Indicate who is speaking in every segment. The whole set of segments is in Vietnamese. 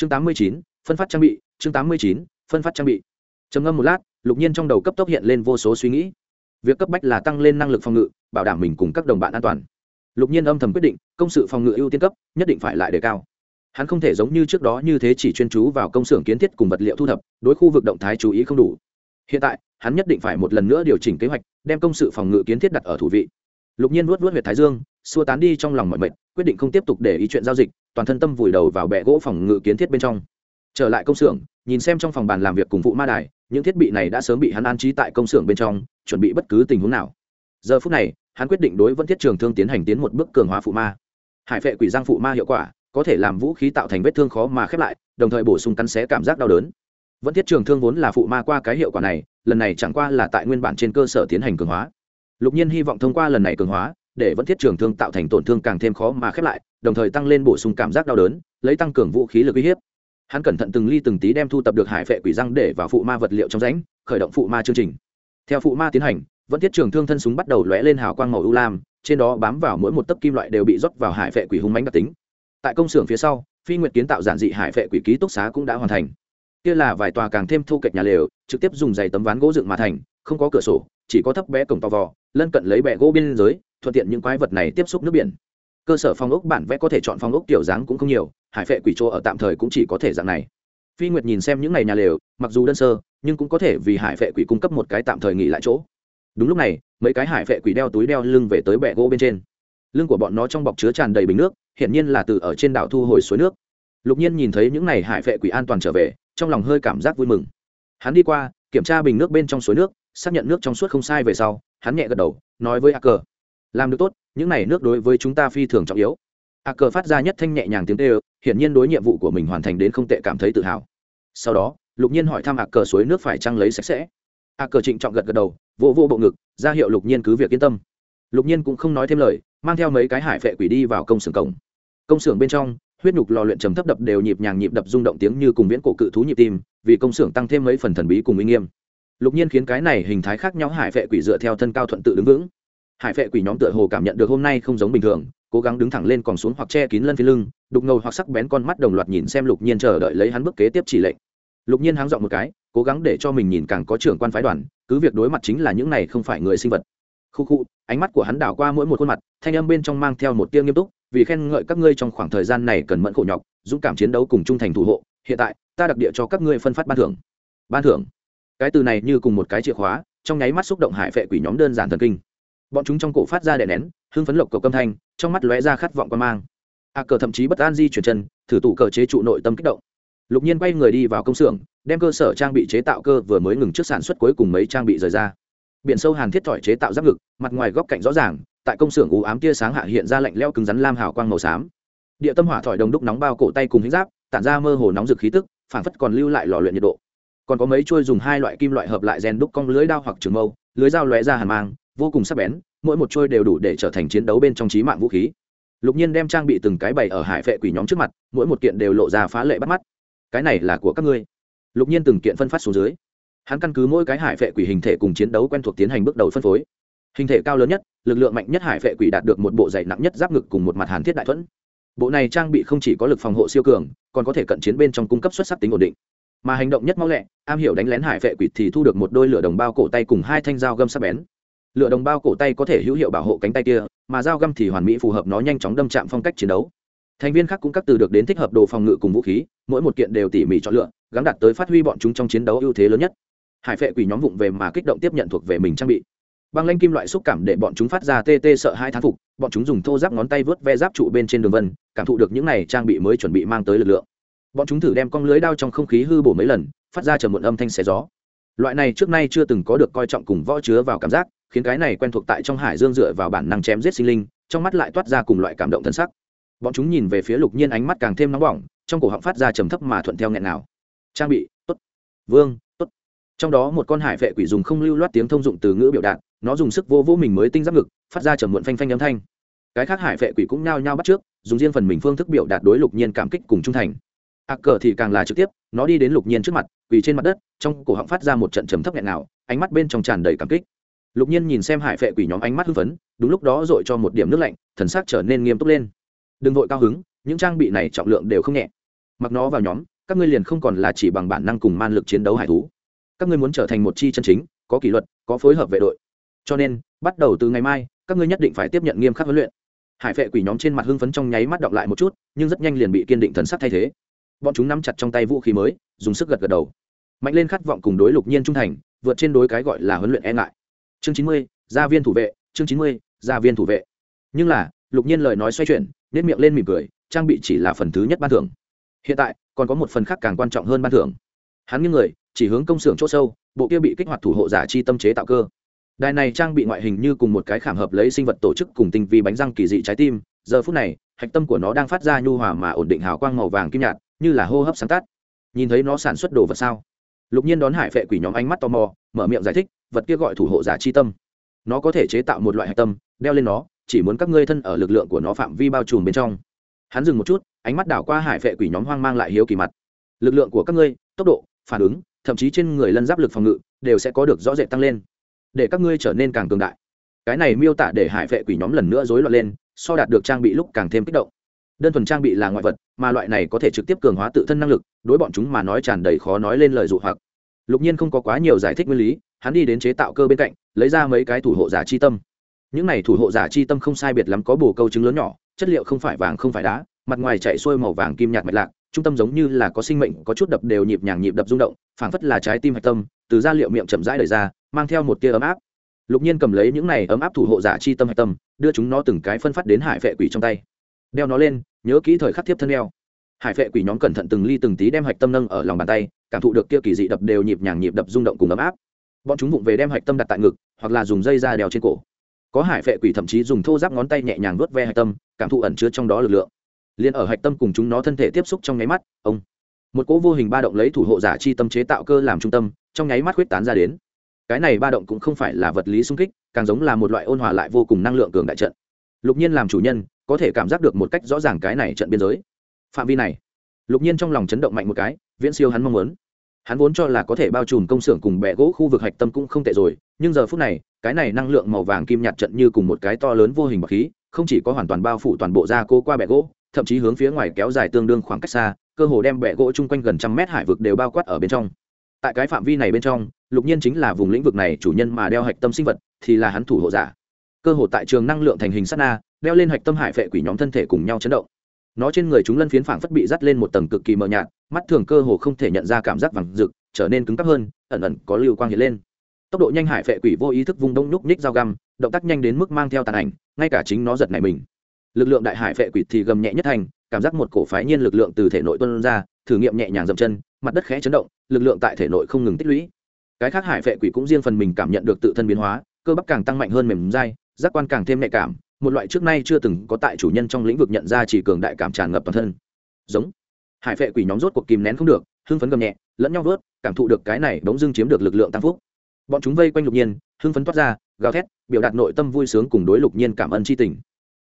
Speaker 1: chương tám mươi chín, phân phát trang bị, chương tám mươi chín, phân phát trang bị. Trầm ngâm một lát, lục nhiên trong đầu cấp tốc hiện lên vô số suy nghĩ. Việc cấp bách là tăng lên năng lực phòng ngự, bảo đảm mình cùng các đồng bạn an toàn. Lục nhiên âm thầm quyết định, công sự phòng ngự ưu tiên cấp, nhất định phải lại đề cao. Hắn không thể giống như trước đó như thế chỉ chuyên chú vào công xưởng kiến thiết cùng vật liệu thu thập, đối khu vực động thái chú ý không đủ. Hiện tại, hắn nhất định phải một lần nữa điều chỉnh kế hoạch, đem công sự phòng ngự kiến thiết đặt ở thủ vị. Lục nhiên vuốt vuốt huyệt thái dương xua tán đi trong lòng mọi mệnh quyết định không tiếp tục để ý chuyện giao dịch, toàn thân tâm vùi đầu vào bệ gỗ phòng ngự kiến thiết bên trong. Trở lại công xưởng, nhìn xem trong phòng bàn làm việc cùng phụ ma đài, những thiết bị này đã sớm bị hắn an trí tại công xưởng bên trong, chuẩn bị bất cứ tình huống nào. Giờ phút này, hắn quyết định đối vẫn thiết trường thương tiến hành tiến một bước cường hóa phụ ma. Hải phệ quỷ giang phụ ma hiệu quả, có thể làm vũ khí tạo thành vết thương khó mà khép lại, đồng thời bổ sung cắn xé cảm giác đau đớn. Vẫn thiết trường thương vốn là phụ ma qua cái hiệu quả này, lần này chẳng qua là tại nguyên bản trên cơ sở tiến hành cường hóa. Lục nhiên hy vọng thông qua lần này cường hóa để vẫn thiết trường thương tạo thành tổn thương càng thêm khó mà khép lại, đồng thời tăng lên bổ sung cảm giác đau đớn, lấy tăng cường vũ khí lực uy hiếp. Hắn cẩn thận từng ly từng tí đem thu tập được hải phệ quỷ răng để vào phụ ma vật liệu trong rãnh, khởi động phụ ma chương trình. Theo phụ ma tiến hành, vẫn thiết trường thương thân súng bắt đầu lóe lên hào quang màu ưu lam, trên đó bám vào mỗi một tấc kim loại đều bị rót vào hải phệ quỷ hung mánh đặc tính. Tại công xưởng phía sau, phi nguyệt kiến tạo giản dị hải phệ quỷ ký túc xá cũng đã hoàn thành. Kia là vài tòa càng thêm thu kệch nhà lều, trực tiếp dùng giày tấm ván gỗ dựng mà thành, không có cửa sổ, chỉ có thấp bé cổng to vò, lân cận lấy bẹ gỗ biên giới thuận tiện những quái vật này tiếp xúc nước biển. Cơ sở phong ốc bản vẽ có thể chọn phong ốc kiểu dáng cũng không nhiều, hải phệ quỷ chỗ ở tạm thời cũng chỉ có thể dạng này. Phi nguyệt nhìn xem những ngày nhà lều, mặc dù đơn sơ, nhưng cũng có thể vì hải phệ quỷ cung cấp một cái tạm thời nghỉ lại chỗ. Đúng lúc này, mấy cái hải phệ quỷ đeo túi đeo lưng về tới bẹ gỗ bên trên. Lưng của bọn nó trong bọc chứa tràn đầy bình nước, hiển nhiên là từ ở trên đảo thu hồi suối nước. Lục nhiên nhìn thấy những n à y hải phệ quỷ an toàn trở về, trong lòng hơi cảm giác vui mừng. Hắn đi qua, kiểm tra bình nước bên trong suối nước, xác nhận nước trong suốt không sai về sau, hắn nhẹ gật đầu, nói với a cờ làm được tốt, những này nước đối với chúng ta phi thường trọng yếu. A cờ phát ra nhất thanh nhẹ nhàng tiếng tê ơ hiển nhiên đối nhiệm vụ của mình hoàn thành đến không tệ cảm thấy tự hào. Sau đó, lục nhiên hỏi thăm a cờ suối nước phải trăng lấy sạch sẽ. A cờ trịnh trọng gật gật đầu vô vô bộ ngực, ra hiệu lục nhiên cứ việc yên tâm. Lục nhiên cũng không nói thêm lời, mang theo mấy cái hải phệ quỷ đi vào công xưởng cổng. Công xưởng bên trong, huyết nhục lò luyện trầm thấp đập đều nhịp nhàng nhịp đập rung động tiếng như cùng viễn cổ cự thú nhịp tim, vì công xưởng tăng thêm mấy phần thần bí cùng uy nghiêm. Lục nhiên khiến cái này hình thái khác nhau, hải phệ quỷ dựa theo thân cao thuận tự đứng vững hải phệ quỷ nhóm tựa hồ cảm nhận được hôm nay không giống bình thường, cố gắng đứng thẳng lên còn xuống hoặc che kín lân phía lưng, đục ngầu hoặc sắc bén con mắt đồng loạt nhìn xem lục nhiên chờ đợi lấy hắn bước kế tiếp chỉ lệnh. Lục nhiên háng dọn một cái, cố gắng để cho mình nhìn càng có trưởng quan phái đoàn, cứ việc đối mặt chính là những này không phải người sinh vật. Khu khu, ánh mắt của hắn đảo qua mỗi một khuôn mặt, thanh âm bên trong mang theo một tia nghiêm túc, vì khen ngợi các ngươi trong khoảng thời gian này cần mẫn khổ nhọc, dũng cảm chiến đấu cùng trung thành thủ hộ, hiện tại, ta đặc địa cho các ngươi phân phát ban thưởng. Ban thưởng. Cái từ này như cùng một cái chìa khóa, trong nháy mắt xúc động hải phệ quỷ nhóm đơn giản thần kinh bọn chúng trong cổ phát ra đè nén, hưng phấn lộc cầu âm thanh, trong mắt lóe ra khát vọng quan mang. A cờ thậm chí bất an di chuyển chân, thử tủ cờ chế trụ nội tâm kích động. Lục nhiên quay người đi vào công xưởng, đem cơ sở trang bị chế tạo cơ vừa mới ngừng trước sản xuất cuối cùng mấy trang bị rời ra. Biển sâu hàn thiết thỏi chế tạo giáp ngực, mặt ngoài góc cạnh rõ ràng, tại công xưởng u ám tia sáng hạ hiện ra lạnh leo cứng rắn lam hào quang màu xám. Địa tâm hỏa thỏi đồng đúc nóng bao cổ tay cùng hít giáp, tản ra mơ hồ nóng rực khí tức, phản phất còn lưu lại lò luyện nhiệt độ. Còn có mấy chuôi dùng hai loại kim loại hợp lại rèn đúc cong lưới đao hoặc trường mâu, lưới dao lóe ra hàn mang vô cùng sắc bén, mỗi một chuôi đều đủ để trở thành chiến đấu bên trong trí mạng vũ khí. Lục nhiên đem trang bị từng cái bày ở hải vệ quỷ nhóm trước mặt, mỗi một kiện đều lộ ra phá lệ bắt mắt. Cái này là của các ngươi. Lục nhiên từng kiện phân phát xuống dưới. Hắn căn cứ mỗi cái hải vệ quỷ hình thể cùng chiến đấu quen thuộc tiến hành bước đầu phân phối. Hình thể cao lớn nhất, lực lượng mạnh nhất hải vệ quỷ đạt được một bộ dày nặng nhất giáp ngực cùng một mặt hàn thiết đại thuẫn. Bộ này trang bị không chỉ có lực phòng hộ siêu cường, còn có thể cận chiến bên trong cung cấp xuất sắc tính ổn định. Mà hành động nhất mau lẹ, am hiểu đánh lén hải vệ quỷ thì thu được một đôi lửa đồng bao cổ tay cùng hai thanh dao găm sắc bén lựa đồng bao cổ tay có thể hữu hiệu bảo hộ cánh tay kia, mà dao găm thì hoàn mỹ phù hợp nó nhanh chóng đâm chạm phong cách chiến đấu. Thành viên khác cũng các từ được đến thích hợp đồ phòng ngự cùng vũ khí, mỗi một kiện đều tỉ mỉ chọn lựa gắn đặt tới phát huy bọn chúng trong chiến đấu ưu thế lớn nhất. Hải phệ quỷ nhóm vụng về mà kích động tiếp nhận thuộc về mình trang bị. Băng lanh kim loại xúc cảm để bọn chúng phát ra tê tê sợ hai thán phục, bọn chúng dùng thô giáp ngón tay vớt ve giáp trụ bên trên đường vân, cảm thụ được những này trang bị mới chuẩn bị mang tới lực lượng. Bọn chúng thử đem con lưới đao trong không khí hư bổ mấy lần, phát ra chờ một âm thanh xé gió. Loại này trước nay chưa từng có được coi trọng cùng võ chứa vào cảm giác khiến cái này quen thuộc tại trong hải dương dựa vào bản năng chém giết sinh linh, trong mắt lại toát ra cùng loại cảm động thân sắc. Bọn chúng nhìn về phía lục nhiên ánh mắt càng thêm nóng bỏng, trong cổ họng phát ra trầm thấp mà thuận theo nghẹn nào trang bị, tốt. Vương, tốt. Trong đó một con hải vệ quỷ dùng không lưu loát tiếng thông dụng từ ngữ biểu đạt, nó dùng sức vô vô mình mới tinh giáp ngực, phát ra trầm muộn phanh phanh âm thanh. Cái khác hải vệ quỷ cũng nhao nhao bắt trước, dùng riêng phần mình phương thức biểu đạt đối lục nhiên cảm kích cùng trung thành. Ạc cờ thì càng là trực tiếp, nó đi đến lục nhiên trước mặt, quỳ trên mặt đất, trong cổ họng phát ra một trận trầm thấp nghẹn nào ánh mắt bên trong tràn đầy cảm kích lục nhiên nhìn xem hải Phệ quỷ nhóm ánh mắt hưng phấn, đúng lúc đó dội cho một điểm nước lạnh, thần sắc trở nên nghiêm túc lên. Đừng vội cao hứng, những trang bị này trọng lượng đều không nhẹ. Mặc nó vào nhóm, các ngươi liền không còn là chỉ bằng bản năng cùng man lực chiến đấu hải thú. Các ngươi muốn trở thành một chi chân chính, có kỷ luật, có phối hợp vệ đội. Cho nên, bắt đầu từ ngày mai, các ngươi nhất định phải tiếp nhận nghiêm khắc huấn luyện. Hải Phệ quỷ nhóm trên mặt hưng phấn trong nháy mắt đọc lại một chút, nhưng rất nhanh liền bị kiên định thần sắc thay thế. Bọn chúng nắm chặt trong tay vũ khí mới, dùng sức gật gật đầu. Mạnh lên khát vọng cùng đối lục nhiên trung thành, vượt trên đối cái gọi là huấn luyện e ngại chương chín mươi, gia viên thủ vệ, chương chín mươi, gia viên thủ vệ. Nhưng là, lục nhiên lời nói xoay chuyển nếp miệng lên mỉm cười, trang bị chỉ là phần thứ nhất ban thưởng. Hiện tại, còn có một phần khác càng quan trọng hơn ban thưởng. Hắn những người, chỉ hướng công xưởng chỗ sâu, bộ kia bị kích hoạt thủ hộ giả chi tâm chế tạo cơ. Đài này trang bị ngoại hình như cùng một cái khảm hợp lấy sinh vật tổ chức cùng tinh vi bánh răng kỳ dị trái tim, giờ phút này, hạch tâm của nó đang phát ra nhu hòa mà ổn định hào quang màu vàng kim nhạt, như là hô hấp sáng tắt nhìn thấy nó sản xuất đồ vật sao? Lục nhiên đón hải phệ quỷ nhóm ánh mắt tò mò, mở miệng giải thích, vật kia gọi thủ hộ giả chi tâm. Nó có thể chế tạo một loại hạch tâm, đeo lên nó, chỉ muốn các ngươi thân ở lực lượng của nó phạm vi bao trùm bên trong. Hắn dừng một chút, ánh mắt đảo qua hải phệ quỷ nhóm hoang mang lại hiếu kỳ mặt. Lực lượng của các ngươi, tốc độ, phản ứng, thậm chí trên người lân giáp lực phòng ngự, đều sẽ có được rõ rệt tăng lên, để các ngươi trở nên càng cường đại. Cái này miêu tả để hải vệ quỷ nhóm lần nữa rối loạn lên, so đạt được trang bị lúc càng thêm kích động đơn thuần trang bị là ngoại vật, mà loại này có thể trực tiếp cường hóa tự thân năng lực, đối bọn chúng mà nói tràn đầy khó nói lên lời dụ hoặc. Lục nhiên không có quá nhiều giải thích nguyên lý, hắn đi đến chế tạo cơ bên cạnh, lấy ra mấy cái thủ hộ giả chi tâm. Những này thủ hộ giả chi tâm không sai biệt lắm có bồ câu trứng lớn nhỏ, chất liệu không phải vàng không phải đá, mặt ngoài chạy xuôi màu vàng kim nhạt mạch lạc, trung tâm giống như là có sinh mệnh, có chút đập đều nhịp nhàng nhịp đập rung động, phảng phất là trái tim hạch tâm, từ da liệu miệng chậm rãi đời ra, mang theo một tia ấm áp. Lục nhiên cầm lấy những này ấm áp thủ hộ giả chi tâm hạch tâm, đưa chúng nó từng cái phân phát đến hải vệ quỷ trong tay đeo nó lên, nhớ kỹ thời khắc tiếp thân đeo hải vệ quỷ nhóm cẩn thận từng ly từng tí đem hạch tâm nâng ở lòng bàn tay, cảm thụ được kia kỳ dị đập đều nhịp nhàng nhịp đập rung động cùng ấm áp. Bọn chúng vụng về đem hạch tâm đặt tại ngực, hoặc là dùng dây ra đeo trên cổ. Có hải vệ quỷ thậm chí dùng thô giáp ngón tay nhẹ nhàng vớt ve hạch tâm, cảm thụ ẩn chứa trong đó lực lượng. Liền ở hạch tâm cùng chúng nó thân thể tiếp xúc trong nháy mắt, ông. Một cỗ vô hình ba động lấy thủ hộ giả chi tâm chế tạo cơ làm trung tâm, trong nháy mắt huyết tán ra đến. Cái này ba động cũng không phải là vật lý xung kích, càng giống là một loại ôn hòa lại vô cùng năng lượng cường đại trận. Lục nhiên làm chủ nhân có thể cảm giác được một cách rõ ràng cái này trận biên giới. Phạm vi này, lục nhiên trong lòng chấn động mạnh một cái, viễn siêu hắn mong muốn. Hắn vốn cho là có thể bao trùm công xưởng cùng bẹ gỗ khu vực hạch tâm cũng không tệ rồi, nhưng giờ phút này, cái này năng lượng màu vàng kim nhạt trận như cùng một cái to lớn vô hình bậc khí, không chỉ có hoàn toàn bao phủ toàn bộ da cô qua bẹ gỗ, thậm chí hướng phía ngoài kéo dài tương đương khoảng cách xa, cơ hồ đem bẹ gỗ chung quanh gần trăm mét hải vực đều bao quát ở bên trong. Tại cái phạm vi này bên trong, lục nhiên chính là vùng lĩnh vực này chủ nhân mà đeo hạch tâm sinh vật, thì là hắn thủ hộ giả cơ hồ tại trường năng lượng thành hình sát na, đeo lên hạch tâm hải phệ quỷ nhóm thân thể cùng nhau chấn động. Nó trên người chúng lân phiến phảng phất bị dắt lên một tầng cực kỳ mờ nhạt, mắt thường cơ hồ không thể nhận ra cảm giác vàng rực, trở nên cứng cắp hơn, ẩn ẩn có lưu quang hiện lên. Tốc độ nhanh hải phệ quỷ vô ý thức vùng đông nhúc nhích dao găm, động tác nhanh đến mức mang theo tàn ảnh, ngay cả chính nó giật này mình. Lực lượng đại hải phệ quỷ thì gầm nhẹ nhất thành cảm giác một cổ phái nhiên lực lượng từ thể nội tuân ra, thử nghiệm nhẹ nhàng dậm chân, mặt đất khẽ chấn động, lực lượng tại thể nội không ngừng tích lũy. Cái khác hải phệ quỷ cũng riêng phần mình cảm nhận được tự thân biến hóa, cơ bắp càng tăng mạnh hơn mềm dai giác quan càng thêm nhạy cảm, một loại trước nay chưa từng có tại chủ nhân trong lĩnh vực nhận ra chỉ cường đại cảm tràn ngập toàn thân. Giống. Hải phệ quỷ nhóm rốt cuộc kìm nén không được, hưng phấn gầm nhẹ, lẫn nhau vớt, cảm thụ được cái này bỗng dưng chiếm được lực lượng tăng phúc. Bọn chúng vây quanh lục nhiên, hưng phấn toát ra, gào thét, biểu đạt nội tâm vui sướng cùng đối lục nhiên cảm ơn tri tình.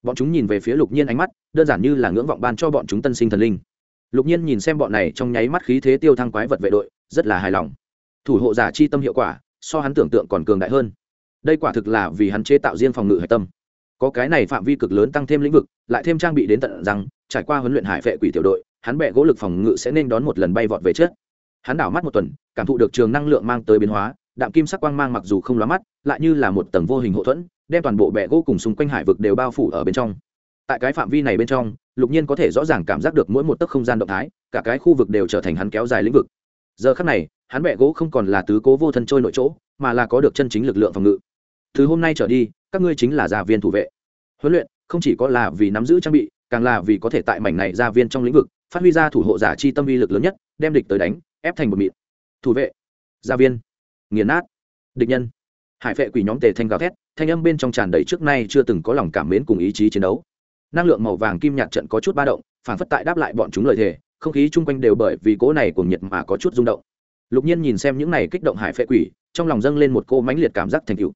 Speaker 1: Bọn chúng nhìn về phía lục nhiên ánh mắt, đơn giản như là ngưỡng vọng ban cho bọn chúng tân sinh thần linh. Lục nhiên nhìn xem bọn này trong nháy mắt khí thế tiêu thăng quái vật vệ đội, rất là hài lòng. Thủ hộ giả chi tâm hiệu quả, so hắn tưởng tượng còn cường đại hơn đây quả thực là vì hắn chế tạo riêng phòng ngự hạch tâm. Có cái này phạm vi cực lớn tăng thêm lĩnh vực, lại thêm trang bị đến tận rằng, trải qua huấn luyện hải vệ quỷ tiểu đội, hắn bẹ gỗ lực phòng ngự sẽ nên đón một lần bay vọt về trước. Hắn đảo mắt một tuần, cảm thụ được trường năng lượng mang tới biến hóa, đạm kim sắc quang mang mặc dù không lóa mắt, lại như là một tầng vô hình hậu thuẫn, đem toàn bộ bẹ gỗ cùng xung quanh hải vực đều bao phủ ở bên trong. Tại cái phạm vi này bên trong, lục nhiên có thể rõ ràng cảm giác được mỗi một tấc không gian động thái, cả cái khu vực đều trở thành hắn kéo dài lĩnh vực. Giờ khắc này, hắn bẹ gỗ không còn là tứ cố vô thân trôi nội chỗ, mà là có được chân chính lực lượng phòng ngự từ hôm nay trở đi, các ngươi chính là gia viên thủ vệ. Huấn luyện không chỉ có là vì nắm giữ trang bị, càng là vì có thể tại mảnh này gia viên trong lĩnh vực phát huy ra thủ hộ giả chi tâm uy lực lớn nhất, đem địch tới đánh, ép thành một mịn. Thủ vệ, gia viên, nghiền nát, địch nhân. Hải vệ quỷ nhóm tề thanh gào thét, thanh âm bên trong tràn đầy trước nay chưa từng có lòng cảm mến cùng ý chí chiến đấu. Năng lượng màu vàng kim nhạt trận có chút ba động, phản phất tại đáp lại bọn chúng lời thề, không khí chung quanh đều bởi vì cỗ này cùng nhiệt mà có chút rung động. Lục nhiên nhìn xem những này kích động hải phệ quỷ, trong lòng dâng lên một cô mãnh liệt cảm giác thành cựu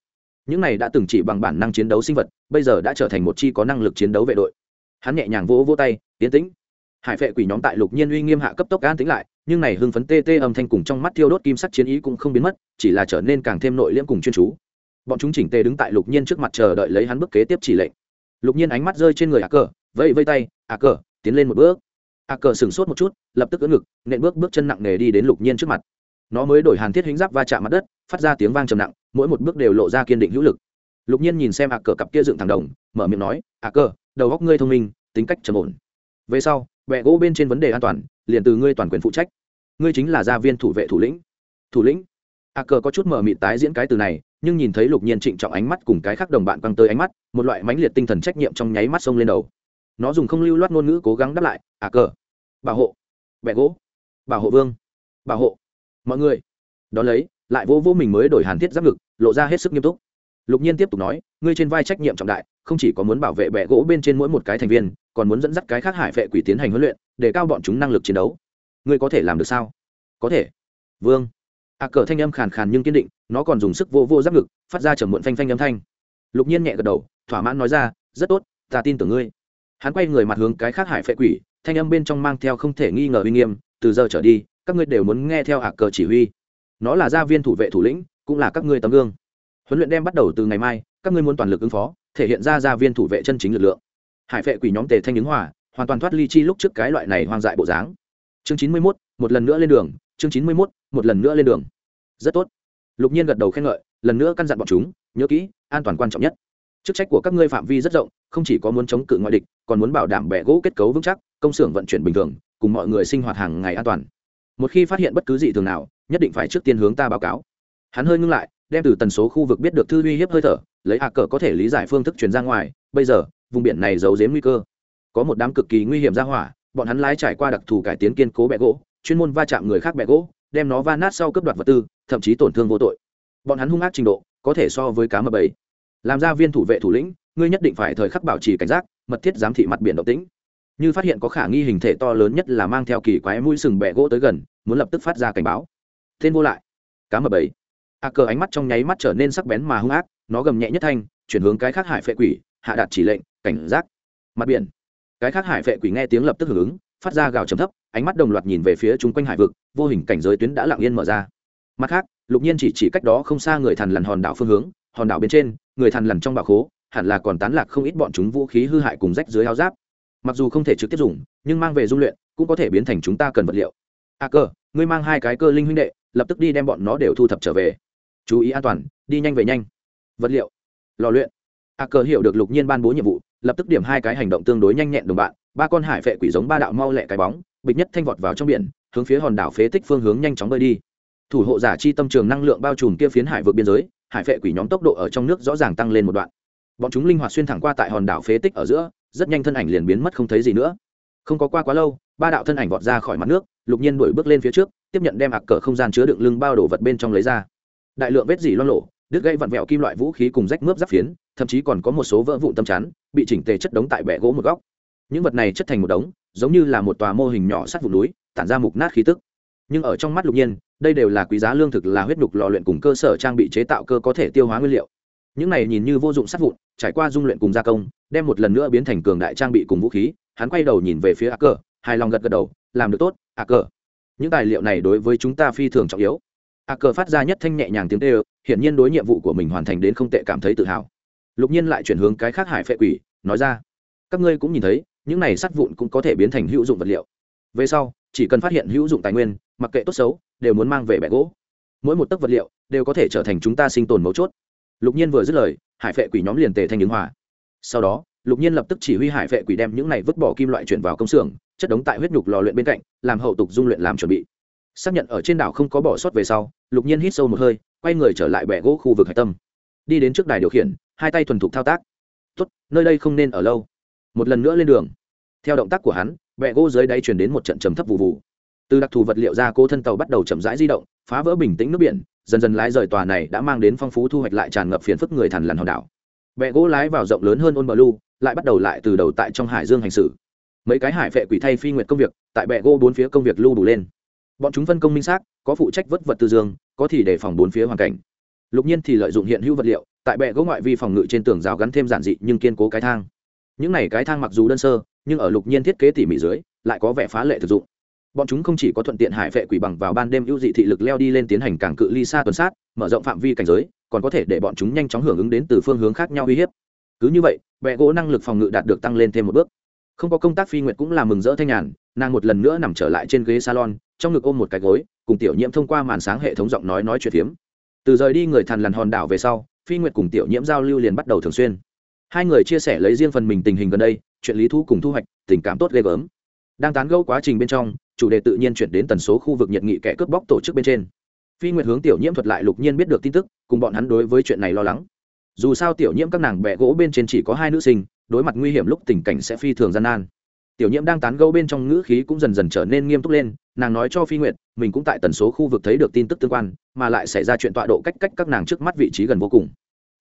Speaker 1: những này đã từng chỉ bằng bản năng chiến đấu sinh vật, bây giờ đã trở thành một chi có năng lực chiến đấu vệ đội. Hắn nhẹ nhàng vỗ vỗ tay tiến tĩnh. Hải vệ quỷ nhóm tại lục nhiên uy nghiêm hạ cấp tốc an tĩnh lại, nhưng này hưng phấn tê tê âm thanh cùng trong mắt thiêu đốt kim sắc chiến ý cũng không biến mất, chỉ là trở nên càng thêm nội liễm cùng chuyên chú. Bọn chúng chỉnh tề đứng tại lục nhiên trước mặt chờ đợi lấy hắn bước kế tiếp chỉ lệnh. Lục nhiên ánh mắt rơi trên người ạ cờ, vẫy vây tay ạ cờ, tiến lên một bước. Ạ cờ sửng sốt một chút, lập tức ưỡn ngực, nện bước bước chân nặng nề đi đến lục nhiên trước mặt nó mới đổi hàn thiết hính giáp va chạm mặt đất, phát ra tiếng vang trầm nặng, mỗi một bước đều lộ ra kiên định hữu lực. Lục nhiên nhìn xem a cờ cặp kia dựng thẳng đồng, mở miệng nói a cờ, đầu góc ngươi thông minh, tính cách trầm ổn. Về sau bẹ gỗ bên trên vấn đề an toàn, liền từ ngươi toàn quyền phụ trách. Ngươi chính là gia viên thủ vệ thủ lĩnh. Thủ lĩnh? A cờ có chút mở mịt tái diễn cái từ này, nhưng nhìn thấy lục nhiên trịnh trọng ánh mắt cùng cái khác đồng bạn quăng tới ánh mắt, một loại mãnh liệt tinh thần trách nhiệm trong nháy mắt xông lên đầu. Nó dùng không lưu loát ngôn ngữ cố gắng đáp lại, ạ cờ, bảo hộ. Bẹ gỗ. Bảo hộ vương. Bảo hộ mọi người, đón lấy, lại vô vô mình mới đổi hàn thiết giáp ngực, lộ ra hết sức nghiêm túc. Lục nhiên tiếp tục nói, ngươi trên vai trách nhiệm trọng đại, không chỉ có muốn bảo vệ bẹ gỗ bên trên mỗi một cái thành viên, còn muốn dẫn dắt cái khác hải vệ quỷ tiến hành huấn luyện, để cao bọn chúng năng lực chiến đấu. Ngươi có thể làm được sao? Có thể. Vương. A cờ thanh âm khàn khàn nhưng kiên định, nó còn dùng sức vô vô giáp ngực, phát ra chở muộn phanh phanh âm thanh. Lục nhiên nhẹ gật đầu, thỏa mãn nói ra, rất tốt, ta tin tưởng ngươi. Hắn quay người mặt hướng cái khác hải phệ quỷ, thanh âm bên trong mang theo không thể nghi ngờ uy nghiêm, từ giờ trở đi các ngươi đều muốn nghe theo hạ cờ chỉ huy. Nó là gia viên thủ vệ thủ lĩnh, cũng là các ngươi tấm gương. Huấn luyện đem bắt đầu từ ngày mai, các ngươi muốn toàn lực ứng phó, thể hiện ra gia viên thủ vệ chân chính lực lượng. Hải vệ quỷ nhóm tề thanh ứng hòa, hoàn toàn thoát ly chi lúc trước cái loại này hoang dại bộ dáng. Chương chín mươi mốt, một lần nữa lên đường, chương chín mươi mốt, một lần nữa lên đường. Rất tốt. Lục nhiên gật đầu khen ngợi, lần nữa căn dặn bọn chúng, nhớ kỹ, an toàn quan trọng nhất. Chức trách của các ngươi phạm vi rất rộng, không chỉ có muốn chống cự ngoại địch, còn muốn bảo đảm bẻ gỗ kết cấu vững chắc, công xưởng vận chuyển bình thường, cùng mọi người sinh hoạt hàng ngày an toàn một khi phát hiện bất cứ gì thường nào, nhất định phải trước tiên hướng ta báo cáo. Hắn hơi ngưng lại, đem từ tần số khu vực biết được thư uy hiếp hơi thở, lấy hạ cờ có thể lý giải phương thức chuyển ra ngoài. Bây giờ, vùng biển này giấu dếm nguy cơ. Có một đám cực kỳ nguy hiểm ra hỏa, bọn hắn lái trải qua đặc thù cải tiến kiên cố bẹ gỗ, chuyên môn va chạm người khác bẹ gỗ, đem nó va nát sau cướp đoạt vật tư, thậm chí tổn thương vô tội. Bọn hắn hung ác trình độ, có thể so với cá mập ấy làm ra viên thủ vệ thủ lĩnh, ngươi nhất định phải thời khắc bảo trì cảnh giác, mật thiết giám thị mặt biển động tĩnh như phát hiện có khả nghi hình thể to lớn nhất là mang theo kỳ quái mũi sừng bẹ gỗ tới gần, muốn lập tức phát ra cảnh báo. Tên vô lại. Cá mập bảy a cờ ánh mắt trong nháy mắt trở nên sắc bén mà hung ác, nó gầm nhẹ nhất thanh, chuyển hướng cái khác hải phệ quỷ, hạ đạt chỉ lệnh, cảnh giác. Mặt biển. Cái khác hải phệ quỷ nghe tiếng lập tức hưởng ứng, phát ra gào trầm thấp, ánh mắt đồng loạt nhìn về phía chung quanh hải vực, vô hình cảnh giới tuyến đã lặng yên mở ra. Mặt khác, lục nhiên chỉ chỉ cách đó không xa người thần lằn hòn đảo phương hướng, hòn đảo bên trên, người thần lằn trong bạc khố, hẳn là còn tán lạc không ít bọn chúng vũ khí hư hại cùng rách dưới áo giáp mặc dù không thể trực tiếp dùng, nhưng mang về dung luyện cũng có thể biến thành chúng ta cần vật liệu. A cơ, ngươi mang hai cái cơ linh huynh đệ, lập tức đi đem bọn nó đều thu thập trở về. Chú ý an toàn, đi nhanh về nhanh. Vật liệu, lò luyện. A cơ hiểu được lục nhiên ban bố nhiệm vụ, lập tức điểm hai cái hành động tương đối nhanh nhẹn đồng bạn. Ba con hải vệ quỷ giống ba đạo mau lẹ cái bóng, bịch nhất thanh vọt vào trong biển, hướng phía hòn đảo phế tích phương hướng nhanh chóng bơi đi. Thủ hộ giả chi tâm trường năng lượng bao trùm kia phiến hải vượt biên giới, hải vệ quỷ nhóm tốc độ ở trong nước rõ ràng tăng lên một đoạn. Bọn chúng linh hoạt xuyên thẳng qua tại hòn đảo phế tích ở giữa rất nhanh thân ảnh liền biến mất không thấy gì nữa. Không có qua quá lâu, ba đạo thân ảnh vọt ra khỏi mặt nước, lục nhiên đổi bước lên phía trước, tiếp nhận đem ạc cờ không gian chứa đựng lưng bao đồ vật bên trong lấy ra. Đại lượng vết dỉ loang lộ đứt gây vặn vẹo kim loại vũ khí cùng rách mướp giáp phiến, thậm chí còn có một số vỡ vụn tâm chắn, bị chỉnh tề chất đống tại bệ gỗ một góc. Những vật này chất thành một đống, giống như là một tòa mô hình nhỏ sát vụ núi, tản ra mục nát khí tức. Nhưng ở trong mắt lục nhiên, đây đều là quý giá lương thực là huyết nhục lò luyện cùng cơ sở trang bị chế tạo cơ có thể tiêu hóa nguyên liệu những này nhìn như vô dụng sát vụn, trải qua dung luyện cùng gia công, đem một lần nữa biến thành cường đại trang bị cùng vũ khí, hắn quay đầu nhìn về phía a cờ hài lòng gật gật đầu, làm được tốt a cờ những tài liệu này đối với chúng ta phi thường trọng yếu. A cờ phát ra nhất thanh nhẹ nhàng tiếng tê ơ hiển nhiên đối nhiệm vụ của mình hoàn thành đến không tệ cảm thấy tự hào. Lục nhiên lại chuyển hướng cái khác hải phệ quỷ, nói ra, các ngươi cũng nhìn thấy, những này sắt vụn cũng có thể biến thành hữu dụng vật liệu. Về sau, chỉ cần phát hiện hữu dụng tài nguyên, mặc kệ tốt xấu, đều muốn mang về bẻ gỗ. Mỗi một tấc vật liệu đều có thể trở thành chúng ta sinh tồn mấu chốt lục nhiên vừa dứt lời, hải phệ quỷ nhóm liền tề thanh ứng hòa. Sau đó, lục nhiên lập tức chỉ huy hải phệ quỷ đem những này vứt bỏ kim loại chuyển vào công xưởng, chất đống tại huyết nhục lò luyện bên cạnh, làm hậu tục dung luyện làm chuẩn bị. Xác nhận ở trên đảo không có bỏ sót về sau, lục nhiên hít sâu một hơi, quay người trở lại bẻ gỗ khu vực hạch tâm. Đi đến trước đài điều khiển, hai tay thuần thục thao tác. Tốt, nơi đây không nên ở lâu. Một lần nữa lên đường. Theo động tác của hắn bẹ gỗ dưới đáy chuyển đến một trận trầm thấp vụ vụ từ đặc thù vật liệu ra cố thân tàu bắt đầu chậm rãi di động phá vỡ bình tĩnh nước biển, dần dần lái rời tòa này đã mang đến phong phú thu hoạch lại tràn ngập phiền phức người thằn lằn hòn đảo. Bẹ gỗ lái vào rộng lớn hơn ôn bờ lu lại bắt đầu lại từ đầu tại trong hải dương hành xử. Mấy cái hải vệ quỷ thay phi nguyệt công việc, tại bẹ gỗ bốn phía công việc lưu đủ lên. Bọn chúng phân công minh xác, có phụ trách vất vật tư dương, có thì để phòng bốn phía hoàn cảnh. Lục nhiên thì lợi dụng hiện hữu vật liệu, tại bệ gỗ ngoại vi phòng ngự trên tường rào gắn thêm giản dị nhưng kiên cố cái thang. Những này cái thang mặc dù đơn sơ, nhưng ở lục nhiên thiết kế tỉ mỉ dưới, lại có vẻ phá lệ thực dụng bọn chúng không chỉ có thuận tiện hải vệ quỷ bằng vào ban đêm ưu dị thị lực leo đi lên tiến hành càng cự ly xa tuần sát, mở rộng phạm vi cảnh giới, còn có thể để bọn chúng nhanh chóng hưởng ứng đến từ phương hướng khác nhau uy hiếp. Cứ như vậy bệ gỗ năng lực phòng ngự đạt được tăng lên thêm một bước. Không có công tác phi nguyệt cũng là mừng rỡ thanh nhàn, nàng một lần nữa nằm trở lại trên ghế salon, trong ngực ôm một cái gối, cùng tiểu nhiễm thông qua màn sáng hệ thống giọng nói nói chuyện phiếm. Từ rời đi người thằn lằn hòn đảo về sau, phi nguyệt cùng tiểu nhiễm giao lưu liền bắt đầu thường xuyên. Hai người chia sẻ lấy riêng phần mình tình hình gần đây, chuyện lý thu cùng thu hoạch, tình cảm tốt ghê gớm đang tán gẫu quá trình bên trong, chủ đề tự nhiên chuyển đến tần số khu vực nhiệt nghị kẻ cướp bóc tổ chức bên trên. Phi nguyệt hướng tiểu nhiễm thuật lại lục nhiên biết được tin tức, cùng bọn hắn đối với chuyện này lo lắng. Dù sao tiểu nhiễm các nàng bẹ gỗ bên trên chỉ có hai nữ sinh, đối mặt nguy hiểm lúc tình cảnh sẽ phi thường gian nan. Tiểu nhiễm đang tán gẫu bên trong ngữ khí cũng dần dần trở nên nghiêm túc lên, nàng nói cho phi nguyệt, mình cũng tại tần số khu vực thấy được tin tức tương quan, mà lại xảy ra chuyện tọa độ cách cách các nàng trước mắt vị trí gần vô cùng.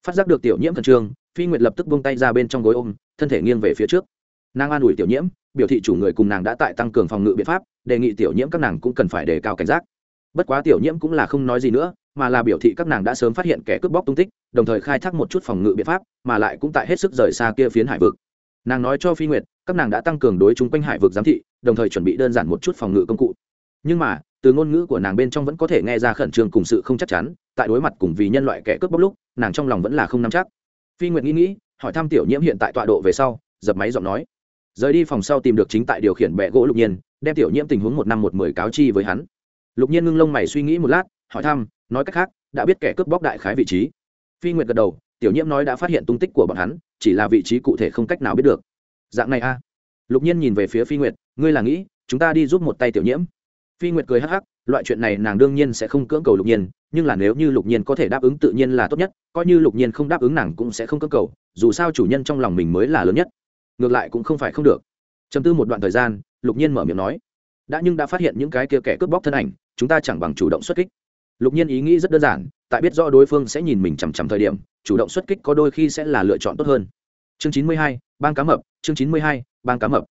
Speaker 1: Phát giác được tiểu nhiễm khẩn trương, phi nguyệt lập tức buông tay ra bên trong gối ôm, thân thể nghiêng về phía trước. Nàng an ủi tiểu nhiễm biểu thị chủ người cùng nàng đã tại tăng cường phòng ngự biện pháp, đề nghị tiểu nhiễm các nàng cũng cần phải đề cao cảnh giác. Bất quá tiểu nhiễm cũng là không nói gì nữa, mà là biểu thị các nàng đã sớm phát hiện kẻ cướp bóc tung tích, đồng thời khai thác một chút phòng ngự biện pháp, mà lại cũng tại hết sức rời xa kia phiến hải vực. Nàng nói cho phi nguyệt, các nàng đã tăng cường đối chung quanh hải vực giám thị, đồng thời chuẩn bị đơn giản một chút phòng ngự công cụ. Nhưng mà, từ ngôn ngữ của nàng bên trong vẫn có thể nghe ra khẩn trương cùng sự không chắc chắn, tại đối mặt cùng vì nhân loại kẻ cướp bóc lúc, nàng trong lòng vẫn là không nắm chắc. Phi nguyệt nghĩ nghĩ, hỏi thăm tiểu nhiễm hiện tại tọa độ về sau, dập máy giọng nói rời đi phòng sau tìm được chính tại điều khiển bẹ gỗ lục nhiên, đem tiểu nhiễm tình huống một năm một mười cáo chi với hắn. Lục nhiên ngưng lông mày suy nghĩ một lát, hỏi thăm, nói cách khác, đã biết kẻ cướp bóc đại khái vị trí. Phi nguyệt gật đầu, tiểu nhiễm nói đã phát hiện tung tích của bọn hắn, chỉ là vị trí cụ thể không cách nào biết được. Dạng này a. Lục nhiên nhìn về phía phi nguyệt, ngươi là nghĩ, chúng ta đi giúp một tay tiểu nhiễm. Phi nguyệt cười hắc hắc, loại chuyện này nàng đương nhiên sẽ không cưỡng cầu lục nhiên, nhưng là nếu như lục nhiên có thể đáp ứng tự nhiên là tốt nhất, coi như lục nhiên không đáp ứng nàng cũng sẽ không cưỡng cầu, dù sao chủ nhân trong lòng mình mới là lớn nhất ngược lại cũng không phải không được. Chấm tư một đoạn thời gian, lục nhiên mở miệng nói, đã nhưng đã phát hiện những cái kia kẻ cướp bóc thân ảnh, chúng ta chẳng bằng chủ động xuất kích. Lục nhiên ý nghĩ rất đơn giản, tại biết rõ đối phương sẽ nhìn mình chằm chằm thời điểm, chủ động xuất kích có đôi khi sẽ là lựa chọn tốt hơn. Chương chín mươi hai, bang cá mập, chương chín mươi hai, bang cá mập.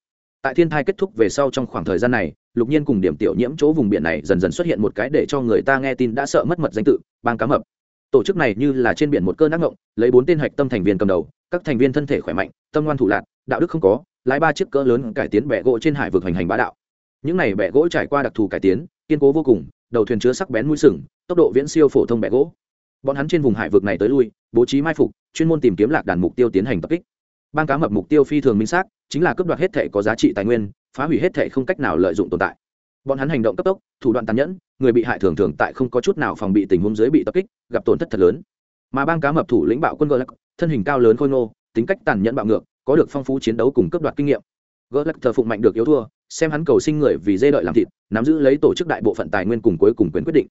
Speaker 1: Tại thiên thai kết thúc về sau trong khoảng thời gian này, lục nhiên cùng điểm tiểu nhiễm chỗ vùng biển này dần dần xuất hiện một cái để cho người ta nghe tin đã sợ mất mật danh tự, bang cá mập. Tổ chức này như là trên biển một cơn ác ngộng lấy bốn tên hạch tâm thành viên cầm đầu, các thành viên thân thể khỏe mạnh, tâm ngoan thủ lạc đạo đức không có, lái ba chiếc cỡ lớn cải tiến bẹ gỗ trên hải vực hành hành bá đạo. Những này bẹ gỗ trải qua đặc thù cải tiến, kiên cố vô cùng, đầu thuyền chứa sắc bén mũi sừng, tốc độ viễn siêu phổ thông bẹ gỗ. Bọn hắn trên vùng hải vực này tới lui, bố trí mai phục, chuyên môn tìm kiếm lạc đàn mục tiêu tiến hành tập kích. Bang cá mập mục tiêu phi thường minh xác, chính là cướp đoạt hết thể có giá trị tài nguyên, phá hủy hết thể không cách nào lợi dụng tồn tại. Bọn hắn hành động cấp tốc, thủ đoạn tàn nhẫn, người bị hại thường thường tại không có chút nào phòng bị tình huống dưới bị tập kích, gặp tổn thất thật lớn. Mà bang cá mập thủ lĩnh bạo quân gờ lắc thân hình cao lớn khôi ngô, tính cách tàn nhẫn bạo ngược có được phong phú chiến đấu cùng cấp đoạt kinh nghiệm. Gỡ lắc thờ phụng mạnh được yếu thua, xem hắn cầu sinh người vì dê đợi làm thịt, nắm giữ lấy tổ chức đại bộ phận tài nguyên cùng cuối cùng quyền quyết định.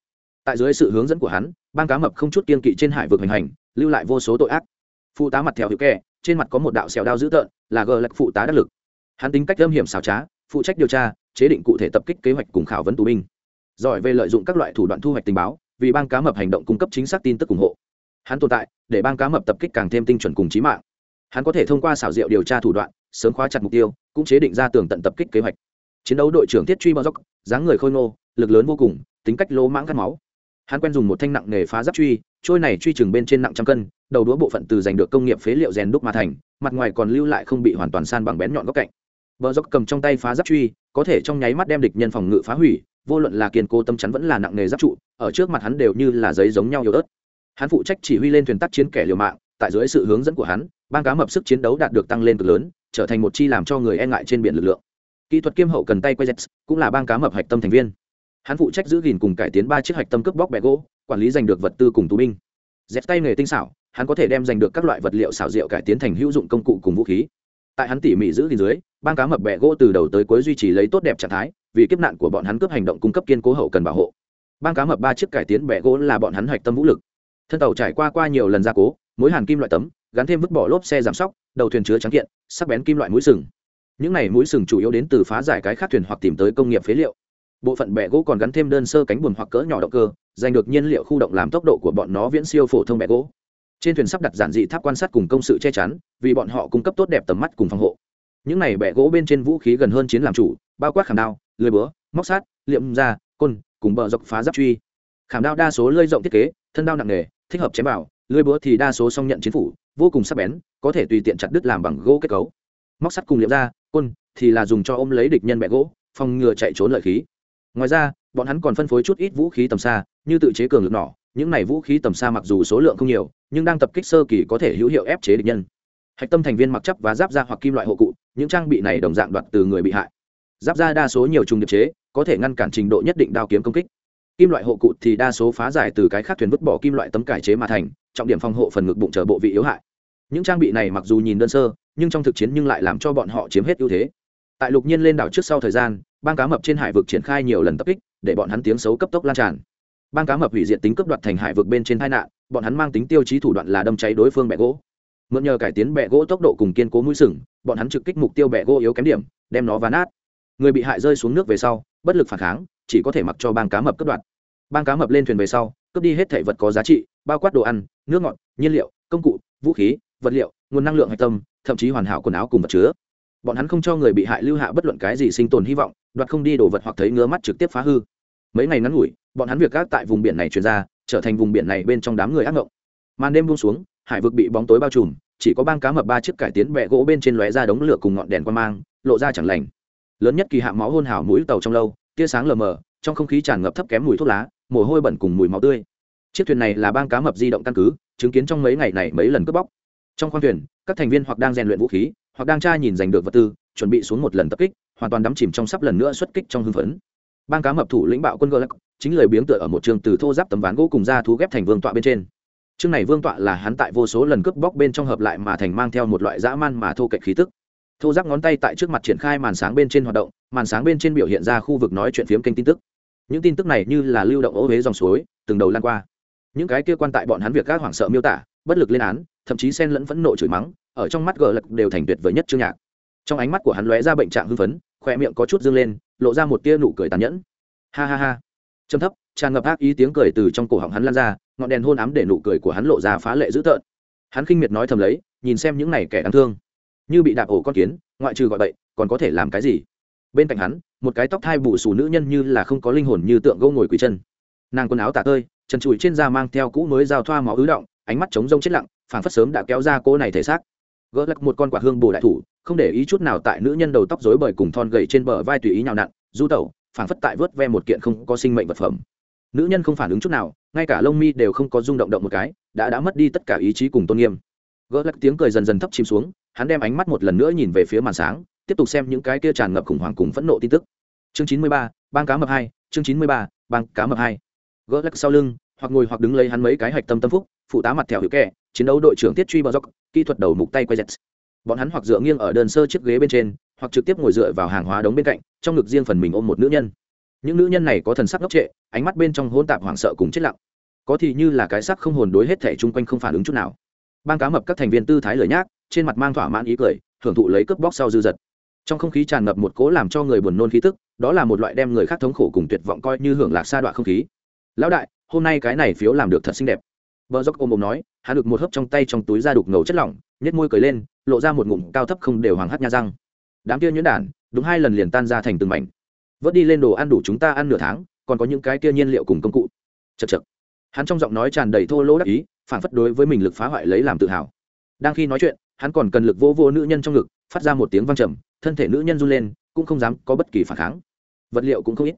Speaker 1: Tại dưới sự hướng dẫn của hắn ban cá mập không chút kiên kỵ trên hải vực hành hành, lưu lại vô số tội ác. Phụ tá mặt theo hữu kè, trên mặt có một đạo xẻo đao dữ tợn, là gờ lắc phụ tá đắc lực. Hắn tính cách âm hiểm xảo trá, phụ trách điều tra, chế định cụ thể tập kích kế hoạch cùng khảo vấn tù binh. Giỏi về lợi dụng các loại thủ đoạn thu hoạch tình báo, vì bang cá mập hành động cung cấp chính xác tin tức ủng hộ. Hắn tồn tại, để bang cá mập tập kích càng thêm tinh chuẩn cùng trí mạng hắn có thể thông qua xảo diệu điều tra thủ đoạn, sớm khóa chặt mục tiêu, cũng chế định ra tường tận tập kích kế hoạch. Chiến đấu đội trưởng thiết truy bao dốc, dáng người khôi ngô, lực lớn vô cùng, tính cách lỗ mãng cắt máu. Hắn quen dùng một thanh nặng nghề phá giáp truy, trôi này truy chừng bên trên nặng trăm cân, đầu đũa bộ phận từ giành được công nghiệp phế liệu rèn đúc mà thành, mặt ngoài còn lưu lại không bị hoàn toàn san bằng bén nhọn góc cạnh. Bờ dốc cầm trong tay phá giáp truy, có thể trong nháy mắt đem địch nhân phòng ngự phá hủy, vô luận là kiên cố tâm chắn vẫn là nặng nghề giáp trụ, ở trước mặt hắn đều như là giấy giống nhau yếu ớt. Hắn phụ trách chỉ huy lên thuyền tác chiến kẻ liều mạng tại dưới sự hướng dẫn của hắn, bang cá mập sức chiến đấu đạt được tăng lên cực lớn, trở thành một chi làm cho người e ngại trên biển lực lượng. Kỹ thuật kiêm hậu cần tay quay jets, cũng là bang cá mập hạch tâm thành viên. Hắn phụ trách giữ gìn cùng cải tiến ba chiếc hạch tâm cướp bóc bẹ gỗ, quản lý giành được vật tư cùng tù binh. Dẹp tay nghề tinh xảo, hắn có thể đem giành được các loại vật liệu xảo diệu cải tiến thành hữu dụng công cụ cùng vũ khí. Tại hắn tỉ mỉ giữ gìn dưới, bang cá mập bẹ gỗ từ đầu tới cuối duy trì lấy tốt đẹp trạng thái, vì kiếp nạn của bọn hắn cướp hành động cung cấp kiên cố hậu cần bảo hộ. Bang cá mập ba chiếc cải tiến bẹ gỗ là bọn hắn hạch tâm vũ lực. Thân tàu trải qua qua nhiều lần gia cố mối hàn kim loại tấm, gắn thêm vứt bỏ lốp xe giảm sóc, đầu thuyền chứa trắng kiện, sắc bén kim loại mũi sừng. Những này mũi sừng chủ yếu đến từ phá giải cái khác thuyền hoặc tìm tới công nghiệp phế liệu. Bộ phận bẹ gỗ còn gắn thêm đơn sơ cánh buồm hoặc cỡ nhỏ động cơ, giành được nhiên liệu khu động làm tốc độ của bọn nó viễn siêu phổ thông bẹ gỗ. Trên thuyền sắp đặt giản dị tháp quan sát cùng công sự che chắn, vì bọn họ cung cấp tốt đẹp tầm mắt cùng phòng hộ. Những này bẹ gỗ bên trên vũ khí gần hơn chiến làm chủ, bao quát khảm đao, lưới búa, móc sát liệm da, côn, cùng bờ dọc phá giáp truy. Khảm đao đa số lơi rộng thiết kế, thân đao nặng nề, thích hợp chém vào lưới búa thì đa số song nhận chiến phủ vô cùng sắc bén có thể tùy tiện chặt đứt làm bằng gỗ kết cấu. Móc sắt cùng liệm ra, côn thì là dùng cho ôm lấy địch nhân bẹ gỗ phòng ngừa chạy trốn lợi khí. Ngoài ra bọn hắn còn phân phối chút ít vũ khí tầm xa như tự chế cường lực nỏ. Những này vũ khí tầm xa mặc dù số lượng không nhiều nhưng đang tập kích sơ kỳ có thể hữu hiệu ép chế địch nhân. Hạch tâm thành viên mặc chấp và giáp ra hoặc kim loại hộ cụ những trang bị này đồng dạng đoạt từ người bị hại. Giáp ra đa số nhiều trùng điệp chế có thể ngăn cản trình độ nhất định đao kiếm công kích. Kim loại hộ cụ thì đa số phá giải từ cái khác thuyền vứt bỏ kim loại tấm cải chế mà thành trọng điểm phòng hộ phần ngực bụng chờ bộ vị yếu hại. Những trang bị này mặc dù nhìn đơn sơ, nhưng trong thực chiến nhưng lại làm cho bọn họ chiếm hết ưu thế. Tại lục nhiên lên đảo trước sau thời gian, bang cá mập trên hải vực triển khai nhiều lần tập kích, để bọn hắn tiếng xấu cấp tốc lan tràn. Bang cá mập hủy diệt tính cấp đoạt thành hải vực bên trên tai nạn, bọn hắn mang tính tiêu chí thủ đoạn là đâm cháy đối phương bẹ gỗ. Mượn nhờ cải tiến bẹ gỗ tốc độ cùng kiên cố mũi sừng, bọn hắn trực kích mục tiêu bẹ gỗ yếu kém điểm, đem nó ván nát. Người bị hại rơi xuống nước về sau, bất lực phản kháng, chỉ có thể mặc cho bang cá mập cướp đoạt. Bang cá mập lên thuyền về sau cướp đi hết thể vật có giá trị, bao quát đồ ăn, nước ngọt, nhiên liệu, công cụ, vũ khí, vật liệu, nguồn năng lượng hạch tâm, thậm chí hoàn hảo quần áo cùng vật chứa. Bọn hắn không cho người bị hại lưu hạ bất luận cái gì sinh tồn hy vọng, đoạt không đi đồ vật hoặc thấy ngứa mắt trực tiếp phá hư. Mấy ngày ngắn ngủi, bọn hắn việc gác tại vùng biển này chuyển ra, trở thành vùng biển này bên trong đám người ác ngộng. Màn đêm buông xuống, hải vực bị bóng tối bao trùm, chỉ có bang cá mập ba chiếc cải tiến bẹ gỗ bên trên lóe ra đống lửa cùng ngọn đèn quan mang, lộ ra chẳng lành. Lớn nhất kỳ hạ máu hôn hào mũi tàu trong lâu, tia sáng lờ mờ, trong không khí tràn ngập thấp kém mùi thuốc lá mồ hôi bẩn cùng mùi máu tươi. Chiếc thuyền này là bang cá mập di động căn cứ, chứng kiến trong mấy ngày này mấy lần cướp bóc. Trong khoang thuyền, các thành viên hoặc đang rèn luyện vũ khí, hoặc đang tra nhìn giành được vật tư, chuẩn bị xuống một lần tập kích, hoàn toàn đắm chìm trong sắp lần nữa xuất kích trong hưng phấn. Bang cá mập thủ lĩnh bạo quân gờ lắc chính lời biếng tựa ở một trường từ thô giáp tấm ván gỗ cùng da thú ghép thành vương tọa bên trên. Chương này vương tọa là hắn tại vô số lần cướp bóc bên trong hợp lại mà thành mang theo một loại dã man mà thô cạnh khí tức. Thô giáp ngón tay tại trước mặt triển khai màn sáng bên trên hoạt động, màn sáng bên trên biểu hiện ra khu vực nói chuyện phiếm kênh tin tức những tin tức này như là lưu động ô huế dòng suối, từng đầu lan qua. Những cái kia quan tại bọn hắn việc các hoảng sợ miêu tả, bất lực lên án, thậm chí xen lẫn phẫn nộ chửi mắng, ở trong mắt gờ lật đều thành tuyệt vời nhất chương nhạc. Trong ánh mắt của hắn lóe ra bệnh trạng hưng phấn khoe miệng có chút dương lên, lộ ra một tia nụ cười tàn nhẫn. Ha ha ha. Trầm thấp, tràn ngập ác ý tiếng cười từ trong cổ họng hắn lan ra, ngọn đèn hôn ám để nụ cười của hắn lộ ra phá lệ dữ tợn. Hắn khinh miệt nói thầm lấy, nhìn xem những này kẻ đáng thương. Như bị đạp ổ con kiến, ngoại trừ gọi bậy, còn có thể làm cái gì? Bên cạnh hắn một cái tóc thai bù xù nữ nhân như là không có linh hồn như tượng gỗ ngồi quỳ chân. Nàng quần áo tả tơi trần trụi trên da mang theo cũ mới giao thoa máu ứ động, ánh mắt trống rông chết lặng, phảng phất sớm đã kéo ra cô này thể xác. Gỡ lắc một con quả hương bồ đại thủ, không để ý chút nào tại nữ nhân đầu tóc rối bời cùng thon gầy trên bờ vai tùy ý nhào nặn, du tẩu, phảng phất tại vớt ve một kiện không có sinh mệnh vật phẩm. Nữ nhân không phản ứng chút nào, ngay cả lông mi đều không có rung động động một cái, đã đã mất đi tất cả ý chí cùng tôn nghiêm. Gỡ lắc tiếng cười dần dần thấp chìm xuống, hắn đem ánh mắt một lần nữa nhìn về phía màn sáng tiếp tục xem những cái kia tràn ngập khủng hoảng cùng phẫn nộ tin tức. Chương chín mươi ba, bang cá mập hai, chương chín mươi ba, bang cá mập hai. Gỡ lắc sau lưng, hoặc ngồi hoặc đứng lấy hắn mấy cái hạch tâm tâm phúc, phụ tá mặt thẻo hữu kẻ, chiến đấu đội trưởng tiết truy bờ dốc, kỹ thuật đầu mục tay quay giật bọn hắn hoặc dựa nghiêng ở đơn sơ chiếc ghế bên trên, hoặc trực tiếp ngồi dựa vào hàng hóa đống bên cạnh, trong ngực riêng phần mình ôm một nữ nhân. Những nữ nhân này có thần sắc ngốc trệ, ánh mắt bên trong hôn tạp hoảng sợ cùng chết lặng. Có thì như là cái sắc không hồn đối hết thể chung quanh không phản ứng chút nào. Ban cá mập các thành viên tư thái lời nhác, trên mặt mang thỏa mãn ý cười, hưởng thụ lấy cướp bóc sau dư giật trong không khí tràn ngập một cố làm cho người buồn nôn khí tức, đó là một loại đem người khác thống khổ cùng tuyệt vọng coi như hưởng lạc sa đoạn không khí. Lão đại, hôm nay cái này phiếu làm được thật xinh đẹp. Vợ dốc ôm ôm nói, hắn được một hớp trong tay trong túi ra đục ngầu chất lỏng nhét môi cười lên, lộ ra một ngụm cao thấp không đều hoàng hát nha răng. Đám kia nhuyễn đản, đúng hai lần liền tan ra thành từng mảnh. Vớt đi lên đồ ăn đủ chúng ta ăn nửa tháng, còn có những cái kia nhiên liệu cùng công cụ. Chật chật hắn trong giọng nói tràn đầy thô lỗ đắc ý, phản phất đối với mình lực phá hoại lấy làm tự hào. Đang khi nói chuyện, hắn còn cần lực vô vô nữ nhân trong ngực, phát ra một tiếng vang trầm thân thể nữ nhân run lên, cũng không dám có bất kỳ phản kháng. Vật liệu cũng không ít.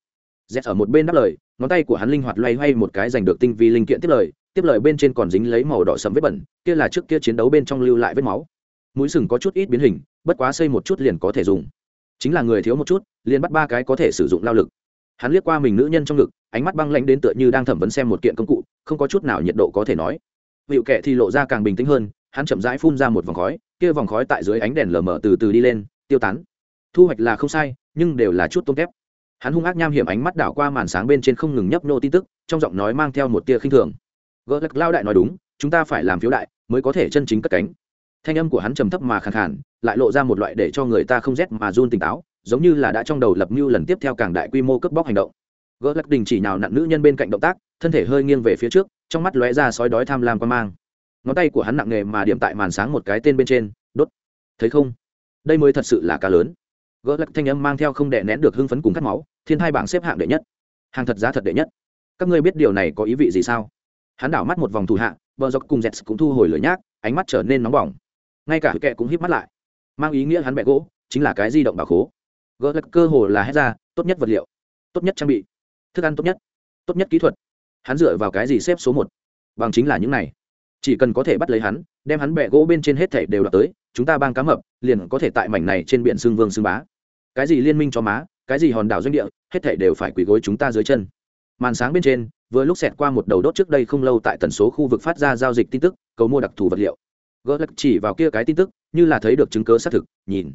Speaker 1: Z ở một bên đáp lời, ngón tay của hắn linh hoạt loay hoay một cái giành được tinh vi linh kiện tiếp lời tiếp lời bên trên còn dính lấy màu đỏ sầm vết bẩn, kia là trước kia chiến đấu bên trong lưu lại vết máu. Mũi sừng có chút ít biến hình, bất quá xây một chút liền có thể dùng. Chính là người thiếu một chút, liền bắt ba cái có thể sử dụng lao lực. Hắn liếc qua mình nữ nhân trong ngực, ánh mắt băng lãnh đến tựa như đang thẩm vấn xem một kiện công cụ, không có chút nào nhiệt độ có thể nói. Vịu kệ thì lộ ra càng bình tĩnh hơn, hắn chậm rãi phun ra một vòng khói, kia vòng khói tại dưới ánh đèn lờ mờ từ từ đi lên tiêu tán. Thu hoạch là không sai, nhưng đều là chút tôm kép hắn hung ác nham hiểm ánh mắt đảo qua màn sáng bên trên không ngừng nhấp nô tin tức, trong giọng nói mang theo một tia khinh thường. Gỡ lắc lao đại nói đúng, chúng ta phải làm phiếu đại, mới có thể chân chính cất cánh. Thanh âm của hắn trầm thấp mà khàn khàn, lại lộ ra một loại để cho người ta không rét mà run tỉnh táo, giống như là đã trong đầu lập mưu lần tiếp theo càng đại quy mô cướp bóc hành động. Gỡ lắc đình chỉ nào nặn nữ nhân bên cạnh động tác, thân thể hơi nghiêng về phía trước, trong mắt lóe ra sói đói tham lam quan mang. Ngón tay của hắn nặng nề mà điểm tại màn sáng một cái tên bên trên, đốt. Thấy không? Đây mới thật sự là cá lớn. Gỡ lắc thanh âm mang theo không đệ nén được hưng phấn cùng cắt máu, thiên hai bảng xếp hạng đệ nhất. Hàng thật giá thật đệ nhất. Các ngươi biết điều này có ý vị gì sao? Hắn đảo mắt một vòng thủ hạ vợ dọc cùng dẹt cũng thu hồi lửa nhác, ánh mắt trở nên nóng bỏng. Ngay cả kệ cũng híp mắt lại. Mang ý nghĩa hắn bẹ gỗ, chính là cái di động bảo khố. Gỡ lắc cơ hồ là hết ra, tốt nhất vật liệu, tốt nhất trang bị, thức ăn tốt nhất tốt nhất kỹ thuật. Hắn dựa vào cái gì xếp số một? Bằng chính là những này chỉ cần có thể bắt lấy hắn, đem hắn bẹ gỗ bên trên hết thể đều đọc tới, chúng ta bang cá mập liền có thể tại mảnh này trên biển xương vương xương bá. Cái gì liên minh cho má, cái gì hòn đảo doanh địa, hết thể đều phải quỳ gối chúng ta dưới chân. Màn sáng bên trên, vừa lúc xẹt qua một đầu đốt trước đây không lâu tại tần số khu vực phát ra giao dịch tin tức, cầu mua đặc thù vật liệu. Gỡ lắc chỉ vào kia cái tin tức, như là thấy được chứng cớ xác thực, nhìn.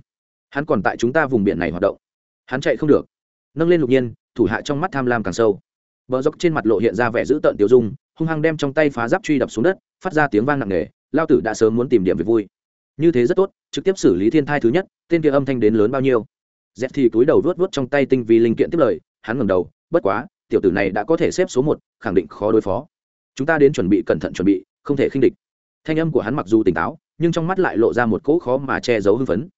Speaker 1: Hắn còn tại chúng ta vùng biển này hoạt động. Hắn chạy không được. Nâng lên lục nhiên, thủ hạ trong mắt tham lam càng sâu. Bờ dốc trên mặt lộ hiện ra vẻ dữ tợn tiêu dung, hung hăng đem trong tay phá giáp truy đập xuống đất phát ra tiếng vang nặng nề, lao tử đã sớm muốn tìm điểm việc vui. Như thế rất tốt, trực tiếp xử lý thiên thai thứ nhất, tên kia âm thanh đến lớn bao nhiêu. Dẹp thì túi đầu vuốt vuốt trong tay tinh vi linh kiện tiếp lời, hắn ngẩng đầu, bất quá, tiểu tử này đã có thể xếp số một, khẳng định khó đối phó. Chúng ta đến chuẩn bị cẩn thận chuẩn bị, không thể khinh địch. Thanh âm của hắn mặc dù tỉnh táo, nhưng trong mắt lại lộ ra một cỗ khó mà che giấu hưng phấn.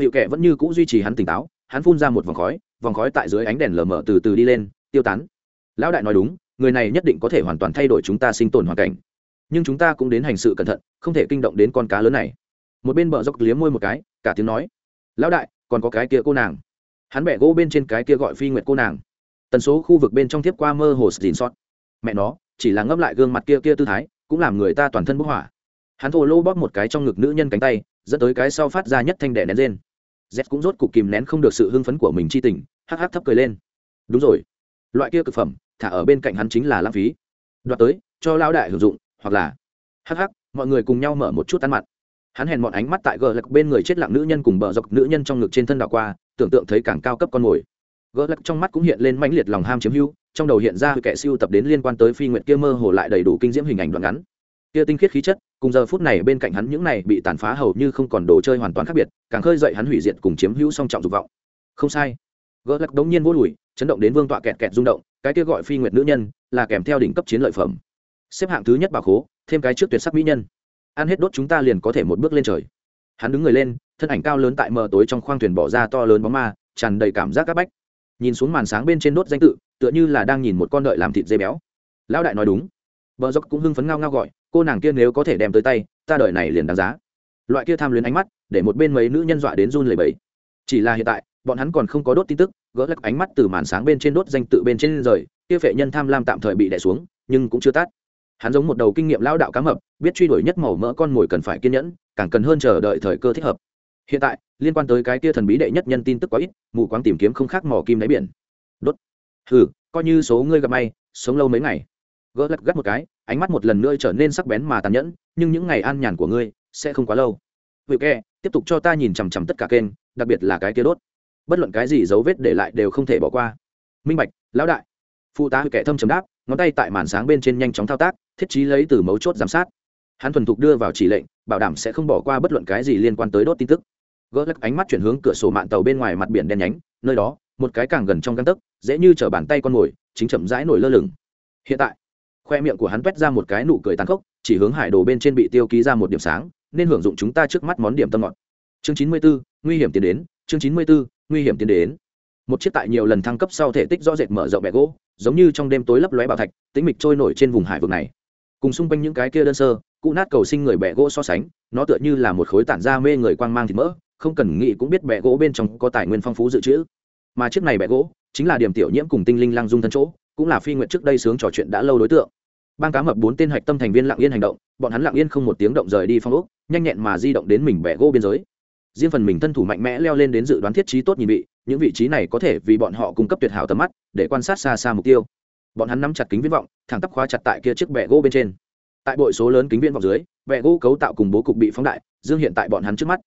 Speaker 1: Hiệu Kệ vẫn như cũ duy trì hắn tỉnh táo, hắn phun ra một vòng khói vòng khói tại dưới ánh đèn lờ mờ từ từ đi lên, tiêu tán. Lão đại nói đúng, người này nhất định có thể hoàn toàn thay đổi chúng ta sinh tồn hoàn cảnh nhưng chúng ta cũng đến hành sự cẩn thận, không thể kinh động đến con cá lớn này. Một bên bờ dốc liếm môi một cái, cả tiếng nói, lão đại, còn có cái kia cô nàng. Hắn bẻ gỗ bên trên cái kia gọi phi nguyệt cô nàng. Tần số khu vực bên trong tiếp qua mơ hồ dìn sót. Mẹ nó, chỉ là ngấp lại gương mặt kia kia tư thái, cũng làm người ta toàn thân bức hỏa. Hắn thô lô bóp một cái trong ngực nữ nhân cánh tay, dẫn tới cái sau phát ra nhất thanh đẻ nén rên. Z cũng rốt cục kìm nén không được sự hưng phấn của mình chi tình, hắc hắc thấp cười lên. Đúng rồi. Loại kia cực phẩm, thả ở bên cạnh hắn chính là lãng phí. Đoạt tới, cho lão đại hưởng dụng hoặc là, hắc hắc, mọi người cùng nhau mở một chút ăn mặn. Hắn hèn mọn ánh mắt tại gờ lật bên người chết lặng nữ nhân cùng bờ dọc nữ nhân trong ngực trên thân đảo qua, tưởng tượng thấy càng cao cấp con mồi. Gờ lật trong mắt cũng hiện lên mãnh liệt lòng ham chiếm hữu, trong đầu hiện ra kẻ siêu tập đến liên quan tới phi nguyện kia mơ hồ lại đầy đủ kinh diễm hình ảnh đoạn ngắn. Kia tinh khiết khí chất, cùng giờ phút này bên cạnh hắn những này bị tàn phá hầu như không còn đồ chơi hoàn toàn khác biệt, càng khơi dậy hắn hủy diệt cùng chiếm hữu song trọng dục vọng. Không sai. Gỡ lắc đống nhiên vô lùi chấn động đến vương tọa kẹt kẹt rung động, cái kia gọi phi nguyệt nữ nhân là kèm theo đỉnh cấp chiến lợi phẩm xếp hạng thứ nhất bà khố, thêm cái trước tuyệt sắc mỹ nhân. Ăn hết đốt chúng ta liền có thể một bước lên trời. Hắn đứng người lên, thân ảnh cao lớn tại mờ tối trong khoang thuyền bỏ ra to lớn bóng ma, tràn đầy cảm giác áp bách. Nhìn xuống màn sáng bên trên đốt danh tự, tựa như là đang nhìn một con đợi làm thịt dây béo. Lão đại nói đúng. Vợ dốc cũng hưng phấn ngao ngao gọi, cô nàng kia nếu có thể đem tới tay, ta đợi này liền đáng giá. Loại kia tham luyến ánh mắt, để một bên mấy nữ nhân dọa đến run lẩy bẩy. Chỉ là hiện tại, bọn hắn còn không có đốt tin tức, gỡ lắc ánh mắt từ màn sáng bên trên đốt danh tự bên trên rời, kia phệ nhân tham lam tạm thời bị đè xuống, nhưng cũng chưa tắt hắn giống một đầu kinh nghiệm lao đạo cá mập, biết truy đuổi nhất màu mỡ con mồi cần phải kiên nhẫn, càng cần hơn chờ đợi thời cơ thích hợp. Hiện tại, liên quan tới cái kia thần bí đệ nhất nhân tin tức quá ít, mù quáng tìm kiếm không khác mỏ kim đáy biển. Đốt. Hừ, coi như số ngươi gặp may, sống lâu mấy ngày. Gỡ lật gắt một cái, ánh mắt một lần nữa trở nên sắc bén mà tàn nhẫn, nhưng những ngày an nhàn của ngươi sẽ không quá lâu. Vị kệ, tiếp tục cho ta nhìn chằm chằm tất cả kênh, đặc biệt là cái kia đốt. Bất luận cái gì dấu vết để lại đều không thể bỏ qua. Minh bạch, lão đại. Phụ tá kẻ thâm chấm đáp, ngón tay tại màn sáng bên trên nhanh chóng thao tác thiết trí lấy từ mấu chốt giám sát. Hắn thuần thục đưa vào chỉ lệnh, bảo đảm sẽ không bỏ qua bất luận cái gì liên quan tới đốt tin tức. Gỡ lắc ánh mắt chuyển hướng cửa sổ mạng tàu bên ngoài mặt biển đen nhánh, nơi đó, một cái càng gần trong găng tấc, dễ như chở bàn tay con mồi, chính chậm rãi nổi lơ lửng. Hiện tại, khoe miệng của hắn quét ra một cái nụ cười tàn khốc, chỉ hướng hải đồ bên trên bị tiêu ký ra một điểm sáng, nên hưởng dụng chúng ta trước mắt món điểm tâm ngọt. Chương chín mươi bốn nguy hiểm tiến đến, chương chín mươi bốn nguy hiểm tiến đến. Một chiếc tại nhiều lần thăng cấp sau thể tích rõ rệt mở rộng bẹ gỗ, giống như trong đêm tối lấp lóe bảo thạch, tĩnh mịch trôi nổi trên vùng hải vực này cùng xung quanh những cái kia đơn sơ cụ nát cầu sinh người bẹ gỗ so sánh, nó tựa như là một khối tản ra mê người quang mang thịt mỡ, không cần nghĩ cũng biết bẹ gỗ bên trong có tài nguyên phong phú dự trữ. Mà chiếc này bẹ gỗ chính là điểm tiểu nhiễm cùng tinh linh lăng dung thân chỗ, cũng là phi nguyện trước đây sướng trò chuyện đã lâu đối tượng. Ban cá mập bốn tên hạch tâm thành viên lặng yên hành động, bọn hắn lặng yên không một tiếng động rời đi phong ốc, nhanh nhẹn mà di động đến mình bẻ gỗ biên giới. Riêng phần mình thân thủ mạnh mẽ leo lên đến dự đoán thiết trí tốt nhìn vị, những vị trí này có thể vì bọn họ cung cấp tuyệt hảo tầm mắt, để quan sát xa xa mục tiêu bọn hắn nắm chặt kính viễn vọng, thẳng tắp khóa chặt tại kia chiếc bẹ gỗ bên trên. Tại bội số lớn kính viễn vọng dưới bẹ gỗ cấu tạo cùng bố cục bị phóng đại, dương hiện tại bọn hắn trước mắt.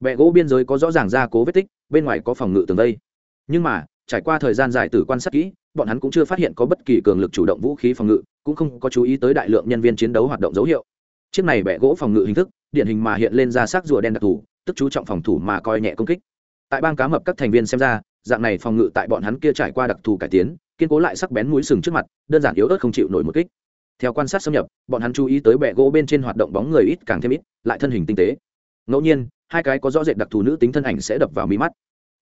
Speaker 1: Bẹ gỗ biên giới có rõ ràng ra cố vết tích, bên ngoài có phòng ngự tường vây. Nhưng mà, trải qua thời gian dài từ quan sát kỹ, bọn hắn cũng chưa phát hiện có bất kỳ cường lực chủ động vũ khí phòng ngự, cũng không có chú ý tới đại lượng nhân viên chiến đấu hoạt động dấu hiệu. Chiếc này bẹ gỗ phòng ngự hình thức, điển hình mà hiện lên ra xác rùa đen đặc thù, tức chú trọng phòng thủ mà coi nhẹ công kích. Tại bang cá mập các thành viên xem ra, dạng này phòng ngự tại bọn hắn kia trải qua đặc thù cải tiến kiên cố lại sắc bén mũi sừng trước mặt, đơn giản yếu ớt không chịu nổi một kích. Theo quan sát xâm nhập, bọn hắn chú ý tới bẹ gỗ bên trên hoạt động bóng người ít càng thêm ít, lại thân hình tinh tế. Ngẫu nhiên, hai cái có rõ rệt đặc thù nữ tính thân ảnh sẽ đập vào mí mắt.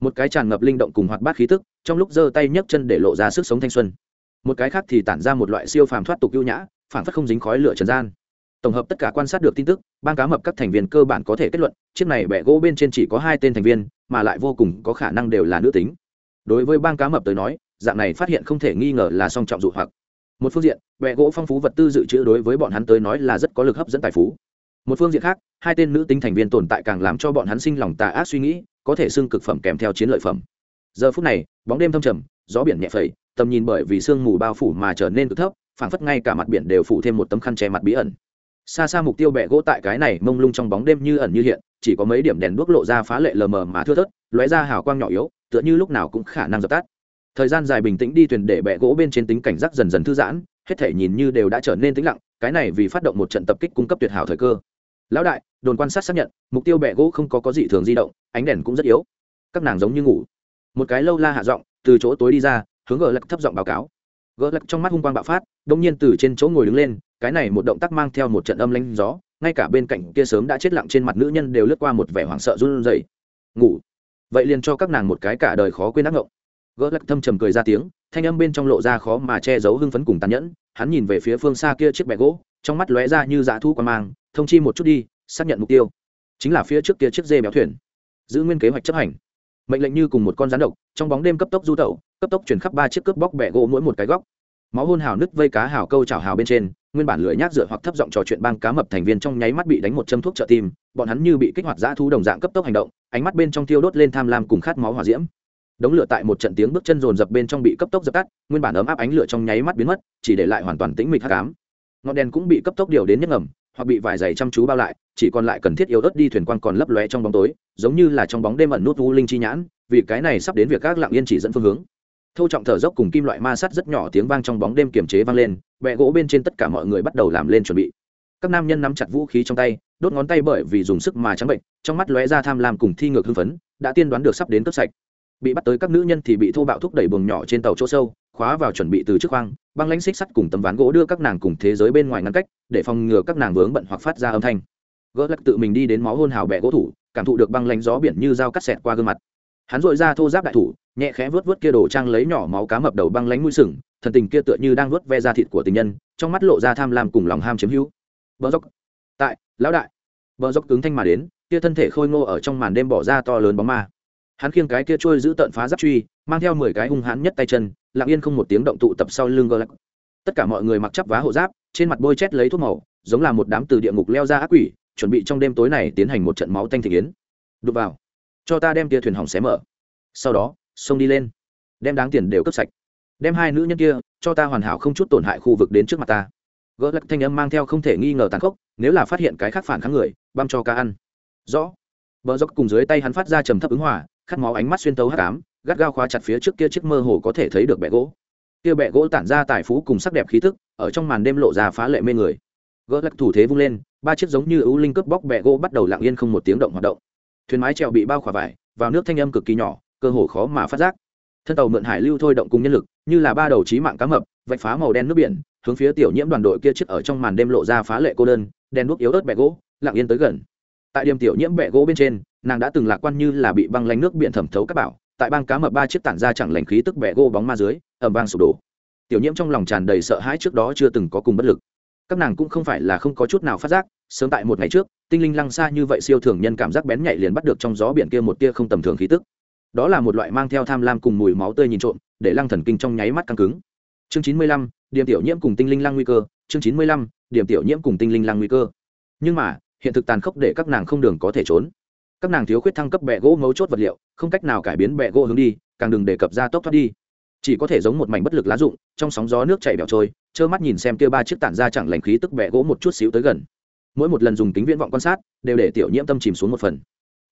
Speaker 1: Một cái tràn ngập linh động cùng hoạt bát khí tức, trong lúc giơ tay nhấc chân để lộ ra sức sống thanh xuân. Một cái khác thì tản ra một loại siêu phàm thoát tục ưu nhã phản phất không dính khói lửa trần gian. Tổng hợp tất cả quan sát được tin tức ban cá mập các thành viên cơ bản có thể kết luận, chiếc này bẻ gỗ bên trên chỉ có hai tên thành viên, mà lại vô cùng có khả năng đều là nữ tính. Đối với ban cá mập tới nói dạng này phát hiện không thể nghi ngờ là song trọng dụ hoặc. Một phương diện bẹ gỗ phong phú vật tư dự trữ đối với bọn hắn tới nói là rất có lực hấp dẫn tài phú. Một phương diện khác, hai tên nữ tính thành viên tồn tại càng làm cho bọn hắn sinh lòng tà ác suy nghĩ, có thể xưng cực phẩm kèm theo chiến lợi phẩm. Giờ phút này, bóng đêm thâm trầm, gió biển nhẹ phẩy, tầm nhìn bởi vì sương mù bao phủ mà trở nên cực thấp, phảng phất ngay cả mặt biển đều phủ thêm một tấm khăn che mặt bí ẩn. Xa xa mục tiêu bẹ gỗ tại cái này mông lung trong bóng đêm như ẩn như hiện, chỉ có mấy điểm đèn đuốc lộ ra phá lệ lờ mờ mà thưa thớt, lóe ra hào quang nhỏ yếu, tựa như lúc nào cũng khả năng dập tắt thời gian dài bình tĩnh đi thuyền để bẹ gỗ bên trên tính cảnh giác dần dần thư giãn, hết thể nhìn như đều đã trở nên tĩnh lặng, cái này vì phát động một trận tập kích cung cấp tuyệt hảo thời cơ. Lão đại, đồn quan sát xác nhận, mục tiêu bẹ gỗ không có có gì thường di động, ánh đèn cũng rất yếu. Các nàng giống như ngủ. Một cái lâu la hạ giọng, từ chỗ tối đi ra, hướng gờ lạch thấp giọng báo cáo. Gỡ lạch trong mắt hung quang bạo phát đông nhiên từ trên chỗ ngồi đứng lên, cái này một động tác mang theo một trận âm lanh gió, ngay cả bên cạnh kia sớm đã chết lặng trên mặt nữ nhân đều lướt qua một vẻ hoảng sợ run rẩy. Ngủ. Vậy liền cho các nàng một cái cả đời khó quên ác ngộng gỡ lắc thâm trầm cười ra tiếng, thanh âm bên trong lộ ra khó mà che giấu hưng phấn cùng tàn nhẫn, hắn nhìn về phía phương xa kia chiếc bẹ gỗ, trong mắt lóe ra như dạ thu quan mang, thông chi một chút đi, xác nhận mục tiêu. Chính là phía trước kia chiếc dê béo thuyền. Giữ nguyên kế hoạch chấp hành. Mệnh lệnh như cùng một con rắn độc, trong bóng đêm cấp tốc du tẩu, cấp tốc chuyển khắp ba chiếc cướp bóc bẹ gỗ mỗi một cái góc. Máu hôn hào nứt vây cá hào câu chảo hào bên trên, nguyên bản lưỡi nhác dựa hoặc thấp giọng trò chuyện bang cá mập thành viên trong nháy mắt bị đánh một châm thuốc trợ tim, bọn hắn như bị kích hoạt dã thu đồng dạng cấp tốc hành động, ánh mắt bên trong tiêu đốt lên tham lam cùng khát máu hỏa diễm đống lửa tại một trận tiếng bước chân rồn rập bên trong bị cấp tốc dập tắt, nguyên bản ấm áp ánh lửa trong nháy mắt biến mất, chỉ để lại hoàn toàn tĩnh mịch hắc ám. Ngọn đèn cũng bị cấp tốc điều đến nhấc ngầm, hoặc bị vải dày chăm chú bao lại, chỉ còn lại cần thiết yếu ớt đi thuyền quan còn lấp lóe trong bóng tối, giống như là trong bóng đêm ẩn nút u linh chi nhãn, vì cái này sắp đến việc các lặng yên chỉ dẫn phương hướng. Thâu trọng thở dốc cùng kim loại ma sắt rất nhỏ tiếng vang trong bóng đêm kiềm chế vang lên, bẹ gỗ bên trên tất cả mọi người bắt đầu làm lên chuẩn bị. Các nam nhân nắm chặt vũ khí trong tay, đốt ngón tay bởi vì dùng sức mà trắng bệnh, trong mắt lóe ra tham lam cùng thi ngược hưng phấn, đã tiên đoán được sắp đến cấp sạch bị bắt tới các nữ nhân thì bị thô bạo thúc đẩy buồng nhỏ trên tàu chỗ sâu, khóa vào chuẩn bị từ trước khoang, băng lãnh xích sắt cùng tấm ván gỗ đưa các nàng cùng thế giới bên ngoài ngăn cách, để phòng ngừa các nàng vướng bận hoặc phát ra âm thanh. Gỡ lắc tự mình đi đến máu hôn hào bẹ gỗ thủ, cảm thụ được băng lãnh gió biển như dao cắt xẹt qua gương mặt. Hắn dội ra thô giáp đại thủ, nhẹ khẽ vớt vớt kia đồ trang lấy nhỏ máu cá mập đầu băng lánh mũi sừng, thần tình kia tựa như đang vớt ve da thịt của tình nhân, trong mắt lộ ra tham lam cùng lòng ham chiếm hữu. Bờ dốc. Tại, lão đại. Bờ dốc cứng thanh mà đến, kia thân thể khôi ngô ở trong màn đêm bỏ ra to lớn bóng ma hắn khiêng cái kia trôi giữ tận phá giáp truy, mang theo mười cái hung hãn nhất tay chân, lặng yên không một tiếng động tụ tập sau lưng gờ lắc tất cả mọi người mặc chắp vá hộ giáp, trên mặt bôi chét lấy thuốc màu, giống là một đám từ địa ngục leo ra ác quỷ, chuẩn bị trong đêm tối này tiến hành một trận máu tanh thị yến. đục vào. Cho ta đem tia thuyền hỏng xé mở. Sau đó, xông đi lên. Đem đáng tiền đều cấp sạch. Đem hai nữ nhân kia, cho ta hoàn hảo không chút tổn hại khu vực đến trước mặt ta. Gỡ lắc thanh âm mang theo không thể nghi ngờ tàn khốc, nếu là phát hiện cái khác phản kháng người, băm cho cá ăn. Rõ. Bờ dốc cùng dưới tay hắn phát ra trầm thấp ứng hỏa khát máu ánh mắt xuyên tấu hắc ám, gắt gao khóa chặt phía trước kia chiếc mơ hồ có thể thấy được bẹ gỗ. Kia bẹ gỗ tản ra tài phú cùng sắc đẹp khí thức ở trong màn đêm lộ ra phá lệ mê người. Gỡ lắc thủ thế vung lên ba chiếc giống như ưu linh cướp bóc bẹ gỗ bắt đầu lặng yên không một tiếng động hoạt động. Thuyền mái trèo bị bao khỏa vải vào nước thanh âm cực kỳ nhỏ cơ hồ khó mà phát giác. Thân tàu mượn hải lưu thôi động cùng nhân lực như là ba đầu trí mạng cá mập vạch phá màu đen nước biển hướng phía tiểu nhiễm đoàn đội kia chiếc ở trong màn đêm lộ ra phá lệ cô đơn đèn đuốc yếu ớt bẹ gỗ lặng yên tới gần tại điểm tiểu nhiễm bẹ gỗ bên trên, nàng đã từng lạc quan như là bị băng lánh nước biển thẩm thấu các bảo, tại bang cá mập ba chiếc tản ra chẳng lành khí tức bẹ gỗ bóng ma dưới ẩm vang sụp đổ. Tiểu nhiễm trong lòng tràn đầy sợ hãi trước đó chưa từng có cùng bất lực. Các nàng cũng không phải là không có chút nào phát giác, sớm tại một ngày trước, tinh linh lăng xa như vậy siêu thường nhân cảm giác bén nhạy liền bắt được trong gió biển kia một tia không tầm thường khí tức. Đó là một loại mang theo tham lam cùng mùi máu tươi nhìn trộm, để lăng thần kinh trong nháy mắt căng cứng. Chương chín mươi lăm, điểm tiểu nhiễm cùng tinh linh lăng nguy cơ, chương chín mươi lăm, điểm tiểu nhiễm cùng tinh linh lăng nguy cơ. Nhưng mà hiện thực tàn khốc để các nàng không đường có thể trốn. Các nàng thiếu khuyết thăng cấp bẹ gỗ ngấu chốt vật liệu, không cách nào cải biến bẹ gỗ hướng đi, càng đừng đề cập ra tốc thoát đi. Chỉ có thể giống một mảnh bất lực lá rụng, trong sóng gió nước chảy bẹo trôi, trơ mắt nhìn xem kia ba chiếc tản ra chẳng lành khí tức bẹ gỗ một chút xíu tới gần. Mỗi một lần dùng kính viễn vọng quan sát, đều để tiểu nhiễm tâm chìm xuống một phần.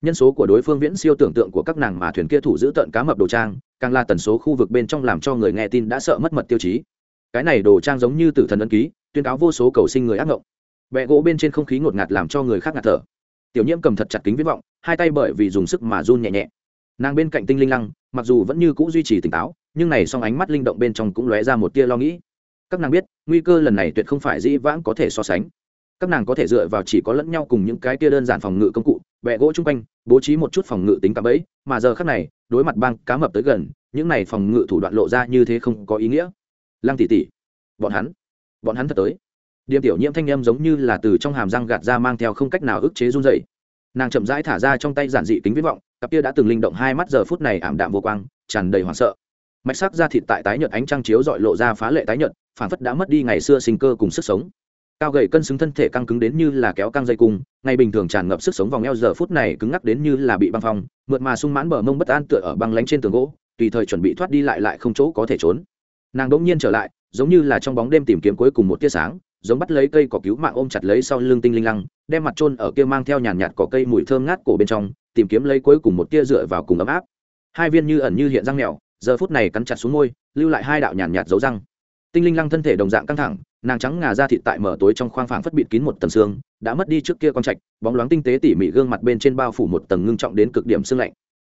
Speaker 1: Nhân số của đối phương viễn siêu tưởng tượng của các nàng mà thuyền kia thủ giữ tận cá mập đồ trang, càng là tần số khu vực bên trong làm cho người nghe tin đã sợ mất mật tiêu chí. Cái này đồ trang giống như tử thần ấn ký, tuyên cáo vô số cầu sinh người ác ngộng bẹ gỗ bên trên không khí ngột ngạt làm cho người khác ngạt thở. Tiểu nhiễm cầm thật chặt kính viết vọng, hai tay bởi vì dùng sức mà run nhẹ nhẹ. Nàng bên cạnh tinh linh lăng, mặc dù vẫn như c ũ duy trì tỉnh táo, nhưng này song ánh mắt linh động bên trong cũng lóe ra một tia lo nghĩ. Các nàng biết, nguy cơ lần này tuyệt không phải dĩ vãng có thể so sánh. Các nàng có thể dựa vào chỉ có lẫn nhau cùng những cái tia đơn giản phòng ngự công cụ, bẹ gỗ chung quanh, bố trí một chút phòng ngự tính cạm bẫy, mà giờ khác này, đối mặt băng cá mập tới gần, những này phòng ngự thủ đoạn lộ ra như thế không có ý nghĩa. Lăng tỉ tỉ bọn hắn bọn hắn thật tới điềm tiểu nhiễm thanh â m giống như là từ trong hàm răng gạt ra mang theo không cách nào ức chế run dày nàng chậm rãi thả ra trong tay giản dị kính viết vọng, cặp kia đã từng linh động hai mắt giờ phút này ảm đạm vô quang, tràn đầy hoảng sợ. Mạch sắc da thịt tại tái nhợt ánh trăng chiếu dọi lộ ra phá lệ tái nhợt phản phất đã mất đi ngày xưa sinh cơ cùng sức sống. Cao gầy cân xứng thân thể căng cứng đến như là kéo căng dây cung, ngày bình thường tràn ngập sức sống vòng eo giờ phút này cứng ngắc đến như là bị băng phong, mượt mà sung mãn bờ mông bất an tựa ở băng lánh trên tường gỗ, tùy thời chuẩn bị thoát đi lại lại không chỗ có thể trốn. Nàng đ ỗ n g nhiên trở lại, giống như là trong bóng đêm tìm kiếm cuối cùng một tia sáng giống bắt lấy cây cỏ cứu mạng ôm chặt lấy sau lưng tinh linh lăng, đem mặt trôn ở kia mang theo nhàn nhạt cỏ cây mùi thơm ngát cổ bên trong, tìm kiếm lấy cuối cùng một tia dựa vào cùng ấm áp. Hai viên như ẩn như hiện răng mèo, giờ phút này cắn chặt xuống môi, lưu lại hai đạo nhàn nhạt dấu răng. Tinh linh lăng thân thể đồng dạng căng thẳng, nàng trắng ngà ra thịt tại mở tối trong khoang phảng phất bịt kín một tầng xương, đã mất đi trước kia con trạch, bóng loáng tinh tế tỉ mỉ gương mặt bên trên bao phủ một tầng ngưng trọng đến cực điểm xương lạnh.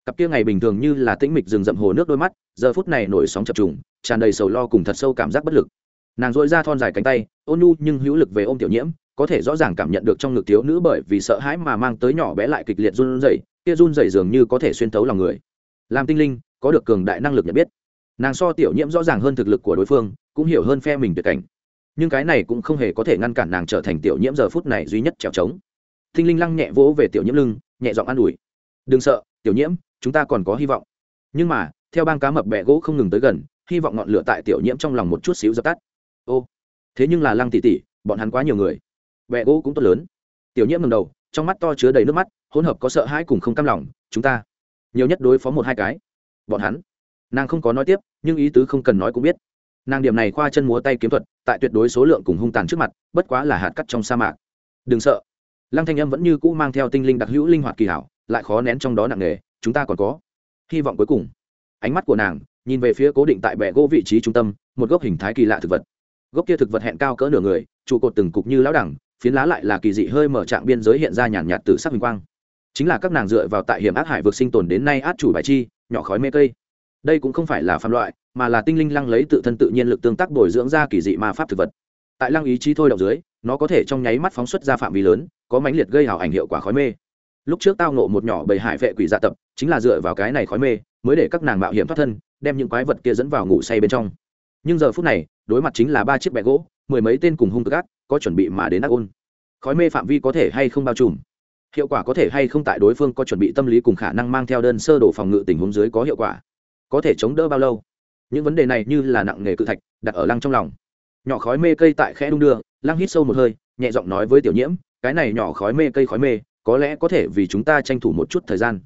Speaker 1: Cặp kia ngày bình thường như là tĩnh mịch rừng rậm hồ nước đôi mắt, giờ phút này nổi sóng chập trùng, tràn đầy sầu lo cùng thật sâu cảm giác bất lực nàng dội ra thon dài cánh tay, ôn nhu nhưng hữu lực về ôm tiểu nhiễm, có thể rõ ràng cảm nhận được trong ngực thiếu nữ bởi vì sợ hãi mà mang tới nhỏ bé lại kịch liệt run rẩy, kia run rẩy dường như có thể xuyên thấu lòng người. Làm tinh linh, có được cường đại năng lực nhận biết. Nàng so tiểu nhiễm rõ ràng hơn thực lực của đối phương, cũng hiểu hơn phe mình tuyệt cảnh. Nhưng cái này cũng không hề có thể ngăn cản nàng trở thành tiểu nhiễm giờ phút này duy nhất trèo trống. Tinh linh lăng nhẹ vỗ về tiểu nhiễm lưng, nhẹ giọng an ủi. Đừng sợ, tiểu nhiễm, chúng ta còn có hy vọng. Nhưng mà, theo bang cá mập bẹ gỗ không ngừng tới gần, hy vọng ngọn lửa tại tiểu nhiễm trong lòng một chút xíu dập tắt ô, thế nhưng là lăng tỉ tỉ bọn hắn quá nhiều người. Bẹ gỗ cũng tốt lớn. Tiểu nhiễm ngầm đầu, trong mắt to chứa đầy nước mắt, hỗn hợp có sợ hãi cùng không cam lòng, chúng ta nhiều nhất đối phó một hai cái. Bọn hắn, nàng không có nói tiếp, nhưng ý tứ không cần nói cũng biết. Nàng điểm này khoa chân múa tay kiếm thuật, tại tuyệt đối số lượng cùng hung tàn trước mặt, bất quá là hạt cắt trong sa mạc. Đừng sợ. Lăng thanh âm vẫn như cũ mang theo tinh linh đặc hữu linh hoạt kỳ hảo, lại khó nén trong đó nặng nề, chúng ta còn có hy vọng cuối cùng. Ánh mắt của nàng, nhìn về phía cố định tại bệ gỗ vị trí trung tâm, một gốc hình thái kỳ lạ thực vật gốc kia thực vật hẹn cao cỡ nửa người, trụ cột từng cục như lão đẳng, phiến lá lại là kỳ dị hơi mở trạng biên giới hiện ra nhàn nhạt từ sắc huỳnh quang. Chính là các nàng dựa vào tại hiểm ác hải vực sinh tồn đến nay át chủ bài chi, nhỏ khói mê cây. Đây cũng không phải là phạm loại, mà là tinh linh lăng lấy tự thân tự nhiên lực tương tác bồi dưỡng ra kỳ dị ma pháp thực vật. Tại lăng ý chí thôi động dưới, nó có thể trong nháy mắt phóng xuất ra phạm vi lớn, có mãnh liệt gây hào ảnh hiệu quả khói mê. Lúc trước tao nộ một nhỏ bầy hải vệ quỷ dạ tập, chính là dựa vào cái này khói mê, mới để các nàng mạo hiểm thoát thân, đem những quái vật kia dẫn vào ngủ say bên trong. Nhưng giờ phút này đối mặt chính là ba chiếc bẹ gỗ, mười mấy tên cùng hung cực ác có chuẩn bị mà đến ác ôn. Khói mê phạm vi có thể hay không bao trùm? Hiệu quả có thể hay không tại đối phương có chuẩn bị tâm lý cùng khả năng mang theo đơn sơ đồ phòng ngự tình huống dưới có hiệu quả? Có thể chống đỡ bao lâu? Những vấn đề này như là nặng nghề cự thạch, đặt ở lăng trong lòng. Nhỏ khói mê cây tại khẽ đung đưa, lăng hít sâu một hơi, nhẹ giọng nói với tiểu nhiễm, cái này nhỏ khói mê cây khói mê, có lẽ có thể vì chúng ta tranh thủ một chút thời gian.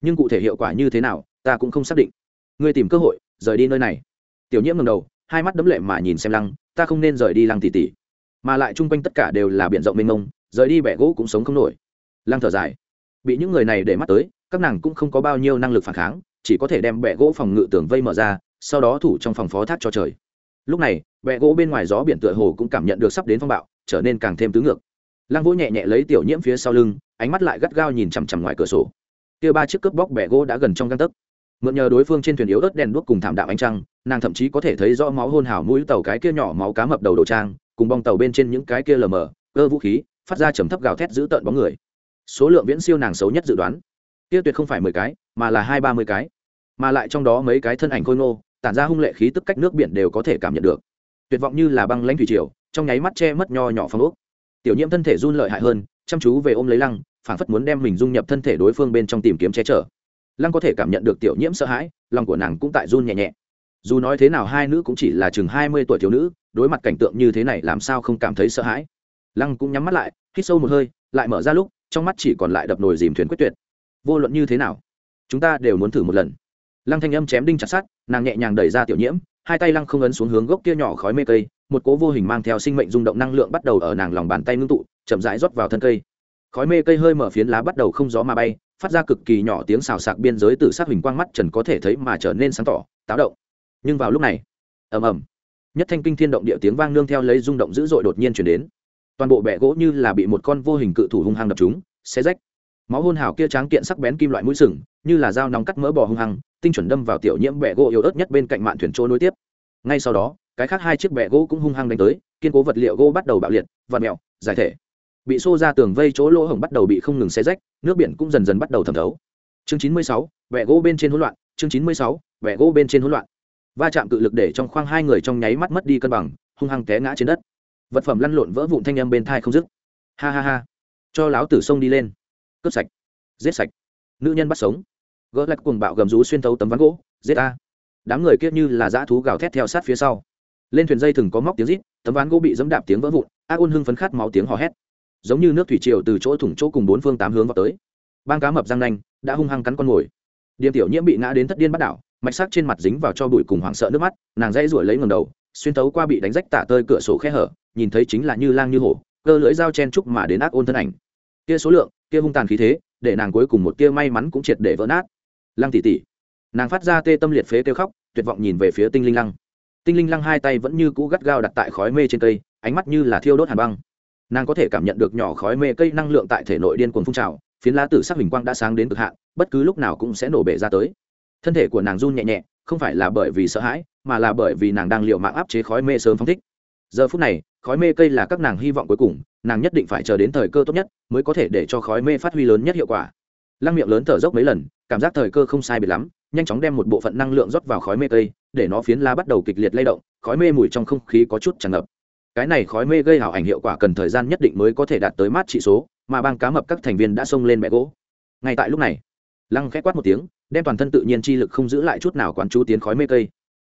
Speaker 1: Nhưng cụ thể hiệu quả như thế nào, ta cũng không xác định. Ngươi tìm cơ hội, rời đi nơi này. Tiểu nhiễm ngầm đầu hai mắt đấm lệ mà nhìn xem lăng, ta không nên rời đi lăng tỉ tỉ mà lại chung quanh tất cả đều là biển rộng mênh mông, rời đi bẻ gỗ cũng sống không nổi. Lăng thở dài. Bị những người này để mắt tới, các nàng cũng không có bao nhiêu năng lực phản kháng, chỉ có thể đem bẻ gỗ phòng ngự tường vây mở ra, sau đó thủ trong phòng phó thác cho trời. Lúc này bẹ gỗ bên ngoài gió biển tựa hồ cũng cảm nhận được sắp đến phong bạo, trở nên càng thêm tứ ngược. Lăng vỗ nhẹ nhẹ lấy tiểu nhiễm phía sau lưng, ánh mắt lại gắt gao nhìn chằm chằm ngoài cửa sổ. Kia ba chiếc cướp bóc bẹ gỗ đã gần trong găng tấc mượn nhờ đối phương trên thuyền yếu ớt đèn đuốc cùng thảm đạo ánh trăng, nàng thậm chí có thể thấy rõ máu hôn hào mũi tàu cái kia nhỏ máu cá mập đầu đồ trang, cùng bong tàu bên trên những cái kia lờ mờ cơ vũ khí, phát ra trầm thấp gào thét giữ tợn bóng người. Số lượng viễn siêu nàng xấu nhất dự đoán. Kia tuyệt không phải mười cái, mà là hai ba mươi cái. Mà lại trong đó mấy cái thân ảnh khôi ngô, tản ra hung lệ khí tức cách nước biển đều có thể cảm nhận được. Tuyệt vọng như là băng lãnh thủy triều, trong nháy mắt che mất nho nhỏ phong ốc. Tiểu nhiễm thân thể run lợi hại hơn, chăm chú về ôm lấy lăng phản phất muốn đem mình dung nhập thân thể đối phương bên trong tìm kiếm che chở lăng có thể cảm nhận được tiểu nhiễm sợ hãi, lòng của nàng cũng tại run nhẹ nhẹ. Dù nói thế nào hai nữ cũng chỉ là chừng hai mươi tuổi thiếu nữ, đối mặt cảnh tượng như thế này làm sao không cảm thấy sợ hãi. Lăng cũng nhắm mắt lại, hít sâu một hơi, lại mở ra lúc, trong mắt chỉ còn lại đập nồi dìm thuyền quyết tuyệt. Vô luận như thế nào, chúng ta đều muốn thử một lần. Lăng thanh âm chém đinh chặt sát nàng nhẹ nhàng đẩy ra tiểu nhiễm, hai tay lăng không ấn xuống hướng gốc kia nhỏ khói mê cây, một cố vô hình mang theo sinh mệnh rung động năng lượng bắt đầu ở nàng lòng bàn tay ngưng tụ, chậm rãi rót vào thân cây. Khói mê cây hơi mở phiến lá bắt đầu không gió mà bay phát ra cực kỳ nhỏ tiếng xào sạc biên giới từ sát hình quang mắt trần có thể thấy mà trở nên sáng tỏ, táo động. Nhưng vào lúc này, ầm ầm, nhất thanh kinh thiên động địa tiếng vang nương theo lấy rung động dữ dội đột nhiên chuyển đến. Toàn bộ bẹ gỗ như là bị một con vô hình cự thủ hung hăng đập chúng xé rách. Máu hôn hào kia tráng kiện sắc bén kim loại mũi sừng, như là dao nóng cắt mỡ bò hung hăng, tinh chuẩn đâm vào tiểu nhiễm bẹ gỗ yếu ớt nhất bên cạnh mạn thuyền trôi nối tiếp. Ngay sau đó, cái khác hai chiếc bẹ gỗ cũng hung hăng đánh tới, kiên cố vật liệu gỗ bắt đầu bạo liệt và mẹo giải thể bị xô ra tường vây chỗ lỗ hổng bắt đầu bị không ngừng xé rách, nước biển cũng dần dần bắt đầu thẩm thấu. Chương chín mươi sáu bẹ gỗ bên trên hỗn loạn, chương chín mươi sáu bẹ gỗ bên trên hỗn loạn. Va chạm cự lực để trong khoang hai người trong nháy mắt mất đi cân bằng, hung hăng té ngã trên đất. Vật phẩm lăn lộn vỡ vụn thanh âm bên thai không dứt. Ha ha ha. Cho láo tử sông đi lên. Cướp sạch. Giết sạch. Nữ nhân bắt sống. Gỡ lạch cuồng bạo gầm rú xuyên thấu tấm ván gỗ. Giết a đám người kia như là dã thú gào thét theo sát phía sau. Lên thuyền dây thừng có móc tiếng rít, tấm ván gỗ bị dẫm đạp tiếng vỡ vụn ác ôn hưng phấn khát máu tiếng hò hét giống như nước thủy triều từ chỗ thủng chỗ cùng bốn phương tám hướng vào tới. Bang cá mập răng nanh, đã hung hăng cắn con mồi điềm tiểu nhiễm bị ngã đến thất điên bắt đảo, mạch sắc trên mặt dính vào cho bụi cùng hoảng sợ nước mắt, nàng dãy ruổi lấy ngầm đầu, xuyên tấu qua bị đánh rách tả tơi cửa sổ khe hở, nhìn thấy chính là như lang như hổ, cơ lưỡi dao chen trúc mà đến ác ôn thân ảnh. Kia số lượng, kia hung tàn khí thế, để nàng cuối cùng một kia may mắn cũng triệt để vỡ nát. Lăng tỉ tỉ nàng phát ra tê tâm liệt phế kêu khóc, tuyệt vọng nhìn về phía tinh linh lăng. Tinh linh lăng hai tay vẫn như cũ gắt gao đặt tại khói mê trên cây, ánh mắt như là thiêu đốt hàn băng nàng có thể cảm nhận được nhỏ khói mê cây năng lượng tại thể nội điên cuồng phun trào, phiến lá tử sắc hình quang đã sáng đến cực hạn, bất cứ lúc nào cũng sẽ nổ bể ra tới. Thân thể của nàng run nhẹ nhẹ, không phải là bởi vì sợ hãi, mà là bởi vì nàng đang liệu mạng áp chế khói mê sớm phóng thích. Giờ phút này, khói mê cây là các nàng hy vọng cuối cùng, nàng nhất định phải chờ đến thời cơ tốt nhất mới có thể để cho khói mê phát huy lớn nhất hiệu quả. Lăng miệng lớn thở dốc mấy lần, cảm giác thời cơ không sai biệt lắm, nhanh chóng đem một bộ phận năng lượng rót vào khói mê cây, để nó phiến lá bắt đầu kịch liệt lay động, khói mê mùi trong không khí có chút tràn ngập cái này khói mê gây hảo ảnh hiệu quả cần thời gian nhất định mới có thể đạt tới mát trị số, mà bang cá mập các thành viên đã xông lên mẹ gỗ. Ngay tại lúc này, lăng khét quát một tiếng, đem toàn thân tự nhiên chi lực không giữ lại chút nào quán chú tiến khói mê cây.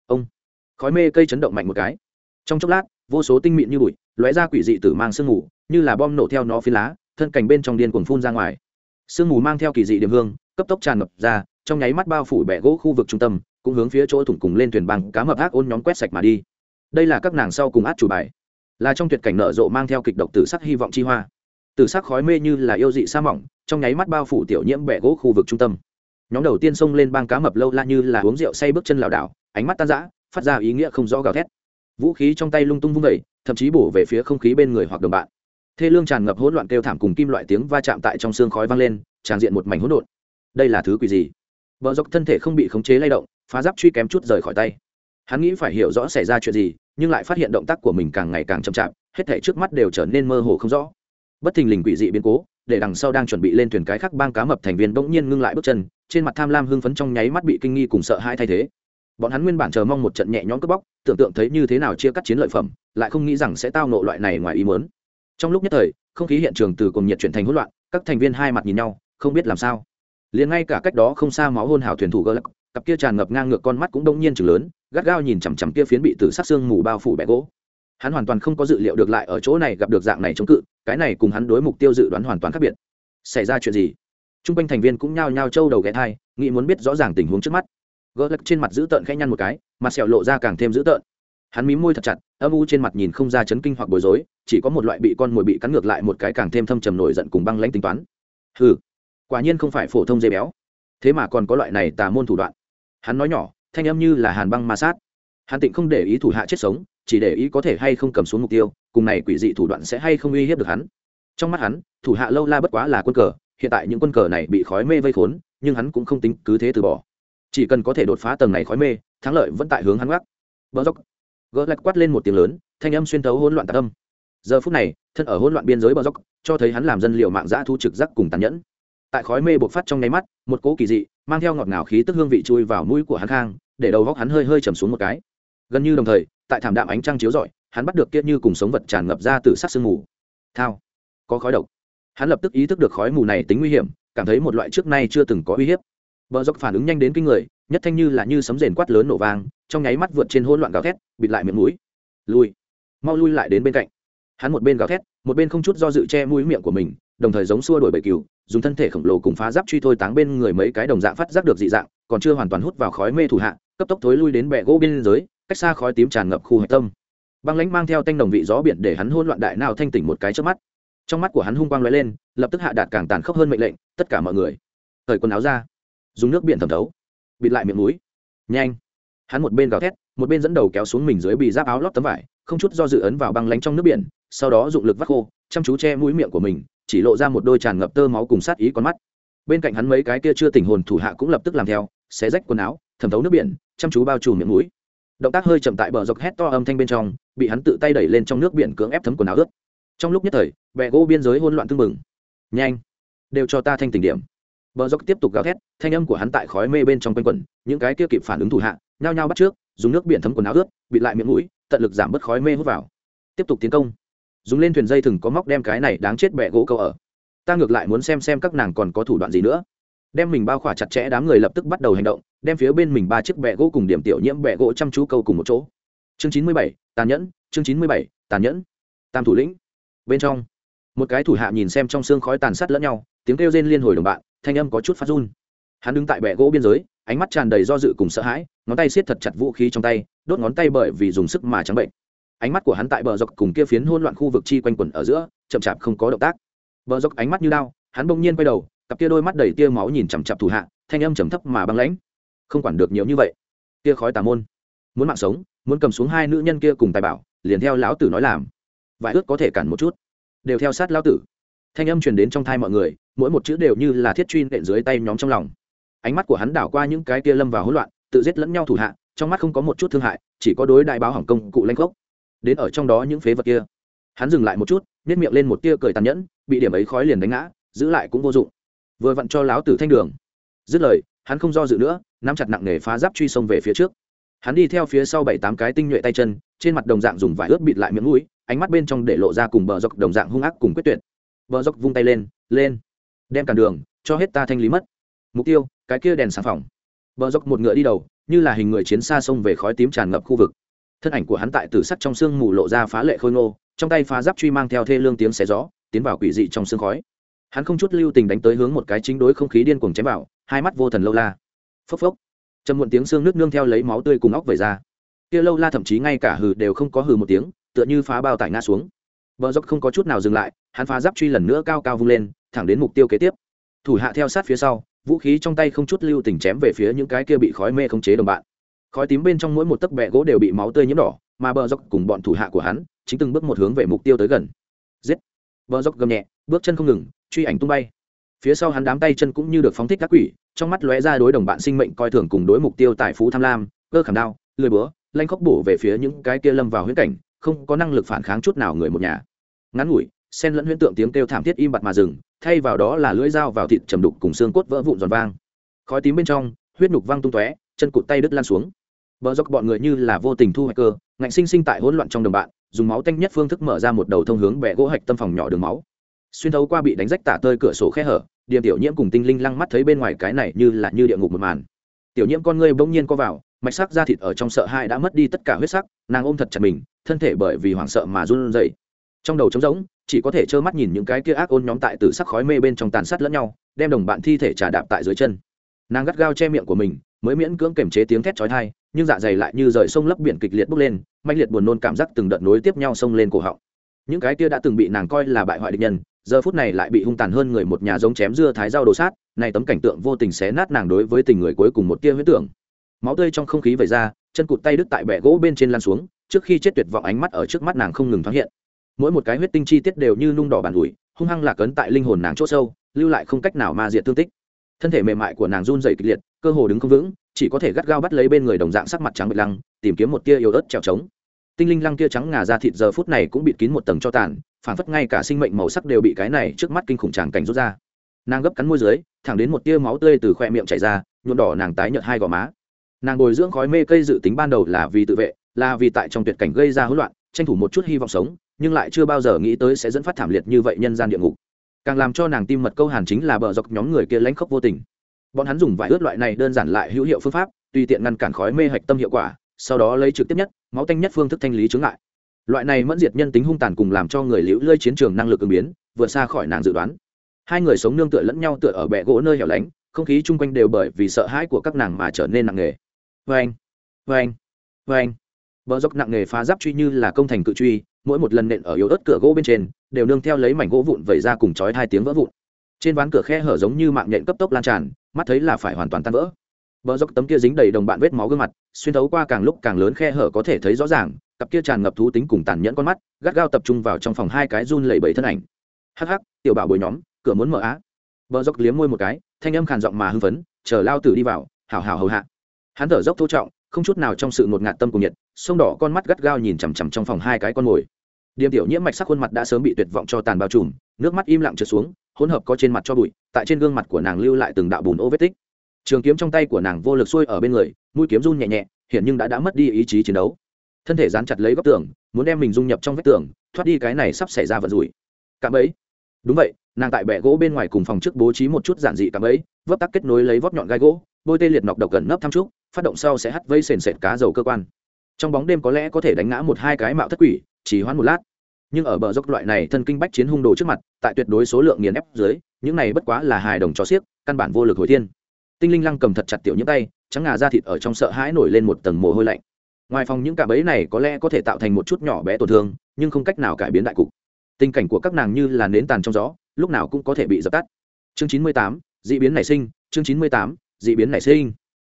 Speaker 1: Ông, khói mê cây chấn động mạnh một cái. Trong chốc lát, vô số tinh mịn như bụi, lóe ra quỷ dị tử mang sương mù, như là bom nổ theo nó phi lá, thân cành bên trong điên cuồng phun ra ngoài. Sương mù mang theo kỳ dị điểm hương, cấp tốc tràn ngập ra, trong nháy mắt bao phủ bẻ gỗ khu vực trung tâm, cũng hướng phía chỗ thủng cùng lên thuyền bằng cá mập ác ôn nhóm quét sạch mà đi. Đây là các nàng sau cùng át chủ bài là trong tuyệt cảnh nở rộ mang theo kịch độc tử sắc hy vọng chi hoa. Tử sắc khói mê như là yêu dị sa mỏng, trong nháy mắt bao phủ tiểu nhiễm bẹ gỗ khu vực trung tâm. Nhóm đầu tiên xông lên bang cá mập lâu la như là uống rượu say bước chân lảo đảo, ánh mắt tan rã, phát ra ý nghĩa không rõ gào thét. Vũ khí trong tay lung tung vung vẩy thậm chí bổ về phía không khí bên người hoặc đồng bạn. Thê lương tràn ngập hỗn loạn kêu thảm cùng kim loại tiếng va chạm tại trong xương khói vang lên, tràn diện một mảnh hỗn độn. Đây là thứ quỷ gì? Vợ dọc thân thể không bị khống chế lay động, phá giáp truy kém chút rời khỏi tay. Hắn nghĩ phải hiểu rõ xảy ra chuyện gì nhưng lại phát hiện động tác của mình càng ngày càng chậm chạp, hết thể trước mắt đều trở nên mơ hồ không rõ. Bất thình lình quỷ dị biến cố, để đằng sau đang chuẩn bị lên thuyền cái khác bang cá mập thành viên bỗng nhiên ngưng lại bước chân, trên mặt tham lam hưng phấn trong nháy mắt bị kinh nghi cùng sợ hãi thay thế. Bọn hắn nguyên bản chờ mong một trận nhẹ nhõm cướp bóc, tưởng tượng thấy như thế nào chia cắt chiến lợi phẩm, lại không nghĩ rằng sẽ tao nộ loại này ngoài ý muốn. Trong lúc nhất thời, không khí hiện trường từ cùng nhiệt chuyển thành hỗn loạn, các thành viên hai mặt nhìn nhau, không biết làm sao. Liền ngay cả cách đó không xa máu hôn hào thuyền thủ gỡ lắc cặp kia tràn ngập ngang ngược con mắt cũng đông nhiên chừng lớn, gắt gao nhìn chằm chằm kia phiến bị tử sát xương mù bao phủ bẹ gỗ. Hắn hoàn toàn không có dự liệu được lại ở chỗ này gặp được dạng này chống cự, cái này cùng hắn đối mục tiêu dự đoán hoàn toàn khác biệt. Xảy ra chuyện gì? T r u n g quanh thành viên cũng nhao nhao trâu đầu ghé thai, nghĩ muốn biết rõ ràng tình huống trước mắt. Gỡ lắc trên mặt dữ tợn khẽ nhăn một cái, mặt sẹo lộ ra càng thêm dữ tợn. Hắn mí môi thật chặt, âm u trên mặt nhìn không ra chấn kinh hoặc bối rối, chỉ có một loại bị con mồi bị cắn ngược lại một cái càng thêm thâm trầm nổi giận cùng băng lãnh tính toán. Ừ quả nhiên không phải phổ thông dây béo. Thế mà còn có loại này tà môn thủ đoạn hắn nói nhỏ, thanh âm như là hàn băng ma sát. Hắn tịnh không để ý thủ hạ chết sống, chỉ để ý có thể hay không cầm xuống mục tiêu, cùng này quỷ dị thủ đoạn sẽ hay không uy hiếp được hắn. Trong mắt hắn, thủ hạ lâu la bất quá là quân cờ, hiện tại những quân cờ này bị khói mê vây khốn, nhưng hắn cũng không tính cứ thế từ bỏ. Chỉ cần có thể đột phá tầng này khói mê, thắng lợi vẫn tại hướng hắn gác. Bờ dốc. Gỡ lạch quát lên một tiếng lớn, thanh âm xuyên thấu hỗn loạn tạc âm. Giờ phút này, thân ở hỗn loạn biên giới bờ dốc, cho thấy hắn làm dân liệu mạng giã thu trực giác cùng tàn nhẫn tại khói mê bộc phát trong nháy mắt, một cỗ kỳ dị, mang theo ngọt ngào khí tức hương vị chui vào mũi của hắn khang, để đầu góc hắn hơi hơi chầm xuống một cái. Gần như đồng thời, tại thảm đạm ánh trăng chiếu rọi, hắn bắt được kia như cùng sống vật tràn ngập ra từ sắc sương mù. Thao. Có khói độc. Hắn lập tức ý thức được khói mù này tính nguy hiểm, cảm thấy một loại trước nay chưa từng có uy hiếp. Bờ dốc phản ứng nhanh đến kinh người, nhất thanh như là như sấm rền quát lớn nổ vang, trong nháy mắt vượt trên hỗn loạn gào thét, bịt lại miệng mũi. Lui. Mau lui lại đến bên cạnh. Hắn một bên gào thét, một bên không chút do dự che mũi miệng của mình, đồng thời giống xua đuổi bầy cừu dùng thân thể khổng lồ cùng phá giáp truy thôi táng bên người mấy cái đồng dạng phát giác được dị dạng, còn chưa hoàn toàn hút vào khói mê thủ hạ, cấp tốc thối lui đến bệ gỗ bên dưới cách xa khói tím tràn ngập khu hạch tâm. Băng lãnh mang theo tanh đồng vị gió biển để hắn hôn loạn đại nào thanh tỉnh một cái trước mắt. Trong mắt của hắn hung quang lóe lên, lập tức hạ đạt càng tàn khốc hơn mệnh lệnh, tất cả mọi người thời quần áo ra, dùng nước biển thẩm thấu, bịt lại miệng mũi. Nhanh! Hắn một bên gào thét, một bên dẫn đầu kéo xuống mình dưới bị giáp áo lót tấm vải không chút do dự ấn vào băng lánh trong nước biển, sau đó dụng lực vắt khô, chăm chú che mũi miệng của mình, chỉ lộ ra một đôi tràn ngập tơ máu cùng sát ý con mắt. Bên cạnh hắn mấy cái kia chưa tỉnh hồn thủ hạ cũng lập tức làm theo, xé rách quần áo, thẩm thấu nước biển, chăm chú bao trùm miệng mũi. Động tác hơi chậm tại bờ dọc hét to âm thanh bên trong, bị hắn tự tay đẩy lên trong nước biển cưỡng ép thấm quần áo ướt. Trong lúc nhất thời bẹ gỗ biên giới hỗn loạn tưng bừng. Nhanh, đều cho ta thanh tỉnh điểm. Bờ dốc tiếp tục gào thét, thanh âm của hắn tại khói mê bên trong quanh quẩn, những cái kia kịp phản ứng thủ hạ, nhao nhao bắt trước, dùng nước biển thấm quần áo ướt bị lại miệng mũi tận lực giảm bớt khói mê hút vào. Tiếp tục tiến công. Dùng lên thuyền dây thừng có móc đem cái này đáng chết bẹ gỗ câu ở. Ta ngược lại muốn xem xem các nàng còn có thủ đoạn gì nữa. Đem mình bao khỏa chặt chẽ, đám người lập tức bắt đầu hành động, đem phía bên mình ba chiếc bẹ gỗ cùng điểm tiểu nhiễm bẹ gỗ chăm chú câu cùng một chỗ. Chương chín mươi bảy, tàn nhẫn, chương chín mươi bảy, tàn nhẫn. Tam thủ lĩnh. Bên trong, một cái thủ hạ nhìn xem trong xương khói tàn sát lẫn nhau, tiếng kêu rên liên hồi đồng bạn, thanh âm có chút phát run. Hắn đứng tại bẹ gỗ biên giới, ánh mắt tràn đầy do dự cùng sợ hãi ngón tay siết thật chặt vũ khí trong tay, đốt ngón tay bởi vì dùng sức mà trắng bệnh. Ánh mắt của hắn tại bờ dọc cùng kia phiến hôn loạn khu vực chi quanh quẩn ở giữa, chậm chạp không có động tác. Bờ dọc ánh mắt như đao, hắn bỗng nhiên quay đầu, cặp kia đôi mắt đầy tia máu nhìn chằm chặp thủ hạ, thanh âm trầm thấp mà băng lãnh. Không quản được nhiều như vậy. Tia khói tà môn. Muốn mạng sống, muốn cầm xuống hai nữ nhân kia cùng tài bảo, liền theo lão tử nói làm. Vài ước có thể cản một chút. Đều theo sát lão tử. Thanh âm truyền đến trong thai mọi người, mỗi một chữ đều như là thiết truy nện dưới tay nhóm trong lòng. Ánh mắt của hắn đảo qua những cái kia lâm vào hỗn loạn tự giết lẫn nhau thủ hạ, trong mắt không có một chút thương hại, chỉ có đối đại báo hỏng công cụ lanh khốc đến ở trong đó những phế vật kia. Hắn dừng lại một chút nếp miệng lên một tia cười tàn nhẫn, bị điểm ấy khói liền đánh ngã, giữ lại cũng vô dụng. Vừa vặn cho láo tử thanh đường. Dứt lời, hắn không do dự nữa, nắm chặt nặng nề phá giáp truy sông về phía trước. Hắn đi theo phía sau bảy tám cái tinh nhuệ tay chân, trên mặt đồng dạng dùng vải ướt bịt lại miệng mũi, ánh mắt bên trong để lộ ra cùng bờ dọc đồng dạng hung ác cùng quyết tuyệt. Bờ dọc vung tay lên lên, đem cản đường, cho hết ta thanh lý mất. Mục tiêu, cái kia đèn sáng phòng bờ dọc một ngựa đi đầu, như là hình người chiến xa sông về khói tím tràn ngập khu vực. Thân ảnh của hắn tại tử sắc trong sương mù lộ ra phá lệ khôi ngô, trong tay phá giáp truy mang theo thê lương tiếng xé gió, tiến vào quỷ dị trong sương khói. Hắn không chút lưu tình đánh tới hướng một cái chính đối không khí điên cuồng chém vào, hai mắt vô thần lâu la. Phốc phốc. Trầm muộn tiếng xương nước nương theo lấy máu tươi cùng óc về ra. Kia lâu la thậm chí ngay cả hừ đều không có hừ một tiếng, tựa như phá bao tải ngã xuống. Bờ dốc không có chút nào dừng lại, hắn phá giáp truy lần nữa cao cao vung lên, thẳng đến mục tiêu kế tiếp. Thủ hạ theo sát phía sau vũ khí trong tay không chút lưu tình chém về phía những cái kia bị khói mê không chế đồng bạn. Khói tím bên trong mỗi một tấc bẹ gỗ đều bị máu tươi nhiễm đỏ, mà bờ dốc cùng bọn thủ hạ của hắn chính từng bước một hướng về mục tiêu tới gần. Giết! Bờ dốc gầm nhẹ, bước chân không ngừng, truy ảnh tung bay. Phía sau hắn đám tay chân cũng như được phóng thích các quỷ, trong mắt lóe ra đối đồng bạn sinh mệnh coi thường cùng đối mục tiêu tại phú tham lam, cơ khảm đao, lười búa, lanh khóc bổ về phía những cái kia lâm vào huyễn cảnh, không có năng lực phản kháng chút nào người một nhà. Ngắn ngủi sen lẫn huyễn tượng tiếng kêu thảm thiết im bặt mà dừng, thay vào đó là lưỡi dao vào thịt trầm đục cùng xương cốt vỡ vụn giòn vang. Khói tím bên trong, huyết nhục văng tung tóe, chân cụt tay đứt lan xuống. Bờ dốc bọn người như là vô tình thu hoạch cơ, ngạnh sinh sinh tại hỗn loạn trong đồng bạn, dùng máu tanh nhất phương thức mở ra một đầu thông hướng bẻ gỗ hạch tâm phòng nhỏ đường máu. Xuyên thấu qua bị đánh rách tả tơi cửa sổ khe hở điểm tiểu nhiễm cùng tinh linh lăng mắt thấy bên ngoài cái này như là như địa ngục một màn. Tiểu nhiễm con ngươi bỗng nhiên co vào, mạch sắc da thịt ở trong sợ hãi đã mất đi tất cả huyết sắc, nàng ôm thật chặt mình, thân thể bởi vì hoảng sợ mà run rẩy. Trong đầu trống rỗng chỉ có thể trơ mắt nhìn những cái kia ác ôn nhóm tại tử sắc khói mê bên trong tàn sát lẫn nhau, đem đồng bạn thi thể trà đạp tại dưới chân. Nàng gắt gao che miệng của mình, mới miễn cưỡng kiềm chế tiếng thét chói tai, nhưng dạ dày lại như rời sông lấp biển kịch liệt bốc lên mạnh liệt buồn nôn cảm giác từng đợt nối tiếp nhau sông lên cổ họng. Những cái kia đã từng bị nàng coi là bại hoại địch nhân, giờ phút này lại bị hung tàn hơn người một nhà giống chém dưa thái dao đồ sát, này tấm cảnh tượng vô tình xé nát nàng đối với tình người cuối cùng một tia huyết tưởng. Máu tươi trong không khí vẩy ra, chân cụt tay đứt tại bẹ gỗ bên trên lan xuống, trước khi chết tuyệt vọng ánh mắt ở trước mắt nàng không ngừng thoáng hiện mỗi một cái huyết tinh chi tiết đều như nung đỏ bàn ủi, hung hăng lạc ấn tại linh hồn nàng chỗ sâu, lưu lại không cách nào ma diệt thương tích. Thân thể mềm mại của nàng run dày kịch liệt, cơ hồ đứng không vững, chỉ có thể gắt gao bắt lấy bên người đồng dạng sắc mặt trắng bệch lăng, tìm kiếm một tia yếu ớt trèo trống. Tinh linh lăng kia trắng ngà ra thịt giờ phút này cũng bịt kín một tầng cho tàn, phản phất ngay cả sinh mệnh màu sắc đều bị cái này trước mắt kinh khủng tràng cảnh rút ra. Nàng gấp cắn môi dưới, thẳng đến một tia máu tươi từ khoe miệng chảy ra, nhuộm đỏ nàng tái nhợt hai gò má. Nàng bồi dưỡng khói mê cây dự tính ban đầu là vì tự vệ, là vì tại trong tuyệt cảnh gây ra hỗn loạn, tranh thủ một chút hy vọng sống nhưng lại chưa bao giờ nghĩ tới sẽ dẫn phát thảm liệt như vậy nhân gian địa ngục. Càng làm cho nàng tim mật câu hàn chính là bờ dọc nhóm người kia lãnh khốc vô tình. Bọn hắn dùng vải ướt loại này đơn giản lại hữu hiệu phương pháp, tùy tiện ngăn cản khói mê hạch tâm hiệu quả, sau đó lấy trực tiếp nhất, máu tanh nhất phương thức thanh lý chướng lại loại này mẫn diệt nhân tính hung tàn cùng làm cho người liễu lơi chiến trường năng lực ứng biến vượt xa khỏi nàng dự đoán. Hai người sống nương tựa lẫn nhau tựa ở bệ gỗ nơi hẻo lánh, không khí chung quanh đều bởi vì sợ hãi của các nàng mà trở nên nặng nề. Vâng, vâng, vâng. Vê anh vê anh vê anh vợ dốc nặng nề phá giáp truy như là công thành cự truy mỗi một lần nện ở yếu ớt cửa gỗ bên trên, đều nương theo lấy mảnh gỗ vụn vẩy ra cùng chói hai tiếng vỡ vụn. Trên ván cửa khe hở giống như mạng nhện cấp tốc lan tràn, mắt thấy là phải hoàn toàn tan vỡ. Bờ dốc tấm kia dính đầy đồng bạn vết máu gương mặt, xuyên thấu qua càng lúc càng lớn khe hở có thể thấy rõ ràng, cặp kia tràn ngập thú tính cùng tàn nhẫn con mắt, gắt gao tập trung vào trong phòng hai cái run lẩy bẩy thân ảnh. Hắc hắc, tiểu bảo bồi nhóm, cửa muốn mở á. Bờ dốc liếm môi một cái, thanh âm khàn giọng mà hưng phấn, chờ lao tử đi vào hào hào hầu hạ. Hắn thở dốc thô trọng không chút nào trong sự ngột ngạt tâm cùng nhiệt sông đỏ con mắt gắt gao nhìn chằm chằm trong phòng hai cái con mồi. Điềm tiểu nhiễm mạch sắc khuôn mặt đã sớm bị tuyệt vọng cho tàn bao trùm, nước mắt im lặng trượt xuống, hỗn hợp có trên mặt cho bụi, tại trên gương mặt của nàng lưu lại từng đạo bùn ô vết tích. Trường kiếm trong tay của nàng vô lực xuôi ở bên người, mũi kiếm run nhẹ nhẹ hiện nhưng đã đã mất đi ý chí chiến đấu. Thân thể dán chặt lấy góc tường, muốn đem mình dung nhập trong vách tường, thoát đi cái này sắp xảy ra vận rủi. Cạm ấy đúng vậy, nàng tại bệ gỗ bên ngoài cùng phòng trước bố trí một chút giản dị cạm ấy vấp tắc kết nối lấy vót nhọn gai gỗ, bôi tê liệt nọc độc gần nấp thăm trúc phát động sau sẽ hắt vây sền sệt cá dầu cơ quan. Trong bóng đêm có lẽ có thể đánh ngã một hai cái mạo thất quỷ chỉ hoãn một lát. Nhưng ở bờ dốc loại này thân kinh bách chiến hung đồ trước mặt, tại tuyệt đối số lượng nghiền ép dưới, những này bất quá là hài đồng cho xiếc căn bản vô lực hồi thiên. Tinh linh lăng cầm thật chặt tiểu những tay, trắng ngà da thịt ở trong sợ hãi nổi lên một tầng mồ hôi lạnh. Ngoài phòng những cạm bẫy này có lẽ có thể tạo thành một chút nhỏ bé tổn thương, nhưng không cách nào cải biến đại cục. Tình cảnh của các nàng như là nến tàn trong gió, lúc nào cũng có thể bị dập tắt. Chương chín mươi tám d ị biến nảy sinh, chương chín mươi tám d ị biến nảy sinh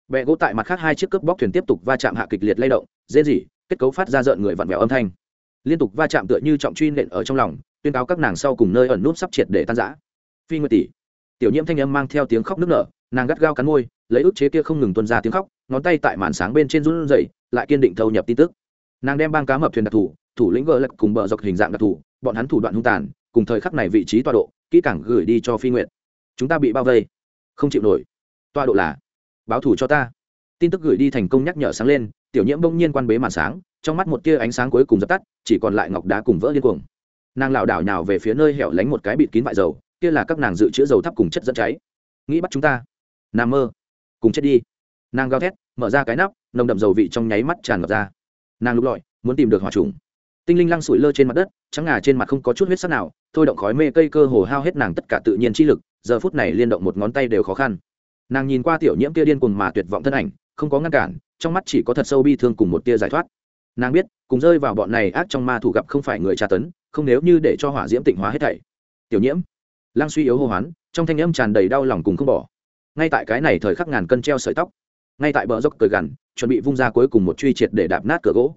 Speaker 1: bẹ gỗ tại mặt khác hai chiếc cướp bóc thuyền tiếp tục va chạm hạ kịch liệt lay động dễ dỉ kết cấu phát ra rợn người vặn vẹo âm thanh. Liên tục va chạm tựa như trọng truy nện ở trong lòng, tuyên cáo các nàng sau cùng nơi ẩn nút sắp triệt để tan giã phi nguyệt tỷ, tiểu nhiễm thanh âm mang theo tiếng khóc nức nở, nàng gắt gao cắn môi, lấy ức chế kia không ngừng tuân ra tiếng khóc, ngón tay tại màn sáng bên trên run rẩy, lại kiên định thâu nhập tin tức. Nàng đem bang cá mập thuyền đặc thù, thủ lĩnh gờ lật cùng bờ dọc hình dạng đặc thù, bọn hắn thủ đoạn hung tàn, cùng thời khắc này vị trí tọa độ, kỹ càng gửi đi cho phi nguyện chúng ta bị bao vây. Không chịu nổi. Tọa độ là báo thủ cho ta. Tin tức gửi đi thành công nhắc nhở sáng lên, tiểu nhiễm bỗng nhiên quan bế màn sáng, trong mắt một tia ánh sáng cuối cùng dập tắt, chỉ còn lại ngọc đá cùng vỡ điên cuồng. Nàng lảo đảo nhào về phía nơi hẻo lánh một cái bịt kín vại dầu, kia là các nàng dự trữ dầu thắp cùng chất dẫn cháy. Nghĩ bắt chúng ta. Nằm mơ. Cùng chết đi. Nàng gào thét, mở ra cái nắp, nồng đậm dầu vị trong nháy mắt tràn ngập ra. Nàng lục lọi, muốn tìm được hòa trùng. Tinh linh lăng sủi lơ trên mặt đất, trắng ngà trên mặt không có chút huyết sắc nào, thôi động khói mê cây cơ hồ hao hết nàng tất cả tự nhiên chi lực, giờ phút này liên động một ngón tay đều khó khăn nàng nhìn qua tiểu nhiễm kia điên cuồng mà tuyệt vọng thân ảnh, không có ngăn cản, trong mắt chỉ có thật sâu bi thương cùng một tia giải thoát. Nàng biết, cùng rơi vào bọn này ác trong ma thủ gặp không phải người tra tấn, không nếu như để cho hỏa diễm tịnh hóa hết thảy. Tiểu nhiễm. Lăng suy yếu hô hoán, trong thanh âm tràn đầy đau lòng cùng không bỏ. Ngay tại cái này thời khắc ngàn cân treo sợi tóc. Ngay tại bờ dốc cười gằn, chuẩn bị vung ra cuối cùng một truy triệt để đạp nát cửa gỗ.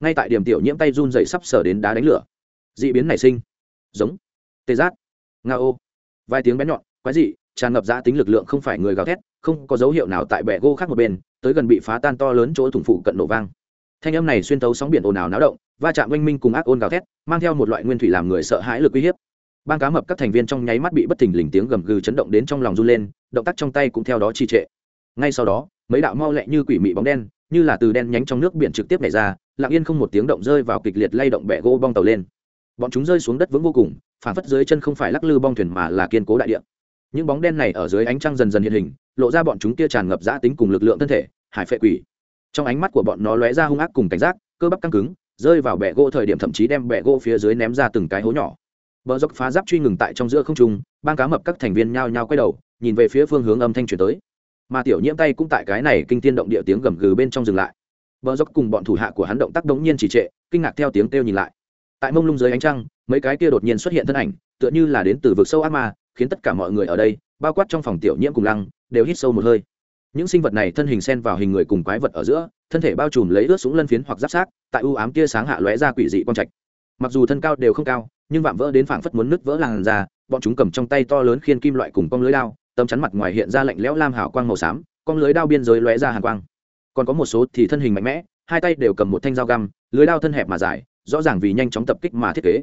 Speaker 1: Ngay tại điểm tiểu nhiễm tay run dậy sắp sờ đến đá đánh lửa. D ị biến nảy sinh. Giống. Tê giác. Nga ô. Vài tiếng bé nhọn, quái dị tràn ngập giã tính lực lượng không phải người gào thét, không có dấu hiệu nào tại bệ gỗ khác một bên, tới gần bị phá tan to lớn chỗ thủng phụ cận nổ vang. Thanh âm này xuyên tấu sóng biển ồn ào náo động, va chạm oanh minh cùng ác ôn gào thét, mang theo một loại nguyên thủy làm người sợ hãi lực uy hiếp. Ban cá mập các thành viên trong nháy mắt bị bất thình lình tiếng gầm gừ chấn động đến trong lòng run lên, động tác trong tay cũng theo đó trì trệ. Ngay sau đó, mấy đạo mau lẹ như quỷ mị bóng đen, như là từ đen nhánh trong nước biển trực tiếp nảy ra, lặng yên không một tiếng động rơi vào kịch liệt lay động bẻ gỗ bong tàu lên. Bọn chúng rơi xuống đất vững vô cùng, phản phất dưới chân không phải lắc lư bong thuyền mà là kiên cố đại địa những bóng đen này ở dưới ánh trăng dần dần hiện hình, lộ ra bọn chúng kia tràn ngập giã tính cùng lực lượng thân thể, hải phệ quỷ. Trong ánh mắt của bọn nó lóe ra hung ác cùng cảnh giác, cơ bắp căng cứng, rơi vào bẹ gỗ thời điểm thậm chí đem bẹ gỗ phía dưới ném ra từng cái hố nhỏ. Bờ dốc phá giáp truy ngừng tại trong giữa không trung ban cá mập các thành viên nhao nhao quay đầu, nhìn về phía phương hướng âm thanh chuyển tới. Mà tiểu nhiễm tay cũng tại cái này kinh tiên động địa tiếng gầm gừ bên trong dừng lại. Bờ dốc cùng bọn thủ hạ của hắn động tác đống nhiên chỉ trệ, kinh ngạc theo tiếng kêu nhìn lại. Tại mông lung dưới ánh trăng, mấy cái kia đột nhiên xuất hiện thân ảnh, tựa như là đến từ vực sâu ác ma khiến tất cả mọi người ở đây, bao quát trong phòng tiểu nhiễm cùng lăng, đều hít sâu một hơi. Những sinh vật này thân hình xen vào hình người cùng quái vật ở giữa, thân thể bao trùm lấy ướt súng lân phiến hoặc giáp sát tại ưu ám tia sáng hạ lóe ra quỷ dị quang trạch. Mặc dù thân cao đều không cao, nhưng vạm vỡ đến phảng phất muốn nứt vỡ làn ra bọn chúng cầm trong tay to lớn khiên kim loại cùng con lưới đao, tấm chắn mặt ngoài hiện ra lạnh lẽo lam hào quang màu xám, con lưới đao biên giới lóe ra hàn quang. Còn có một số thì thân hình mạnh mẽ, hai tay đều cầm một thanh dao găm, lưới đao thân hẹp mà dài, rõ ràng vì nhanh chóng tập kích mà thiết kế.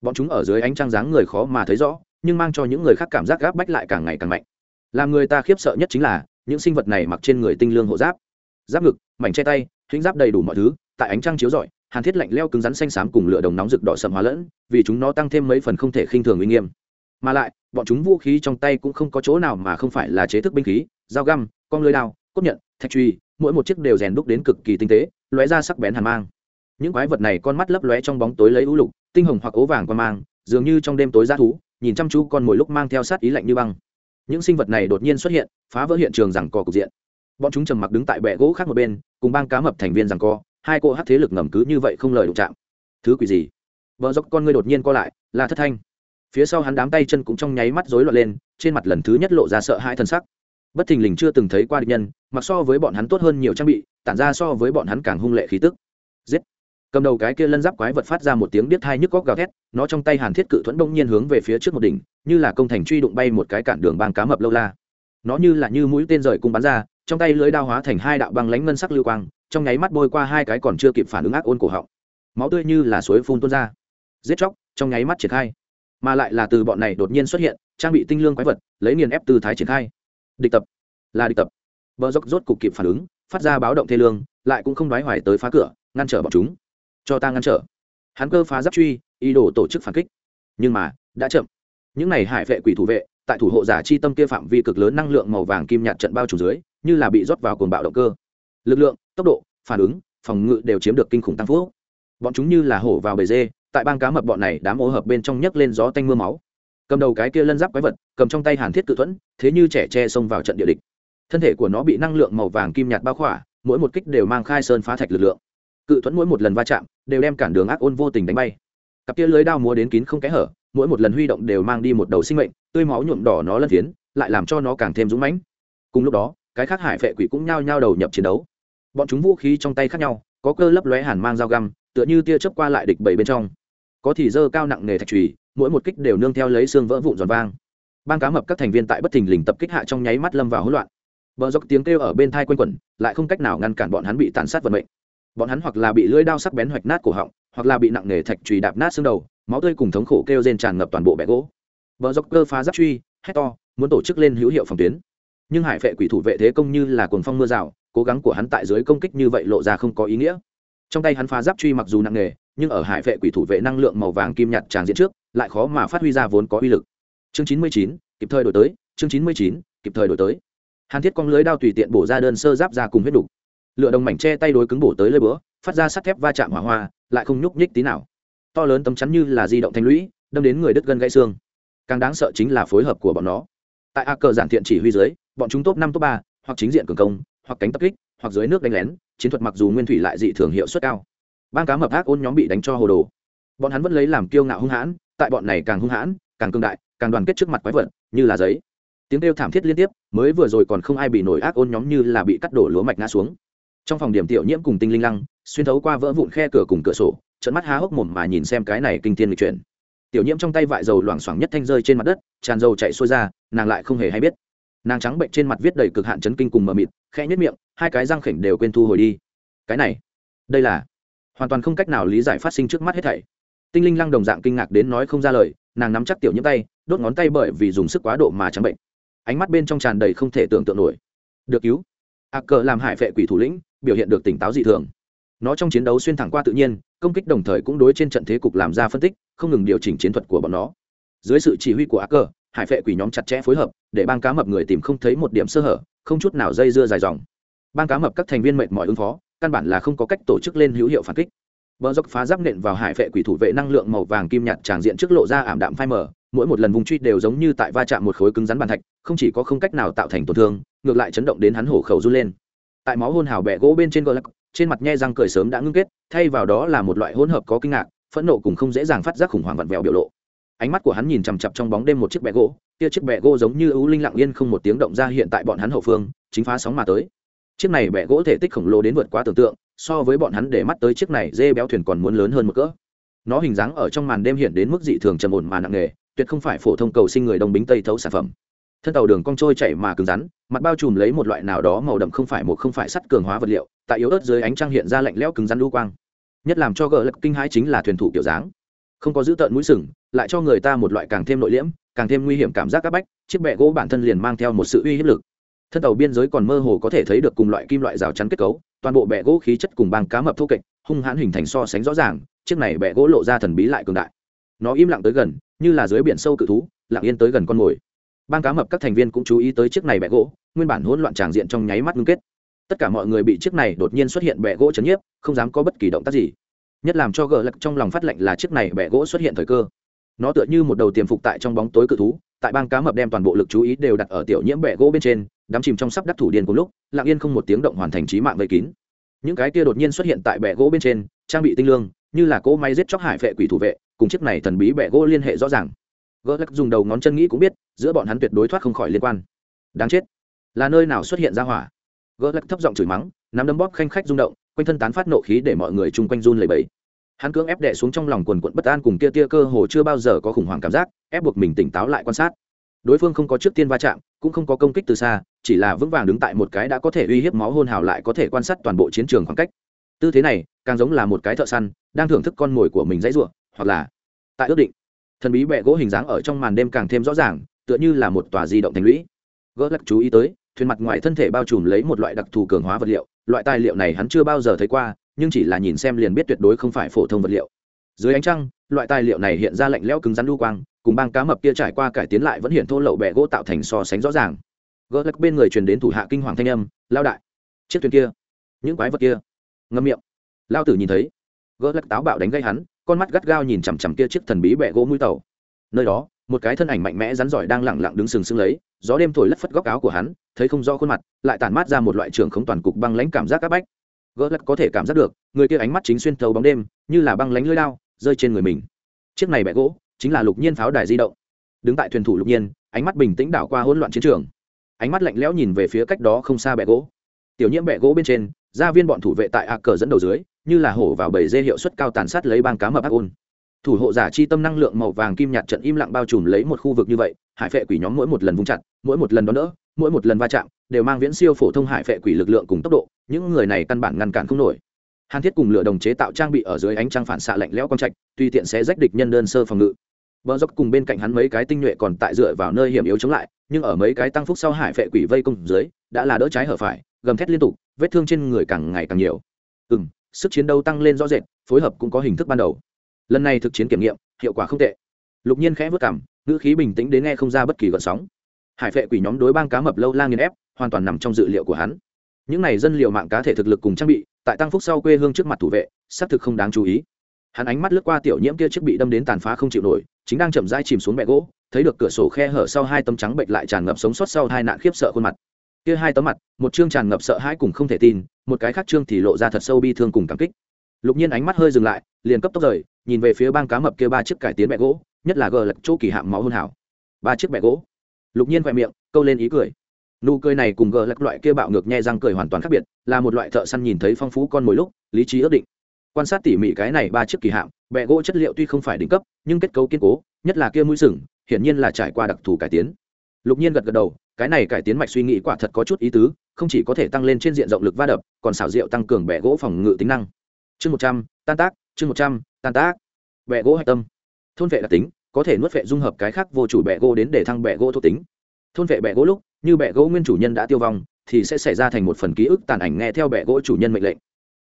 Speaker 1: Bọn chúng ở dưới ánh trăng dáng người khó mà thấy rõ nhưng mang cho những người khác cảm giác gáp bách lại càng ngày càng mạnh. Làm người ta khiếp sợ nhất chính là, những sinh vật này mặc trên người tinh lương hộ giáp. Giáp ngực, mảnh che tay hĩnh giáp đầy đủ mọi thứ, tại ánh trăng chiếu rọi, hàn thiết lạnh leo cứng rắn xanh xám cùng lửa đồng nóng rực đỏ sầm hóa lẫn, vì chúng nó tăng thêm mấy phần không thể khinh thường uy nghiêm. Mà lại, bọn chúng vũ khí trong tay cũng không có chỗ nào mà không phải là chế thức binh khí, dao găm, con lưới đao, cốt nhận thạch truy, mỗi một chiếc đều rèn đúc đến cực kỳ tinh tế, lóe ra sắc bén hàn mang. Những quái vật này con mắt lấp lóe trong bóng tối lấy ưu lục, tinh hồng hoặc ố vàng qua mang, dường như trong đêm tối g thú nhìn chăm chú con mỗi lúc mang theo sát ý lạnh như băng. Những sinh vật này đột nhiên xuất hiện, phá vỡ hiện trường rằng cò cục diện. Bọn chúng trầm mặc đứng tại bệ gỗ khác một bên, cùng bang cá mập thành viên rằng co, hai cô hát thế lực ngầm cứ như vậy không lời đụng chạm. Thứ quỷ gì? Vợ dốc con ngươi đột nhiên co lại, là thất thanh. Phía sau hắn đám tay chân cũng trong nháy mắt rối loạn lên, trên mặt lần thứ nhất lộ ra sợ hãi thân sắc. Bất thình lình chưa từng thấy qua địch nhân, mặc so với bọn hắn tốt hơn nhiều trang bị, tản ra so với bọn hắn càng hung lệ khí tức. Giết! Cầm đầu cái kia lân giáp quái vật phát ra một tiếng điếc thai nhức góc gào thét, nó trong tay hàn thiết cự thuẫn bỗng nhiên hướng về phía trước một đỉnh, như là công thành truy đụng bay một cái cản đường bang cá mập lâu la. Nó như là như mũi tên rời cung bắn ra, trong tay lưới đao hóa thành hai đạo băng lánh ngân sắc lưu quang, trong nháy mắt bôi qua hai cái còn chưa kịp phản ứng ác ôn cổ họng. Máu tươi như là suối phun tuôn ra. Giết chóc, trong nháy mắt triển khai. Mà lại là từ bọn này đột nhiên xuất hiện, trang bị tinh lương quái vật, lấy nghiền ép tư thái triển khai. Địch tập. Là địch tập. Bờ dốc rốt cục kịp phản ứng, phát ra báo động thê lương, lại cũng không đoái hoài tới phá cửa, ngăn trở bọn chúng cho ta ngăn trở. Hắn cơ phá giáp truy, ý đồ tổ chức phản kích. Nhưng mà, đã chậm. Những này hải vệ quỷ thủ vệ, tại thủ hộ giả chi tâm kia phạm vi cực lớn năng lượng màu vàng kim nhạt trận bao trùm dưới, như là bị rót vào cồn bạo động cơ. Lực lượng, tốc độ, phản ứng, phòng ngự đều chiếm được kinh khủng tăng phúc. Bọn chúng như là hổ vào bầy dê, tại bang cá mập bọn này đám ô hợp bên trong nhấc lên gió tanh mưa máu. Cầm đầu cái kia lân giáp quái vật, cầm trong tay hàn thiết tự thuẫn, thế như trẻ tre xông vào trận địa địch. Thân thể của nó bị năng lượng màu vàng kim nhạt bao khỏa, mỗi một kích đều mang khai sơn phá thạch lực lượng cự thuẫn mỗi một lần va chạm đều đem cản đường ác ôn vô tình đánh bay. Cặp kia lưới đao múa đến kín không kẽ hở, mỗi một lần huy động đều mang đi một đầu sinh mệnh, tươi máu nhuộm đỏ nó lân phiến, lại làm cho nó càng thêm dũng mãnh. Cùng lúc đó, cái khác hải vệ quỷ cũng nhao nhao đầu nhập chiến đấu. Bọn chúng vũ khí trong tay khác nhau, có cơ lấp lóe hàn mang dao găm, tựa như tia chớp qua lại địch bảy bên trong. Có thì dơ cao nặng nghề thạch trùy mỗi một kích đều nương theo lấy xương vỡ vụn giòn vang. Ban cá mập các thành viên tại bất thình lình tập kích hạ trong nháy mắt lâm vào hỗn loạn. Bờ dốc tiếng kêu ở bên thai quanh quẩn, lại không cách nào ngăn cản bọn hắn bị tàn sát vận mệnh bọn hắn hoặc là bị lưỡi đao sắc bén hoạch nát cổ họng, hoặc là bị nặng nghề thạch trùy đạp nát xương đầu, máu tươi cùng thống khổ kêu rên tràn ngập toàn bộ bẹ gỗ. Vợ dốc cơ phá giáp truy, hét to, muốn tổ chức lên hữu hiệu phòng tuyến. Nhưng hải vệ quỷ thủ vệ thế công như là cuồng phong mưa rào, cố gắng của hắn tại dưới công kích như vậy lộ ra không có ý nghĩa. Trong tay hắn phá giáp truy mặc dù nặng nghề, nhưng ở hải vệ quỷ thủ vệ năng lượng màu vàng kim nhạt tràn diện trước, lại khó mà phát huy ra vốn có uy lực. Chương chín mươi chín, kịp thời đổi tới, chương chín mươi chín, kịp thời đổi tới. Hàn thiết con lưới đao tùy tiện bổ ra đơn sơ giáp ra cùng huyết đục lựa đồng mảnh che tay đối cứng bổ tới lơi bữa phát ra sắt thép va chạm hỏa hoa, lại không nhúc nhích tí nào. To lớn tấm chắn như là di động thanh lũy, đâm đến người đứt gân gãy xương. Càng đáng sợ chính là phối hợp của bọn nó. Tại a cờ giản thiện chỉ huy dưới, bọn chúng top năm, top ba, hoặc chính diện cường công, hoặc cánh tập kích, hoặc dưới nước đánh lén, chiến thuật mặc dù nguyên thủy lại dị thường hiệu suất cao. Ban cá mập ác ôn nhóm bị đánh cho hồ đồ. Bọn hắn vẫn lấy làm kiêu ngạo hung hãn, tại bọn này càng hung hãn, càng cương đại, càng đoàn kết trước mặt quái vật, như là giấy. Tiếng kêu thảm thiết liên tiếp, mới vừa rồi còn không ai bị nổi ác ôn nhóm như là bị cắt đổ lúa mạch ngã xuống trong phòng điểm tiểu nhiễm cùng tinh linh lăng, xuyên thấu qua vỡ vụn khe cửa cùng cửa sổ trận mắt há hốc mồm mà nhìn xem cái này kinh thiên lịch chuyển tiểu nhiễm trong tay vại dầu loảng xoảng nhất thanh rơi trên mặt đất, tràn dầu chạy xuôi ra, nàng lại không hề hay biết. Nàng trắng bệnh trên mặt viết đầy cực hạn chấn kinh cùng mờ mịt, khẽ nhất miệng, hai cái răng khểnh đều quên thu hồi đi. Cái này, đây là, hoàn toàn không cách nào lý giải phát sinh trước mắt hết thảy. Tinh linh lăng đồng dạng kinh ngạc đến nói không ra lời, nàng nắm chắc tiểu nhiễm tay, đốt ngón tay bởi vì dùng sức quá độ mà trắng bệnh. Ánh mắt bên trong tràn đầy không thể tưởng tượng nổi. Được cứu. Ạc cờ làm hải vệ quỷ thủ lĩnh biểu hiện được tỉnh táo dị thường. Nó trong chiến đấu xuyên thẳng qua tự nhiên, công kích đồng thời cũng đối trên trận thế cục làm ra phân tích, không ngừng điều chỉnh chiến thuật của bọn nó. Dưới sự chỉ huy của ác cờ hải vệ quỷ nhóm chặt chẽ phối hợp, để bang cá mập người tìm không thấy một điểm sơ hở, không chút nào dây dưa dài dòng. Bang cá mập các thành viên mệt mỏi ứng phó, căn bản là không có cách tổ chức lên hữu hiệu phản kích. Bờ dốc phá giáp nện vào hải vệ quỷ thủ vệ năng lượng màu vàng kim nhạt tràng diện trước lộ ra ảm đạm phai mờ, mỗi một lần vùng truy đều giống như tại va chạm một khối cứng rắn bàn thạch, không chỉ có không cách nào tạo thành tổn thương, ngược lại chấn động đến hắn hổ khẩu run lên tại máu hôn hào bẹ gỗ bên trên gờ lắc trên mặt nhe răng cười sớm đã ngưng kết, thay vào đó là một loại hỗn hợp có kinh ngạc, phẫn nộ cùng không dễ dàng phát giác khủng hoảng vặn vẹo biểu lộ. Ánh mắt của hắn nhìn chằm chặp trong bóng đêm một chiếc bẹ gỗ, kia chiếc bẹ gỗ giống như ưu linh lặng yên không một tiếng động ra hiện tại bọn hắn hậu phương, chính phá sóng mà tới. Chiếc này bẹ gỗ thể tích khổng lồ đến vượt quá tưởng tượng, so với bọn hắn để mắt tới chiếc này dê béo thuyền còn muốn lớn hơn một cỡ. Nó hình dáng ở trong màn đêm hiện đến mức dị thường trầm ổn mà nặng nề, tuyệt không phải phổ thông cầu sinh người đông bính tây thấu sản phẩm thân tàu đường cong trôi chảy mà cứng rắn, mặt bao trùm lấy một loại nào đó màu đậm không phải một không phải sắt cường hóa vật liệu, tại yếu ớt dưới ánh trăng hiện ra lạnh lẽo cứng rắn lưu quang. Nhất làm cho gờ lật kinh hãi chính là thuyền thủ kiểu dáng. Không có giữ tợn mũi sừng, lại cho người ta một loại càng thêm nội liễm, càng thêm nguy hiểm cảm giác áp bách, chiếc bẹ gỗ bản thân liền mang theo một sự uy hiếp lực. Thân tàu biên giới còn mơ hồ có thể thấy được cùng loại kim loại rào chắn kết cấu, toàn bộ bẹ gỗ khí chất cùng băng cá mập thô kệch, hung hãn hình thành so sánh rõ ràng, chiếc này bẹ gỗ lộ ra thần bí lại cường đại. Nó im lặng tới gần, như là dưới biển sâu cự thú, lặng yên tới gần con mồi bang cá mập các thành viên cũng chú ý tới chiếc này bẹ gỗ, nguyên bản hỗn loạn tràng diện trong nháy mắt ngưng kết. Tất cả mọi người bị chiếc này đột nhiên xuất hiện bẹ gỗ chấn nhiếp, không dám có bất kỳ động tác gì. Nhất làm cho gờ lật trong lòng phát lệnh là chiếc này bẹ gỗ xuất hiện thời cơ. Nó tựa như một đầu tiềm phục tại trong bóng tối cự thú, tại bang cá mập đem toàn bộ lực chú ý đều đặt ở tiểu nhiễm bẹ gỗ bên trên, đắm chìm trong sắp đắc thủ điên cùng lúc, lặng yên không một tiếng động hoàn thành trí mạng vây kín. Những cái kia đột nhiên xuất hiện tại bẹ gỗ bên trên, trang bị tinh lương, như là cỗ máy giết chóc hải vệ quỷ thủ vệ, cùng chiếc này thần bí bẹ gỗ liên hệ rõ ràng gỡ lắc dùng đầu ngón chân nghĩ cũng biết, giữa bọn hắn tuyệt đối thoát không khỏi liên quan. Đáng chết. Là nơi nào xuất hiện ra hỏa? Gỡ lắc thấp giọng chửi mắng, nắm đấm bóp khanh khách rung động, quanh thân tán phát nộ khí để mọi người chung quanh run lẩy bẩy. Hắn cưỡng ép đè xuống trong lòng quần quận bất an cùng kia tia cơ hồ chưa bao giờ có khủng hoảng cảm giác, ép buộc mình tỉnh táo lại quan sát. Đối phương không có trước tiên va chạm, cũng không có công kích từ xa, chỉ là vững vàng đứng tại một cái đã có thể uy hiếp máu hôn hào lại có thể quan sát toàn bộ chiến trường khoảng cách. Tư thế này, càng giống là một cái thợ săn, đang thưởng thức con mồi của mình dãy ruộng hoặc là tại ước định thần bí bẹ gỗ hình dáng ở trong màn đêm càng thêm rõ ràng, tựa như là một tòa di động thành lũy. Gỡ lắc chú ý tới, thuyền mặt ngoài thân thể bao trùm lấy một loại đặc thù cường hóa vật liệu, loại tài liệu này hắn chưa bao giờ thấy qua, nhưng chỉ là nhìn xem liền biết tuyệt đối không phải phổ thông vật liệu. Dưới ánh trăng, loại tài liệu này hiện ra lạnh lẽo cứng rắn lưu quang, cùng băng cá mập kia trải qua cải tiến lại vẫn hiện thô lậu bẹ gỗ tạo thành so sánh rõ ràng. Gỡ lắc bên người truyền đến thủ hạ kinh hoàng thanh âm lao đại, chiếc thuyền kia, những quái vật kia. Ngâm miệng. Lao tử nhìn thấy, gỡ lắc táo bạo đánh gây hắn con mắt gắt gao nhìn chằm chằm kia chiếc thần bí bẹ gỗ mũi tàu. Nơi đó, một cái thân ảnh mạnh mẽ rắn giỏi đang lẳng lặng đứng sừng sững lấy, gió đêm thổi lất phất góc áo của hắn, thấy không rõ khuôn mặt, lại tản mát ra một loại trường không toàn cục băng lãnh cảm giác áp bách. Gỡ lất có thể cảm giác được, người kia ánh mắt chính xuyên thấu bóng đêm, như là băng lánh lưỡi lao rơi trên người mình. Chiếc này bẹ gỗ, chính là lục nhiên pháo đài di động. Đứng tại thuyền thủ lục nhiên, ánh mắt bình tĩnh đảo qua hỗn loạn chiến trường. Ánh mắt lạnh lẽo nhìn về phía cách đó không xa bẹ gỗ. Tiểu nhiễm bẹ gỗ bên trên, gia viên bọn thủ vệ tại a cờ dẫn đầu dưới như là hổ vào bầy dê hiệu suất cao tàn sát lấy bang cá mập ác ôn. Thủ hộ giả chi tâm năng lượng màu vàng kim nhạt trận im lặng bao trùm lấy một khu vực như vậy, hải phệ quỷ nhóm mỗi một lần vung chặt, mỗi một lần đón đỡ, mỗi một lần va chạm, đều mang viễn siêu phổ thông hải phệ quỷ lực lượng cùng tốc độ, những người này căn bản ngăn cản không nổi. Hàn thiết cùng lửa đồng chế tạo trang bị ở dưới ánh trăng phản xạ lạnh lẽo quang trạch, tùy tiện sẽ rách địch nhân đơn sơ phòng ngự. Bờ dốc cùng bên cạnh hắn mấy cái tinh nhuệ còn tại dựa vào nơi hiểm yếu chống lại, nhưng ở mấy cái tăng phúc sau hải phệ quỷ vây công dưới, đã là đỡ trái hở phải, gầm thét liên tục, vết thương trên người càng ngày càng nhiều. Ừ m sức chiến đấu tăng lên rõ rệt, phối hợp cũng có hình thức ban đầu. Lần này thực chiến kiểm nghiệm, hiệu quả không tệ. Lục nhiên khẽ vất cảm ngữ khí bình tĩnh đến nghe không ra bất kỳ gợn sóng. Hải phệ quỷ nhóm đối bang cá mập lâu la nghiền ép, hoàn toàn nằm trong dự liệu của hắn. Những này dân liệu mạng cá thể thực lực cùng trang bị, tại tăng phúc sau quê hương trước mặt thủ vệ, xác thực không đáng chú ý. Hắn ánh mắt lướt qua tiểu nhiễm kia chiếc bị đâm đến tàn phá không chịu nổi, chính đang chậm rãi chìm xuống bẹ gỗ, thấy được cửa sổ khe hở sau hai tấm trắng bệnh lại tràn ngập sống sót sau hai nạn khiếp sợ khuôn mặt. Kia hai tấm mặt, một chương tràn ngập sợ hãi cùng không thể tin một cái khác chương thì lộ ra thật sâu bi thương cùng cảm kích. Lục nhiên ánh mắt hơi dừng lại, liền cấp tốc rời, nhìn về phía bang cá mập kia ba chiếc cải tiến bẹ gỗ, nhất là gờ lật chỗ kỳ hạm máu hôn hảo. Ba chiếc bẹ gỗ. Lục nhiên vẹ miệng, câu lên ý cười. Nụ cười này cùng gờ lật loại kia bạo ngược nhẹ răng cười hoàn toàn khác biệt, là một loại thợ săn nhìn thấy phong phú con mồi lúc, lý trí ước định. Quan sát tỉ mỉ cái này ba chiếc kỳ hạm, bẹ gỗ chất liệu tuy không phải đỉnh cấp, nhưng kết cấu kiên cố, nhất là kia mũi sừng, hiển nhiên là trải qua đặc thù cải tiến. Lục nhiên gật gật đầu, cái này cải tiến mạch suy nghĩ quả thật có chút ý tứ không chỉ có thể tăng lên trên diện rộng lực va đập, còn xảo diệu tăng cường bẻ gỗ phòng ngự tính năng. Chương một trăm, tan tác, chương một trăm, tan tác. Bẻ gỗ hạch tâm. Thôn vệ đặc tính, có thể nuốt vệ dung hợp cái khác vô chủ bẻ gỗ đến để thăng bẻ gỗ thuộc tính. Thôn vệ bẻ gỗ lúc, như bẻ gỗ nguyên chủ nhân đã tiêu vong, thì sẽ xảy ra thành một phần ký ức tàn ảnh nghe theo bẻ gỗ chủ nhân mệnh lệnh.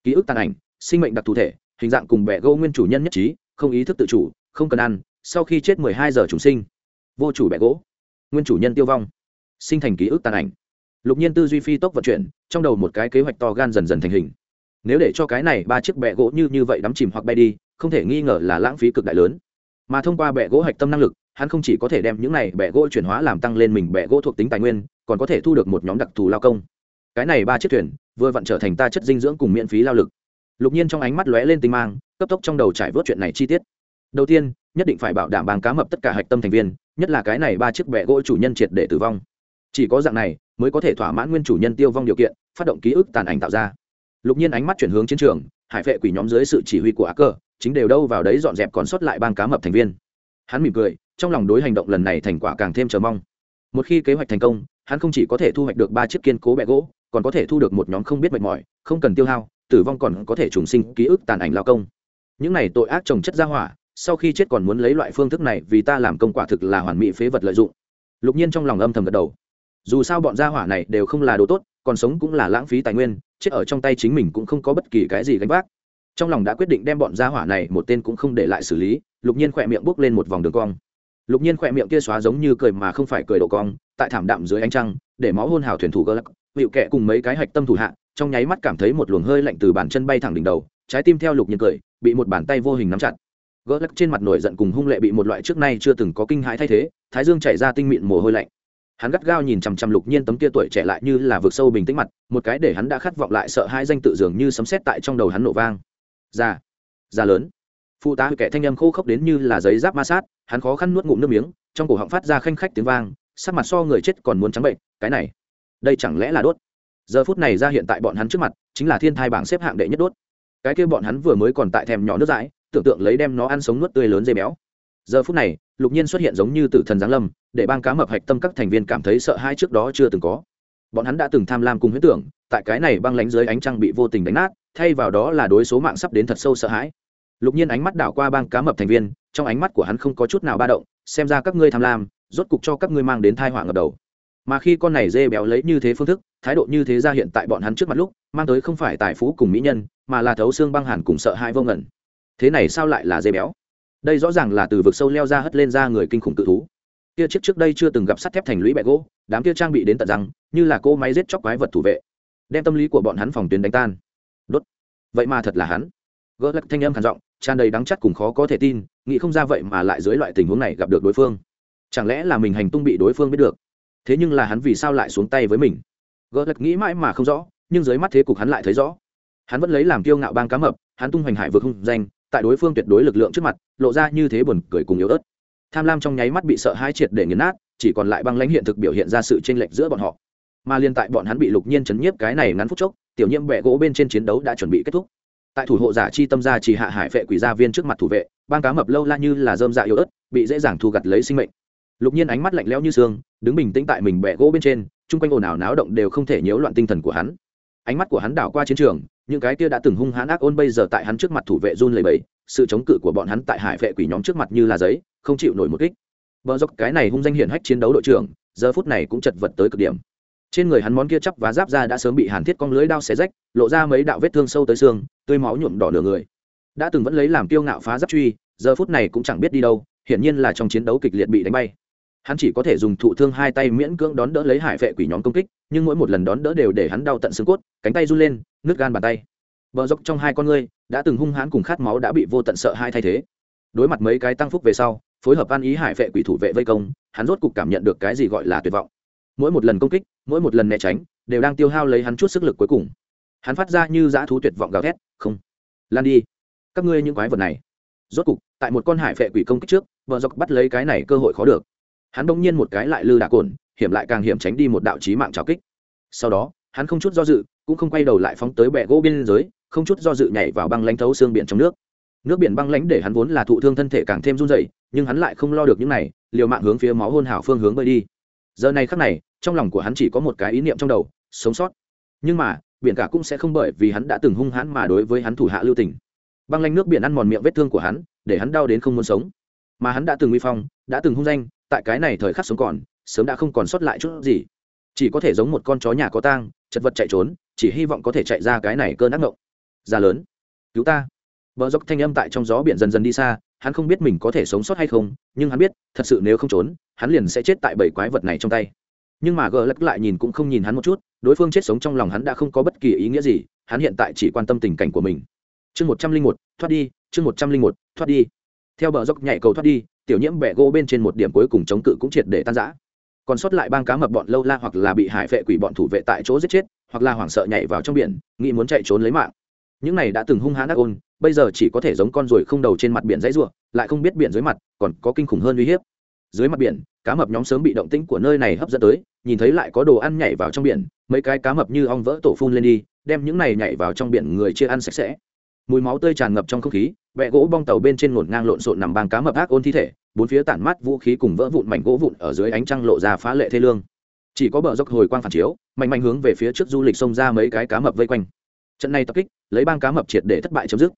Speaker 1: Ký ức tàn ảnh, sinh mệnh đặc thù thể, hình dạng cùng bẻ gỗ nguyên chủ nhân nhất trí, không ý thức tự chủ, không cần ăn, sau khi chết mười hai giờ trùng sinh. Vô chủ bẻ gỗ, nguyên chủ nhân tiêu vong, sinh thành ký ức tàn ảnh lục nhiên tư duy phi tốc vận chuyển, trong đầu một cái kế hoạch to gan dần dần thành hình. Nếu để cho cái này ba chiếc bẹ gỗ như như vậy đắm chìm hoặc bay đi, không thể nghi ngờ là lãng phí cực đại lớn. Mà thông qua bẹ gỗ hạch tâm năng lực, hắn không chỉ có thể đem những này bẹ gỗ chuyển hóa làm tăng lên mình bẹ gỗ thuộc tính tài nguyên, còn có thể thu được một nhóm đặc thù lao công. Cái này ba chiếc thuyền, vừa vặn trở thành ta chất dinh dưỡng cùng miễn phí lao lực. Lục nhiên trong ánh mắt lóe lên tinh mang, cấp tốc trong đầu trải vớt chuyện này chi tiết. Đầu tiên, nhất định phải bảo đảm bàng cá mập tất cả hạch tâm thành viên, nhất là cái này ba chiếc bẹ gỗ chủ nhân triệt để tử vong. Chỉ có dạng này mới có thể thỏa mãn nguyên chủ nhân tiêu vong điều kiện, phát động ký ức tàn ảnh tạo ra. Lục nhiên ánh mắt chuyển hướng chiến trường, hải vệ quỷ nhóm dưới sự chỉ huy của á cơ, chính đều đâu vào đấy dọn dẹp còn sót lại bang cá mập thành viên. Hắn mỉm cười, trong lòng đối hành động lần này thành quả càng thêm chờ mong. Một khi kế hoạch thành công, hắn không chỉ có thể thu hoạch được ba chiếc kiên cố bẹ gỗ, còn có thể thu được một nhóm không biết mệt mỏi, không cần tiêu hao, tử vong còn có thể trùng sinh ký ức tàn ảnh lao công. Những này tội ác trồng chất ra hỏa, sau khi chết còn muốn lấy loại phương thức này vì ta làm công quả thực là hoàn mỹ phế vật lợi dụng. Lục nhiên trong lòng âm thầm gật đầu dù sao bọn gia hỏa này đều không là đồ tốt, còn sống cũng là lãng phí tài nguyên, chết ở trong tay chính mình cũng không có bất kỳ cái gì gánh vác. Trong lòng đã quyết định đem bọn gia hỏa này một tên cũng không để lại xử lý, lục nhiên khỏe miệng bốc lên một vòng đường cong. Lục nhiên khỏe miệng kia xóa giống như cười mà không phải cười độ cong, tại thảm đạm dưới ánh trăng, để máu hôn hào thuyền thủ gơ lắc hiệu kẹ cùng mấy cái hạch tâm thủ hạ, trong nháy mắt cảm thấy một luồng hơi lạnh từ bàn chân bay thẳng đỉnh đầu, trái tim theo lục nhiên cười, bị một bàn tay vô hình nắm chặt. Gỡ lắc trên mặt nổi giận cùng hung lệ bị một loại trước nay chưa từng có kinh hãi thay thế, thái dương chảy ra tinh mịn mồ hôi lạnh hắn gắt gao nhìn chằm chằm lục nhiên tấm kia tuổi trẻ lại như là vực sâu bình tĩnh mặt, một cái để hắn đã khát vọng lại sợ hai danh tự dường như sấm sét tại trong đầu hắn nổ vang. Già già lớn. Phụ tá kẻ thanh âm khô khốc đến như là giấy giáp ma sát, hắn khó khăn nuốt ngụm nước miếng, trong cổ họng phát ra khanh khách tiếng vang, sắc mặt so người chết còn muốn trắng bệnh, cái này, đây chẳng lẽ là đốt? Giờ phút này ra hiện tại bọn hắn trước mặt, chính là thiên thai bảng xếp hạng đệ nhất đốt. Cái kia bọn hắn vừa mới còn tại thèm nhỏ nước dãi, tưởng tượng lấy đem nó ăn sống nuốt tươi lớn dây béo giờ phút này, lục nhiên xuất hiện giống như tử thần giáng lâm, để bang cá mập hạch tâm các thành viên cảm thấy sợ hãi trước đó chưa từng có. Bọn hắn đã từng tham lam cùng huyết tưởng, tại cái này băng lánh dưới ánh trăng bị vô tình đánh nát, thay vào đó là đối số mạng sắp đến thật sâu sợ hãi. Lục nhiên ánh mắt đảo qua bang cá mập thành viên, trong ánh mắt của hắn không có chút nào ba động, xem ra các ngươi tham lam, rốt cục cho các ngươi mang đến thai họa ngập đầu. Mà khi con này dê béo lấy như thế phương thức, thái độ như thế ra hiện tại bọn hắn trước mặt lúc, mang tới không phải tài phú cùng mỹ nhân, mà là thấu xương băng hàn cùng sợ hãi vô ngẩn thế này sao lại là dê béo? Đây rõ ràng là từ vực sâu leo ra hất lên ra người kinh khủng tự thú. Kia chiếc trước đây chưa từng gặp sắt thép thành lũy bẹ gỗ, đám kia trang bị đến tận răng, như là cô máy giết chóc quái vật thủ vệ, đem tâm lý của bọn hắn phòng tuyến đánh tan. Đốt. Vậy mà thật là hắn. Gỡ lắc thanh âm khản giọng, tràn đầy đắng chắt cùng khó có thể tin, nghĩ không ra vậy mà lại dưới loại tình huống này gặp được đối phương. Chẳng lẽ là mình hành tung bị đối phương biết được? Thế nhưng là hắn vì sao lại xuống tay với mình? Gỡ lật nghĩ mãi mà không rõ, nhưng dưới mắt thế cục hắn lại thấy rõ. Hắn vẫn lấy làm kiêu ngạo bang cá mập, hắn tung hoành hải vượt hung danh tại đối phương tuyệt đối lực lượng trước mặt, lộ ra như thế buồn cười cùng yếu ớt. Tham lam trong nháy mắt bị sợ hai triệt để nghiền nát, chỉ còn lại băng lãnh hiện thực biểu hiện ra sự chênh lệch giữa bọn họ. Mà liên tại bọn hắn bị lục nhiên chấn nhiếp cái này ngắn phút chốc, tiểu nhiễm bẹ gỗ bên trên chiến đấu đã chuẩn bị kết thúc. Tại thủ hộ giả chi tâm gia chỉ hạ hải vệ quỷ gia viên trước mặt thủ vệ bang cá mập lâu la như là dơm dạ yếu ớt, bị dễ dàng thu gặt lấy sinh mệnh. Lục nhiên ánh mắt lạnh lẽo như xương, đứng bình tĩnh tại mình bẹ gỗ bên trên, chung quanh ồn ào náo động đều không thể nhiễu loạn tinh thần của hắn ánh mắt của hắn đảo qua chiến trường, những cái kia đã từng hung hãn ác ôn bây giờ tại hắn trước mặt thủ vệ run lầy bẫy sự chống cự của bọn hắn tại hải vệ quỷ nhóm trước mặt như là giấy, không chịu nổi một kích. Bờ dốc cái này hung danh hiển hách chiến đấu đội trưởng, giờ phút này cũng chật vật tới cực điểm. Trên người hắn món kia chắp và giáp ra đã sớm bị hàn thiết cong lưới đao xé rách, lộ ra mấy đạo vết thương sâu tới xương, tươi máu nhuộm đỏ nửa người. Đã từng vẫn lấy làm kiêu ngạo phá giáp truy, giờ phút này cũng chẳng biết đi đâu, hiển nhiên là trong chiến đấu kịch liệt bị đánh bay hắn chỉ có thể dùng thụ thương hai tay miễn cưỡng đón đỡ lấy hải vệ quỷ nhóm công kích, nhưng mỗi một lần đón đỡ đều để hắn đau tận xương cốt, cánh tay run lên nước gan bàn tay. Bờ dốc trong hai con ngươi đã từng hung hãn cùng khát máu đã bị vô tận sợ hai thay thế. Đối mặt mấy cái tăng phúc về sau, phối hợp ăn ý hải vệ quỷ thủ vệ vây công, hắn rốt cục cảm nhận được cái gì gọi là tuyệt vọng. Mỗi một lần công kích, mỗi một lần né tránh, đều đang tiêu hao lấy hắn chút sức lực cuối cùng. Hắn phát ra như dã thú tuyệt vọng gào thét, không, lan đi, các ngươi những quái vật này. Rốt cục, tại một con hải vệ quỷ công kích trước vợ dọc bắt lấy cái này cơ hội khó được hắn bỗng nhiên một cái lại lư đà cồn, hiểm lại càng hiểm tránh đi một đạo chí mạng trào kích. Sau đó, hắn không chút do dự, cũng không quay đầu lại phóng tới bẹ gỗ biên giới, không chút do dự nhảy vào băng lãnh thấu xương biển trong nước. Nước biển băng lãnh để hắn vốn là thụ thương thân thể càng thêm run dậy nhưng hắn lại không lo được những này, liều mạng hướng phía máu hôn hảo phương hướng bơi đi. Giờ này khắc này, trong lòng của hắn chỉ có một cái ý niệm trong đầu, sống sót. Nhưng mà, biển cả cũng sẽ không bởi vì hắn đã từng hung hãn mà đối với hắn thủ hạ lưu tình. Băng lanh nước biển ăn mòn miệng vết thương của hắn, để hắn đau đến không muốn sống. Mà hắn đã từng uy phong, đã từng hung danh tại cái này thời khắc sống còn, sớm đã không còn sót lại chút gì. Chỉ có thể giống một con chó nhà có tang, chật vật chạy trốn, chỉ hy vọng có thể chạy ra cái này cơn ác ngộng. Già lớn, cứu ta. Vợ dốc thanh âm tại trong gió biển dần dần đi xa, hắn không biết mình có thể sống sót hay không, nhưng hắn biết, thật sự nếu không trốn, hắn liền sẽ chết tại bảy quái vật này trong tay. Nhưng mà gờ lắc lại nhìn cũng không nhìn hắn một chút, đối phương chết sống trong lòng hắn đã không có bất kỳ ý nghĩa gì, hắn hiện tại chỉ quan tâm tình cảnh của mình. Chương một trăm linh một, thoát đi, chương một trăm linh một, thoát đi. Theo bờ dốc nhảy cầu thoát đi tiểu nhiễm bẹ gỗ bên trên một điểm cuối cùng chống cự cũng triệt để tan giã còn sót lại bang cá mập bọn lâu la hoặc là bị hải vệ quỷ bọn thủ vệ tại chỗ giết chết, hoặc là hoảng sợ nhảy vào trong biển, nghĩ muốn chạy trốn lấy mạng. Những này đã từng hung hãn ác ôn, bây giờ chỉ có thể giống con ruồi không đầu trên mặt biển dãy ruộng lại không biết biển dưới mặt, còn có kinh khủng hơn uy hiếp. Dưới mặt biển, cá mập nhóm sớm bị động tĩnh của nơi này hấp dẫn tới, nhìn thấy lại có đồ ăn nhảy vào trong biển, mấy cái cá mập như ong vỡ tổ phun lên đi, đem những này nhảy vào trong biển người chia ăn sạch sẽ mùi máu tươi tràn ngập trong không khí vẹ gỗ bong tàu bên trên ngổn ngang lộn xộn nằm bang cá mập ác ôn thi thể, bốn phía tản mát vũ khí cùng vỡ vụn mảnh gỗ vụn ở dưới ánh trăng lộ ra phá lệ thê lương. Chỉ có bờ dốc hồi quang phản chiếu, mạnh mạnh hướng về phía trước du lịch xông ra mấy cái cá mập vây quanh. Trận này tập kích, lấy bang cá mập triệt để thất bại chấm dứt.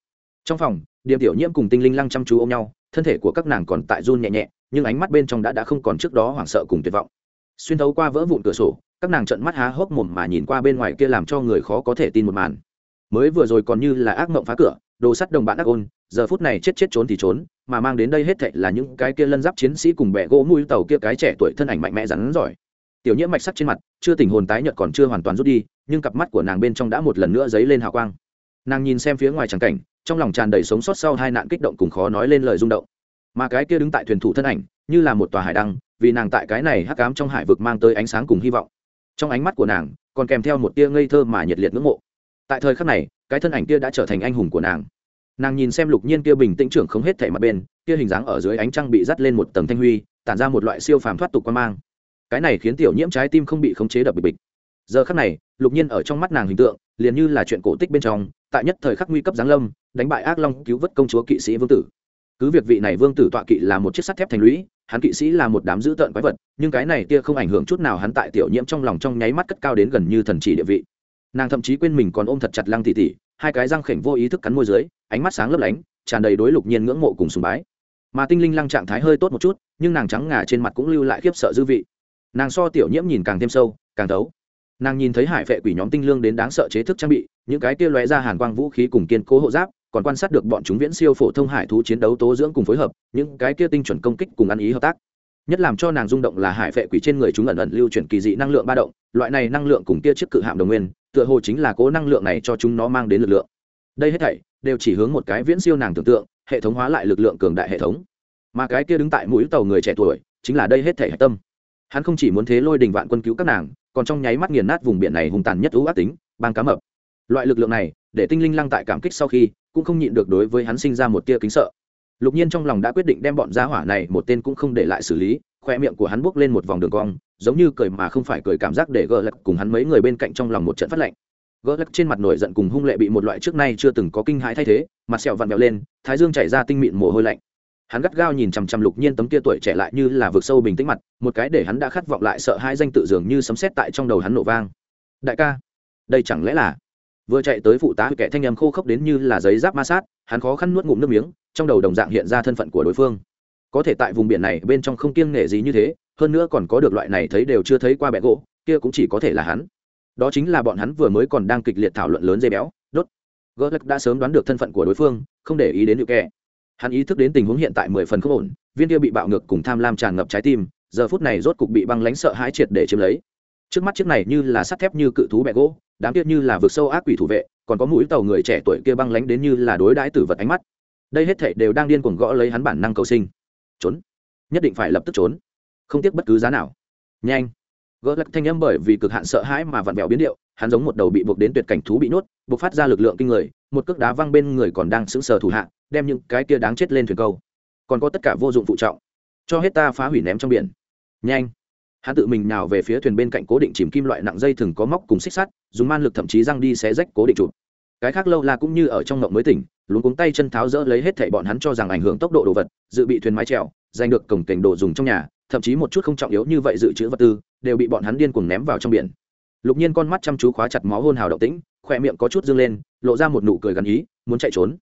Speaker 1: Trong phòng, điềm tiểu nhiễm cùng tinh linh lăng chăm chú ôm nhau, thân thể của các nàng còn tại run nhẹ nhẹ, nhưng ánh mắt bên trong đã đã không còn trước đó hoảng sợ cùng tuyệt vọng. Xuyên thấu qua vỡ vụn cửa sổ, các nàng trận mắt há hốc mồm mà nhìn qua bên ngoài kia làm cho người khó có thể tin một màn mới vừa rồi còn như là ác mộng phá cửa, đồ sắt đồng bạn ác ôn, giờ phút này chết chết trốn thì trốn, mà mang đến đây hết thệ là những cái kia lân giáp chiến sĩ cùng bẹ gỗ mũi tàu kia cái trẻ tuổi thân ảnh mạnh mẽ rắn giỏi. Tiểu nhiễm mạch sắc trên mặt, chưa tình hồn tái nhợt còn chưa hoàn toàn rút đi, nhưng cặp mắt của nàng bên trong đã một lần nữa dấy lên hào quang. Nàng nhìn xem phía ngoài tràng cảnh, trong lòng tràn đầy sống sót sau hai nạn kích động cùng khó nói lên lời rung động. Mà cái kia đứng tại thuyền thủ thân ảnh, như là một tòa hải đăng, vì nàng tại cái này hắc ám trong hải vực mang tới ánh sáng cùng hy vọng. Trong ánh mắt của nàng, còn kèm theo một tia ngây thơ mà nhiệt liệt ngưỡng mộ tại thời khắc này, cái thân ảnh kia đã trở thành anh hùng của nàng. Nàng nhìn xem lục nhiên kia bình tĩnh trưởng không hết thảy mặt bên, kia hình dáng ở dưới ánh trăng bị dắt lên một tầng thanh huy, tản ra một loại siêu phàm thoát tục quan mang. Cái này khiến tiểu nhiễm trái tim không bị khống chế đập bịch bịch. Giờ khắc này, lục nhiên ở trong mắt nàng hình tượng, liền như là chuyện cổ tích bên trong, tại nhất thời khắc nguy cấp giáng lâm, đánh bại ác long cứu vớt công chúa kỵ sĩ vương tử. Cứ việc vị này vương tử tọa kỵ là một chiếc sắt thép thành lũy, hắn kỵ sĩ là một đám dữ tợn quái vật, nhưng cái này tia không ảnh hưởng chút nào hắn tại tiểu nhiễm trong lòng trong nháy mắt cất cao đến gần như thần chỉ địa vị nàng thậm chí quên mình còn ôm thật chặt lăng tỉ tỉ hai cái răng khểnh vô ý thức cắn môi dưới, ánh mắt sáng lấp lánh, tràn đầy đối lục nhiên ngưỡng mộ cùng sùng bái. Mà tinh linh lăng trạng thái hơi tốt một chút, nhưng nàng trắng ngà trên mặt cũng lưu lại khiếp sợ dư vị. Nàng so tiểu nhiễm nhìn càng thêm sâu, càng thấu. Nàng nhìn thấy hải vệ quỷ nhóm tinh lương đến đáng sợ chế thức trang bị, những cái kia lóe ra hàn quang vũ khí cùng kiên cố hộ giáp, còn quan sát được bọn chúng viễn siêu phổ thông hải thú chiến đấu tố dưỡng cùng phối hợp, những cái kia tinh chuẩn công kích cùng ăn ý hợp tác. Nhất làm cho nàng rung động là hải vệ quỷ trên người chúng ẩn ẩn lưu chuyển kỳ dị năng lượng ba động, loại này năng lượng cùng kia chiếc cự hạm đồng nguyên tựa hồ chính là cố năng lượng này cho chúng nó mang đến lực lượng. Đây hết thảy đều chỉ hướng một cái viễn siêu nàng tưởng tượng, hệ thống hóa lại lực lượng cường đại hệ thống. Mà cái kia đứng tại mũi tàu người trẻ tuổi, chính là đây hết thảy hạch tâm. Hắn không chỉ muốn thế lôi đình vạn quân cứu các nàng, còn trong nháy mắt nghiền nát vùng biển này hùng tàn nhất ưu ác tính, bang cá mập. Loại lực lượng này, để tinh linh lăng tại cảm kích sau khi, cũng không nhịn được đối với hắn sinh ra một tia kính sợ. Lục nhiên trong lòng đã quyết định đem bọn gia hỏa này một tên cũng không để lại xử lý khoe miệng của hắn buốc lên một vòng đường cong, giống như cười mà không phải cười cảm giác để gỡ lật cùng hắn mấy người bên cạnh trong lòng một trận phát lạnh. Gỡ lật trên mặt nổi giận cùng hung lệ bị một loại trước nay chưa từng có kinh hãi thay thế, mặt sẹo vặn vẹo lên, thái dương chảy ra tinh mịn mồ hôi lạnh. Hắn gắt gao nhìn chằm chằm lục nhiên tấm kia tuổi trẻ lại như là vực sâu bình tĩnh mặt, một cái để hắn đã khát vọng lại sợ hai danh tự dường như sấm sét tại trong đầu hắn nổ vang. Đại ca, đây chẳng lẽ là? Vừa chạy tới phụ tá kẻ thanh âm khô khốc đến như là giấy giáp ma sát, hắn khó khăn nuốt ngụm nước miếng, trong đầu đồng dạng hiện ra thân phận của đối phương có thể tại vùng biển này bên trong không kiêng nể gì như thế, hơn nữa còn có được loại này thấy đều chưa thấy qua bẹ gỗ, kia cũng chỉ có thể là hắn. Đó chính là bọn hắn vừa mới còn đang kịch liệt thảo luận lớn dây béo, đốt. Gỡ lắc đã sớm đoán được thân phận của đối phương, không để ý đến hiệu kẻ hắn ý thức đến tình huống hiện tại mười phần không ổn, viên kia bị bạo ngược cùng tham lam tràn ngập trái tim, giờ phút này rốt cục bị băng lánh sợ hãi triệt để chiếm lấy. Trước mắt chiếc này như là sắt thép như cự thú bẹ gỗ, đám kia như là vực sâu ác quỷ thủ vệ, còn có mũi tàu người trẻ tuổi kia băng lánh đến như là đối đãi tử vật ánh mắt. Đây hết thảy đều đang điên cuồng gõ lấy hắn bản năng cầu sinh trốn. Nhất định phải lập tức trốn. Không tiếc bất cứ giá nào. Nhanh. Gỡ lắc thanh âm bởi vì cực hạn sợ hãi mà vặn vẹo biến điệu, hắn giống một đầu bị buộc đến tuyệt cảnh thú bị nuốt, buộc phát ra lực lượng kinh người, một cước đá văng bên người còn đang sững sờ thủ hạ, đem những cái kia đáng chết lên thuyền câu. Còn có tất cả vô dụng phụ trọng. Cho hết ta phá hủy ném trong biển. Nhanh. Hắn tự mình nào về phía thuyền bên cạnh cố định chìm kim loại nặng dây thừng có móc cùng xích sắt, dùng man lực thậm chí răng đi xé rách cố định chụp. Cái khác lâu la cũng như ở trong ngộng mới tỉnh luống cuống tay chân tháo rỡ lấy hết thảy bọn hắn cho rằng ảnh hưởng tốc độ đồ vật, dự bị thuyền mái trèo giành được cổng cảnh đồ dùng trong nhà, thậm chí một chút không trọng yếu như vậy dự trữ vật tư, đều bị bọn hắn điên cuồng ném vào trong biển. Lục nhiên con mắt chăm chú khóa chặt máu hôn hào động tĩnh, khỏe miệng có chút dương lên, lộ ra một nụ cười gần ý, muốn chạy trốn.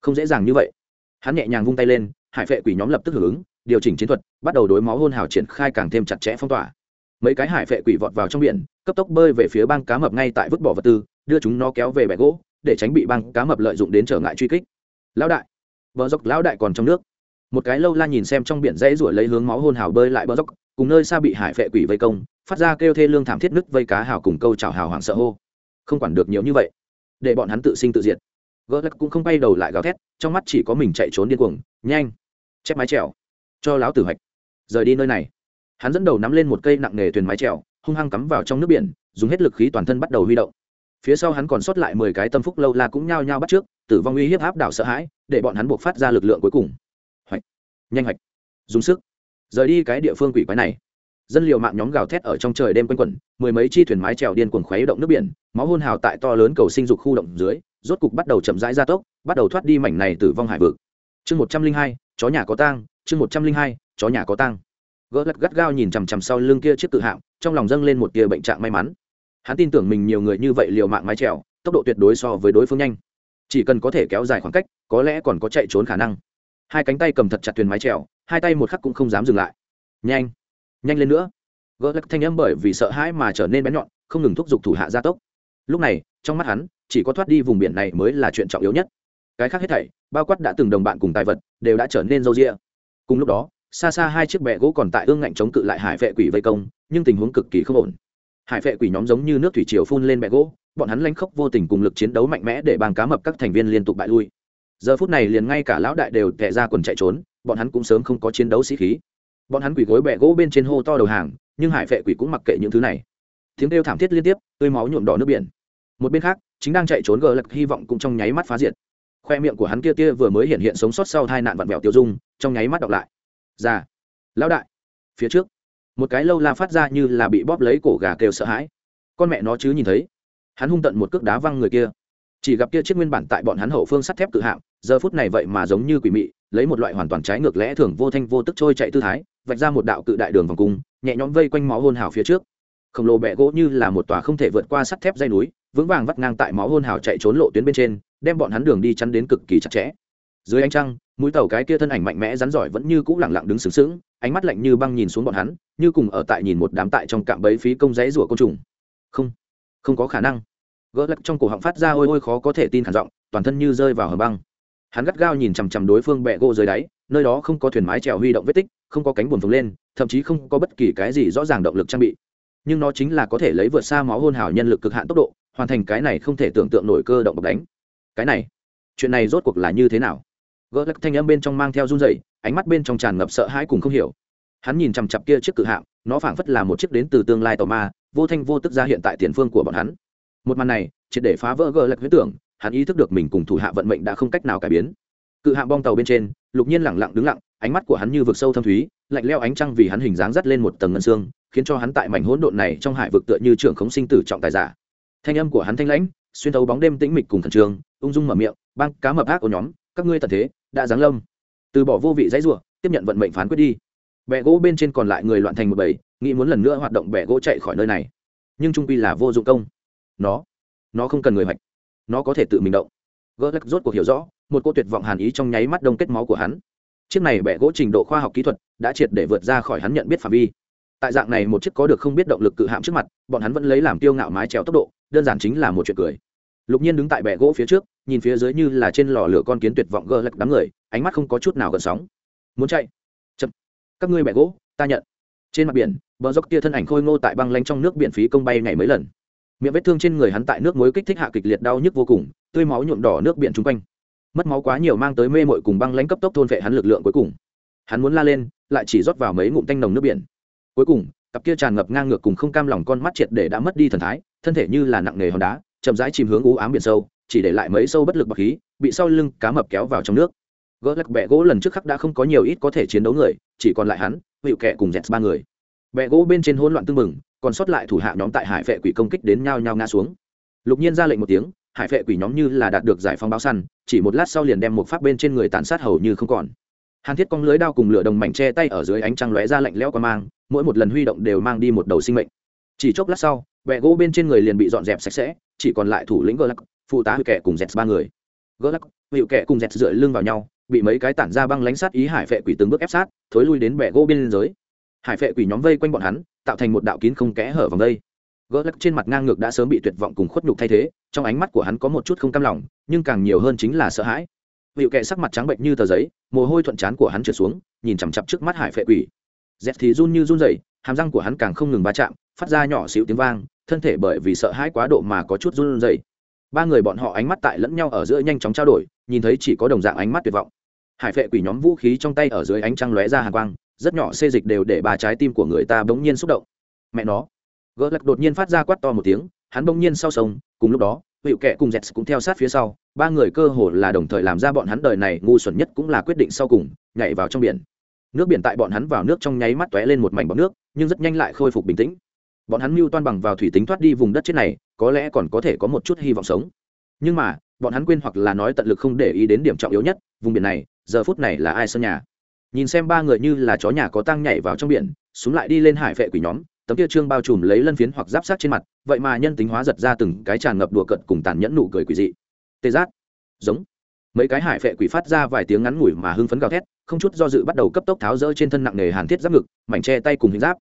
Speaker 1: Không dễ dàng như vậy. Hắn nhẹ nhàng vung tay lên, hải vệ quỷ nhóm lập tức hưởng ứng, điều chỉnh chiến thuật, bắt đầu đối máu hôn hào triển khai càng thêm chặt chẽ phong tỏa. Mấy cái hải vệ quỷ vọt vào trong biển, cấp tốc bơi về phía băng cá mập ngay tại vứt bỏ vật tư, đưa chúng nó kéo về bẻ gỗ để tránh bị băng cá mập lợi dụng đến trở ngại truy kích. Lão đại, bờ dốc lão đại còn trong nước. Một cái lâu la nhìn xem trong biển dãy ruổi lấy hướng máu hôn hào bơi lại bờ dốc, cùng nơi xa bị hải vệ quỷ vây công, phát ra kêu thê lương thảm thiết nứt vây cá hào cùng câu chào hào hoảng sợ hô. Không quản được nhiều như vậy, để bọn hắn tự sinh tự diệt. Gỡ lắc cũng không bay đầu lại gào thét, trong mắt chỉ có mình chạy trốn điên cuồng, nhanh, chép mái trèo cho láo tử hạch rời đi nơi này. Hắn dẫn đầu nắm lên một cây nặng nghề thuyền mái trèo hung hăng cắm vào trong nước biển, dùng hết lực khí toàn thân bắt đầu huy động phía sau hắn còn sót lại mười cái tâm phúc lâu la cũng nhao nhao bắt trước, tử vong uy hiếp áp đảo sợ hãi, để bọn hắn buộc phát ra lực lượng cuối cùng. Hoạch. Nhanh hoạch. Dùng sức. Rời đi cái địa phương quỷ quái này. Dân liệu mạng nhóm gào thét ở trong trời đêm quanh quẩn, mười mấy chi thuyền mái trèo điên cuồng khuấy động nước biển, máu hôn hào tại to lớn cầu sinh dục khu động dưới, rốt cục bắt đầu chậm rãi gia tốc, bắt đầu thoát đi mảnh này tử vong hải vực. Chương một trăm linh hai, chó nhà có tang, chương một trăm linh hai, chó nhà có tang. Gỡ lật gắt gao nhìn chằm chằm sau lưng kia chiếc tự hạm, trong lòng dâng lên một tia bệnh trạng may mắn hắn tin tưởng mình nhiều người như vậy liều mạng mái trèo tốc độ tuyệt đối so với đối phương nhanh. Chỉ cần có thể kéo dài khoảng cách, có lẽ còn có chạy trốn khả năng. Hai cánh tay cầm thật chặt thuyền mái trèo hai tay một khắc cũng không dám dừng lại. Nhanh nhanh lên nữa. Gỡ lắc thanh âm bởi vì sợ hãi mà trở nên bén nhọn, không ngừng thúc giục thủ hạ gia tốc. Lúc này, trong mắt hắn, chỉ có thoát đi vùng biển này mới là chuyện trọng yếu nhất. Cái khác hết thảy, bao quát đã từng đồng bạn cùng tài vật, đều đã trở nên râu ria. cùng lúc đó, xa xa hai chiếc bẹ gỗ còn tại ương ngạnh chống cự lại hải vệ quỷ vây công, nhưng tình huống cực kỳ không ổn hải vệ quỷ nhóm giống như nước thủy triều phun lên bẹ gỗ, bọn hắn lanh khốc vô tình cùng lực chiến đấu mạnh mẽ để bang cá mập các thành viên liên tục bại lui. Giờ phút này liền ngay cả lão đại đều tệ ra quần chạy trốn, bọn hắn cũng sớm không có chiến đấu sĩ khí. Bọn hắn quỷ gối bẹ gỗ bên trên hô to đầu hàng, nhưng hải vệ quỷ cũng mặc kệ những thứ này. Tiếng kêu thảm thiết liên tiếp, tươi máu nhuộm đỏ nước biển. Một bên khác, chính đang chạy trốn gờ lật hy vọng cũng trong nháy mắt phá diệt. Khoe miệng của hắn kia kia vừa mới hiện hiện sống sót sau tai nạn vặn vẹo tiêu dung, trong nháy mắt đọc lại. Già lão đại, phía trước một cái lâu la phát ra như là bị bóp lấy cổ gà kêu sợ hãi. Con mẹ nó chứ nhìn thấy. Hắn hung tận một cước đá văng người kia. Chỉ gặp kia chiếc nguyên bản tại bọn hắn hậu phương sắt thép cự hạng, giờ phút này vậy mà giống như quỷ mị, lấy một loại hoàn toàn trái ngược lẽ thường vô thanh vô tức trôi chạy tư thái, vạch ra một đạo cự đại đường vòng cung, nhẹ nhõm vây quanh máu hôn hào phía trước. Khổng lồ bẹ gỗ như là một tòa không thể vượt qua sắt thép dây núi, vững vàng vắt ngang tại máu hôn hào chạy trốn lộ tuyến bên trên, đem bọn hắn đường đi chắn đến cực kỳ chặt chẽ. Dưới ánh trăng, mũi tàu cái kia thân ảnh mạnh mẽ rắn giỏi vẫn như cũ lẳng lặng đứng sướng sướng ánh mắt lạnh như băng nhìn xuống bọn hắn như cùng ở tại nhìn một đám tại trong cạm bẫy phí công giấy rủa côn trùng. Không không có khả năng. Gỡ lắc trong cổ họng phát ra ôi ôi khó có thể tin khản giọng, toàn thân như rơi vào hầm băng. Hắn gắt gao nhìn chằm chằm đối phương bẹ gỗ dưới đáy, nơi đó không có thuyền mái trèo huy động vết tích, không có cánh buồn phồng lên, thậm chí không có bất kỳ cái gì rõ ràng động lực trang bị. Nhưng nó chính là có thể lấy vượt xa máu hôn hào nhân lực cực hạn tốc độ, hoàn thành cái này không thể tưởng tượng nổi cơ động bọc đánh. Cái này, chuyện này rốt cuộc là như thế nào? Gỡ lắc thanh âm bên trong mang theo run dày ánh mắt bên trong tràn ngập sợ hãi cùng không hiểu hắn nhìn chằm chặp kia chiếc cự hạm, nó phảng phất là một chiếc đến từ tương lai tàu ma, vô thanh vô tức ra hiện tại tiền phương của bọn hắn. Một màn này, triệt để phá vỡ gờ lạch huyết tưởng, hắn ý thức được mình cùng thủ hạ vận mệnh đã không cách nào cải biến. Cự hạm bong tàu bên trên, lục nhiên lẳng lặng đứng lặng, ánh mắt của hắn như vực sâu thâm thúy, lạnh leo ánh trăng vì hắn hình dáng dắt lên một tầng ngân xương, khiến cho hắn tại mảnh hỗn độn này trong hải vực tựa như trưởng khống sinh tử trọng tài giả. Thanh âm của hắn thanh lãnh, xuyên thấu bóng đêm tĩnh mịch cùng thần trường ung dung mở miệng băng cá mập ác của nhóm, các ngươi tận thế, đã giáng lâm. Từ bỏ vô vị dãy rủa, tiếp nhận vận mệnh phán quyết đi bẹ gỗ bên trên còn lại người loạn thành một bầy, nghĩ muốn lần nữa hoạt động bẹ gỗ chạy khỏi nơi này. Nhưng trung quy là vô dụng công. Nó nó không cần người hoạch. Nó có thể tự mình động. Gỡ lắc rốt cuộc hiểu rõ, một cô tuyệt vọng hàn ý trong nháy mắt đông kết máu của hắn. Chiếc này bẹ gỗ trình độ khoa học kỹ thuật đã triệt để vượt ra khỏi hắn nhận biết phạm vi. Tại dạng này một chiếc có được không biết động lực cự hạm trước mặt, bọn hắn vẫn lấy làm tiêu ngạo mái trèo tốc độ, đơn giản chính là một chuyện cười. Lục nhiên đứng tại bẹ gỗ phía trước, nhìn phía dưới như là trên lò lửa con kiến tuyệt vọng gơ lạch đám người, ánh mắt không có chút nào gần sóng. Muốn chạy? Các ngươi bẻ gỗ, ta nhận. Trên mặt biển, bờ dốc tia thân ảnh khôi ngô tại băng lanh trong nước biển phí công bay ngày mấy lần. Miệng vết thương trên người hắn tại nước muối kích thích hạ kịch liệt đau nhức vô cùng, tươi máu nhuộm đỏ nước biển chung quanh. Mất máu quá nhiều mang tới mê mội cùng băng lãnh cấp tốc thôn vệ hắn lực lượng cuối cùng. Hắn muốn la lên, lại chỉ rót vào mấy ngụm tanh nồng nước biển. Cuối cùng, cặp kia tràn ngập ngang ngược cùng không cam lòng con mắt triệt để đã mất đi thần thái, thân thể như là nặng nề hòn đá, chậm rãi chìm hướng u ám biển sâu, chỉ để lại mấy sâu bất lực bọc khí, bị sau lưng cá mập kéo vào trong nước gỡ lắc bẹ gỗ lần trước khắc đã không có nhiều ít có thể chiến đấu người, chỉ còn lại hắn, hữu kẹ cùng dẹt ba người. Bẹ gỗ bên trên hỗn loạn tưng bừng, còn sót lại thủ hạ nhóm tại hải vệ quỷ công kích đến nhau nhau ngã xuống. Lục nhiên ra lệnh một tiếng, hải vệ quỷ nhóm như là đạt được giải phóng báo săn, chỉ một lát sau liền đem một pháp bên trên người tàn sát hầu như không còn. Hàn thiết cong lưới đao cùng lửa đồng mảnh che tay ở dưới ánh trăng lóe ra lạnh lẽo qua mang, mỗi một lần huy động đều mang đi một đầu sinh mệnh. Chỉ chốc lát sau vẹ gỗ bên trên người liền bị dọn dẹp sạch sẽ, chỉ còn lại thủ lĩnh gơ lắc phụ tá hữu kẻ cùng dẹt ba người. Gơ lắc hữu kẻ cùng dẹt dựa lưng vào nhau bị mấy cái tản ra băng lánh sát ý hải phệ quỷ từng bước ép sát, thối lui đến bẹ gỗ bên dưới. Hải phệ quỷ nhóm vây quanh bọn hắn, tạo thành một đạo kín không kẽ hở vòng đây. Gỡ lắc trên mặt ngang ngược đã sớm bị tuyệt vọng cùng khuất nhục thay thế, trong ánh mắt của hắn có một chút không cam lòng, nhưng càng nhiều hơn chính là sợ hãi. Vịu kệ sắc mặt trắng bệnh như tờ giấy, mồ hôi thuận chán của hắn trượt xuống, nhìn chằm chặp trước mắt hải phệ quỷ. Dẹt thì run như run rẩy, hàm răng của hắn càng không ngừng va chạm, phát ra nhỏ xíu tiếng vang, thân thể bởi vì sợ hãi quá độ mà có chút run rẩy. Ba người bọn họ ánh mắt tại lẫn nhau ở giữa nhanh chóng trao đổi, nhìn thấy chỉ có đồng dạng ánh mắt tuyệt vọng hải phệ quỷ nhóm vũ khí trong tay ở dưới ánh trăng lóe ra hàng quang, rất nhỏ xê dịch đều để bà trái tim của người ta bỗng nhiên xúc động. Mẹ nó. Gỡ lật đột nhiên phát ra quát to một tiếng, hắn bỗng nhiên sau sông, cùng lúc đó hữu kệ cùng dẹt cũng theo sát phía sau, ba người cơ hồ là đồng thời làm ra bọn hắn đời này ngu xuẩn nhất cũng là quyết định sau cùng, nhảy vào trong biển. Nước biển tại bọn hắn vào nước trong nháy mắt t lên một mảnh bọc nước, nhưng rất nhanh lại khôi phục bình tĩnh. Bọn hắn mưu toan bằng vào thủy tính thoát đi vùng đất chết này, có lẽ còn có thể có một chút hy vọng sống. Nhưng mà, bọn hắn quên hoặc là nói tận lực không để ý đến điểm trọng yếu nhất, vùng biển này giờ phút này là ai sân nhà? Nhìn xem ba người như là chó nhà có tăng nhảy vào trong biển xuống lại đi lên hải vệ quỷ nhóm, tấm kia trương bao trùm lấy lân phiến hoặc giáp sát trên mặt, vậy mà nhân tính hóa giật ra từng cái tràn ngập đùa cận cùng tàn nhẫn nụ cười quỷ dị. Tê giác. Giống. Mấy cái hải phệ quỷ phát ra vài tiếng ngắn ngủi mà hưng phấn gào thét, không chút do dự bắt đầu cấp tốc tháo rỡ trên thân nặng nề hàn thiết giáp ngực, mảnh che tay cùng hình giáp.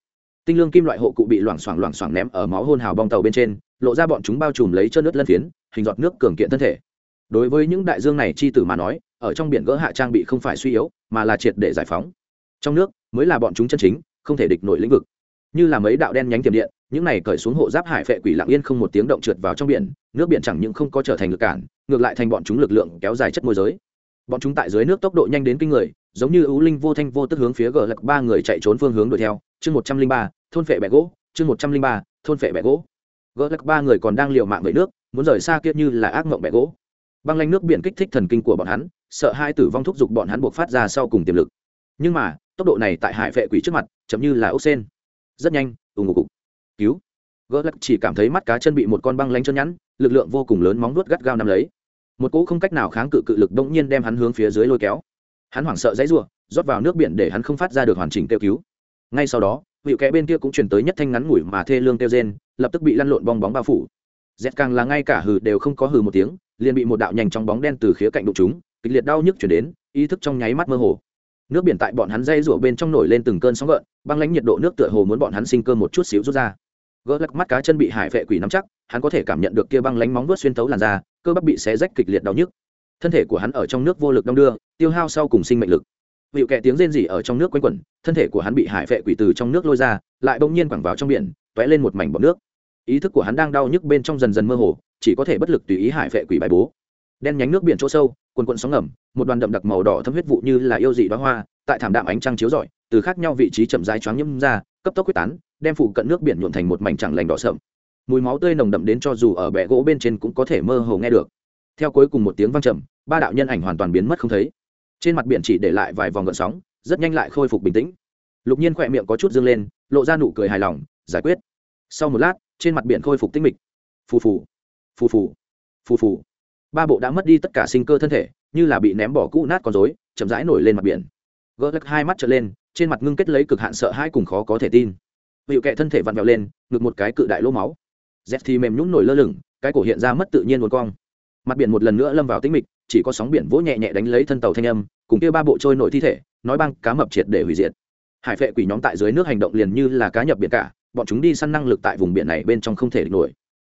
Speaker 1: Tinh lương kim loại hộ cụ bị loảng xoảng loảng xoảng ném ở máu hôn hào bong tàu bên trên, lộ ra bọn chúng bao trùm lấy chân nước lân phiến, hình giọt nước cường kiện thân thể. Đối với những đại dương này chi tử mà nói ở trong biển gỡ hạ trang bị không phải suy yếu, mà là triệt để giải phóng. Trong nước, mới là bọn chúng chân chính, không thể địch nổi lĩnh vực. Như là mấy đạo đen nhánh tiềm điện, những này cởi xuống hộ giáp hải phệ quỷ lặng yên không một tiếng động trượt vào trong biển, nước biển chẳng những không có trở thành lực cản, ngược lại thành bọn chúng lực lượng kéo dài chất môi giới. Bọn chúng tại dưới nước tốc độ nhanh đến kinh người, giống như ưu linh vô thanh vô tức hướng phía gờ lạc ba người chạy trốn phương hướng đuổi theo. Chương một trăm linh ba, thôn phệ bẹ gỗ. Chương một trăm linh ba, thôn phệ bẹ gỗ. Gờ lạc ba người còn đang liều mạng với nước, muốn rời xa kiệt như là ác mộng bẹ gỗ. Băng lanh nước biển kích thích thần kinh của bọn hắn sợ hai tử vong thúc giục bọn hắn buộc phát ra sau cùng tiềm lực. Nhưng mà, tốc độ này tại hải vệ quỷ trước mặt chấm như là ốc sen. Rất nhanh, ù ngục cứu. Gỡ lắc chỉ cảm thấy mắt cá chân bị một con băng lanh chân nhẵn, lực lượng vô cùng lớn móng nuốt gắt gao nắm lấy. Một cỗ không cách nào kháng cự cự lực đông nhiên đem hắn hướng phía dưới lôi kéo. Hắn hoảng sợ dãy r rót vào nước biển để hắn không phát ra được hoàn chỉnh kêu cứu. Ngay sau đó, vị kẽ bên kia cũng chuyển tới nhất thanh ngắn ngủi mà thê lương kêu rên, lập tức bị lăn lộn bong bóng bao phủ. Dẹt càng là ngay cả hừ đều không có hừ một tiếng, liền bị một đạo nhanh trong bóng đen từ khía cạnh đụng chúng kịch liệt đau nhức chuyển đến, ý thức trong nháy mắt mơ hồ. Nước biển tại bọn hắn dây rủa bên trong nổi lên từng cơn sóng gợn, băng lãnh nhiệt độ nước tựa hồ muốn bọn hắn sinh cơ một chút xíu rút ra. Gỡ lắc mắt cá chân bị hải vệ quỷ nắm chắc, hắn có thể cảm nhận được kia băng lánh móng vuốt xuyên tấu làn da, cơ bắp bị xé rách kịch liệt đau nhức. Thân thể của hắn ở trong nước vô lực đong đưa, tiêu hao sau cùng sinh mệnh lực. Vịu kẹ tiếng rên rỉ ở trong nước quanh quẩn, thân thể của hắn bị hải vệ quỷ từ trong nước lôi ra, lại bỗng nhiên quẳng vào trong biển t ó é lên một mảnh bọc nước. Ý thức của hắn đang đau nhức bên trong dần dần mơ hồ, chỉ có thể bất lực tùy ý hải vệ quỷ bài bố đen nhánh nước biển chỗ sâu quần quận sóng ngầm, một đoàn đậm đặc màu đỏ thâm huyết vụ như là yêu dị đoá hoa, tại thảm đạm ánh trăng chiếu rọi, từ khác nhau vị trí chậm rãi choáng nhâm ra, cấp tốc quyết tán, đem phụ cận nước biển nhuộn thành một mảnh chẳng lành đỏ sậm. Mùi máu tươi nồng đậm đến cho dù ở bệ gỗ bên trên cũng có thể mơ hồ nghe được. Theo cuối cùng một tiếng vang trầm, ba đạo nhân ảnh hoàn toàn biến mất không thấy. Trên mặt biển chỉ để lại vài vòng gợn sóng, rất nhanh lại khôi phục bình tĩnh. Lục nhiên khỏe miệng có chút dương lên, lộ ra nụ cười hài lòng, giải quyết. Sau một lát, trên mặt biển khôi phục tinh mịch. Phù phù phù phù phù phù ba bộ đã mất đi tất cả sinh cơ thân thể, như là bị ném bỏ cũ nát con dối chậm rãi nổi lên mặt biển. Gỡ lắc hai mắt trở lên, trên mặt ngưng kết lấy cực hạn sợ hãi cùng khó có thể tin. Hiệu kệ thân thể vặn vẹo lên, ngực một cái cự đại lỗ máu. Dép thì mềm nhún nổi lơ lửng, cái cổ hiện ra mất tự nhiên một cong. Mặt biển một lần nữa lâm vào tĩnh mịch, chỉ có sóng biển vỗ nhẹ nhẹ đánh lấy thân tàu thanh âm, cùng kia ba bộ trôi nổi thi thể, nói băng cá mập triệt để hủy diệt. Hải phệ quỷ nhóm tại dưới nước hành động liền như là cá nhập biển cả, bọn chúng đi săn năng lực tại vùng biển này bên trong không thể địch nổi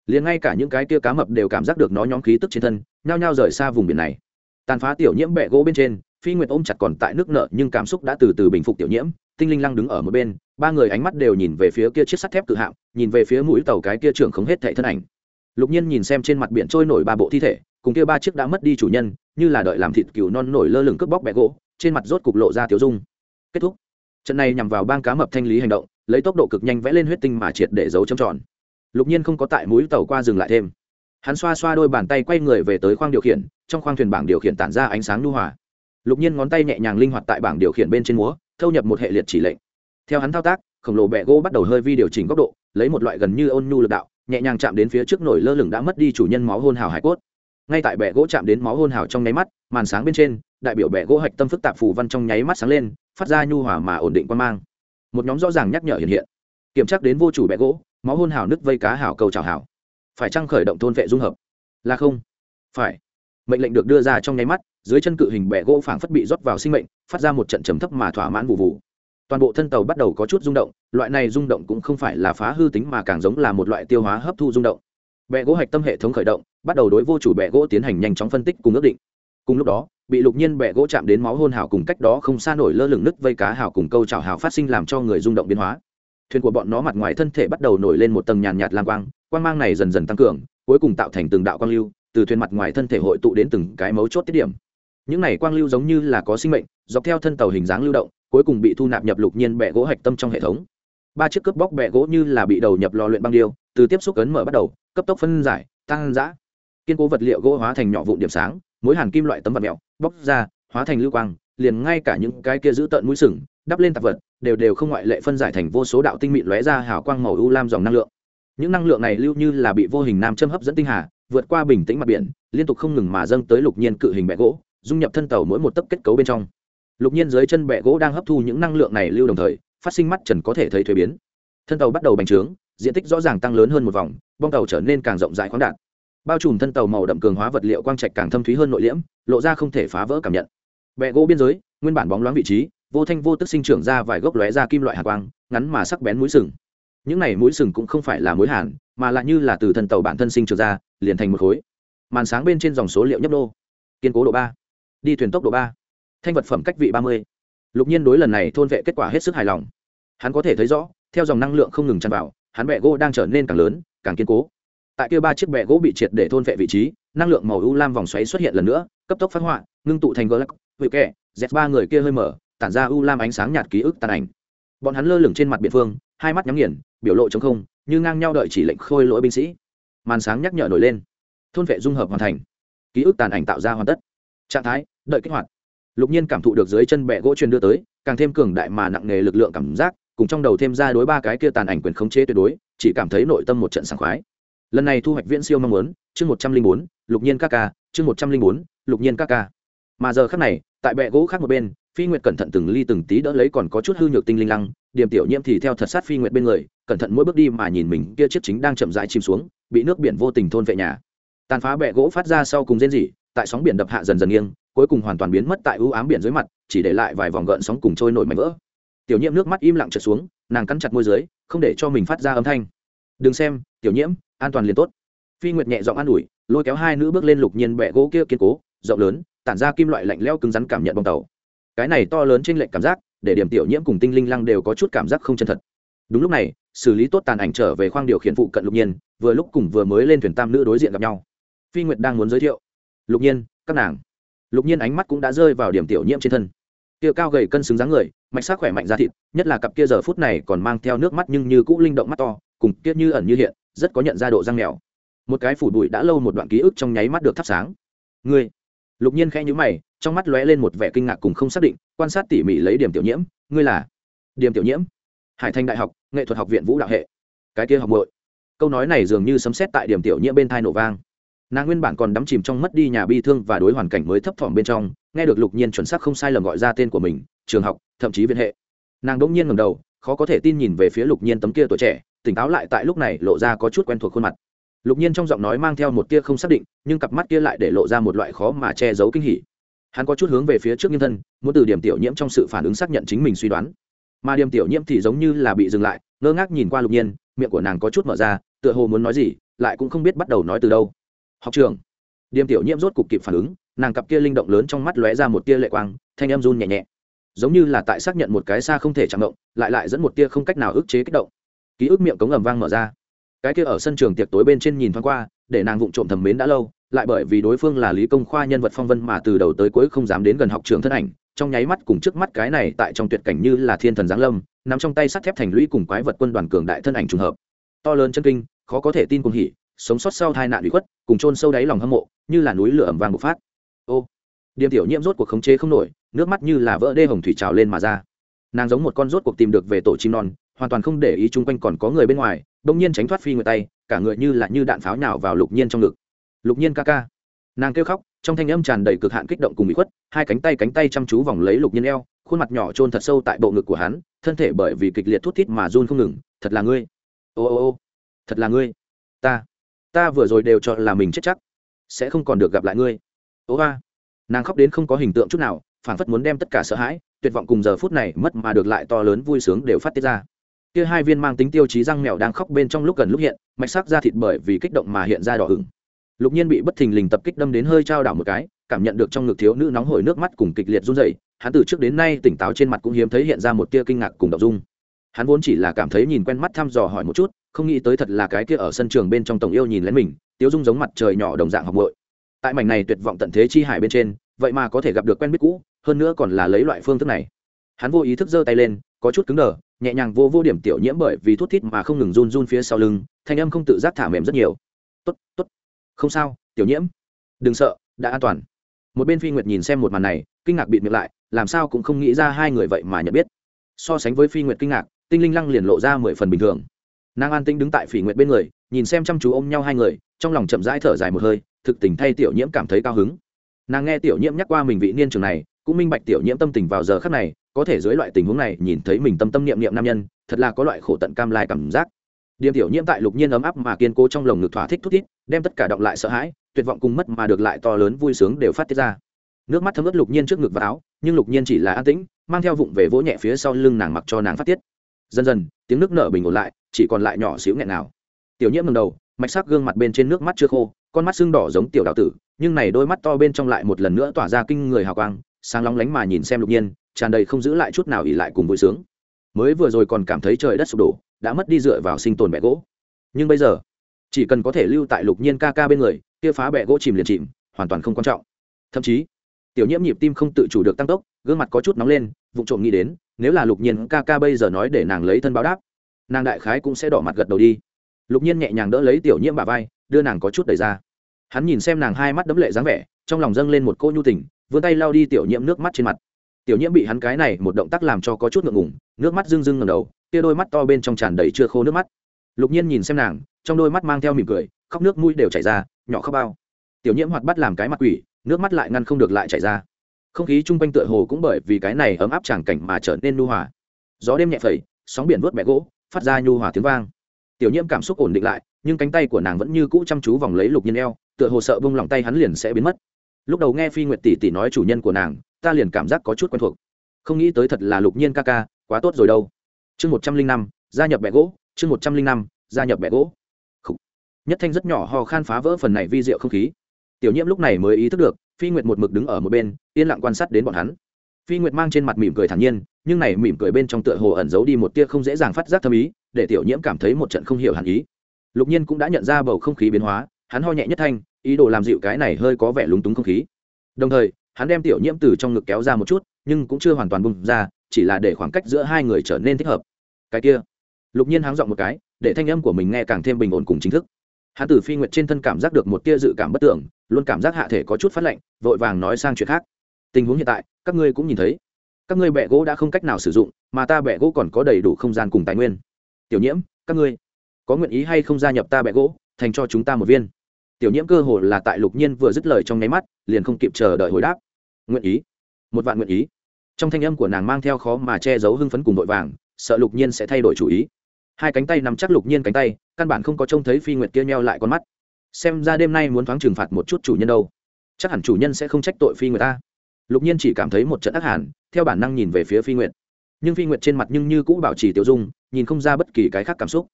Speaker 1: liền ngay cả những cái kia cá mập đều cảm giác được nó nhóm khí tức trên thân, nhao nhao rời xa vùng biển này. Tàn phá tiểu nhiễm bẹ gỗ bên trên, phi nguyệt ôm chặt còn tại nước nợ nhưng cảm xúc đã từ từ bình phục tiểu nhiễm, tinh linh lăng đứng ở một bên, ba người ánh mắt đều nhìn về phía kia chiếc sắt thép cự hạm, nhìn về phía mũi tàu cái kia trưởng không hết thệ thân ảnh. Lục nhiên nhìn xem trên mặt biển trôi nổi ba bộ thi thể, cùng kia ba chiếc đã mất đi chủ nhân, như là đợi làm thịt cừu non nổi lơ lửng cướp bóc bẹ gỗ, trên mặt rốt cục lộ ra tiểu dung. Kết thúc. Trận này nhằm vào bang cá mập thanh lý hành động, lấy tốc độ cực nhanh vẽ lên huyết tinh mà triệt để giấu trầm tròn lục nhiên không có tại mũi tàu qua dừng lại thêm. Hắn xoa xoa đôi bàn tay quay người về tới khoang điều khiển, trong khoang thuyền bảng điều khiển tản ra ánh sáng lưu hòa. Lục nhiên ngón tay nhẹ nhàng linh hoạt tại bảng điều khiển bên trên múa, thâu nhập một hệ liệt chỉ lệnh. Theo hắn thao tác, khổng lồ bẹ gỗ bắt đầu hơi vi điều chỉnh góc độ, lấy một loại gần như ôn nhu lực đạo, nhẹ nhàng chạm đến phía trước nổi lơ lửng đã mất đi chủ nhân máu hôn hào hải cốt. Ngay tại bẹ gỗ chạm đến máu hôn hào trong nháy mắt, màn sáng bên trên, đại biểu bẹ gỗ hạch tâm phức tạp phù văn trong nháy mắt sáng lên, phát ra nhu hòa mà ổn định quan mang. Một nhóm rõ ràng nhắc nhở hiện hiện. Kiểm tra đến vô chủ bẹ gỗ máu hôn hào nứt vây cá hào cầu chào hào. Phải trăng khởi động thôn vệ dung hợp? Là không. Phải. Mệnh lệnh được đưa ra trong nháy mắt, dưới chân cự hình bẹ gỗ phảng phất bị rót vào sinh mệnh, phát ra một trận trầm thấp mà thỏa mãn vụ vụ. Toàn bộ thân tàu bắt đầu có chút rung động, loại này rung động cũng không phải là phá hư tính mà càng giống là một loại tiêu hóa hấp thu rung động. Bẹ gỗ hạch tâm hệ thống khởi động, bắt đầu đối vô chủ bẹ gỗ tiến hành nhanh chóng phân tích cùng ước định. Cùng lúc đó, bị lục nhiên bẹ gỗ chạm đến máu hôn hào cùng cách đó không xa nổi lơ lửng nứt vây cá hào cùng câu chào hào phát sinh làm cho người rung động biến hóa thuyền của bọn nó mặt ngoài thân thể bắt đầu nổi lên một tầng nhàn nhạt lam quang quang mang này dần dần tăng cường, cuối cùng tạo thành từng đạo quang lưu, từ thuyền mặt ngoài thân thể hội tụ đến từng cái mấu chốt tiết điểm. Những này quang lưu giống như là có sinh mệnh, dọc theo thân tàu hình dáng lưu động, cuối cùng bị thu nạp nhập lục nhiên bẹ gỗ hạch tâm trong hệ thống. Ba chiếc cướp bóc bẹ gỗ như là bị đầu nhập lò luyện băng điêu, từ tiếp xúc ấn mở bắt đầu, cấp tốc phân giải tăng giã kiên cố vật liệu gỗ hóa thành nhỏ vụn điểm sáng mối hàn kim loại tấm vật mẹo, bóc ra, hóa thành lưu quang, liền ngay cả những cái kia giữ tợn mũi sừng, đắp lên tạp vật đều đều không ngoại lệ phân giải thành vô số đạo tinh mịn lóe ra hào quang màu u lam dòng năng lượng. Những năng lượng này lưu như là bị vô hình nam châm hấp dẫn tinh hà, vượt qua bình tĩnh mặt biển, liên tục không ngừng mà dâng tới lục nhiên cự hình bẹ gỗ, dung nhập thân tàu mỗi một tấc kết cấu bên trong. Lục nhiên dưới chân bẹ gỗ đang hấp thu những năng lượng này lưu đồng thời, phát sinh mắt trần có thể thấy thuế biến. Thân tàu bắt đầu bành trướng, diện tích rõ ràng tăng lớn hơn một vòng, bong tàu trở nên càng rộng rãi khoáng đạt. Bao trùm thân tàu màu đậm cường hóa vật liệu quang trạch càng thâm thúy hơn nội liễm, lộ ra không thể phá vỡ cảm nhận. Bẹ gỗ biên giới, nguyên bản bóng loáng vị trí vô thanh vô tức sinh trưởng ra vài gốc lóe ra kim loại hạt quang, ngắn mà sắc bén mũi sừng. Những này mũi sừng cũng không phải là mũi hàn, mà lại như là từ thân tàu bản thân sinh trưởng ra, liền thành một khối. Màn sáng bên trên dòng số liệu nhấp đô kiên cố độ ba. Đi thuyền tốc độ ba. Thanh vật phẩm cách vị ba mươi. Lục nhiên đối lần này thôn vệ kết quả hết sức hài lòng. Hắn có thể thấy rõ, theo dòng năng lượng không ngừng tràn vào, hắn bẹ gỗ đang trở nên càng lớn, càng kiên cố. Tại kia ba chiếc bẹ gỗ bị triệt để thôn vệ vị trí, năng lượng màu u lam vòng xoáy xuất hiện lần nữa, cấp tốc phát họa, ngưng tụ thành gờ lắc vị kẹ z ba người kia hơi mở tản ra u lam ánh sáng nhạt ký ức tàn ảnh. Bọn hắn lơ lửng trên mặt biển phương, hai mắt nhắm nghiền, biểu lộ chống không, như ngang nhau đợi chỉ lệnh khôi lỗi binh sĩ. Màn sáng nhắc nhở nổi lên. Thôn vệ dung hợp hoàn thành. Ký ức tàn ảnh tạo ra hoàn tất. Trạng thái, đợi kích hoạt. Lục nhiên cảm thụ được dưới chân bẹ gỗ truyền đưa tới, càng thêm cường đại mà nặng nề lực lượng cảm giác, cùng trong đầu thêm ra đối ba cái kia tàn ảnh quyền khống chế tuyệt đối, chỉ cảm thấy nội tâm một trận sảng khoái. Lần này thu hoạch viễn siêu mong muốn, chương một trăm linh bốn, lục nhiên ca ca, chương một trăm linh bốn, lục nhiên ca ca. Mà giờ khác này, tại bệ gỗ khác một bên phi nguyệt cẩn thận từng ly từng tí đỡ lấy còn có chút hư nhược tinh linh lăng, điểm tiểu nhiễm thì theo thật sát phi nguyệt bên người, cẩn thận mỗi bước đi mà nhìn mình, kia chiếc chính đang chậm rãi chìm xuống, bị nước biển vô tình thôn vệ nhà. Tàn phá bệ gỗ phát ra sau cùng rên rỉ, tại sóng biển đập hạ dần dần nghiêng, cuối cùng hoàn toàn biến mất tại ưu ám biển dưới mặt, chỉ để lại vài vòng gợn sóng cùng trôi nổi mảnh vỡ. Tiểu nhiễm nước mắt im lặng trượt xuống, nàng cắn chặt môi dưới, không để cho mình phát ra âm thanh. Đừng xem, tiểu nhiễm, an toàn liền tốt. Phi nguyệt nhẹ giọng an ủi, lôi kéo hai nữ bước lên lục nhiên bẹ gỗ kia kiên cố, rộng lớn, tản ra kim loại lạnh leo cứng rắn cảm nhận bong tàu cái này to lớn trên lệnh cảm giác, để điểm tiểu nhiễm cùng tinh linh lăng đều có chút cảm giác không chân thật. Đúng lúc này, xử lý tốt tàn ảnh trở về khoang điều khiển phụ cận lục nhiên, vừa lúc cùng vừa mới lên thuyền tam nữ đối diện gặp nhau. Phi nguyệt đang muốn giới thiệu. Lục nhiên, các nàng. Lục nhiên ánh mắt cũng đã rơi vào điểm tiểu nhiễm trên thân. Kia cao gầy cân xứng dáng người, mạch sắc khỏe mạnh ra thịt, nhất là cặp kia giờ phút này còn mang theo nước mắt nhưng như cũ linh động mắt to, cùng kia như ẩn như hiện, rất có nhận ra độ răng mèo. Một cái phủ bụi đã lâu một đoạn ký ức trong nháy mắt được thắp sáng. Ngươi lục nhiên khẽ nhíu mày, trong mắt lóe lên một vẻ kinh ngạc cùng không xác định, quan sát tỉ mỉ lấy điểm tiểu nhiễm, ngươi là? Điểm tiểu nhiễm? Hải thanh đại học, nghệ thuật học viện vũ đạo hệ. Cái kia học bội câu nói này dường như sấm sét tại điểm tiểu nhiễm bên thai nổ vang. Nàng nguyên bản còn đắm chìm trong mất đi nhà bi thương và đối hoàn cảnh mới thấp thỏm bên trong, nghe được lục nhiên chuẩn xác không sai lầm gọi ra tên của mình, trường học, thậm chí viện hệ. Nàng đỗng nhiên ngầm đầu, khó có thể tin nhìn về phía lục nhiên tấm kia tuổi trẻ, tỉnh táo lại tại lúc này lộ ra có chút quen thuộc khuôn mặt lục nhiên trong giọng nói mang theo một tia không xác định, nhưng cặp mắt kia lại để lộ ra một loại khó mà che giấu kinh hỉ. Hắn có chút hướng về phía trước nhân thân, muốn từ điểm tiểu nhiễm trong sự phản ứng xác nhận chính mình suy đoán. Mà điểm tiểu nhiễm thì giống như là bị dừng lại, ngơ ngác nhìn qua lục nhiên, miệng của nàng có chút mở ra, tựa hồ muốn nói gì, lại cũng không biết bắt đầu nói từ đâu. Học trường điểm tiểu nhiễm rốt cục kịp phản ứng, nàng cặp kia linh động lớn trong mắt lóe ra một tia lệ quang, thanh em run nhẹ nhẹ. Giống như là tại xác nhận một cái xa không thể chạm động, lại lại dẫn một tia không cách nào ức chế kích động. Ký ức miệng cống ầm vang mở ra cái kia ở sân trường tiệc tối bên trên nhìn thoáng qua, để nàng vụng trộm thầm mến đã lâu, lại bởi vì đối phương là lý công khoa nhân vật phong vân mà từ đầu tới cuối không dám đến gần học trường thân ảnh, trong nháy mắt cùng trước mắt cái này tại trong tuyệt cảnh như là thiên thần giáng lâm, nằm trong tay sắt thép thành lũy cùng quái vật quân đoàn cường đại thân ảnh trùng hợp. To lớn chân kinh, khó có thể tin cùng hỉ, sống sót sau tai nạn bị khuất, cùng chôn sâu đáy lòng hâm mộ, như là núi lửa ẩm vàng bộc phát. Ô điểm tiểu nhiễm rốt cuộc khống chế không nổi, nước mắt như là vỡ đê hồng thủy trào lên mà ra. Nàng giống một con rốt cuộc tìm được về tổ chim non hoàn toàn không để ý chung quanh còn có người bên ngoài đông nhiên tránh thoát phi người tay, cả người như là như đạn pháo nào vào lục nhiên trong ngực. Lục nhiên ca ca. Nàng kêu khóc, trong thanh âm tràn đầy cực hạn kích động cùng bị khuất, hai cánh tay cánh tay chăm chú vòng lấy lục nhiên eo, khuôn mặt nhỏ trôn thật sâu tại bộ ngực của hắn, thân thể bởi vì kịch liệt thút thít mà run không ngừng, thật là ngươi. Ô ô ô, thật là ngươi. Ta ta vừa rồi đều cho là mình chết chắc, sẽ không còn được gặp lại ngươi. Ô, ba. Nàng khóc đến không có hình tượng chút nào, phảng phất muốn đem tất cả sợ hãi, tuyệt vọng cùng giờ phút này mất mà được lại to lớn vui sướng đều phát tiết ra kia hai viên mang tính tiêu chí răng mèo đang khóc bên trong lúc gần lúc hiện, mạch sắc ra thịt bởi vì kích động mà hiện ra đỏ ửng. Lục nhiên bị bất thình lình tập kích đâm đến hơi trao đảo một cái, cảm nhận được trong ngực thiếu nữ nóng hổi nước mắt cùng kịch liệt run rẩy, hắn từ trước đến nay tỉnh táo trên mặt cũng hiếm thấy hiện ra một tia kinh ngạc cùng đ dung. Hắn vốn chỉ là cảm thấy nhìn quen mắt thăm dò hỏi một chút, không nghĩ tới thật là cái kia ở sân trường bên trong tổng yêu nhìn lén mình, tiếu dung giống mặt trời nhỏ đồng dạng học bội tại mảnh này tuyệt vọng tận thế chi hải bên trên, vậy mà có thể gặp được quen biết cũ, hơn nữa còn là lấy loại phương thức này. Hắn vô ý thức giơ tay lên có chút cứng đờ, nhẹ nhàng vô vô điểm tiểu nhiễm bởi vì thút thít mà không ngừng run run phía sau lưng, thanh âm không tự giác thả mềm rất nhiều. Tốt tốt. Không sao, tiểu nhiễm. Đừng sợ, đã an toàn. Một bên phi nguyệt nhìn xem một màn này, kinh ngạc bịt miệng lại, làm sao cũng không nghĩ ra hai người vậy mà nhận biết. So sánh với phi nguyệt kinh ngạc, tinh linh lăng liền lộ ra mười phần bình thường. Nàng an tinh đứng tại phỉ nguyệt bên người, nhìn xem chăm chú ôm nhau hai người, trong lòng chậm rãi thở dài một hơi, thực tình thay tiểu nhiễm cảm thấy cao hứng. Nàng nghe tiểu nhiễm nhắc qua mình vị niên trường này cũng minh bạch tiểu nhiễm tâm tình vào giờ khắc này, có thể dưới loại tình huống này nhìn thấy mình tâm tâm niệm niệm nam nhân, thật là có loại khổ tận cam lai cảm giác. Điềm tiểu nhiễm tại lục nhiên ấm áp mà kiên cố trong lồng ngực thỏa thích thút thít, đem tất cả động lại sợ hãi, tuyệt vọng cùng mất mà được lại to lớn vui sướng đều phát tiết ra. Nước mắt thấm ướt lục nhiên trước ngực và áo, nhưng lục nhiên chỉ là an tĩnh, mang theo vụng về vỗ nhẹ phía sau lưng nàng mặc cho nàng phát tiết. Dần dần, tiếng nước nở bình ổn lại, chỉ còn lại nhỏ xíu nghẹn nào. Tiểu nhiễm ngầm đầu, mạch sắc gương mặt bên trên nước mắt chưa khô, con mắt sưng đỏ giống tiểu đạo tử, nhưng này đôi mắt to bên trong lại một lần nữa tỏa ra kinh người hào quang sáng lóng lánh mà nhìn xem lục nhiên, tràn đầy không giữ lại chút nào ỉ lại cùng vui sướng. Mới vừa rồi còn cảm thấy trời đất sụp đổ, đã mất đi dựa vào sinh tồn bẹ gỗ. Nhưng bây giờ, chỉ cần có thể lưu tại lục nhiên ca ca bên người, kia phá bẹ gỗ chìm liền chìm, hoàn toàn không quan trọng. Thậm chí, tiểu nhiễm nhịp tim không tự chủ được tăng tốc, gương mặt có chút nóng lên vụ trộm nghĩ đến, nếu là lục nhiên ca ca bây giờ nói để nàng lấy thân báo đáp, nàng đại khái cũng sẽ đỏ mặt gật đầu đi. Lục nhiên nhẹ nhàng đỡ lấy tiểu nhiễm bà vai, đưa nàng có chút đầy ra. Hắn nhìn xem nàng hai mắt đấm lệ dáng vẻ, trong lòng dâng lên một cô nhu tình vươn tay lau đi tiểu nhiễm nước mắt trên mặt. Tiểu nhiễm bị hắn cái này một động tác làm cho có chút ngượng ngùng, nước mắt rưng rưng ngầm đầu kia đôi mắt to bên trong tràn đầy chưa khô nước mắt. Lục nhiên nhìn xem nàng, trong đôi mắt mang theo mỉm cười, khóc nước mũi đều chảy ra, nhỏ khóc bao. Tiểu nhiễm hoạt bắt làm cái mặt quỷ, nước mắt lại ngăn không được lại chảy ra. Không khí chung quanh tựa hồ cũng bởi vì cái này ấm áp tràng cảnh mà trở nên nu hòa. Gió đêm nhẹ phẩy, sóng biển vớt mẹ gỗ, phát ra nhu hòa tiếng vang. Tiểu nhiễm cảm xúc ổn định lại, nhưng cánh tay của nàng vẫn như cũ chăm chú vòng lấy lục nhiên eo, tựa hồ sợ bông lòng tay hắn liền sẽ biến mất lúc đầu nghe phi nguyệt tỷ tỷ nói chủ nhân của nàng, ta liền cảm giác có chút quen thuộc. Không nghĩ tới thật là lục nhiên ca ca, quá tốt rồi đâu. Chương một trăm linh năm, gia nhập bẹ gỗ, chương một trăm linh năm, gia nhập bẹ gỗ. Nhất thanh rất nhỏ ho khan phá vỡ phần này vi diệu không khí. Tiểu nhiễm lúc này mới ý thức được, phi nguyệt một mực đứng ở một bên, yên lặng quan sát đến bọn hắn. Phi nguyệt mang trên mặt mỉm cười thản nhiên, nhưng này mỉm cười bên trong tựa hồ ẩn giấu đi một tia không dễ dàng phát giác thâm ý, để tiểu nhiễm cảm thấy một trận không hiểu hẳn ý. Lục nhiên cũng đã nhận ra bầu không khí biến hóa, hắn ho nhẹ nhất thanh ý đồ làm dịu cái này hơi có vẻ lúng túng không khí. Đồng thời, hắn đem tiểu nhiễm từ trong ngực kéo ra một chút, nhưng cũng chưa hoàn toàn bung ra, chỉ là để khoảng cách giữa hai người trở nên thích hợp. Cái kia. Lục nhiên háng dọn một cái, để thanh âm của mình nghe càng thêm bình ổn cùng chính thức. Hắn từ phi nguyệt trên thân cảm giác được một tia dự cảm bất tưởng luôn cảm giác hạ thể có chút phát lạnh, vội vàng nói sang chuyện khác. Tình huống hiện tại, các ngươi cũng nhìn thấy. Các ngươi bẹ gỗ đã không cách nào sử dụng, mà ta bẹ gỗ còn có đầy đủ không gian cùng tài nguyên. Tiểu nhiễm, các ngươi có nguyện ý hay không gia nhập ta bẹ gỗ, thành cho chúng ta một viên? Tiểu nhiễm cơ hồ là tại lục nhiên vừa dứt lời trong nháy mắt, liền không kịp chờ đợi hồi đáp. Nguyện ý. Một vạn nguyện ý. Trong thanh âm của nàng mang theo khó mà che giấu hưng phấn cùng vội vàng, sợ lục nhiên sẽ thay đổi chủ ý. Hai cánh tay nằm chắc lục nhiên cánh tay, căn bản không có trông thấy phi nguyệt kia nheo lại con mắt. Xem ra đêm nay muốn thoáng trừng phạt một chút chủ nhân đâu. Chắc hẳn chủ nhân sẽ không trách tội phi nguyệt ta. Lục nhiên chỉ cảm thấy một trận ác hàn theo bản năng nhìn về phía phi nguyệt. Nhưng phi nguyệt trên mặt nhưng như cũ bảo trì tiểu dung, nhìn không ra bất kỳ cái khác cảm xúc.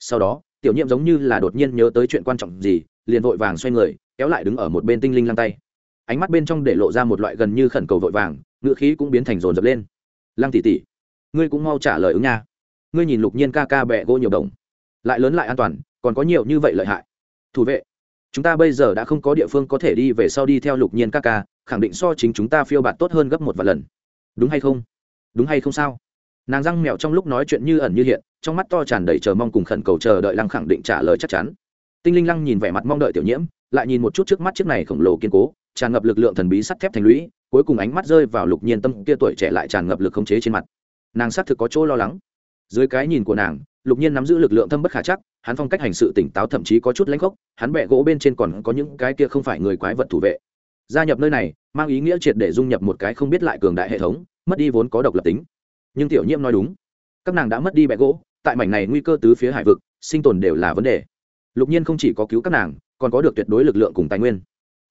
Speaker 1: Sau đó, tiểu nhiệm giống như là đột nhiên nhớ tới chuyện quan trọng gì liền vội vàng xoay người, kéo lại đứng ở một bên tinh linh lăng tay. Ánh mắt bên trong để lộ ra một loại gần như khẩn cầu vội vàng ngựa khí cũng biến thành rồn rập lên. Lăng tỉ tỉ ngươi cũng mau trả lời ứng nha. Ngươi nhìn lục nhiên ca ca bẹ gỗ nhiều đồng. Lại lớn lại an toàn, còn có nhiều như vậy lợi hại. Thủ vệ, chúng ta bây giờ đã không có địa phương có thể đi về sau đi theo lục nhiên ca ca, khẳng định so chính chúng ta phiêu bạt tốt hơn gấp một vài lần. Đúng hay không? Đúng hay không sao? Nàng răng mẹo trong lúc nói chuyện như ẩn như hiện, trong mắt to tràn đầy chờ mong cùng khẩn cầu chờ đợi lăng khẳng định trả lời chắc chắn tinh linh lăng nhìn vẻ mặt mong đợi tiểu nhiễm, lại nhìn một chút trước mắt chiếc này khổng lồ kiên cố, tràn ngập lực lượng thần bí sắt thép thành lũy, cuối cùng ánh mắt rơi vào lục nhiên tâm kia tuổi trẻ lại tràn ngập lực khống chế trên mặt. Nàng xác thực có chỗ lo lắng. Dưới cái nhìn của nàng, lục nhiên nắm giữ lực lượng thâm bất khả chắc, hắn phong cách hành sự tỉnh táo thậm chí có chút lãnh khốc, hắn bẹ gỗ bên trên còn có những cái kia không phải người quái vật thủ vệ. Gia nhập nơi này, mang ý nghĩa triệt để dung nhập một cái không biết lại cường đại hệ thống, mất đi vốn có độc lập tính. Nhưng tiểu nhiễm nói đúng. Các nàng đã mất đi bẹ gỗ, tại mảnh này nguy cơ tứ phía hải vực, sinh tồn đều là vấn đề lục nhiên không chỉ có cứu các nàng, còn có được tuyệt đối lực lượng cùng tài nguyên.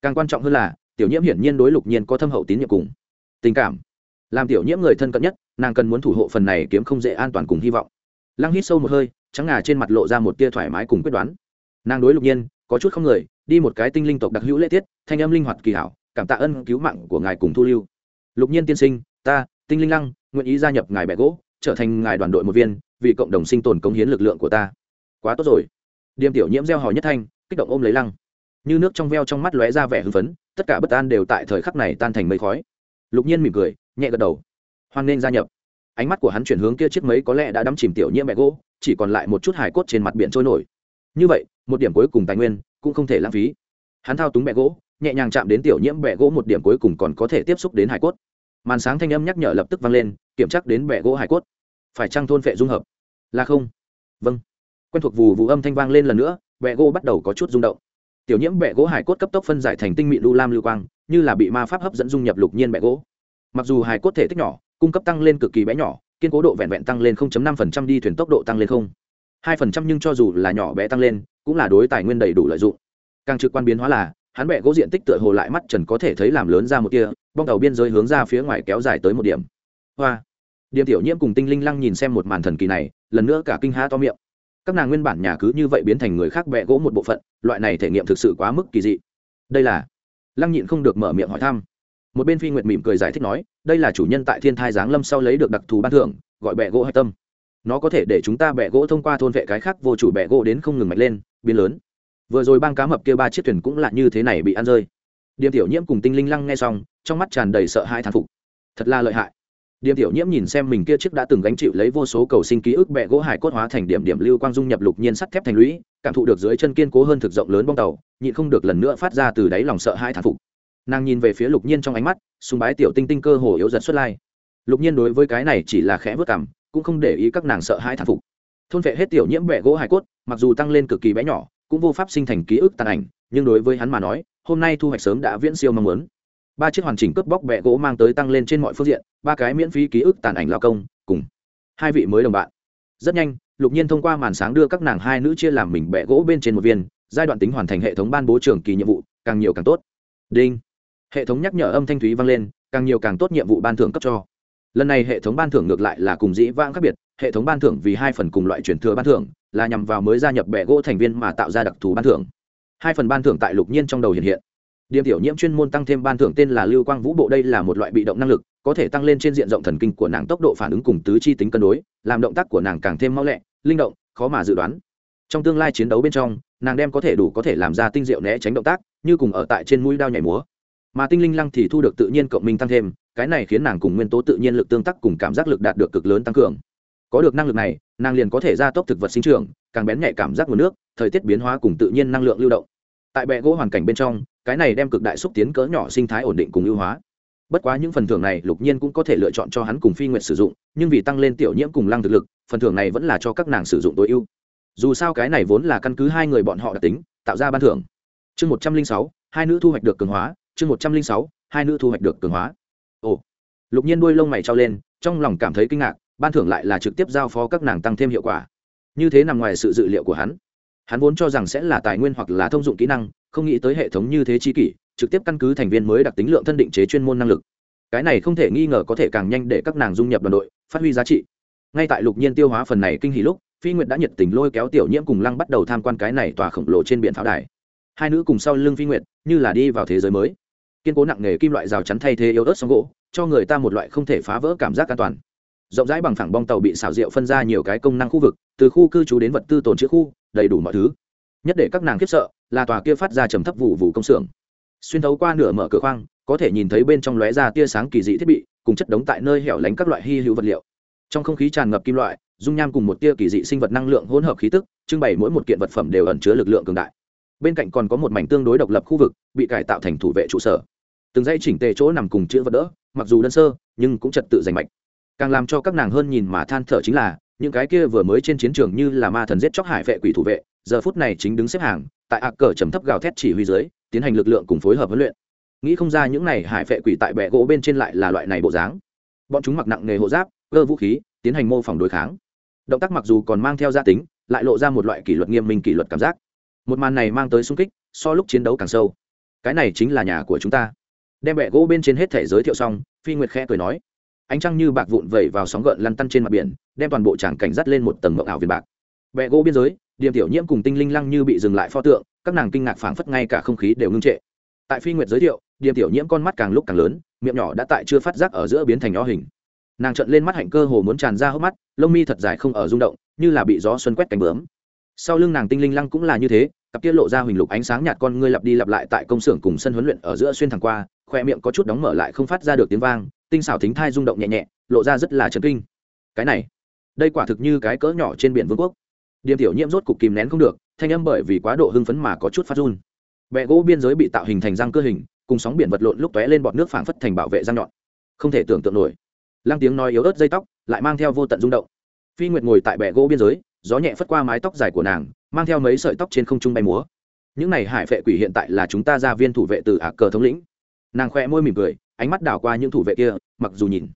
Speaker 1: Càng quan trọng hơn là, tiểu nhiễm hiển nhiên đối lục nhiên có thâm hậu tín nhiệm cùng tình cảm. Làm tiểu nhiễm người thân cận nhất, nàng cần muốn thủ hộ phần này kiếm không dễ an toàn cùng hy vọng. Lăng hít sâu một hơi, trắng ngà trên mặt lộ ra một tia thoải mái cùng quyết đoán. Nàng đối lục nhiên, có chút không người, đi một cái tinh linh tộc đặc hữu lễ tiết, thanh âm linh hoạt kỳ hảo, cảm tạ ân cứu mạng của ngài cùng thu lưu. Lục nhiên tiên sinh, ta, tinh linh lăng, nguyện ý gia nhập ngài bẻ gỗ, trở thành ngài đoàn đội một viên, vì cộng đồng sinh tồn cống hiến lực lượng của ta. Quá tốt rồi điềm tiểu nhiễm gieo hò nhất thanh, kích động ôm lấy lăng. Như nước trong veo trong mắt lóe ra vẻ hưng phấn, tất cả bất an đều tại thời khắc này tan thành mây khói. Lục nhiên mỉm cười, nhẹ gật đầu. Hoan nên gia nhập. Ánh mắt của hắn chuyển hướng kia chiếc mấy có lẽ đã đắm chìm tiểu nhiễm mẹ gỗ, chỉ còn lại một chút hài cốt trên mặt biển trôi nổi. Như vậy, một điểm cuối cùng tài nguyên cũng không thể lãng phí. Hắn thao túng mẹ gỗ, nhẹ nhàng chạm đến tiểu nhiễm bẹ gỗ một điểm cuối cùng còn có thể tiếp xúc đến hải cốt. Màn sáng thanh âm nhắc nhở lập tức vang lên, kiểm tra đến bẹ gỗ hải cốt. Phải trăng thôn phệ dung hợp? Là không? Vâng quen thuộc vù vù âm thanh vang lên lần nữa, bẹ gỗ bắt đầu có chút rung động. Tiểu nhiễm bẹ gỗ hải cốt cấp tốc phân giải thành tinh mịn lưu lam lưu quang, như là bị ma pháp hấp dẫn dung nhập lục nhiên bẹ gỗ. Mặc dù hải cốt thể tích nhỏ, cung cấp tăng lên cực kỳ bé nhỏ, kiên cố độ vẹn vẹn tăng lên 0.5% đi thuyền tốc độ tăng lên không. 2% nhưng cho dù là nhỏ bé tăng lên, cũng là đối tài nguyên đầy đủ lợi dụng. Càng trực quan biến hóa là, hắn bẹ gỗ diện tích tựa hồ lại mắt trần có thể thấy làm lớn ra một kia bong tàu biên giới hướng ra phía ngoài kéo dài tới một điểm. Hoa. Điểm tiểu nhiễm cùng tinh linh lăng nhìn xem một màn thần kỳ này, lần nữa cả kinh há to miệng các nàng nguyên bản nhà cứ như vậy biến thành người khác bẹ gỗ một bộ phận, loại này thể nghiệm thực sự quá mức kỳ dị. Đây là, lăng nhịn không được mở miệng hỏi thăm. Một bên phi nguyệt mỉm cười giải thích nói, đây là chủ nhân tại thiên thai giáng lâm sau lấy được đặc thù ban thưởng, gọi bẹ gỗ hạch tâm. Nó có thể để chúng ta bẹ gỗ thông qua thôn vệ cái khác vô chủ bẹ gỗ đến không ngừng mạnh lên, biến lớn. Vừa rồi bang cá mập kia ba chiếc thuyền cũng là như thế này bị ăn rơi. Điềm tiểu nhiễm cùng tinh linh lăng nghe xong, trong mắt tràn đầy sợ hãi thán phục. Thật là lợi hại điềm tiểu nhiễm nhìn xem mình kia chiếc đã từng gánh chịu lấy vô số cầu sinh ký ức bẹ gỗ hải cốt hóa thành điểm điểm lưu quang dung nhập lục nhiên sắt thép thành lũy, cảm thụ được dưới chân kiên cố hơn thực rộng lớn bong tàu, nhịn không được lần nữa phát ra từ đáy lòng sợ hãi thán phục. Nàng nhìn về phía lục nhiên trong ánh mắt, sùng bái tiểu tinh tinh cơ hồ yếu dần xuất lai. Lục nhiên đối với cái này chỉ là khẽ vớt cảm, cũng không để ý các nàng sợ hãi thán phục. Thôn vệ hết tiểu nhiễm bẹ gỗ hải cốt, mặc dù tăng lên cực kỳ bé nhỏ, cũng vô pháp sinh thành ký ức tàn ảnh, nhưng đối với hắn mà nói, hôm nay thu hoạch sớm đã viễn siêu mong muốn ba chiếc hoàn chỉnh cướp bóc bẹ gỗ mang tới tăng lên trên mọi phương diện, ba cái miễn phí ký ức tàn ảnh lao công, cùng hai vị mới đồng bạn. Rất nhanh, lục nhiên thông qua màn sáng đưa các nàng hai nữ chia làm mình bẹ gỗ bên trên một viên, giai đoạn tính hoàn thành hệ thống ban bố trường kỳ nhiệm vụ, càng nhiều càng tốt. Đinh. Hệ thống nhắc nhở âm thanh thúy vang lên, càng nhiều càng tốt nhiệm vụ ban thưởng cấp cho. Lần này hệ thống ban thưởng ngược lại là cùng dĩ vãng khác biệt, hệ thống ban thưởng vì hai phần cùng loại chuyển thừa ban thưởng, là nhằm vào mới gia nhập bẹ gỗ thành viên mà tạo ra đặc thù ban thưởng. Hai phần ban thưởng tại lục nhiên trong đầu hiện hiện điểm tiểu nhiễm chuyên môn tăng thêm ban thưởng tên là lưu quang vũ bộ, đây là một loại bị động năng lực, có thể tăng lên trên diện rộng thần kinh của nàng tốc độ phản ứng cùng tứ chi tính cân đối, làm động tác của nàng càng thêm mau lẹ, linh động, khó mà dự đoán. Trong tương lai chiến đấu bên trong, nàng đem có thể đủ có thể làm ra tinh diệu né tránh động tác, như cùng ở tại trên mũi đao nhảy múa. Mà tinh linh lăng thì thu được tự nhiên cộng minh tăng thêm, cái này khiến nàng cùng nguyên tố tự nhiên lực tương tác cùng cảm giác lực đạt được cực lớn tăng cường. Có được năng lực này, nàng liền có thể gia tốc thực vật sinh trưởng, càng bén nhạy cảm giác nguồn nước, thời tiết biến hóa cùng tự nhiên năng lượng lưu động tại bệ gỗ hoàn cảnh bên trong, cái này đem cực đại xúc tiến cỡ nhỏ sinh thái ổn định cùng ưu hóa. Bất quá những phần thưởng này, lục nhiên cũng có thể lựa chọn cho hắn cùng phi nguyện sử dụng, nhưng vì tăng lên tiểu nhiễm cùng lăng thực lực, phần thưởng này vẫn là cho các nàng sử dụng tối ưu. Dù sao cái này vốn là căn cứ hai người bọn họ đặc tính, tạo ra ban thưởng. Chương một trăm linh sáu, hai nữ thu hoạch được cường hóa, chương một trăm linh sáu, hai nữ thu hoạch được cường hóa. Ồ. Lục nhiên đuôi lông mày trao lên, trong lòng cảm thấy kinh ngạc, ban thưởng lại là trực tiếp giao phó các nàng tăng thêm hiệu quả. Như thế nằm ngoài sự dự liệu của hắn hắn vốn cho rằng sẽ là tài nguyên hoặc là thông dụng kỹ năng, không nghĩ tới hệ thống như thế chi kỷ, trực tiếp căn cứ thành viên mới đặc tính lượng thân định chế chuyên môn năng lực. Cái này không thể nghi ngờ có thể càng nhanh để các nàng dung nhập đoàn đội, phát huy giá trị. Ngay tại lục nhiên tiêu hóa phần này kinh hỷ lúc, phi nguyệt đã nhiệt tình lôi kéo tiểu nhiễm cùng lăng bắt đầu tham quan cái này tòa khổng lồ trên biển pháo đài. Hai nữ cùng sau lưng phi nguyệt, như là đi vào thế giới mới. Kiên cố nặng nghề kim loại rào chắn thay thế yếu ớt sóng gỗ, cho người ta một loại không thể phá vỡ cảm giác an toàn. Rộng rãi bằng phẳng bong tàu bị xảo rượu phân ra nhiều cái công năng khu vực, từ khu cư trú đến vật tư tồn chữ khu đầy đủ mọi thứ. Nhất để các nàng khiếp sợ là tòa kia phát ra trầm thấp vụ vụ công xưởng. Xuyên thấu qua nửa mở cửa khoang, có thể nhìn thấy bên trong lóe ra tia sáng kỳ dị thiết bị, cùng chất đống tại nơi hẻo lánh các loại hy hữu vật liệu. Trong không khí tràn ngập kim loại, dung nham cùng một tia kỳ dị sinh vật năng lượng hỗn hợp khí tức, trưng bày mỗi một kiện vật phẩm đều ẩn chứa lực lượng cường đại. Bên cạnh còn có một mảnh tương đối độc lập khu vực, bị cải tạo thành thủ vệ trụ sở. Từng dãy chỉnh tề chỗ nằm cùng chữ vật đỡ, mặc dù đơn sơ, nhưng cũng trật tự giành mạch. Càng làm cho các nàng hơn nhìn mà than thở chính là những cái kia vừa mới trên chiến trường như là ma thần giết chóc hải vệ quỷ thủ vệ, giờ phút này chính đứng xếp hàng, tại ạc cờ trầm thấp gào thét chỉ huy dưới, tiến hành lực lượng cùng phối hợp huấn luyện. Nghĩ không ra những này hải vệ quỷ tại bệ gỗ bên trên lại là loại này bộ dáng. Bọn chúng mặc nặng nghề hộ giáp, cơ vũ khí, tiến hành mô phỏng đối kháng. Động tác mặc dù còn mang theo gia tính, lại lộ ra một loại kỷ luật nghiêm minh kỷ luật cảm giác. Một màn này mang tới sung kích, so lúc chiến đấu càng sâu. Cái này chính là nhà của chúng ta. Đem bệ gỗ bên trên hết thể giới thiệu xong, phi nguyệt khẽ cười nói ánh trăng như bạc vụn vẩy vào sóng gợn lăn tăn trên mặt biển, đem toàn bộ tràng cảnh dắt lên một tầng mộng ảo viền bạc. Bẹ gỗ biên giới điểm tiểu nhiễm cùng tinh linh lăng như bị dừng lại pho tượng, các nàng kinh ngạc phảng phất ngay cả không khí đều ngưng trệ. Tại phi nguyệt giới thiệu điểm tiểu nhiễm con mắt càng lúc càng lớn, miệng nhỏ đã tại chưa phát giác ở giữa biến thành nho hình. Nàng trợn lên mắt hạnh cơ hồ muốn tràn ra hốc mắt, lông mi thật dài không ở rung động, như là bị gió xuân quét cánh bướm. Sau lưng nàng tinh linh lăng cũng là như thế, cặp kia lộ ra huỳnh lục ánh sáng nhạt con ngươi lặp đi lặp lại tại công xưởng cùng sân huấn luyện ở giữa xuyên thẳng qua, khoe miệng có chút đóng mở lại không phát ra được tiếng vang tinh xảo thính thai rung động nhẹ nhẹ, lộ ra rất là chấn kinh. Cái này, đây quả thực như cái cỡ nhỏ trên biển vương quốc. Điềm tiểu nhiễm rốt cục kìm nén không được, thanh âm bởi vì quá độ hưng phấn mà có chút phát run. Bẹ gỗ biên giới bị tạo hình thành răng cơ hình, cùng sóng biển vật lộn lúc tóe lên bọt nước phảng phất thành bảo vệ răng nhọn. Không thể tưởng tượng nổi. Lăng tiếng nói yếu ớt dây tóc, lại mang theo vô tận rung động. Phi nguyệt ngồi tại bẹ gỗ biên giới, gió nhẹ phất qua mái tóc dài của nàng, mang theo mấy sợi tóc trên không trung bay múa. Những này hải vệ quỷ hiện tại là chúng ta ra viên thủ vệ từ ả cờ thống lĩnh. Nàng khoe môi mỉm cười ánh mắt đảo qua những thủ vệ kia, mặc dù nhìn,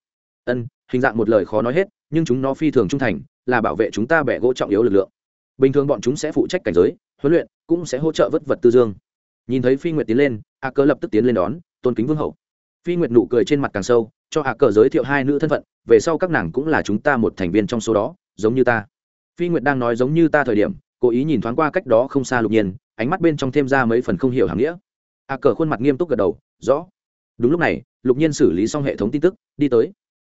Speaker 1: ân, hình dạng một lời khó nói hết, nhưng chúng nó phi thường trung thành, là bảo vệ chúng ta bẻ gỗ trọng yếu lực lượng. Bình thường bọn chúng sẽ phụ trách cảnh giới, huấn luyện, cũng sẽ hỗ trợ vất vật tư dương. Nhìn thấy phi nguyệt tiến lên, a cờ lập tức tiến lên đón, tôn kính vương hậu. Phi nguyệt nụ cười trên mặt càng sâu, cho a cờ giới thiệu hai nữ thân phận, về sau các nàng cũng là chúng ta một thành viên trong số đó, giống như ta. Phi nguyệt đang nói giống như ta thời điểm, cố ý nhìn thoáng qua cách đó không xa lục nhiên, ánh mắt bên trong thêm ra mấy phần không hiểu hàm nghĩa. A cờ khuôn mặt nghiêm túc gật đầu, rõ đúng lúc này, lục nhiên xử lý xong hệ thống tin tức, đi tới.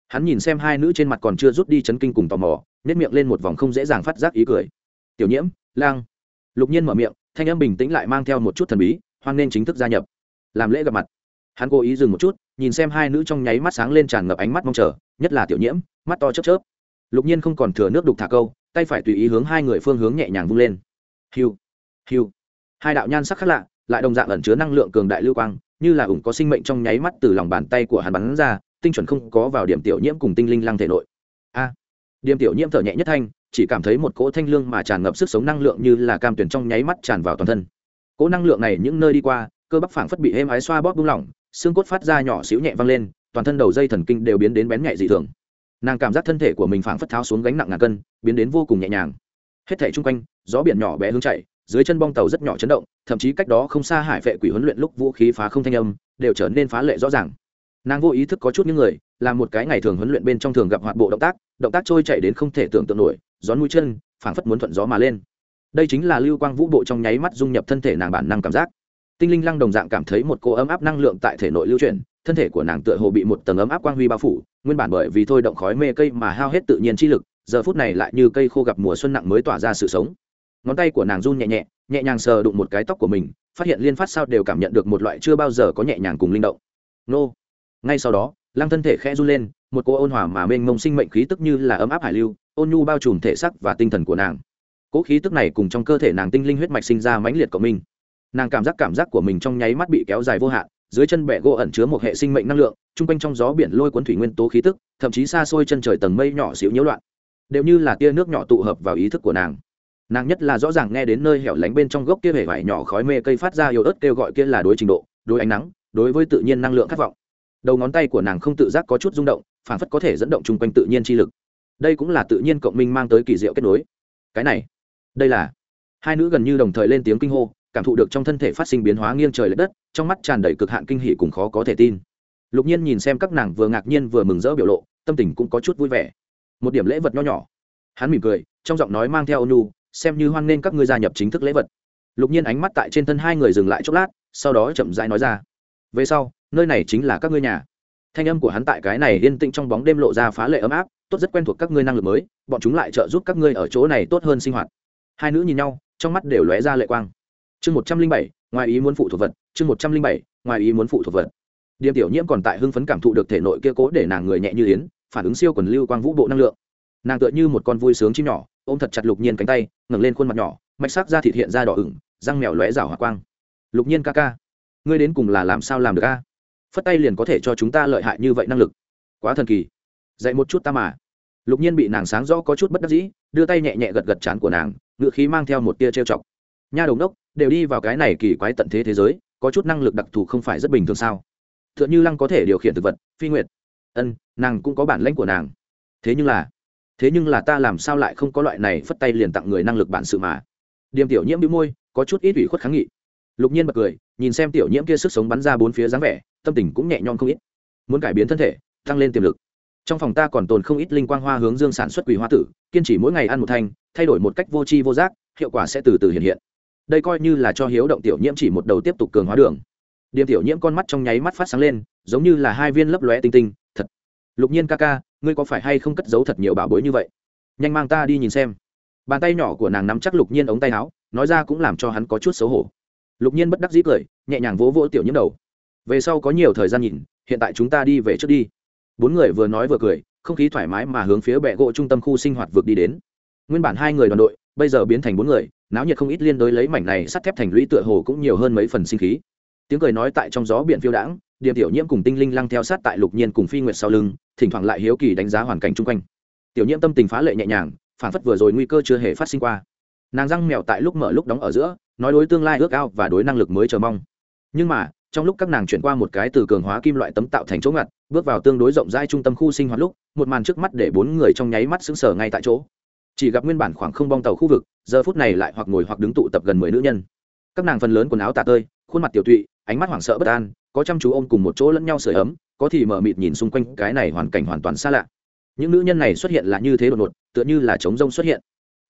Speaker 1: Hắn nhìn xem hai nữ trên mặt còn chưa rút đi chấn kinh cùng tò mò nếp miệng lên một vòng không dễ dàng phát giác ý cười. Tiểu nhiễm, lang. Lục nhiên mở miệng, thanh âm bình tĩnh lại mang theo một chút thần bí, hoan nên chính thức gia nhập. Làm lễ gặp mặt. Hắn cố ý dừng một chút, nhìn xem hai nữ trong nháy mắt sáng lên tràn ngập ánh mắt mong chờ, nhất là tiểu nhiễm, mắt to chớp chớp. Lục nhiên không còn thừa nước đục thả câu, tay phải tùy ý hướng hai người phương hướng nhẹ nhàng vung lên. Hiu hiu. Hai đạo nhan sắc khác lạ, lại đồng dạng ẩn chứa năng lượng cường đại lưu quang như là ủng có sinh mệnh trong nháy mắt từ lòng bàn tay của hắn bắn ra, tinh chuẩn không có vào điểm tiểu nhiễm cùng tinh linh lăng thể nội. A, điểm tiểu nhiễm thở nhẹ nhất thanh, chỉ cảm thấy một cỗ thanh lương mà tràn ngập sức sống năng lượng như là cam tuyển trong nháy mắt tràn vào toàn thân. Cỗ năng lượng này những nơi đi qua, cơ bắp phảng phất bị êm ái xoa bóp buông lỏng, xương cốt phát ra nhỏ xíu nhẹ văng lên, toàn thân đầu dây thần kinh đều biến đến bén nhạy dị thường. Nàng cảm giác thân thể của mình phảng phất tháo xuống gánh nặng ngàn cân, biến đến vô cùng nhẹ nhàng. Hết thể chung quanh, gió biển nhỏ bé hướng chạy dưới chân bong tàu rất nhỏ chấn động, thậm chí cách đó không xa hải vệ quỷ huấn luyện lúc vũ khí phá không thanh âm, đều trở nên phá lệ rõ ràng. Nàng vô ý thức có chút những người làm một cái ngày thường huấn luyện bên trong thường gặp hoạt bộ động tác động tác trôi chạy đến không thể tưởng tượng nổi, gión mũi chân, phảng phất muốn thuận gió mà lên. Đây chính là lưu quang vũ bộ trong nháy mắt dung nhập thân thể nàng bản năng cảm giác. Tinh linh lăng đồng dạng cảm thấy một cô ấm áp năng lượng tại thể nội lưu chuyển, thân thể của nàng tựa hồ bị một tầng ấm áp quang huy bao phủ, nguyên bản bởi vì thôi động khói mê cây mà hao hết tự nhiên chi lực, giờ phút này lại như cây khô gặp mùa xuân nặng mới tỏa ra sự sống ngón tay của nàng run nhẹ nhẹ nhẹ nhàng sờ đụng một cái tóc của mình, phát hiện liên phát sao đều cảm nhận được một loại chưa bao giờ có nhẹ nhàng cùng linh động. Nô. Ngay sau đó, lăng thân thể khẽ run lên, một cô ôn hòa mà mênh mông sinh mệnh khí tức như là ấm áp hải lưu, ôn nhu bao trùm thể sắc và tinh thần của nàng. Cỗ khí tức này cùng trong cơ thể nàng tinh linh huyết mạch sinh ra mãnh liệt của mình nàng cảm giác cảm giác của mình trong nháy mắt bị kéo dài vô hạn, dưới chân bẹ gỗ ẩn chứa một hệ sinh mệnh năng lượng, chung quanh trong gió biển lôi cuốn thủy nguyên tố khí tức, thậm chí xa xôi chân trời tầng mây nhỏ xíu nhiễu loạn. Đều như là tia nước nhỏ tụ hợp vào ý thức của nàng nàng nhất là rõ ràng nghe đến nơi hẻo lánh bên trong gốc kia vẻ vải nhỏ khói mê cây phát ra yếu ớt kêu gọi kia là đối trình độ, đối ánh nắng, đối với tự nhiên năng lượng khát vọng. Đầu ngón tay của nàng không tự giác có chút rung động, phản phất có thể dẫn động chung quanh tự nhiên chi lực. Đây cũng là tự nhiên cộng minh mang tới kỳ diệu kết nối. Cái này, đây là, hai nữ gần như đồng thời lên tiếng kinh hô, cảm thụ được trong thân thể phát sinh biến hóa nghiêng trời l ệ đất, trong mắt tràn đầy cực hạn kinh hỷ cùng khó có thể tin. Lục nhiên nhìn xem các nàng vừa ngạc nhiên vừa mừng rỡ biểu lộ, tâm tình cũng có chút vui vẻ. Một điểm lễ vật nho nhỏ. Hắn mỉm cười, trong giọng nói mang theo ônu xem như hoan nghênh các ngươi gia nhập chính thức lễ vật. Lục nhiên ánh mắt tại trên thân hai người dừng lại chốc lát, sau đó chậm rãi nói ra. Về sau, nơi này chính là các ngươi nhà. Thanh âm của hắn tại cái này yên tĩnh trong bóng đêm lộ ra phá lệ ấm áp, tốt rất quen thuộc các ngươi năng lực mới, bọn chúng lại trợ giúp các ngươi ở chỗ này tốt hơn sinh hoạt. Hai nữ nhìn nhau, trong mắt đều lóe ra lệ quang. Chương một trăm linh bảy, ngoài ý muốn phụ thuộc vật, chương một trăm linh bảy, ngoài ý muốn phụ thuộc vật. Điềm tiểu nhiễm còn tại hưng phấn cảm thụ được thể nội kia cố để nàng người nhẹ như yến, phản ứng siêu quần lưu quang vũ bộ năng lượng. Nàng tựa như một con vui sướng chim nhỏ ôm thật chặt lục nhiên cánh tay, ngẩng lên khuôn mặt nhỏ, mạch sắc da thịt hiện ra đỏ ửng, răng mèo lóe rào hỏa quang. Lục nhiên ca ca, ngươi đến cùng là làm sao làm được a? Phất tay liền có thể cho chúng ta lợi hại như vậy năng lực. Quá thần kỳ. Dạy một chút ta mà. Lục nhiên bị nàng sáng rõ có chút bất đắc dĩ, đưa tay nhẹ nhẹ gật gật chán của nàng, ngựa khí mang theo một tia trêu chọc. Nha đồng đốc đều đi vào cái này kỳ quái tận thế thế giới, có chút năng lực đặc thù không phải rất bình thường sao? T h ư ợ n h ư lăng có thể điều khiển thực vật, phi nguyệt. Ân, nàng cũng có bản lãnh của nàng. Thế nhưng là thế nhưng là ta làm sao lại không có loại này phất tay liền tặng người năng lực bản sự mà? Điềm tiểu nhiễm bị môi, có chút ít ủy khuất kháng nghị. Lục nhiên bật cười, nhìn xem tiểu nhiễm kia sức sống bắn ra bốn phía dáng vẻ, tâm tình cũng nhẹ nhõm không ít. Muốn cải biến thân thể, tăng lên tiềm lực. Trong phòng ta còn tồn không ít linh quang hoa hướng dương sản xuất quỳ hoa tử, kiên trì mỗi ngày ăn một thanh, thay đổi một cách vô tri vô giác, hiệu quả sẽ từ từ hiện hiện. Đây coi như là cho hiếu động tiểu nhiễm chỉ một đầu tiếp tục cường hóa đường. Điểm tiểu nhiễm con mắt trong nháy mắt phát sáng lên, giống như là hai viên lấp lóe tinh tinh lục nhiên ca ca, ngươi có phải hay không cất giấu thật nhiều bảo bối như vậy? Nhanh mang ta đi nhìn xem. Bàn tay nhỏ của nàng nắm chắc lục nhiên ống tay áo, nói ra cũng làm cho hắn có chút xấu hổ. Lục nhiên bất đắc dĩ cười, nhẹ nhàng vỗ vỗ tiểu nhiễm đầu. Về sau có nhiều thời gian nhìn, hiện tại chúng ta đi về trước đi. Bốn người vừa nói vừa cười, không khí thoải mái mà hướng phía bệ gỗ trung tâm khu sinh hoạt vượt đi đến. Nguyên bản hai người đoàn đội, bây giờ biến thành bốn người, náo nhiệt không ít liên đối lấy mảnh này sắt thép thành lũy tựa hồ cũng nhiều hơn mấy phần sinh khí. Tiếng cười nói tại trong gió biển phiêu đãng điểm tiểu nhiễm cùng tinh linh lăng theo sát tại lục nhiên cùng phi nguyệt sau lưng, thỉnh thoảng lại hiếu kỳ đánh giá hoàn cảnh chung quanh. Tiểu nhiễm tâm tình phá lệ nhẹ nhàng, phản phất vừa rồi nguy cơ chưa hề phát sinh qua. Nàng răng mèo tại lúc mở lúc đóng ở giữa, nói đối tương lai ước ao và đối năng lực mới chờ mong. Nhưng mà, trong lúc các nàng chuyển qua một cái từ cường hóa kim loại tấm tạo thành chỗ ngặt, bước vào tương đối rộng rãi trung tâm khu sinh hoạt lúc, một màn trước mắt để bốn người trong nháy mắt sững sờ ngay tại chỗ. Chỉ gặp nguyên bản khoảng không bong tàu khu vực, giờ phút này lại hoặc ngồi hoặc đứng tụ tập gần mười nữ nhân. Các nàng phần lớn quần áo tà tơi, khuôn mặt tiểu tụy, ánh mắt hoảng sợ bất an có chăm chú ôm cùng một chỗ lẫn nhau sửa ấm, có thì mở mịt nhìn xung quanh cái này hoàn cảnh hoàn toàn xa lạ. Những nữ nhân này xuất hiện là như thế đột ngột, tựa như là trống rông xuất hiện.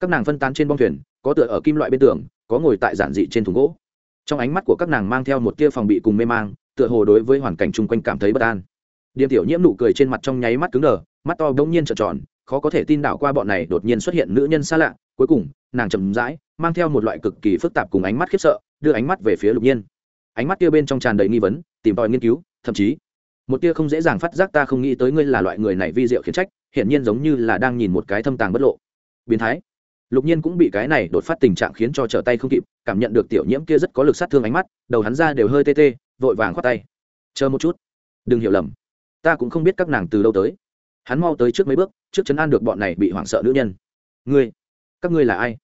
Speaker 1: Các nàng phân tán trên bong thuyền, có tựa ở kim loại bên tường, có ngồi tại giản dị trên thùng gỗ. Trong ánh mắt của các nàng mang theo một tia phòng bị cùng mê mang, tựa hồ đối với hoàn cảnh chung quanh cảm thấy bất an. Điềm tiểu nhiễm nụ cười trên mặt trong nháy mắt cứng đờ, mắt to bỗng nhiên trợn tròn, khó có thể tin đảo qua bọn này đột nhiên xuất hiện nữ nhân xa lạ. Cuối cùng, nàng chầm rãi, mang theo một loại cực kỳ phức tạp cùng ánh mắt khiếp sợ, đưa ánh mắt về phía lục nhiên. Ánh mắt kia bên trong tràn đầy nghi vấn tìm tòi nghiên cứu, thậm chí, một tia không dễ dàng phát giác ta không nghĩ tới ngươi là loại người này vi diệu khiến trách, hiển nhiên giống như là đang nhìn một cái thâm tàng bất lộ. Biến thái. Lục nhiên cũng bị cái này đột phát tình trạng khiến cho trở tay không kịp, cảm nhận được tiểu nhiễm kia rất có lực sát thương ánh mắt, đầu hắn ra đều hơi tê tê, vội vàng khoát tay. Chờ một chút. Đừng hiểu lầm. Ta cũng không biết các nàng từ đâu tới. Hắn mau tới trước mấy bước, trước chấn an được bọn này bị hoảng sợ nữ nhân. Ngươi, các ngươi là ai?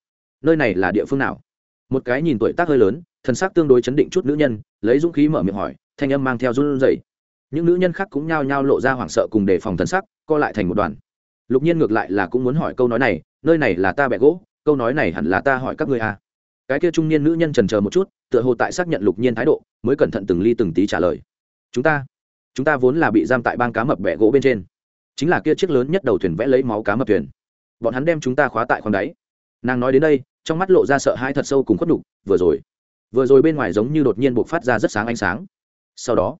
Speaker 1: Nơi này là địa phương nào? Một cái nhìn tuổi tác hơi lớn, thân xác tương đối chấn định chút nữ nhân, lấy dũng khí mở miệng hỏi thanh âm mang theo run rẩy. Những nữ nhân khác cũng nhao nhao lộ ra hoảng sợ cùng đề phòng thần sắc, co lại thành một đoàn. Lục nhiên ngược lại là cũng muốn hỏi câu nói này, nơi này là ta bẻ gỗ, câu nói này hẳn là ta hỏi các ngươi à. cái kia trung niên nữ nhân trần chờ một chút, tựa hồ tại xác nhận lục nhiên thái độ, mới cẩn thận từng ly từng tí trả lời. Chúng ta chúng ta vốn là bị giam tại bang cá mập bẻ gỗ bên trên. Chính là kia chiếc lớn nhất đầu thuyền vẽ lấy máu cá mập thuyền. Bọn hắn đem chúng ta khóa tại khoang đáy. Nàng nói đến đây, trong mắt lộ ra sợ hãi thật sâu cùng khuất đục vừa rồi vừa rồi bên ngoài giống như đột nhiên buộc phát ra rất sáng ánh sáng sau đó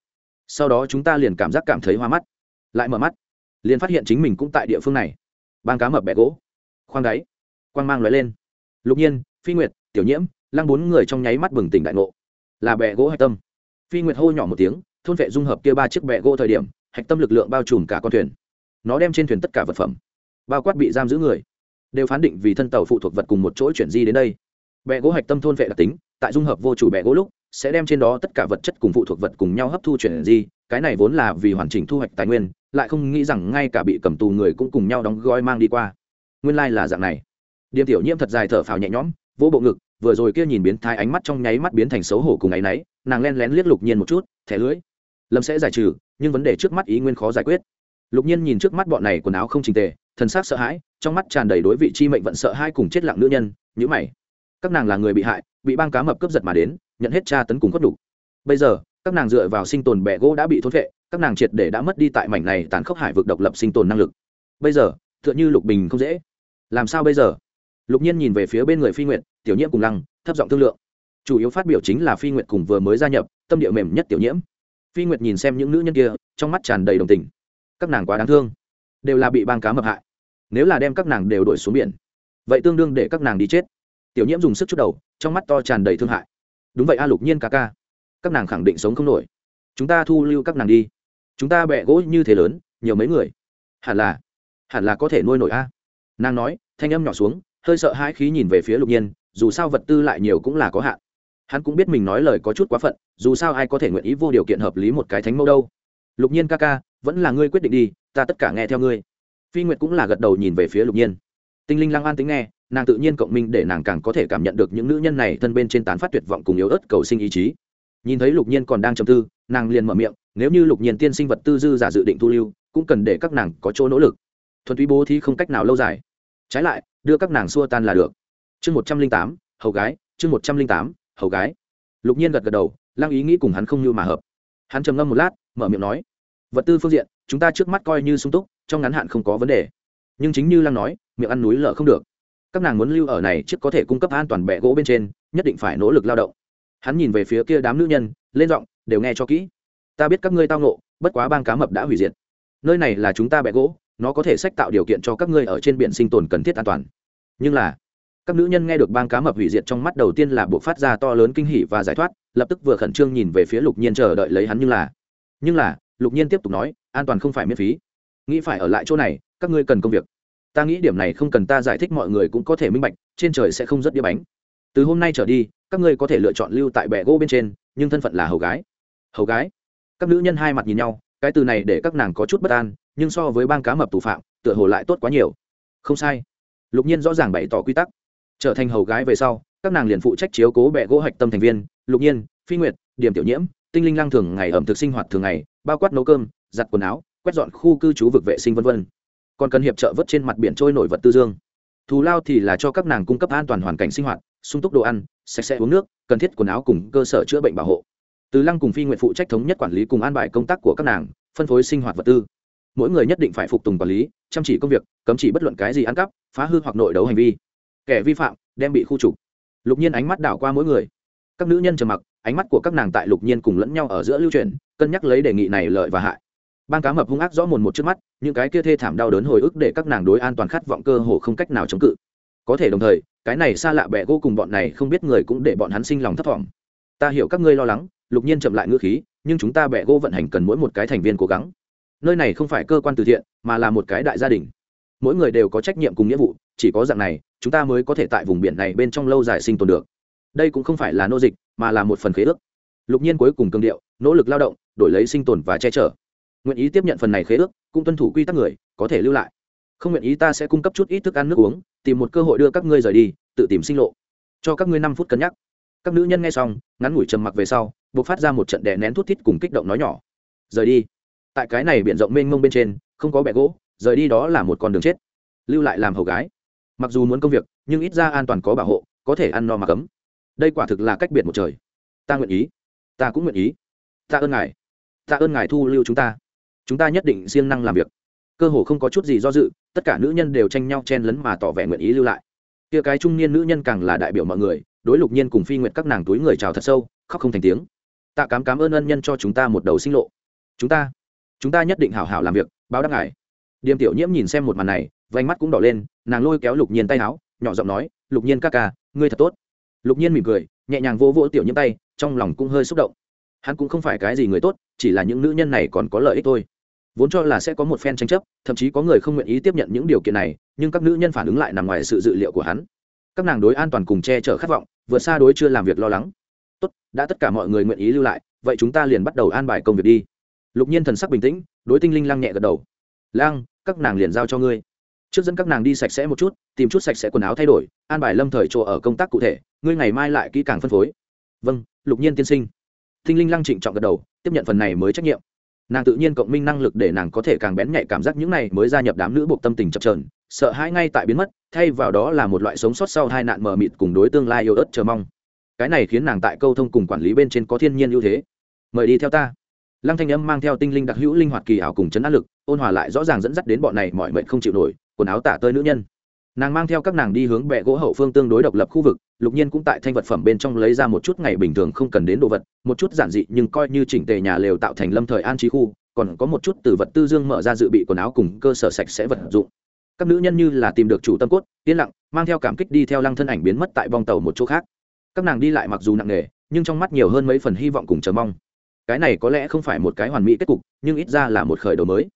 Speaker 1: sau đó chúng ta liền cảm giác cảm thấy hoa mắt, lại mở mắt, liền phát hiện chính mình cũng tại địa phương này. Bang cá mập bẹ gỗ, khoang đáy, quang mang l lên. Lục nhiên, phi nguyệt, tiểu nhiễm, lăng bốn người trong nháy mắt bừng tỉnh đại ngộ. Là bẹ gỗ hạch tâm. Phi nguyệt hô nhỏ một tiếng, thôn vệ dung hợp kia ba chiếc bẹ gỗ thời điểm, hạch tâm lực lượng bao trùm cả con thuyền. Nó đem trên thuyền tất cả vật phẩm, bao quát bị giam giữ người, đều phán định vì thân tàu phụ thuộc vật cùng một chỗ chuyển di đến đây. Bẹ gỗ hạch tâm thôn vệ đặc tính, tại dung hợp vô chủ bẹ gỗ lúc sẽ đem trên đó tất cả vật chất cùng phụ thuộc vật cùng nhau hấp thu chuyển di. Cái này vốn là vì hoàn chỉnh thu hoạch tài nguyên, lại không nghĩ rằng ngay cả bị cầm tù người cũng cùng nhau đóng gói mang đi qua. Nguyên lai、like、là dạng này. Điềm tiểu nhiễm thật dài thở phào nhẹ nhõm, vỗ bộ ngực, vừa rồi kia nhìn biến thái ánh mắt trong nháy mắt biến thành xấu hổ cùng áy náy, nàng len lén liếc lục nhiên một chút, thẻ lưỡi lâm sẽ giải trừ, nhưng vấn đề trước mắt ý nguyên khó giải quyết. Lục nhiên nhìn trước mắt bọn này quần áo không trình tề, thần s á c sợ hãi, trong mắt tràn đầy đối vị chi mệnh vận sợ hai cùng chết lặng nữ nhân nhữ mày. Các nàng là người bị hại, bị băng cá mập cướp giật mà đến nhận hết tra tấn cùng khuất đủ. bây giờ, các nàng dựa vào sinh tồn bẹ gỗ đã bị thốt vệ các nàng triệt để đã mất đi tại mảnh này tàn khốc hải vực độc lập sinh tồn năng lực. Bây giờ t h ư ợ n h ư lục bình không dễ. Làm sao bây giờ? Lục nhiên nhìn về phía bên người phi nguyện tiểu nhiễm cùng lăng, thấp giọng thương lượng. Chủ yếu phát biểu chính là phi nguyện cùng vừa mới gia nhập, tâm địa mềm nhất tiểu nhiễm. Phi nguyệt nhìn xem những nữ nhân kia, trong mắt tràn đầy đồng tình. Các nàng quá đáng thương. Đều là bị băng cá mập hại. Nếu là đem các nàng đều đuổi xuống biển, vậy tương đương để các nàng đi chết. Tiểu nhiễm dùng sức chút đầu, trong mắt to tràn đầy thương hại đúng vậy a, lục nhiên ca ca. Các nàng khẳng định sống không nổi. Chúng ta thu lưu các nàng đi. Chúng ta bẹ gỗ như thế lớn, nhiều mấy người. Hẳn là hẳn là có thể nuôi nổi a. Nàng nói, thanh âm nhỏ xuống, hơi sợ hãi khí nhìn về phía lục nhiên, dù sao vật tư lại nhiều cũng là có hạn. Hắn cũng biết mình nói lời có chút quá phận, dù sao ai có thể nguyện ý vô điều kiện hợp lý một cái thánh mẫu đâu. Lục nhiên ca ca, vẫn là ngươi quyết định đi, ta tất cả nghe theo ngươi. Phi nguyệt cũng là gật đầu nhìn về phía lục nhiên. Tinh linh lăng an tính nghe nàng tự nhiên cộng minh để nàng càng có thể cảm nhận được những nữ nhân này thân bên trên tán phát tuyệt vọng cùng yếu ớt cầu sinh ý chí. Nhìn thấy lục nhiên còn đang trầm tư, nàng liền mở miệng, nếu như lục nhiên tiên sinh vật tư dư giả dự định thu lưu, cũng cần để các nàng có chỗ nỗ lực. Thuần túy bố thí không cách nào lâu dài. Trái lại, đưa các nàng xua tan là được. Chương một trăm linh tám, hầu gái, chương một trăm linh tám, hầu gái. Lục nhiên gật gật đầu lăng ý nghĩ cùng hắn không như mà hợp. Hắn trầm ngâm một lát, mở miệng nói, vật tư phương diện, chúng ta trước mắt coi như sung túc, trong ngắn hạn không có vấn đề. Nhưng chính như lăng nói, miệng ăn núi lợ không được các nàng muốn lưu ở này trước có thể cung cấp an toàn bẹ gỗ bên trên, nhất định phải nỗ lực lao động. Hắn nhìn về phía kia đám nữ nhân, lên giọng, đều nghe cho kỹ. Ta biết các ngươi tao nộ bất quá bang cá mập đã hủy diệt. Nơi này là chúng ta bẹ gỗ, nó có thể sách tạo điều kiện cho các ngươi ở trên biển sinh tồn cần thiết an toàn. Nhưng là, các nữ nhân nghe được bang cá mập hủy diệt trong mắt đầu tiên là buộc phát ra to lớn kinh hỉ và giải thoát, lập tức vừa khẩn trương nhìn về phía lục nhiên chờ đợi lấy hắn nhưng là nhưng là, lục nhiên tiếp tục nói, an toàn không phải miễn phí. Nghĩ phải ở lại chỗ này, các ngươi cần công việc ta nghĩ điểm này không cần ta giải thích, mọi người cũng có thể minh bạch, trên trời sẽ không rất đĩa bánh. Từ hôm nay trở đi, các ngươi có thể lựa chọn lưu tại bệ gỗ bên trên, nhưng thân phận là hầu gái. Hầu gái? Các nữ nhân hai mặt nhìn nhau, cái từ này để các nàng có chút bất an, nhưng so với bang cá mập tù phạm, tựa hồ lại tốt quá nhiều. Không sai. Lục nhiên rõ ràng bày tỏ quy tắc. Trở thành hầu gái về sau, các nàng liền phụ trách chiếu cố bệ gỗ hạch tâm thành viên, lục nhiên, phi nguyệt, điểm tiểu nhiễm, tinh linh lang thường ngày ẩm thực sinh hoạt thường ngày, bao quát nấu cơm, giặt quần áo, quét dọn khu cư trú vực vệ sinh v v còn cần hiệp trợ vớt trên mặt biển trôi nổi vật tư dương. Thù lao thì là cho các nàng cung cấp an toàn hoàn cảnh sinh hoạt, sung túc đồ ăn, sạch sẽ uống nước, cần thiết quần áo cùng cơ sở chữa bệnh bảo hộ. Từ lăng cùng phi nguyện phụ trách thống nhất quản lý cùng an bài công tác của các nàng, phân phối sinh hoạt vật tư. Mỗi người nhất định phải phục tùng quản lý, chăm chỉ công việc, cấm chỉ bất luận cái gì ăn cắp, phá hư hoặc nội đấu hành vi. Kẻ vi phạm, đem bị khu trục. Lục nhiên ánh mắt đảo qua mỗi người. Các nữ nhân trầm mặc, ánh mắt của các nàng tại lục nhiên cùng lẫn nhau ở giữa lưu truyền cân nhắc lấy đề nghị này lợi và hại ban cá mập hung ác rõ mồn một trước mắt, những cái kia thê thảm đau đớn hồi ức để các nàng đối an toàn khát vọng cơ hồ không cách nào chống cự. Có thể đồng thời, cái này xa lạ bẹ gỗ cùng bọn này không biết người cũng để bọn hắn sinh lòng thất vọng ta hiểu các ngươi lo lắng, lục nhiên chậm lại ngữ khí, nhưng chúng ta bẹ gỗ vận hành cần mỗi một cái thành viên cố gắng. Nơi này không phải cơ quan từ thiện, mà là một cái đại gia đình. Mỗi người đều có trách nhiệm cùng nghĩa vụ, chỉ có dạng này, chúng ta mới có thể tại vùng biển này bên trong lâu dài sinh tồn được. Đây cũng không phải là nô dịch, mà là một phần khế ước. Lục nhiên cuối cùng cương điệu, nỗ lực lao động, đổi lấy sinh tồn và che chở nguyện ý tiếp nhận phần này khế ước, cũng tuân thủ quy tắc người, có thể lưu lại. Không nguyện ý ta sẽ cung cấp chút ít thức ăn nước uống, tìm một cơ hội đưa các ngươi rời đi, tự tìm sinh lộ. Cho các ngươi năm phút cân nhắc. Các nữ nhân nghe xong, ngắn ngủi trầm mặc về sau, buộc phát ra một trận đè nén thút thít cùng kích động nói nhỏ. Rời đi. Tại cái này b i ể n rộng mênh mông bên trên, không có bẹ gỗ, rời đi đó là một con đường chết. Lưu lại làm hầu gái. Mặc dù muốn công việc, nhưng ít ra an toàn có bảo hộ, có thể ăn no mà cấm. Đây quả thực là cách biệt một trời. Ta nguyện ý. Ta cũng nguyện ý. Ta ơn ngài. Ta ơn ngài thu lưu chúng ta chúng ta nhất định siêng năng làm việc. Cơ hồ không có chút gì do dự, tất cả nữ nhân đều tranh nhau chen lấn mà tỏ vẻ nguyện ý lưu lại. Kia cái trung niên nữ nhân càng là đại biểu mọi người, đối lục nhiên cùng phi nguyệt các nàng túi người chào thật sâu, khóc không thành tiếng. Tạ cám cám ơn ân nhân cho chúng ta một đầu sinh lộ. Chúng ta chúng ta nhất định hảo hảo làm việc, báo đáp ngài. Điềm tiểu nhiễm nhìn xem một màn này vánh mắt cũng đỏ lên, nàng lôi kéo lục nhiên tay áo, nhỏ giọng nói, lục nhiên ca ca, ngươi thật tốt. Lục nhiên mỉm cười, nhẹ nhàng vỗ vỗ tiểu nhiễm tay, trong lòng cũng hơi xúc động. Hắn cũng không phải cái gì người tốt, chỉ là những nữ nhân này còn có lợi ích thôi vốn cho là sẽ có một phen tranh chấp, thậm chí có người không nguyện ý tiếp nhận những điều kiện này, nhưng các nữ nhân phản ứng lại nằm ngoài sự dự liệu của hắn. Các nàng đối an toàn cùng che chở khát vọng, vượt xa đối chưa làm việc lo lắng. Tốt, đã tất cả mọi người nguyện ý lưu lại, vậy chúng ta liền bắt đầu an bài công việc đi. Lục nhiên thần sắc bình tĩnh, đối tinh linh lăng nhẹ gật đầu. Lang các nàng liền giao cho ngươi. Trước dẫn các nàng đi sạch sẽ một chút, tìm chút sạch sẽ quần áo thay đổi, an bài lâm thời chỗ ở công tác cụ thể, ngươi ngày mai lại kỹ càng phân phối. Vâng lục nhiên tiên sinh. Tinh linh lăng trịnh trọng gật đầu, tiếp nhận phần này mới trách nhiệm nàng tự nhiên cộng minh năng lực để nàng có thể càng bén nhạy cảm giác những này mới gia nhập đám nữ buộc tâm tình chập trờn sợ hãi ngay tại biến mất, thay vào đó là một loại sống sót sau hai nạn mờ mịt cùng đối tương lai yêu ớt chờ mong. Cái này khiến nàng tại câu thông cùng quản lý bên trên có thiên nhiên ưu thế. Mời đi theo ta. Lăng thanh âm mang theo tinh linh đặc hữu linh hoạt kỳ ảo cùng chấn áp lực, ôn hòa lại rõ ràng dẫn dắt đến bọn này mọi mệnh không chịu nổi, quần áo tả tơi nữ nhân nàng mang theo các nàng đi hướng bệ gỗ hậu phương tương đối độc lập khu vực, lục nhiên cũng tại thanh vật phẩm bên trong lấy ra một chút ngày bình thường không cần đến đồ vật, một chút giản dị nhưng coi như chỉnh tề nhà lều tạo thành lâm thời an trí khu, còn có một chút từ vật tư dương mở ra dự bị quần áo cùng cơ sở sạch sẽ vật dụng. Các nữ nhân như là tìm được chủ tâm cốt, yên lặng, mang theo cảm kích đi theo lăng thân ảnh biến mất tại bong tàu một chỗ khác. Các nàng đi lại mặc dù nặng nề, nhưng trong mắt nhiều hơn mấy phần hy vọng cùng chờ mong. Cái này có lẽ không phải một cái hoàn mỹ kết cục, nhưng ít ra là một khởi đầu mới.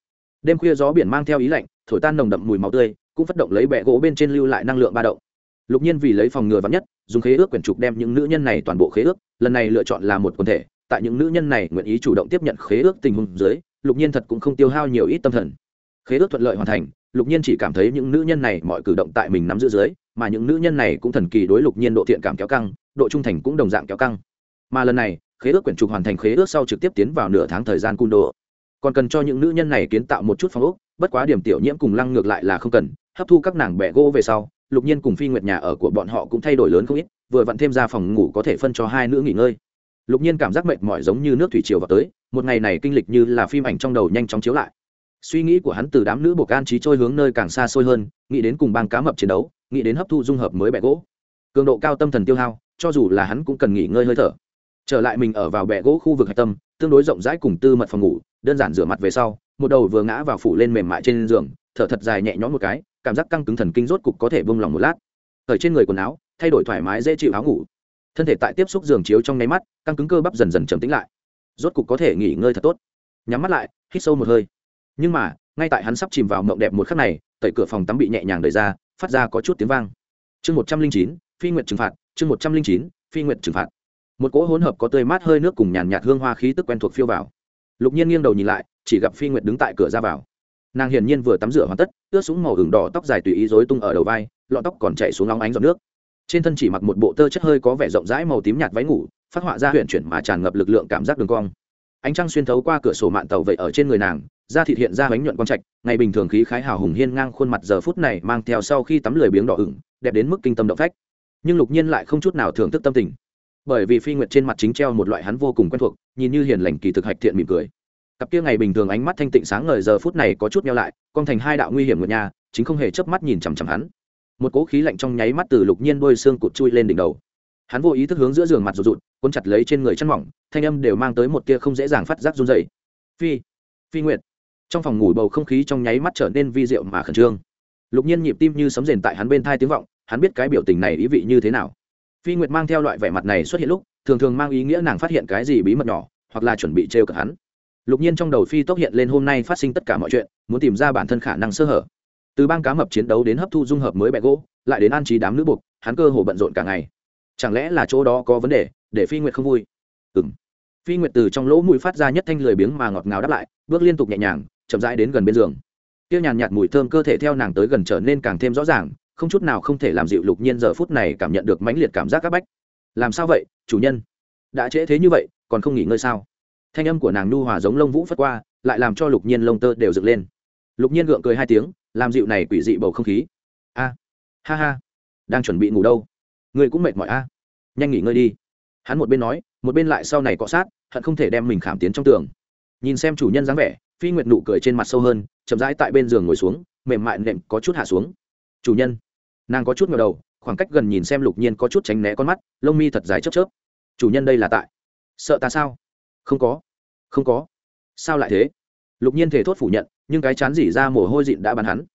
Speaker 1: Đêm khuya gió biển mang theo ý lạnh, thổi tan nồng đậm mùi máu tươi cũng phát động lấy bẹ gỗ bên trên lưu lại năng lượng ba động. Lục nhiên vì lấy phòng ngừa vạn nhất, dùng khế ước quyển trục đem những nữ nhân này toàn bộ khế ước, lần này lựa chọn là một quần thể, tại những nữ nhân này nguyện ý chủ động tiếp nhận khế ước tình huống dưới, lục nhiên thật cũng không tiêu hao nhiều ít tâm thần. Khế ước thuận lợi hoàn thành, lục nhiên chỉ cảm thấy những nữ nhân này mọi cử động tại mình nắm giữ dưới, mà những nữ nhân này cũng thần kỳ đối lục nhiên độ thiện cảm kéo căng, độ trung thành cũng đồng dạng kéo căng. Mà lần này, khế ước quyển trục hoàn thành khế ước sau trực tiếp tiến vào nửa tháng thời gian cung độ. Còn cần cho những nữ nhân này kiến tạo một chút phong ốc, bất quá điểm tiểu nhiễm cùng lăng ngược lại là không cần hấp thu các nàng bẻ gỗ về sau, lục nhiên cùng phi nguyệt nhà ở của bọn họ cũng thay đổi lớn không ít, vừa vặn thêm ra phòng ngủ có thể phân cho hai nữ nghỉ ngơi. Lục nhiên cảm giác mệt mỏi giống như nước thủy triều vào tới, một ngày này kinh lịch như là phim ảnh trong đầu nhanh chóng chiếu lại. Suy nghĩ của hắn từ đám nữ buộc an trí trôi hướng nơi càng xa xôi hơn, nghĩ đến cùng bang cá mập chiến đấu, nghĩ đến hấp thu dung hợp mới bẹ gỗ. Cường độ cao tâm thần tiêu hao, cho dù là hắn cũng cần nghỉ ngơi hơi thở. Trở lại mình ở vào bẹ gỗ khu vực hạch tâm, tương đối rộng rãi cùng tư mật phòng ngủ, đơn giản rửa mặt về sau, một đầu vừa ngã vào phủ lên mềm mại trên giường, thở thật dài nhẹ nhõm một cái cảm giác căng cứng thần kinh rốt cục có thể bông lòng một lát. Ở trên người quần áo, thay đổi thoải mái dễ chịu áo ngủ. Thân thể tại tiếp xúc giường chiếu trong nháy mắt, căng cứng cơ bắp dần dần trầm tĩnh lại. Rốt cục có thể nghỉ ngơi thật tốt. Nhắm mắt lại, hít sâu một hơi. Nhưng mà, ngay tại hắn sắp chìm vào mộng đẹp một khắc này, tẩy cửa phòng tắm bị nhẹ nhàng đẩy ra, phát ra có chút tiếng vang. Chương một trăm linh chín, phi nguyện trừng phạt, chương một trăm linh chín, phi nguyện trừng phạt. Một cỗ hỗn hợp có tươi mát hơi nước cùng nhàn nhạt hương hoa khí tức quen thuộc phiêu vào. Lục nhiên nghiêng đầu nhìn lại, chỉ gặp phi nguyệt đứng tại cửa ra vào nàng hiển nhiên vừa tắm rửa hoàn tất, ướt súng màu hừng đỏ tóc dài tùy ý rối tung ở đầu vai, lọn tóc còn chạy xuống long ánh giọt nước. Trên thân chỉ mặc một bộ tơ chất hơi có vẻ rộng rãi màu tím nhạt váy ngủ, phát họa ra huyện chuyển mà tràn ngập lực lượng cảm giác đường cong. Ánh trăng xuyên thấu qua cửa sổ mạn tàu vậy ở trên người nàng, da thịt hiện ra bánh nhuận quang trạch, ngày bình thường khí khái hào hùng hiên ngang khuôn mặt giờ phút này mang theo sau khi tắm lười biếng đỏ ửng, đẹp đến mức kinh tâm động phách. Nhưng lục nhiên lại không chút nào thưởng thức tâm tình. Bởi vì phi nguyệt trên mặt chính treo một loại hắn vô cùng quen thuộc, nhìn như hiền lành kỳ thực hạch thiện mỉm cười cặp kia ngày bình thường ánh mắt thanh tịnh sáng ngời giờ phút này có chút meo lại, con thành hai đạo nguy hiểm ngược nhà chính không hề chớp mắt nhìn chằm chằm hắn. Một cỗ khí lạnh trong nháy mắt từ lục nhiên đôi xương cụt chui lên đỉnh đầu. Hắn vô ý thức hướng giữa giường mặt rụt rụt, cuốn chặt lấy trên người chăn mỏng, thanh âm đều mang tới một tia không dễ dàng phát giác run dày phi phi nguyệt. Trong phòng ngủ bầu không khí trong nháy mắt trở nên vi diệu mà khẩn trương. Lục nhiên nhịp tim như sấm rền tại hắn bên thai tiếng vọng, hắn biết cái biểu tình này ý vị như thế nào. Phi nguyệt mang theo loại vẻ mặt này xuất hiện lúc, thường thường mang ý nghĩa nàng phát hiện cái gì bí mật nhỏ, hoặc là chuẩn bị trêu cợt hắn lục nhiên trong đầu phi tốc hiện lên hôm nay phát sinh tất cả mọi chuyện, muốn tìm ra bản thân khả năng sơ hở. Từ bang cá mập chiến đấu đến hấp thu dung hợp mới bẹ gỗ, lại đến an trí đám nữ buộc, hắn cơ hồ bận rộn cả ngày. Chẳng lẽ là chỗ đó có vấn đề, để phi nguyệt không vui? Ừ m phi nguyệt từ trong lỗ mũi phát ra nhất thanh lười biếng mà ngọt ngào đáp lại, bước liên tục nhẹ nhàng, chậm rãi đến gần bên giường. Tiêu nhàn nhạt mùi thơm cơ thể theo nàng tới gần trở nên càng thêm rõ ràng, không chút nào không thể làm dịu lục nhiên giờ phút này cảm nhận được mãnh liệt cảm giác áp bách. Làm sao vậy, chủ nhân? Đã trễ thế như vậy, còn không nghỉ ngơi sao? Thanh âm của nàng nu hòa giống lông vũ phất qua, lại làm cho lục nhiên lông tơ đều dựng lên. Lục nhiên gượng cười hai tiếng, làm dịu này quỷ dị bầu không khí. A, ha ha, đang chuẩn bị ngủ đâu? Ngươi cũng mệt mỏi a. Nhanh nghỉ ngơi đi. Hắn một bên nói, một bên lại sau này cọ sát, hận không thể đem mình khảm tiến trong tường. Nhìn xem chủ nhân dáng vẻ, phi nguyệt nụ cười trên mặt sâu hơn, chậm rãi tại bên giường ngồi xuống, mềm mại nệm có chút hạ xuống. Chủ nhân. Nàng có chút ngờ đầu, khoảng cách gần nhìn xem lục nhiên có chút tránh né con mắt, lông mi thật dài chớp chớp. Chủ nhân đây là tại? Sợ ta sao? Không có không có. Sao lại thế? Lục nhiên thể thốt phủ nhận, nhưng cái chán dỉ ra mồ hôi dịn đã bắn hắn.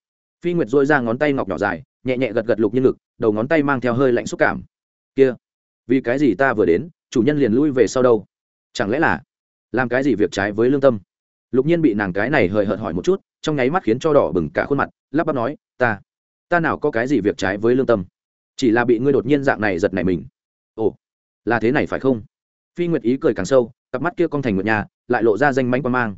Speaker 1: Phi nguyệt dôi ra ngón tay ngọc nhỏ dài, nhẹ nhẹ gật gật lục nhiên ngực, đầu ngón tay mang theo hơi lạnh xúc cảm. Kia, vì cái gì ta vừa đến, chủ nhân liền lui về sau đâu? Chẳng lẽ là làm cái gì việc trái với lương tâm? Lục nhiên bị nàng cái này hời hợt hỏi một chút, trong nháy mắt khiến cho đỏ bừng cả khuôn mặt, lắp bắp nói, ta ta nào có cái gì việc trái với lương tâm? Chỉ là bị ngươi đột nhiên dạng này giật này mình. Ồ, là thế này phải không? Phi nguyệt ý cười càng sâu, cặp mắt kia cong thành nguyệt nhà lại lộ ra danh mánh quan mang.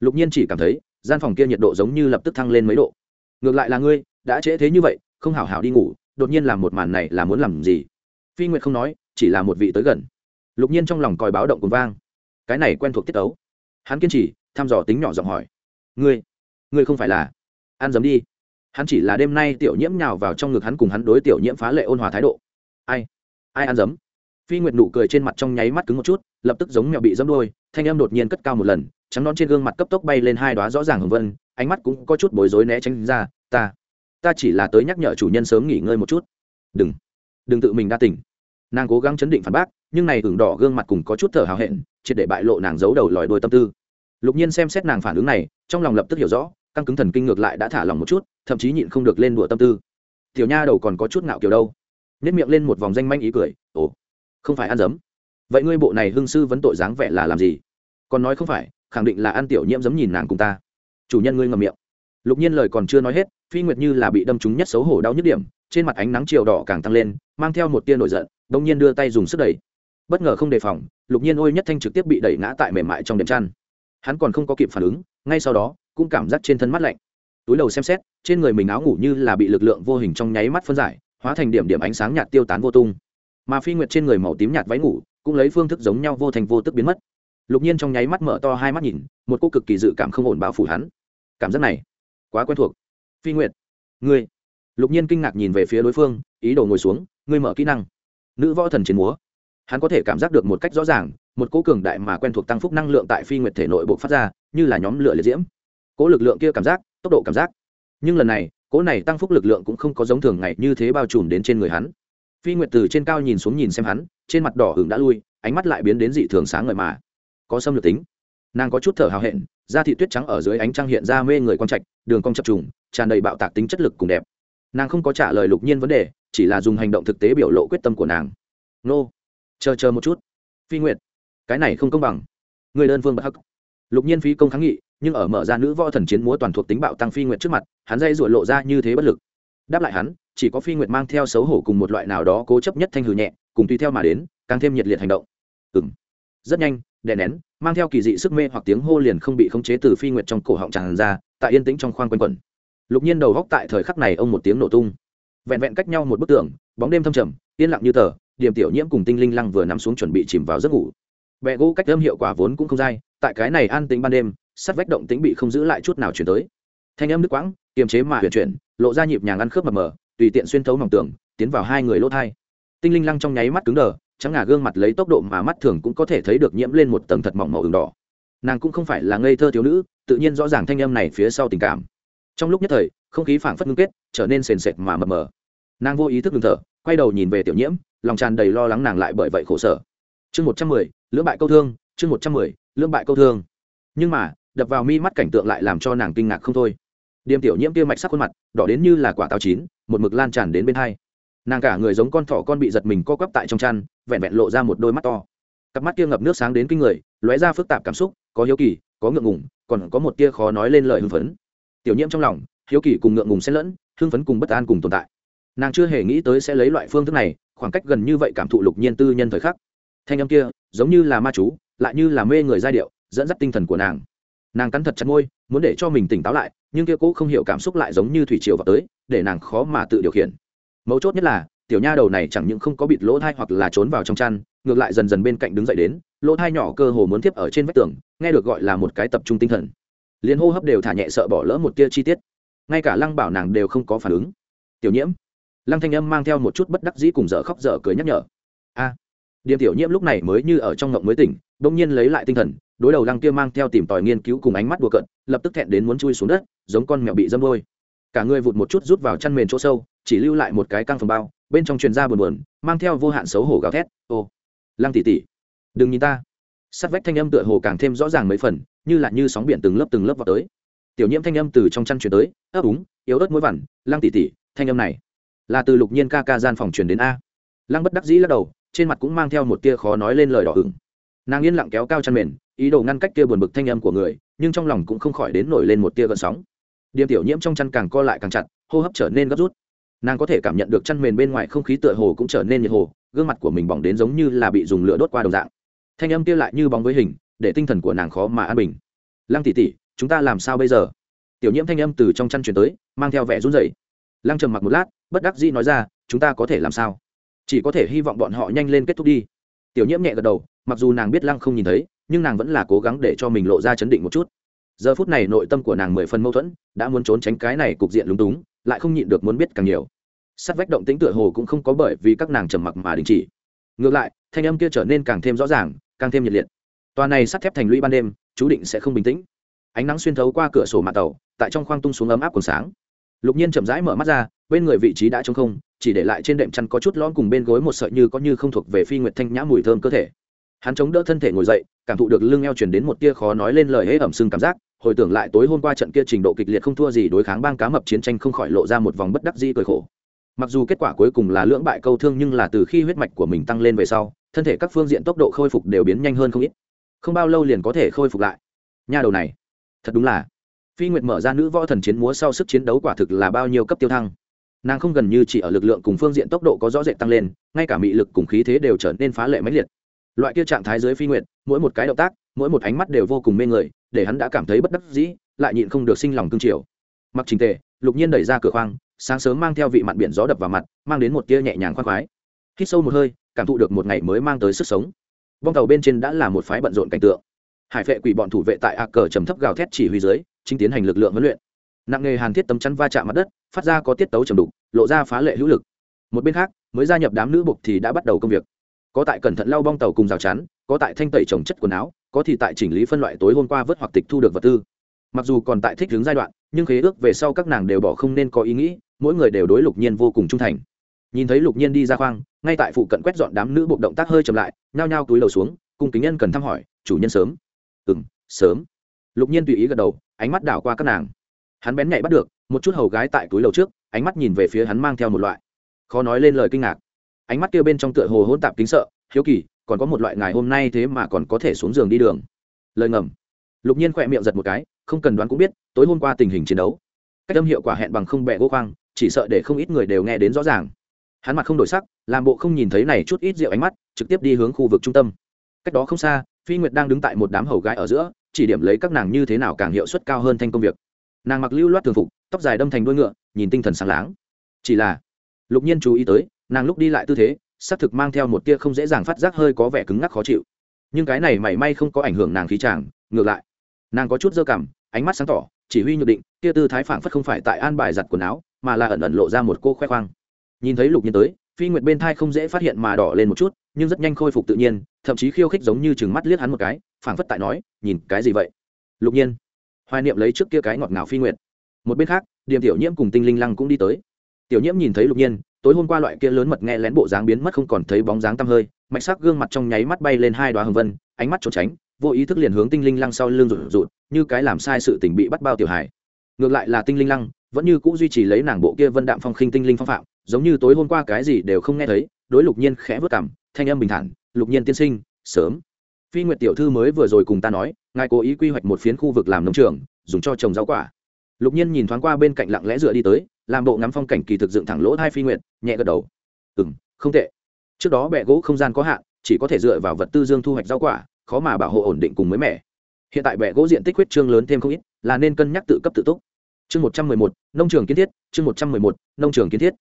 Speaker 1: Lục nhiên chỉ cảm thấy, gian phòng kia nhiệt độ giống như lập tức thăng lên mấy độ. Ngược lại là ngươi, đã trễ thế như vậy, không hảo hảo đi ngủ, đột nhiên làm một màn này là muốn làm gì? Phi nguyệt không nói, chỉ là một vị tới gần. Lục nhiên trong lòng còi báo động cùng vang. Cái này quen thuộc tiết ấu hắn kiên trì, thăm dò tính nhỏ giọng hỏi. Ngươi ngươi không phải là? Ăn dấm đi. Hắn chỉ là đêm nay tiểu nhiễm nhào vào trong ngực hắn cùng hắn đối tiểu nhiễm phá lệ ôn hòa thái độ. Ai? Ai ăn dấm? Phi nguyệt nụ cười trên mặt trong nháy mắt cứng một chút, lập tức giống mèo bị dấm đôi thanh em đột nhiên cất cao một lần, trắng nón trên gương mặt cấp tốc bay lên hai đoá rõ ràng hồng vân, ánh mắt cũng có chút bối rối né tránh ra, ta ta chỉ là tới nhắc nhở chủ nhân sớm nghỉ ngơi một chút. Đừng đừng tự mình đa tỉnh nàng cố gắng chấn định phản bác, nhưng này ửng đỏ gương mặt cùng có chút thở hào hẹn, triệt để bại lộ nàng giấu đầu lòi đôi tâm tư. Lục nhiên xem xét nàng phản ứng này, trong lòng lập tức hiểu rõ, căng cứng thần kinh ngược lại đã thả lòng một chút, thậm chí nhịn không được lên đùa tâm tư. Tiểu nha đầu còn có chút ngạo kiểu đâu. Nhét miệng lên một vòng danh manh ý cười, ồ không phải ăn dấm vậy ngươi bộ này hương sư vẫn tội dáng vẻ là làm gì? Còn nói không phải, khẳng định là ăn tiểu nhiễm giấm nhìn nàng cùng ta. Chủ nhân ngươi ngầm miệng. Lục nhiên lời còn chưa nói hết, phi nguyệt như là bị đâm trúng nhất xấu hổ đau nhức điểm, trên mặt ánh nắng chiều đỏ càng tăng lên, mang theo một tia nổi giận đông nhiên đưa tay dùng sức đẩy. Bất ngờ không đề phòng, lục nhiên ôi nhất thanh trực tiếp bị đẩy ngã tại mềm mại trong đệm chăn. Hắn còn không có kịp phản ứng, ngay sau đó, cũng cảm giác trên thân mắt lạnh. Túi đầu xem xét, trên người mình áo ngủ như là bị lực lượng vô hình trong nháy mắt phân giải, hóa thành điểm điểm ánh sáng nhạt tiêu tán vô tung mà phi nguyệt trên người màu tím nhạt váy ngủ cũng lấy phương thức giống nhau vô thành vô tức biến mất lục nhiên trong nháy mắt mở to hai mắt nhìn một cô cực kỳ dự cảm không ổn bao phủ hắn cảm giác này quá quen thuộc phi nguyệt ngươi lục nhiên kinh ngạc nhìn về phía đối phương ý đồ ngồi xuống ngươi mở kỹ năng nữ võ thần chiến múa hắn có thể cảm giác được một cách rõ ràng một cỗ cường đại mà quen thuộc tăng phúc năng lượng tại phi nguyệt thể nội bộ phát ra như là nhóm lửa liệt diễm cỗ lực lượng kia cảm giác tốc độ cảm giác nhưng lần này cỗ này tăng phúc lực lượng cũng không có giống thường ngày như thế bao trùm đến trên người hắn phi nguyệt từ trên cao nhìn xuống nhìn xem hắn, trên mặt đỏ hửng đã lui, ánh mắt lại biến đến dị thường sáng ngời mà. Có xâm lược tính. Nàng có chút thở hào hẹn, da thị tuyết trắng ở dưới ánh trăng hiện ra mê người quang trạch, đường cong chập trùng, tràn đầy bạo tạc tính chất lực cùng đẹp. Nàng không có trả lời lục nhiên vấn đề, chỉ là dùng hành động thực tế biểu lộ quyết tâm của nàng. Nô. Chờ chờ một chút. Phi nguyệt. Cái này không công bằng. Người đơn phương bất hắc. Lục nhiên phí công kháng nghị, nhưng ở mở ra nữ võ thần chiến múa toàn thuộc tính bạo tăng phi nguyệt trước mặt, hắn dây ruột lộ ra như thế bất lực đáp lại hắn, chỉ có phi nguyệt mang theo xấu hổ cùng một loại nào đó cố chấp nhất thanh hừ nhẹ, cùng tùy theo mà đến, càng thêm nhiệt liệt hành động. Ừng rất nhanh, đè nén, mang theo kỳ dị sức mê hoặc tiếng hô liền không bị khống chế từ phi nguyệt trong cổ họng tràn ra, tại yên tĩnh trong khoang quanh quẩn. Lục nhiên đầu góc tại thời khắc này ông một tiếng nổ tung. Vẹn vẹn cách nhau một bức tường, bóng đêm thâm trầm, yên lặng như tờ điểm tiểu nhiễm cùng tinh linh lăng vừa nằm xuống chuẩn bị chìm vào giấc ngủ. Bẹ gỗ cách âm hiệu quả vốn cũng không dai, tại cái này an tính ban đêm, sắt vách động tính bị không giữ lại chút nào chuyển tới thanh âm nước quãng, kiềm chế mà huyền chuyển, lộ ra nhịp nhàng ăn khớp mờ mờ, tùy tiện xuyên thấu mỏng tường, tiến vào hai người lỗ thai. Tinh linh lăng trong nháy mắt cứng đờ, trắng ngà gương mặt lấy tốc độ mà mắt thường cũng có thể thấy được nhiễm lên một tầng thật mỏng màu ửng đỏ. Nàng cũng không phải là ngây thơ thiếu nữ, tự nhiên rõ ràng thanh âm này phía sau tình cảm. Trong lúc nhất thời, không khí phảng phất ngưng kết, trở nên sền sệt mà mờ mờ. Nàng vô ý thức ngừng thở, quay đầu nhìn về tiểu nhiễm, lòng tràn đầy lo lắng nàng lại bởi vậy khổ sở. Chương một trăm mười, lưỡng bại câu thương, chương một trăm mười, lưỡng bại câu thương. Nhưng mà, đập vào mi mắt cảnh tượng lại làm cho nàng kinh ngạc không thôi điềm tiểu nhiễm kia mạch sắc khuôn mặt, đỏ đến như là quả táo chín, một mực lan tràn đến bên hai. Nàng cả người giống con thỏ con bị giật mình co quắp tại trong chăn, vẹn vẹn lộ ra một đôi mắt to. Cặp mắt kia ngập nước sáng đến kinh người, lóe ra phức tạp cảm xúc, có hiếu kỳ, có ngượng ngùng, còn có một tia khó nói lên lời hưng phấn. Tiểu nhiễm trong lòng, hiếu kỳ cùng ngượng ngùng xen lẫn, hưng phấn cùng bất an cùng tồn tại. Nàng chưa hề nghĩ tới sẽ lấy loại phương thức này, khoảng cách gần như vậy cảm thụ lục nhiên tư nhân thời khắc. Thanh âm kia, giống như là ma chú, lại như là mê người giai điệu, dẫn dắt tinh thần của nàng. Nàng cắn thật chặt môi muốn để cho mình tỉnh táo lại nhưng kia cố không hiểu cảm xúc lại giống như thủy triều vào tới để nàng khó mà tự điều khiển. Mấu chốt nhất là tiểu nha đầu này chẳng những không có bịt lỗ thai hoặc là trốn vào trong chăn ngược lại dần dần bên cạnh đứng dậy đến lỗ thai nhỏ cơ hồ muốn tiếp ở trên vách tường nghe được gọi là một cái tập trung tinh thần. Liền hô hấp đều thả nhẹ sợ bỏ lỡ một tia chi tiết. Ngay cả lăng bảo nàng đều không có phản ứng. Tiểu nhiễm. Lăng thanh âm mang theo một chút bất đắc dĩ cùng dở khóc dở cười nhắc nhở. A. À, điểm tiểu nhiễm lúc này mới như ở trong ngộng mới tỉnh bỗng nhiên lấy lại tinh thần đối đầu lăng kia mang theo tìm tòi nghiên cứu cùng ánh mắt đùa cận lập tức thẹn đến muốn chui xuống đất, giống con mèo bị dâm đôi. Cả người vụt một chút rút vào chăn mền chỗ sâu, chỉ lưu lại một cái căng phòng bao, bên trong truyền ra buồn buồn, mang theo vô hạn xấu hổ gào thét, ô, lăng tỷ tỷ, đừng nhìn ta. Sắt vách thanh âm tựa hồ càng thêm rõ ràng mấy phần, như là như sóng biển từng lớp từng lớp vào tới. Tiểu nhiễm thanh âm từ trong chăn truyền tới ấp úng yếu ớt mũi vằn, lăng tỷ tỷ, thanh âm này là từ lục nhiên ca ca gian phòng truyền đến a. Lăng bất đắc dĩ lắc đầu, trên mặt cũng mang theo một tia khó nói lên lời đỏ hửng nàng yên lặng kéo cao chăn mền, ý đồ ngăn cách kia buồn bực thanh âm của người, nhưng trong lòng cũng không khỏi đến nổi lên một tia gợn sóng. Điềm tiểu nhiễm trong chăn càng co lại càng chặt, hô hấp trở nên gấp rút. Nàng có thể cảm nhận được chăn mền bên ngoài không khí tựa hồ cũng trở nên nhiệt hồ, gương mặt của mình bỏng đến giống như là bị dùng lửa đốt qua đồng dạng. Thanh âm kia lại như bóng với hình, để tinh thần của nàng khó mà an bình. Lăng tỉ tỉ chúng ta làm sao bây giờ? Tiểu nhiễm thanh âm từ trong chăn chuyển tới, mang theo vẻ run rẩy. Lăng trầm mặc một lát, bất đắc dĩ nói ra, chúng ta có thể làm sao? Chỉ có thể hy vọng bọn họ nhanh lên kết thúc đi. Tiểu nhiễm nhẹ gật đầu mặc dù nàng biết lăng không nhìn thấy, nhưng nàng vẫn là cố gắng để cho mình lộ ra chấn định một chút. Giờ phút này nội tâm của nàng mười phần mâu thuẫn, đã muốn trốn tránh cái này cục diện lúng túng, lại không nhịn được muốn biết càng nhiều. Sắt vách động tĩnh tựa hồ cũng không có bởi vì các nàng trầm mặc mà đình chỉ. Ngược lại, thanh âm kia trở nên càng thêm rõ ràng, càng thêm nhiệt liệt. Tòa này sắt thép thành lũy ban đêm, chú định sẽ không bình tĩnh. Ánh nắng xuyên thấu qua cửa sổ mạng tàu, tại trong khoang tung xuống ấm áp còn sáng. Lục nhiên chậm rãi mở mắt ra, bên người vị trí đã trống không, chỉ để lại trên đệm chăn có chút lõm cùng bên gối một sợi như có như không thuộc về phi nguyệt thanh nhã mùi thơm cơ thể hắn chống đỡ thân thể ngồi dậy, cảm thụ được lưng eo chuyển đến một tia khó nói lên lời hễ ẩm sưng cảm giác, hồi tưởng lại tối hôm qua trận kia trình độ kịch liệt không thua gì đối kháng bang cá mập chiến tranh không khỏi lộ ra một vòng bất đắc dĩ cười khổ. Mặc dù kết quả cuối cùng là lưỡng bại câu thương nhưng là từ khi huyết mạch của mình tăng lên về sau, thân thể các phương diện tốc độ khôi phục đều biến nhanh hơn không ít. Không bao lâu liền có thể khôi phục lại. Nha đầu này, thật đúng là. Phi nguyệt mở ra nữ võ thần chiến múa sau sức chiến đấu quả thực là bao nhiêu cấp tiêu thăng. Nàng không gần như chỉ ở lực lượng cùng phương diện tốc độ có rõ rệt tăng lên, ngay cả mị lực cùng khí thế đều trở nên phá lệ mãnh liệt loại kia trạng thái dưới phi nguyệt, mỗi một cái động tác, mỗi một ánh mắt đều vô cùng mê người, để hắn đã cảm thấy bất đắc dĩ, lại nhịn không được sinh lòng cương triều. Mặc trình tề, lục nhiên đẩy ra cửa khoang, sáng sớm mang theo vị mặn biển gió đập vào mặt, mang đến một tia nhẹ nhàng khoan khoái. Hít sâu một hơi, cảm thụ được một ngày mới mang tới sức sống. Bong tàu bên trên đã là một phái bận rộn cảnh tượng. Hải vệ quỷ bọn thủ vệ tại a cờ trầm thấp gào thét chỉ huy dưới, chính tiến hành lực lượng huấn luyện. Nặng nghề hàn thiết tấm chắn va chạm mặt đất, phát ra có tiết tấu trầm đục, lộ ra phá lệ hữu lực. Một bên khác, mới gia nhập đám nữ bục thì đã bắt đầu công việc có tại cẩn thận lau bong tàu cùng rào chắn, có tại thanh tẩy trồng chất quần áo, có thì tại chỉnh lý phân loại tối hôm qua vớt hoặc tịch thu được vật tư. Mặc dù còn tại thích hướng giai đoạn, nhưng khế ước về sau các nàng đều bỏ không nên có ý nghĩ, mỗi người đều đối lục nhiên vô cùng trung thành. Nhìn thấy lục nhiên đi ra khoang, ngay tại phụ cận quét dọn đám nữ buộc động tác hơi chậm lại, nhao nhao túi đầu xuống cùng kính nhân cần thăm hỏi, chủ nhân sớm. Ừ m sớm. Lục nhiên tùy ý gật đầu, ánh mắt đảo qua các nàng. Hắn bén nhạy bắt được, một chút hầu gái tại túi đầu trước, ánh mắt nhìn về phía hắn mang theo một loại khó nói lên lời kinh ngạc ánh mắt kia bên trong tựa hồ hôn tạp kính sợ, hiếu kỳ, còn có một loại ngày hôm nay thế mà còn có thể xuống giường đi đường. Lời ngầm. Lục nhiên khỏe miệng giật một cái, không cần đoán cũng biết, tối hôm qua tình hình chiến đấu. Cách âm hiệu quả hẹn bằng không bẹ gỗ khoang, chỉ sợ để không ít người đều nghe đến rõ ràng. Hắn mặt không đổi sắc, làm bộ không nhìn thấy này chút ít rượu ánh mắt, trực tiếp đi hướng khu vực trung tâm. Cách đó không xa, phi nguyệt đang đứng tại một đám hầu gái ở giữa, chỉ điểm lấy các nàng như thế nào càng hiệu suất cao hơn thanh công việc. Nàng mặc lưu loát thường phục, tóc dài đâm thành đuôi ngựa, nhìn tinh thần sáng láng. Chỉ là, lục nhiên chú ý tới nàng lúc đi lại tư thế, xác thực mang theo một tia không dễ dàng phát giác hơi có vẻ cứng ngắc khó chịu. Nhưng cái này mảy may không có ảnh hưởng nàng khí tràng ngược lại, nàng có chút dơ cảm ánh mắt sáng tỏ, chỉ huy nhược định tia tư thái phảng phất không phải tại an bài giặt quần áo, mà là ẩn ẩn lộ ra một cô khoe khoang. Nhìn thấy lục nhiên tới, phi nguyệt bên thai không dễ phát hiện mà đỏ lên một chút, nhưng rất nhanh khôi phục tự nhiên, thậm chí khiêu khích giống như chừng mắt liếc hắn một cái, phảng phất tại nói, nhìn cái gì vậy? Lục nhiên hoài niệm lấy trước kia cái ngọt ngào phi nguyệt. Một bên khác điểm tiểu nhiễm cùng tinh linh lăng cũng đi tới. Tiểu nhiễm nhìn thấy lục nhiên tối hôm qua loại kia lớn mật nghe lén bộ dáng biến mất không còn thấy bóng dáng tăm hơi, mạch sắc gương mặt trong nháy mắt bay lên hai đoá hồng vân, ánh mắt trốn tránh, vô ý thức liền hướng tinh linh lăng sau lưng rụt rụt, như cái làm sai sự tình bị bắt bao tiểu hải ngược lại là tinh linh lăng, vẫn như cũ duy trì lấy nàng bộ kia vân đạm phong khinh tinh linh phong phạm, giống như tối hôm qua cái gì đều không nghe thấy, đối lục nhiên khẽ vất cảm thanh âm bình thản, lục nhiên tiên sinh, sớm. Phi nguyệt tiểu thư mới vừa rồi cùng ta nói, ngài cố ý quy hoạch một phiến khu vực làm nông trường, dùng cho trồng rau quả. Lục nhiên nhìn thoáng qua bên cạnh lặng lẽ dựa đi tới làm bộ ngắm phong cảnh kỳ thực dựng thẳng lỗ hai phi nguyện nhẹ gật đầu. Ừ m không tệ. Trước đó bẹ gỗ không gian có hạn, chỉ có thể dựa vào vật tư dương thu hoạch rau quả, khó mà bảo hộ ổn định cùng mới mẻ. Hiện tại bẹ gỗ diện tích huyết trương lớn thêm không ít, là nên cân nhắc tự cấp tự túc. Chương một trăm mười một, nông trường kiến thiết, chương một trăm mười một, nông trường kiến thiết.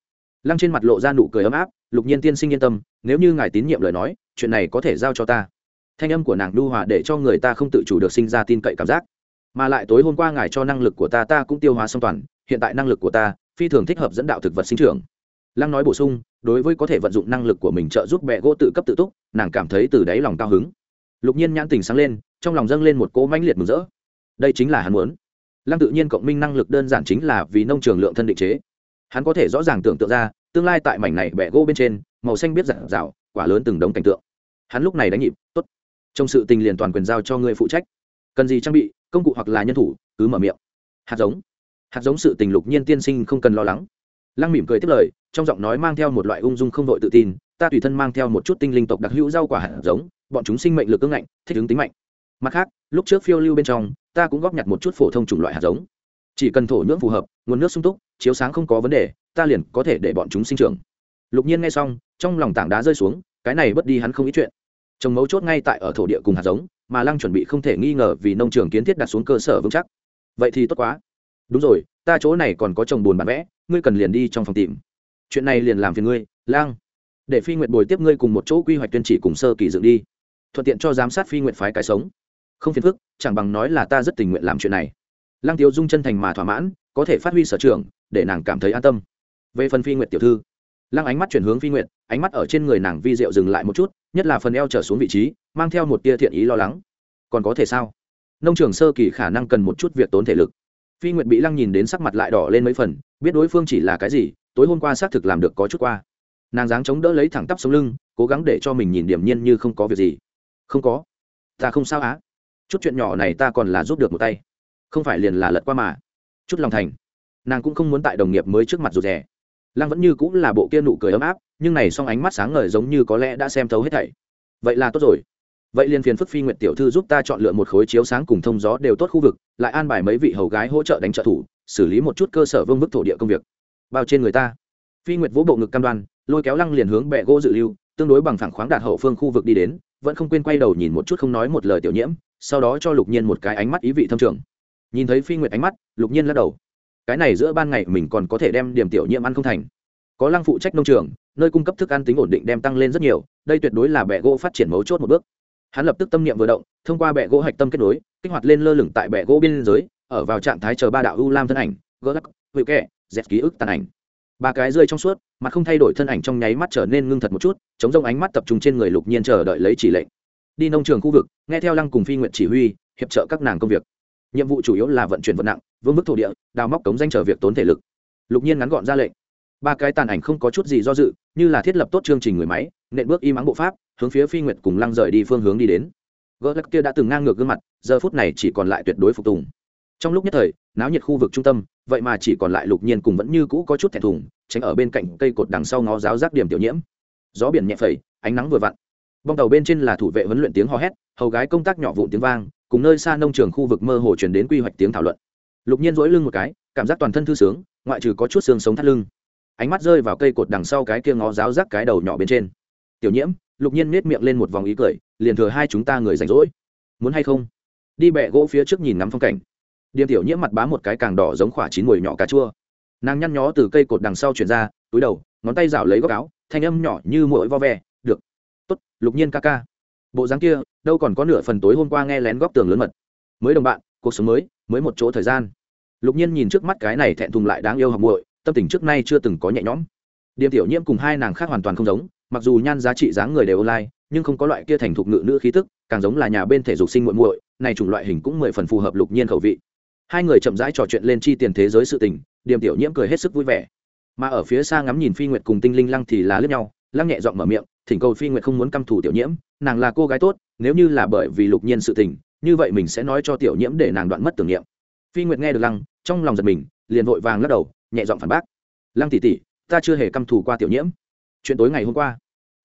Speaker 1: Lăng trên mặt lộ ra nụ cười ấm áp, lục nhiên tiên sinh yên tâm, nếu như ngài tín nhiệm lời nói, chuyện này có thể giao cho ta. Thanh âm của nàng lưu hòa để cho người ta không tự chủ được sinh ra tin cậy cảm giác. Mà lại tối hôm qua ngài cho năng lực của ta ta cũng tiêu hóa song toàn, hiện tại năng lực của ta phi thường thích hợp dẫn đạo thực vật sinh trưởng. Lăng nói bổ sung, đối với có thể vận dụng năng lực của mình trợ giúp bẹ gỗ tự cấp tự túc, nàng cảm thấy từ đáy lòng cao hứng. Lục nhiên nhãn tình sáng lên, trong lòng dâng lên một cỗ mãnh liệt mừng rỡ. Đây chính là hắn muốn. Lăng tự nhiên cộng minh năng lực đơn giản chính là vì nông trường lượng thân định chế. Hắn có thể rõ ràng tưởng tượng ra, tương lai tại mảnh này bẹ gỗ bên trên, màu xanh biết rạng rào quả lớn từng đống cảnh tượng. Hắn lúc này đánh nhịp, tốt, trong sự tình liền toàn quyền giao cho ngươi phụ trách. Cần gì trang bị, công cụ hoặc là nhân thủ, cứ mở miệng. Hạt giống hạt giống sự tình lục nhiên tiên sinh không cần lo lắng. Lăng mỉm cười tiếp lời, trong giọng nói mang theo một loại ung dung không đội tự tin, ta tùy thân mang theo một chút tinh linh tộc đặc hữu rau quả hạt giống, bọn chúng sinh mệnh lực ưng ngạnh, thích ứng tính mạnh. Mặt khác, lúc trước phiêu lưu bên trong, ta cũng góp nhặt một chút phổ thông chủng loại hạt giống. Chỉ cần thổ nhưỡng phù hợp, nguồn nước sung túc, chiếu sáng không có vấn đề, ta liền có thể để bọn chúng sinh trưởng. Lục nhiên nghe xong, trong lòng tảng đá rơi xuống, cái này bất đi hắn không ý chuyện. Trồng mấu chốt ngay tại ở thổ địa cùng hạt giống, mà lăng chuẩn bị không thể nghi ngờ vì nông trường kiến thiết đặt xuống cơ sở vững chắc. Vậy thì tốt quá đúng rồi, ta chỗ này còn có chồng buồn bán vẽ, ngươi cần liền đi trong phòng tìm. Chuyện này liền làm phiền ngươi, lang. Để phi nguyện bồi tiếp ngươi cùng một chỗ quy hoạch tuyên chỉ cùng sơ kỳ dựng đi. Thuận tiện cho giám sát phi nguyện phái cái sống. Không phiền phức, chẳng bằng nói là ta rất tình nguyện làm chuyện này. Lang tiếu dung chân thành mà thỏa mãn, có thể phát huy sở trường, để nàng cảm thấy an tâm. Về phần phi nguyện tiểu thư lăng ánh mắt chuyển hướng phi nguyện ánh mắt ở trên người nàng vi diệu dừng lại một chút, nhất là phần eo trở xuống vị trí, mang theo một tia thiện ý lo lắng. Còn có thể sao? Nông trường sơ kỳ khả năng cần một chút việc tốn thể lực phi Nguyệt bị lăng nhìn đến sắc mặt lại đỏ lên mấy phần, biết đối phương chỉ là cái gì, tối hôm qua xác thực làm được có chút qua. Nàng dáng chống đỡ lấy thẳng tắp sống lưng, cố gắng để cho mình nhìn điểm nhiên như không có việc gì. Không có. Ta không sao á. Chút chuyện nhỏ này ta còn là giúp được một tay. Không phải liền là lật qua mà. Chút lòng thành. Nàng cũng không muốn tại đồng nghiệp mới trước mặt rụt rè. Lăng vẫn như cũng là bộ kia nụ cười ấm áp, nhưng này song ánh mắt sáng ngời giống như có lẽ đã xem thấu hết thảy. Vậy là tốt rồi vậy liền phiền phức phi nguyện tiểu thư giúp ta chọn lựa một khối chiếu sáng cùng thông gió đều tốt khu vực, lại an bài mấy vị hầu gái hỗ trợ đánh trợ thủ, xử lý một chút cơ sở vương bức thổ địa công việc. Bao trên người ta. Phi nguyệt vỗ bộ ngực cam đoan, lôi kéo lăng liền hướng bẹ gỗ dự lưu, tương đối bằng phẳng khoáng đạt hậu phương khu vực đi đến, vẫn không quên quay đầu nhìn một chút không nói một lời tiểu nhiễm, sau đó cho lục nhiên một cái ánh mắt ý vị thâm trường. Nhìn thấy phi nguyệt ánh mắt, lục nhiên lắc đầu. Cái này giữa ban ngày mình còn có thể đem điểm tiểu nhiễm ăn không thành. Có lăng phụ trách nông trường, nơi cung cấp thức ăn tính ổn định đem tăng lên rất nhiều, đây tuyệt đối là bẹ gỗ phát triển mấu chốt một bước hắn lập tức tâm niệm vừa động, thông qua bẹ gỗ hạch tâm kết nối, kích hoạt lên lơ lửng tại bẹ gỗ biên giới, ở vào trạng thái chờ ba đạo u lam thân ảnh, gỡ lắc hữu kẹ dẹp ký ức tàn ảnh. Ba cái rơi trong suốt mà không thay đổi thân ảnh trong nháy mắt trở nên ngưng thật một chút, chống rông ánh mắt tập trung trên người lục nhiên chờ đợi lấy chỉ lệnh. Đi nông trường khu vực, nghe theo lăng cùng phi nguyện chỉ huy, hiệp trợ các nàng công việc. Nhiệm vụ chủ yếu là vận chuyển vật nặng, vương mức thổ địa, đào móc cống danh chờ việc tốn thể lực. Lục nhiên ngắn gọn ra lệnh ba cái tàn ảnh không có chút gì do dự, như là thiết lập tốt chương trình người máy, nện bước y mắng bộ pháp, hướng phía phi nguyệt cùng lăng rời đi phương hướng đi đến. Gỡ lắc kia đã từng ngang ngược gương mặt, giờ phút này chỉ còn lại tuyệt đối phục tùng. Trong lúc nhất thời, náo nhiệt khu vực trung tâm, vậy mà chỉ còn lại lục nhiên cùng vẫn như cũ có chút thẹn thùng, tránh ở bên cạnh cây cột đằng sau ngó giáo giác điểm tiểu nhiễm. Gió biển nhẹ phẩy, ánh nắng vừa vặn. Bong tàu bên trên là thủ vệ huấn luyện tiếng hò hét, hầu gái công tác nhỏ vụn tiếng vang, cùng nơi xa nông trường khu vực mơ hồ chuyển đến quy hoạch tiếng thảo luận. Lục nhiên dỗi lưng một cái, cảm giác toàn thân thư sướng, ngoại trừ có chút xương sống thắt lưng ánh mắt rơi vào cây cột đằng sau cái kia ngó giáo rắc cái đầu nhỏ bên trên. Tiểu nhiễm. Lục nhiên nết miệng lên một vòng ý cười, liền thừa hai chúng ta người rảnh rỗi. Muốn hay không? Đi bẹ gỗ phía trước nhìn ngắm phong cảnh. Điềm tiểu nhiễm mặt bám một cái càng đỏ giống khỏa chín mùi nhỏ cà chua. Nàng nhăn nhó từ cây cột đằng sau chuyển ra, túi đầu, ngón tay rảo lấy góc áo, thanh âm nhỏ như mỗi vo ve, được. Tốt, lục nhiên ca ca. Bộ dáng kia, đâu còn có nửa phần tối hôm qua nghe lén góc tường lớn mật. Mới đồng bạn, cuộc sống mới mới một chỗ thời gian. Lục nhiên nhìn trước mắt cái này thẹn thùng lại đáng yêu học muội tâm tình trước nay chưa từng có nhẹ nhõm. Điềm tiểu nhiễm cùng hai nàng khác hoàn toàn không giống, mặc dù nhan giá trị dáng người đều online, nhưng không có loại kia thành thục ngự nữ khí tức, càng giống là nhà bên thể dục sinh muội muội, này chủng loại hình cũng mười phần phù hợp lục nhiên khẩu vị. Hai người chậm rãi trò chuyện lên chi tiền thế giới sự tình, điềm tiểu nhiễm cười hết sức vui vẻ. Mà ở phía xa ngắm nhìn phi nguyệt cùng tinh linh lăng thì là lướt nhau, lăng nhẹ giọng mở miệng, thỉnh cầu phi nguyệt không muốn căm thủ tiểu nhiễm, nàng là cô gái tốt, nếu như là bởi vì lục nhiên sự tình, như vậy mình sẽ nói cho tiểu nhiễm để nàng đoạn mất tưởng niệm. Phi nguyệt nghe được lăng, trong lòng giật mình, liền vội vàng lắc đầu nhẹ giọng phản bác. Lăng tỷ tỷ, ta chưa hề căm thù qua tiểu nhiễm. Chuyện tối ngày hôm qua,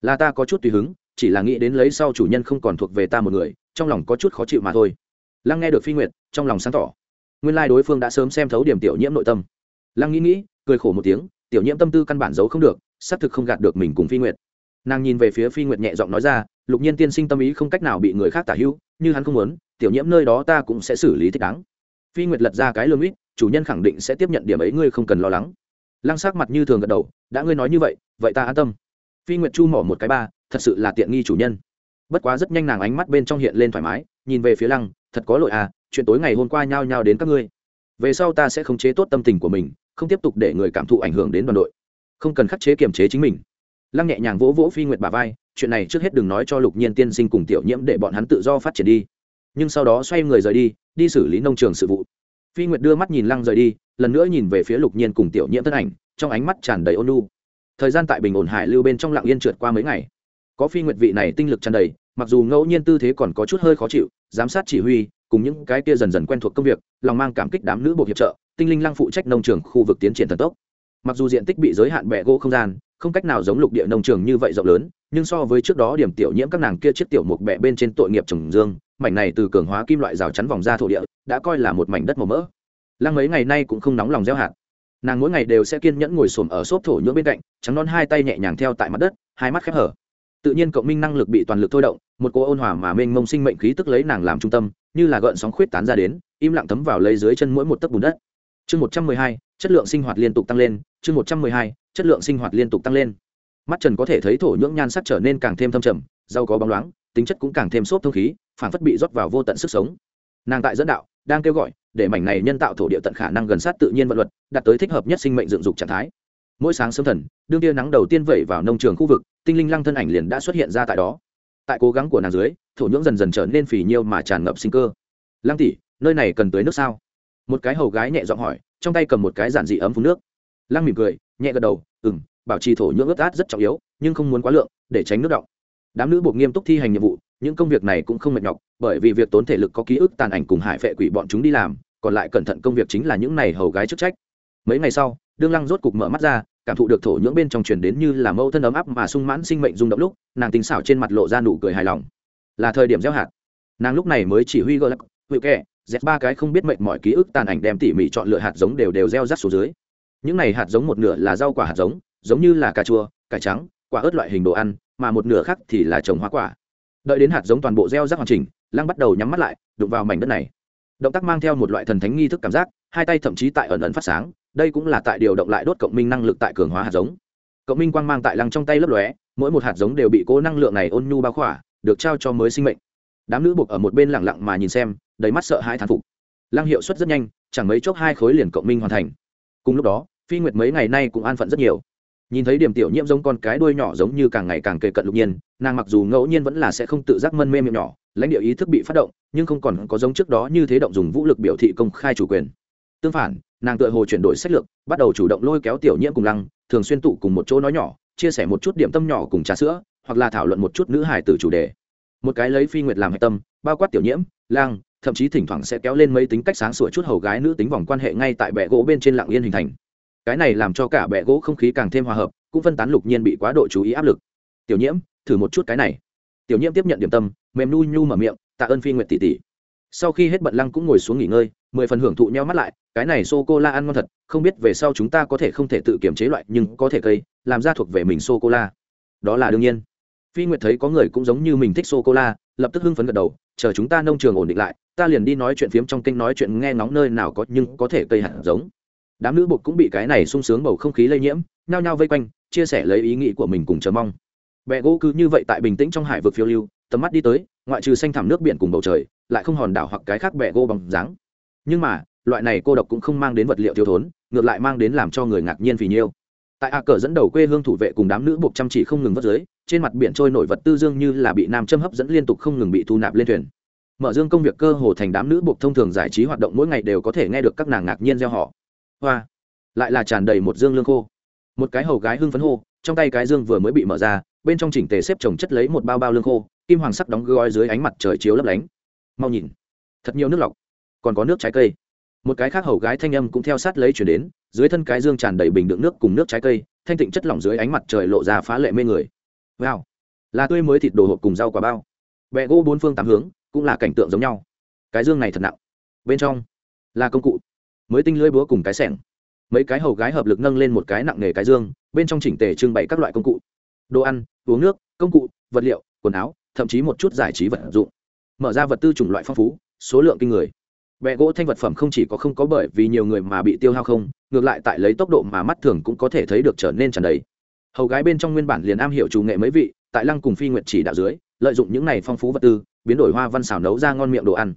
Speaker 1: là ta có chút tùy hứng, chỉ là nghĩ đến lấy sau chủ nhân không còn thuộc về ta một người, trong lòng có chút khó chịu mà thôi. Lăng nghe được phi nguyệt, trong lòng sáng tỏ. Nguyên lai đối phương đã sớm xem thấu điểm tiểu nhiễm nội tâm. Lăng nghĩ nghĩ, cười khổ một tiếng, tiểu nhiễm tâm tư căn bản giấu không được, xác thực không gạt được mình cùng phi nguyệt. Nàng nhìn về phía phi nguyệt nhẹ giọng nói ra, lục nhiên tiên sinh tâm ý không cách nào bị người khác tả hữu, như hắn không muốn, tiểu nhiễm nơi đó ta cũng sẽ xử lý thích đáng. Phi nguyệt lật ra cái lương ít chủ nhân khẳng định sẽ tiếp nhận điểm ấy, ngươi không cần lo lắng. Lăng sắc mặt như thường gật đầu, đã ngươi nói như vậy vậy ta an tâm. Phi nguyệt chu mỏ một cái ba, thật sự là tiện nghi chủ nhân. Bất quá rất nhanh nàng ánh mắt bên trong hiện lên thoải mái, nhìn về phía lăng, thật có lỗi à chuyện tối ngày hôm qua nhao nhao đến các ngươi. Về sau ta sẽ khống chế tốt tâm tình của mình, không tiếp tục để người cảm thụ ảnh hưởng đến đoàn đội. Không cần khắc chế kiềm chế chính mình. Lăng nhẹ nhàng vỗ vỗ phi nguyệt bà vai, chuyện này trước hết đừng nói cho lục nhiên tiên sinh cùng tiểu nhiễm để bọn hắn tự do phát triển đi. Nhưng sau đó xoay người rời đi đi xử lý nông trường sự vụ phi nguyệt đưa mắt nhìn lăng rời đi, lần nữa nhìn về phía lục nhiên cùng tiểu nhiễm thân ảnh, trong ánh mắt tràn đầy ôn lu thời gian tại bình ổn hải lưu bên trong lặng yên trượt qua mấy ngày. Có phi nguyệt vị này tinh lực tràn đầy, mặc dù ngẫu nhiên tư thế còn có chút hơi khó chịu, giám sát chỉ huy, cùng những cái kia dần dần quen thuộc công việc, lòng mang cảm kích đám nữ bộ hiệp trợ, tinh linh lăng phụ trách nông trường khu vực tiến triển thần tốc mặc dù diện tích bị giới hạn bẹ gỗ không gian, không cách nào giống lục địa nông trường như vậy rộng lớn, nhưng so với trước đó điểm tiểu nhiễm các nàng kia chiếc tiểu một bẹ bên trên tội nghiệp trồng dương, mảnh này từ cường hóa kim loại rào chắn vòng ra thổ địa, đã coi là một mảnh đất màu mỡ. Lăng mấy ngày nay cũng không nóng lòng gieo hạt. Nàng mỗi ngày đều sẽ kiên nhẫn ngồi xổm ở xốp thổ nhưỡng bên cạnh, trắng non hai tay nhẹ nhàng theo tại mặt đất, hai mắt khép hở. Tự nhiên cộng minh năng lực bị toàn lực thôi động, một cô ôn hòa mà mênh mông sinh mệnh khí tức lấy nàng làm trung tâm, như là gợn sóng khuyết tán ra đến, im lặng thấm vào lấy dưới chân mỗi một tấc bùn đất chương một trăm mười hai chất lượng sinh hoạt liên tục tăng lên. Chương một trăm mười hai chất lượng sinh hoạt liên tục tăng lên. Mắt trần có thể thấy thổ nhưỡng nhan sắc trở nên càng thêm thâm trầm giàu có bóng loáng tính chất cũng càng thêm xốp thông khí phản phất bị rót vào vô tận sức sống. Nàng tại dẫn đạo đang kêu gọi để mảnh này nhân tạo thổ địa tận khả năng gần sát tự nhiên vận luật đạt tới thích hợp nhất sinh mệnh dựng dục trạng thái. Mỗi sáng sớm thần đương tia nắng đầu tiên vẩy vào nông trường khu vực tinh linh lăng thân ảnh liền đã xuất hiện ra tại đó. Tại cố gắng của nàng dưới thổ nhưỡng dần dần trở nên phì nhiêu mà tràn ngập sinh cơ. Lăng tỷ, nơi này cần tưới nước sao? Một cái hầu gái nhẹ giọng hỏi, trong tay cầm một cái giản dị ấm phun nước. Lăng mỉm cười, nhẹ gật đầu ừ m bảo trì thổ nhưỡng ướt át rất trọng yếu, nhưng không muốn quá lượng, để tránh nước động đám nữ buộc nghiêm túc thi hành nhiệm vụ, những công việc này cũng không mệt nhọc, bởi vì việc tốn thể lực có ký ức tàn ảnh cùng hải phệ quỷ bọn chúng đi làm, còn lại cẩn thận công việc chính là những này hầu gái chức trách. Mấy ngày sau, đương lăng rốt cục mở mắt ra, cảm thụ được thổ nhưỡng bên trong truyền đến như là mâu thân ấm áp mà sung mãn sinh mệnh rung động lúc, nàng tính xảo trên mặt lộ ra nụ cười hài lòng. Là thời điểm gieo hạt. Nàng lúc này mới chỉ huy gỡ lắc hữu kẹ dẹp ba cái không biết mệnh mọi ký ức tàn ảnh đem tỉ mỉ chọn lựa hạt giống đều đều gieo rắc xuống dưới. Những này hạt giống một nửa là rau quả hạt giống giống như là cà chua, cải trắng, quả ớt loại hình đồ ăn, mà một nửa khác thì là trồng hoa quả. Đợi đến hạt giống toàn bộ gieo rắc hoàn chỉnh, lăng bắt đầu nhắm mắt lại, đụng vào mảnh đất này. Động tác mang theo một loại thần thánh nghi thức cảm giác, hai tay thậm chí tại ẩn ẩn phát sáng, đây cũng là tại điều động lại đốt cộng minh năng lực tại cường hóa hạt giống. Cộng minh quang mang tại lăng trong tay lấp lóe, mỗi một hạt giống đều bị cố năng lượng này ôn nhu bao khỏa, được trao cho mới sinh mệnh. Đám nữ buộc ở một bên lặng lặng mà nhìn xem đầy mắt sợ hai thán phục. Lăng hiệu suất rất nhanh, chẳng mấy chốc hai khối liền cộng minh hoàn thành. Cùng lúc đó, phi nguyệt mấy ngày nay cũng an phận rất nhiều. Nhìn thấy điểm tiểu nhiễm giống con cái đuôi nhỏ giống như càng ngày càng kề cận lục nhiên, nàng mặc dù ngẫu nhiên vẫn là sẽ không tự giác mân mê miệng nhỏ, lãnh địa ý thức bị phát động, nhưng không còn có giống trước đó như thế động dùng vũ lực biểu thị công khai chủ quyền. Tương phản, nàng tựa hồ chuyển đổi sách lược, bắt đầu chủ động lôi kéo tiểu nhiễm cùng lăng, thường xuyên tụ cùng một chỗ nói nhỏ, chia sẻ một chút điểm tâm nhỏ cùng trà sữa, hoặc là thảo luận một chút nữ hài từ chủ đề. Một cái lấy phi nguyệt làm hạch tâm, bao quát tiểu nhiễm lang thậm chí thỉnh thoảng sẽ kéo lên mấy tính cách sáng sủa chút hầu gái nữ tính vòng quan hệ ngay tại bệ gỗ bên trên lạng yên hình thành. Cái này làm cho cả bệ gỗ không khí càng thêm hòa hợp, cũng phân tán lục nhiên bị quá độ chú ý áp lực. Tiểu nhiễm, thử một chút cái này. Tiểu nhiễm tiếp nhận điểm tâm, mềm nu nhu mở miệng, tạ ơn phi nguyệt tỷ tỷ. Sau khi hết bận lăng cũng ngồi xuống nghỉ ngơi, mười phần hưởng thụ nhau mắt lại, cái này sô cô la ăn ngon thật, không biết về sau chúng ta có thể không thể tự kiểm chế loại, nhưng có thể cây, làm ra thuộc về mình sô cô la đó là đương nhiên. Phi nguyệt thấy có người cũng giống như mình thích sô cô la lập tức hưng phấn gật đầu, chờ chúng ta nông trường ổn định lại ta liền đi nói chuyện phiếm trong kênh nói chuyện nghe ngóng nơi nào có nhưng có thể cây hạt giống. Đám nữ bột cũng bị cái này sung sướng bầu không khí lây nhiễm, nhao nhao vây quanh, chia sẻ lấy ý nghĩ của mình cùng chờ mong. Bẹ gỗ cứ như vậy tại bình tĩnh trong hải vực phiêu lưu, tầm mắt đi tới, ngoại trừ xanh thẳm nước biển cùng bầu trời, lại không hòn đảo hoặc cái khác bẹ gỗ bằng dáng. Nhưng mà, loại này cô độc cũng không mang đến vật liệu thiếu thốn, ngược lại mang đến làm cho người ngạc nhiên vì nhiêu tại a cờ dẫn đầu quê hương thủ vệ cùng đám nữ buộc chăm chỉ không ngừng vớt dưới, trên mặt biển trôi nổi vật tư dương như là bị nam châm hấp dẫn liên tục không ngừng bị thu nạp lên thuyền mở dương công việc cơ hồ thành đám nữ buộc thông thường giải trí hoạt động mỗi ngày đều có thể nghe được các nàng ngạc nhiên gieo họ. Hoa. Lại là tràn đầy một dương lương khô. Một cái hầu gái hưng phấn hô, trong tay cái dương vừa mới bị mở ra, bên trong chỉnh tề xếp chồng chất lấy một bao bao lương khô, kim hoàng sắc đóng gói dưới ánh mặt trời chiếu lấp lánh. Mau nhìn. Thật nhiều nước lọc. Còn có nước trái cây. Một cái khác hầu gái thanh âm cũng theo sát lấy chuyển đến, dưới thân cái dương tràn đầy bình đựng nước cùng nước trái cây, thanh tịnh chất lỏng dưới ánh mặt trời lộ ra phá lệ mê người. Wow. Là tươi mới thịt đồ hộp cùng rau quả bao. Bẹ gỗ bốn phương tám hướng cũng là cảnh tượng giống nhau. Cái dương này thật nặng. Bên trong là công cụ. Mới tinh lưỡi búa cùng cái sẻng. Mấy cái hầu gái hợp lực nâng lên một cái nặng nề cái dương, bên trong chỉnh tề trưng bày các loại công cụ. Đồ ăn, uống nước, công cụ, vật liệu, quần áo, thậm chí một chút giải trí vật dụng. Mở ra vật tư chủng loại phong phú, số lượng kinh người. Bẹ gỗ thanh vật phẩm không chỉ có không có bởi vì nhiều người mà bị tiêu hao không, ngược lại tại lấy tốc độ mà mắt thường cũng có thể thấy được trở nên tràn đầy. Hầu gái bên trong nguyên bản liền am hiểu chủ nghệ mấy vị, tại lăng cùng phi nguyệt chỉ đạo dưới lợi dụng những này phong phú vật tư, biến đổi hoa văn xào nấu ra ngon miệng đồ ăn.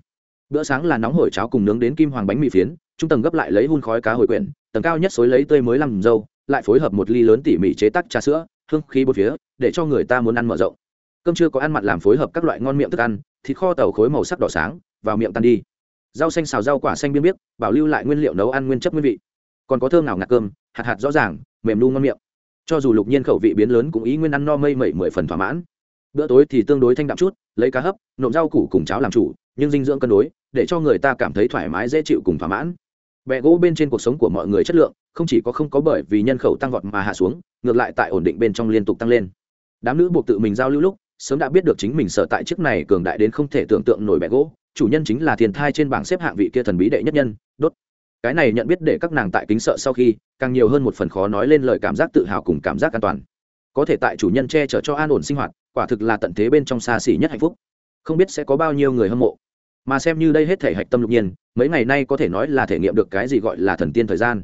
Speaker 1: Bữa sáng là nóng hổi cháo cùng nướng đến kim hoàng bánh mì phiến, trung tầng gấp lại lấy hun khói cá hồi quyển, tầng cao nhất xối lấy tươi mới làm dâu, lại phối hợp một ly lớn tỉ mỉ chế tắc trà sữa, hương khí bột phía, để cho người ta muốn ăn mở rộng. Cơm chưa có ăn mặn làm phối hợp các loại ngon miệng thức ăn, thịt kho tàu khối màu sắc đỏ sáng, vào miệng tan đi. Rau xanh xào rau quả xanh biên biết bảo lưu lại nguyên liệu nấu ăn nguyên chất nguyên vị. Còn có thơm nào ngạt cơm, hạt hạt rõ ràng, mềm nu ngon miệng. Cho dù lục nhiên khẩu vị biến lớn cũng ý nguyên ăn no mây mẩy mười phần thỏa mãn bữa tối thì tương đối thanh đạm chút, lấy cá hấp, nộm rau củ cùng cháo làm chủ, nhưng dinh dưỡng cân đối, để cho người ta cảm thấy thoải mái, dễ chịu cùng thỏa mãn. Bẹ gỗ bên trên cuộc sống của mọi người chất lượng, không chỉ có không có bởi vì nhân khẩu tăng vọt mà hạ xuống, ngược lại tại ổn định bên trong liên tục tăng lên. Đám nữ buộc tự mình giao lưu lúc, sớm đã biết được chính mình sở tại chiếc này cường đại đến không thể tưởng tượng nổi bẹ gỗ, chủ nhân chính là thiên thai trên bảng xếp hạng vị kia thần bí đệ nhất nhân, đốt. Cái này nhận biết để các nàng tại kính sợ sau khi, càng nhiều hơn một phần khó nói lên lời cảm giác tự hào cùng cảm giác an toàn. Có thể tại chủ nhân che chở cho an ổn sinh hoạt quả thực là tận thế bên trong xa xỉ nhất hạnh phúc. Không biết sẽ có bao nhiêu người hâm mộ. Mà xem như đây hết thể hạch tâm lục nhiên, mấy ngày nay có thể nói là thể nghiệm được cái gì gọi là thần tiên thời gian.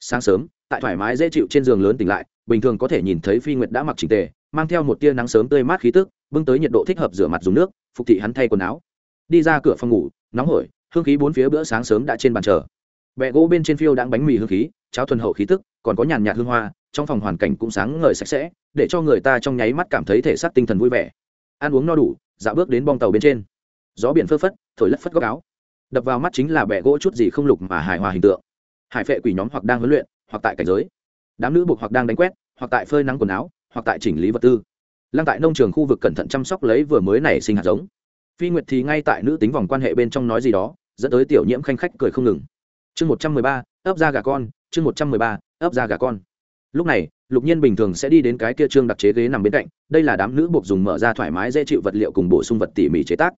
Speaker 1: Sáng sớm, tại thoải mái dễ chịu trên giường lớn tỉnh lại, bình thường có thể nhìn thấy phi nguyệt đã mặc trình tề, mang theo một tia nắng sớm tươi mát khí tức, bưng tới nhiệt độ thích hợp rửa mặt dùng nước, phục thị hắn thay quần áo. Đi ra cửa phòng ngủ, nóng hổi, hương khí bốn phía bữa sáng sớm đã trên bàn chờ. Bẹ gỗ bên trên phiêu đang bánh mì hương khí, cháo thuần hậu khí tức, còn có nhàn nhạt hương hoa trong phòng hoàn cảnh cũng sáng ngời sạch sẽ, để cho người ta trong nháy mắt cảm thấy thể xác tinh thần vui vẻ. Ăn uống no đủ, dạo bước đến bong tàu bên trên. Gió biển phơ phất, thổi lất phất góc áo. Đập vào mắt chính là bẹ gỗ chút gì không lục mà hài hòa hình tượng. Hải phệ quỷ nhóm hoặc đang huấn luyện, hoặc tại cảnh giới. Đám nữ buộc hoặc đang đánh quét, hoặc tại phơi nắng quần áo, hoặc tại chỉnh lý vật tư. Lăng tại nông trường khu vực cẩn thận chăm sóc lấy vừa mới nảy sinh hạt giống. Phi nguyệt thì ngay tại nữ tính vòng quan hệ bên trong nói gì đó, dẫn tới tiểu nhiễm khanh khách cười không ngừng. Chương một trăm mười ba, ấp ra gà con, chương một trăm mười ba, ấp ra gà con lúc này, lục nhiên bình thường sẽ đi đến cái kia trương đặc chế ghế nằm bên cạnh, đây là đám nữ buộc dùng mở ra thoải mái dễ chịu vật liệu cùng bổ sung vật tỉ mỉ chế tác.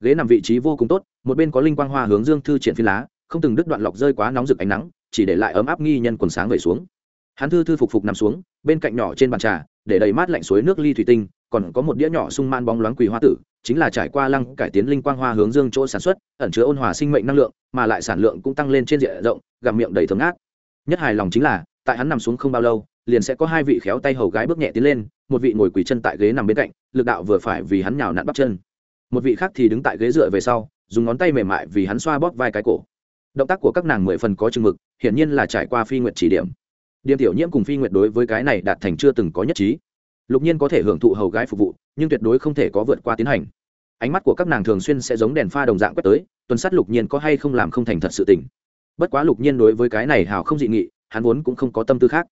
Speaker 1: Ghế nằm vị trí vô cùng tốt, một bên có linh quang hoa hướng dương thư triển phi lá, không từng đứt đoạn lọc rơi quá nóng rực ánh nắng, chỉ để lại ấm áp nghi nhân quần sáng về xuống. Hắn thư thư phục phục nằm xuống, bên cạnh nhỏ trên bàn trà, để đầy mát lạnh suối nước ly thủy tinh, còn có một đĩa nhỏ sung man bóng loáng quỳ hoa tử, chính là trải qua lăng cải tiến linh quang hoa hướng dương chỗ sản xuất, ẩn chứa ôn hòa sinh mệnh năng lượng, mà lại sản lượng cũng tăng lên trên diện rộng, gặm miệng đầy thơm ngát. Nhất hài lòng chính là tại hắn nằm xuống không bao lâu, liền sẽ có hai vị khéo tay hầu gái bước nhẹ tiến lên, một vị ngồi quỳ chân tại ghế nằm bên cạnh, lực đạo vừa phải vì hắn nhào nặn bắp chân. Một vị khác thì đứng tại ghế dựa về sau, dùng ngón tay mềm mại vì hắn xoa bóp vai cái cổ. Động tác của các nàng mười phần có chừng mực, hiển nhiên là trải qua phi nguyệt chỉ điểm. Điểm tiểu nhiễm cùng phi nguyệt đối với cái này đạt thành chưa từng có nhất trí. Lục nhiên có thể hưởng thụ hầu gái phục vụ, nhưng tuyệt đối không thể có vượt qua tiến hành. Ánh mắt của các nàng thường xuyên sẽ giống đèn pha đồng dạng quét tới, tuần sát lục nhiên có hay không làm không thành thật sự tình. Bất quá lục nhiên đối với cái này hào không dị nghị hắn vốn cũng không có tâm tư khác.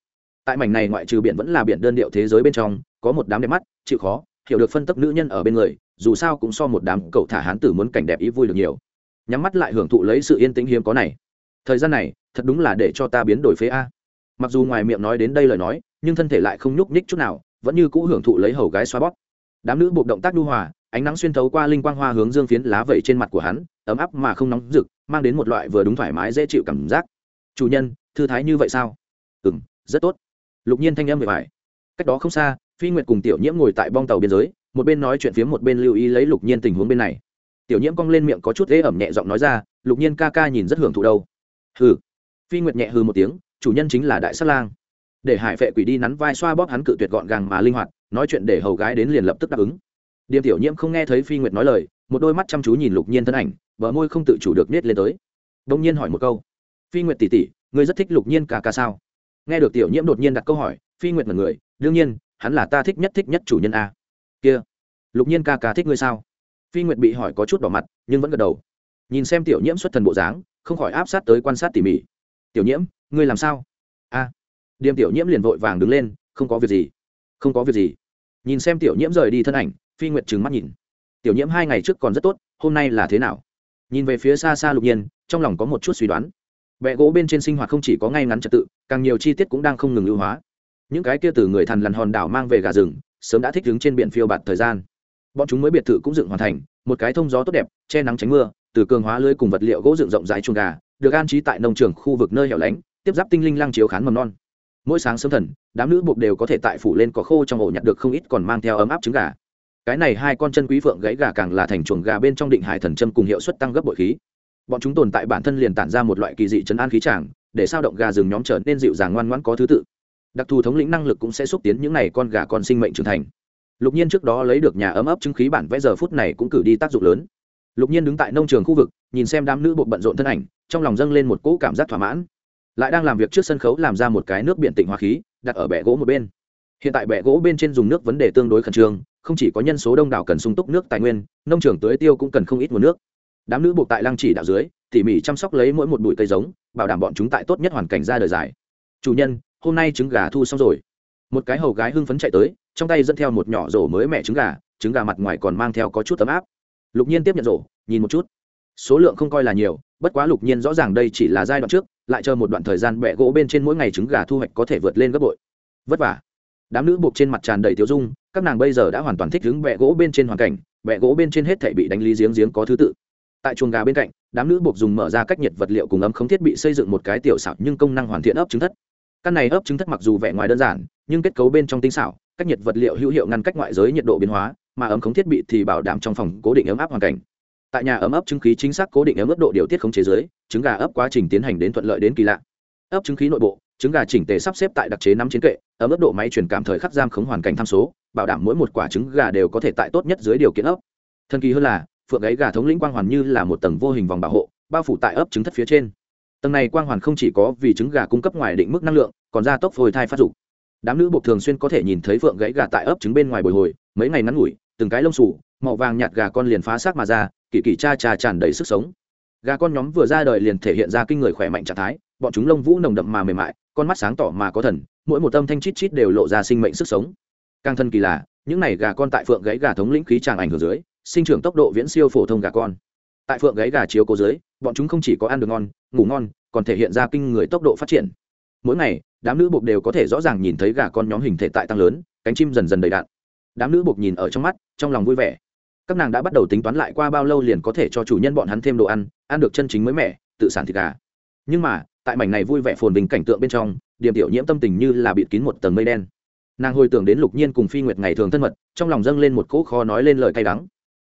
Speaker 1: Tại mảnh này ngoại trừ biển vẫn là biển đơn điệu thế giới bên trong, có một đám đẹp mắt, chịu khó, hiểu được phân tấp nữ nhân ở bên người, dù sao cũng so một đám cậu thả hán tử muốn cảnh đẹp ý vui được nhiều. Nhắm mắt lại hưởng thụ lấy sự yên tĩnh hiếm có này. Thời gian này, thật đúng là để cho ta biến đổi phế a. Mặc dù ngoài miệng nói đến đây lời nói, nhưng thân thể lại không nhúc nhích chút nào, vẫn như cũ hưởng thụ lấy hầu gái xoa bóp. Đám nữ buộc động tác đu hòa, ánh nắng xuyên thấu qua linh quang hoa hướng dương phiến lá vẩy trên mặt của hắn, ấm áp mà không nóng rực, mang đến một loại vừa đúng thoải mái dễ chịu cảm giác chủ nhân, thư thái như vậy sao? Ừ m rất tốt. Lục nhiên thanh âm về vải cách đó không xa, phi nguyệt cùng tiểu nhiễm ngồi tại bong tàu biên giới, một bên nói chuyện phía một bên lưu ý lấy lục nhiên tình huống bên này. Tiểu nhiễm cong lên miệng có chút ế ẩm nhẹ giọng nói ra, lục nhiên ca ca nhìn rất hưởng thụ đâu. Hừ. Phi nguyệt nhẹ hừ một tiếng, chủ nhân chính là đại sát lang. Để hải vệ quỷ đi nắn vai xoa bóp hắn cự tuyệt gọn gàng mà linh hoạt, nói chuyện để hầu gái đến liền lập tức đáp ứng. Điềm tiểu nhiễm không nghe thấy phi nguyệt nói lời, một đôi mắt chăm chú nhìn lục nhiên thân ảnh, bờ môi không tự chủ được nết lên tới. Đông nhiên hỏi một câu phi nguyệt tỷ tỷ, ngươi rất thích lục nhiên ca ca sao? Nghe được tiểu nhiễm đột nhiên đặt câu hỏi phi nguyệt là người đương nhiên hắn là ta thích nhất thích nhất chủ nhân a. Kia lục nhiên ca ca thích ngươi sao? Phi nguyệt bị hỏi có chút đỏ mặt nhưng vẫn gật đầu. Nhìn xem tiểu nhiễm xuất thần bộ dáng không khỏi áp sát tới quan sát tỉ mỉ. Tiểu nhiễm ngươi làm sao? A à. điềm tiểu nhiễm liền vội vàng đứng lên không có việc gì. Không có việc gì. Nhìn xem tiểu nhiễm rời đi thân ảnh phi nguyệt trừng mắt nhìn. Tiểu nhiễm hai ngày trước còn rất tốt hôm nay là thế nào? Nhìn về phía xa xa lục nhiên trong lòng có một chút suy đoán vẽ gỗ bên trên sinh hoạt không chỉ có ngay ngắn trật tự, càng nhiều chi tiết cũng đang không ngừng ưu hóa. Những cái kia từ người thằn lằn hòn đảo mang về gà rừng, sớm đã thích đứng trên biển phiêu bạt thời gian. Bọn chúng mới biệt thự cũng dựng hoàn thành, một cái thông gió tốt đẹp, che nắng tránh mưa, từ cường hóa lưới cùng vật liệu gỗ dựng rộng rãi chuồng gà, được an trí tại nông trường khu vực nơi hẻo lánh, tiếp giáp tinh linh lăng chiếu khán mầm non. Mỗi sáng sớm thần, đám nữ buộc đều có thể tại phủ lên cỏ khô trong ổ nhặt được không ít còn mang theo ấm áp trứng gà. Cái này hai con chân quý phượng gãy gà càng là thành chuồng gà bên trong định hải thần châm cùng hiệu suất tăng gấp bội khí bọn chúng tồn tại bản thân liền tản ra một loại kỳ dị chấn an khí tràng để sao động gà rừng nhóm trở nên dịu dàng ngoan ngoãn có thứ tự. Đặc thù thống lĩnh năng lực cũng sẽ xúc tiến những n à y con gà con sinh mệnh trưởng thành. Lục nhiên trước đó lấy được nhà ấm ấp chứng khí bản vẽ giờ phút này cũng cử đi tác dụng lớn. Lục nhiên đứng tại nông trường khu vực, nhìn xem đám nữ bộ bận rộn thân ảnh, trong lòng dâng lên một cỗ cảm giác thỏa mãn. Lại đang làm việc trước sân khấu làm ra một cái nước biển tịnh hoa khí, đặt ở bệ gỗ một bên. Hiện tại bệ gỗ bên trên dùng nước vấn đề tương đối khẩn trương, không chỉ có nhân số đông đảo cần sung túc nước tài nguyên, nông trường tưới tiêu cũng cần không ít nguồn nước đám nữ buộc tại lăng chỉ đạo dưới, tỉ mỉ chăm sóc lấy mỗi một bụi cây giống, bảo đảm bọn chúng tại tốt nhất hoàn cảnh ra đời dài. Chủ nhân, hôm nay trứng gà thu xong rồi. Một cái hầu gái hưng phấn chạy tới, trong tay dẫn theo một nhỏ rổ mới mẹ trứng gà trứng gà mặt ngoài còn mang theo có chút ấm áp. Lục nhiên tiếp nhận rổ, nhìn một chút. Số lượng không coi là nhiều, bất quá lục nhiên rõ ràng đây chỉ là giai đoạn trước, lại chờ một đoạn thời gian bẹ gỗ bên trên mỗi ngày trứng gà thu hoạch có thể vượt lên gấp bội. Vất vả. Đám nữ buộc trên mặt tràn đầy tiêu dung, các nàng bây giờ đã hoàn toàn thích đứng bẹ gỗ bên trên hoàn cảnh bẹ gỗ bên trên hết thể bị đánh lý giếng giếng có thứ tự tại chuồng gà bên cạnh, đám nữ buộc dùng mở ra cách nhiệt vật liệu cùng ấm không thiết bị xây dựng một cái tiểu xảo nhưng công năng hoàn thiện ấp trứng thất. Căn này ấp trứng thất mặc dù vẻ ngoài đơn giản, nhưng kết cấu bên trong tinh xảo, cách nhiệt vật liệu hữu hiệu ngăn cách ngoại giới nhiệt độ biến hóa, mà ấm khống thiết bị thì bảo đảm trong phòng cố định ấm áp hoàn cảnh. Tại nhà ấm ấp trứng khí chính xác cố định ấm ấp độ điều tiết khống chế giới trứng gà ấp quá trình tiến hành đến thuận lợi đến kỳ lạ. Ấp trứng khí nội bộ, trứng gà chỉnh tề sắp xếp tại đặc chế năm chiến kệ, ấm ấp độ máy truyền cảm thời khắc giam khống hoàn cảnh tham số, bảo đảm mỗi một quả trứng gà đều có thể tại tốt nhất dưới điều kiện ấp. Thần kỳ hơn là phượng gáy gà thống lĩnh quang hoàn như là một tầng vô hình vòng bảo hộ bao phủ tại ấp trứng thất phía trên. Tầng này quang hoàn không chỉ có vì trứng gà cung cấp ngoài định mức năng lượng còn ra tốc phôi thai phát dục. Đám nữ buộc thường xuyên có thể nhìn thấy phượng gãy gà tại ấp trứng bên ngoài bồi hồi mấy ngày ngắn ngủi từng cái lông sủ màu vàng nhạt gà con liền phá xác mà ra kỳ kỳ cha cha tràn đầy sức sống. Gà con nhóm vừa ra đời liền thể hiện ra kinh người khỏe mạnh trạng thái bọn chúng lông vũ nồng đậm mà mềm mại con mắt sáng tỏ mà có thần mỗi một tâm thanh chít chít đều lộ ra sinh mệnh sức sống. Càng thân kỳ lạ, những này gà con tại phượng gãy gà thống lĩnh khí tràng ảnh hưởng dưới sinh trưởng tốc độ viễn siêu phổ thông gà con. Tại phượng gáy gà chiếu cố dưới, bọn chúng không chỉ có ăn được ngon, ngủ ngon, còn thể hiện ra kinh người tốc độ phát triển. Mỗi ngày, đám nữ buộc đều có thể rõ ràng nhìn thấy gà con nhóm hình thể tại tăng lớn, cánh chim dần dần đầy đạn. Đám nữ buộc nhìn ở trong mắt, trong lòng vui vẻ. Các nàng đã bắt đầu tính toán lại qua bao lâu liền có thể cho chủ nhân bọn hắn thêm đồ ăn ăn được chân chính mới mẻ, tự sản thịt gà. Nhưng mà, tại mảnh này vui vẻ phồn bình cảnh tượng bên trong điểm tiểu nhiễm tâm tình như là bịt kín một tầng mây đen. Nàng hồi tưởng đến lục nhiên cùng phi nguyệt ngày thường thân mật, trong lòng dâng lên một cỗ kho nói lên lời cay đắng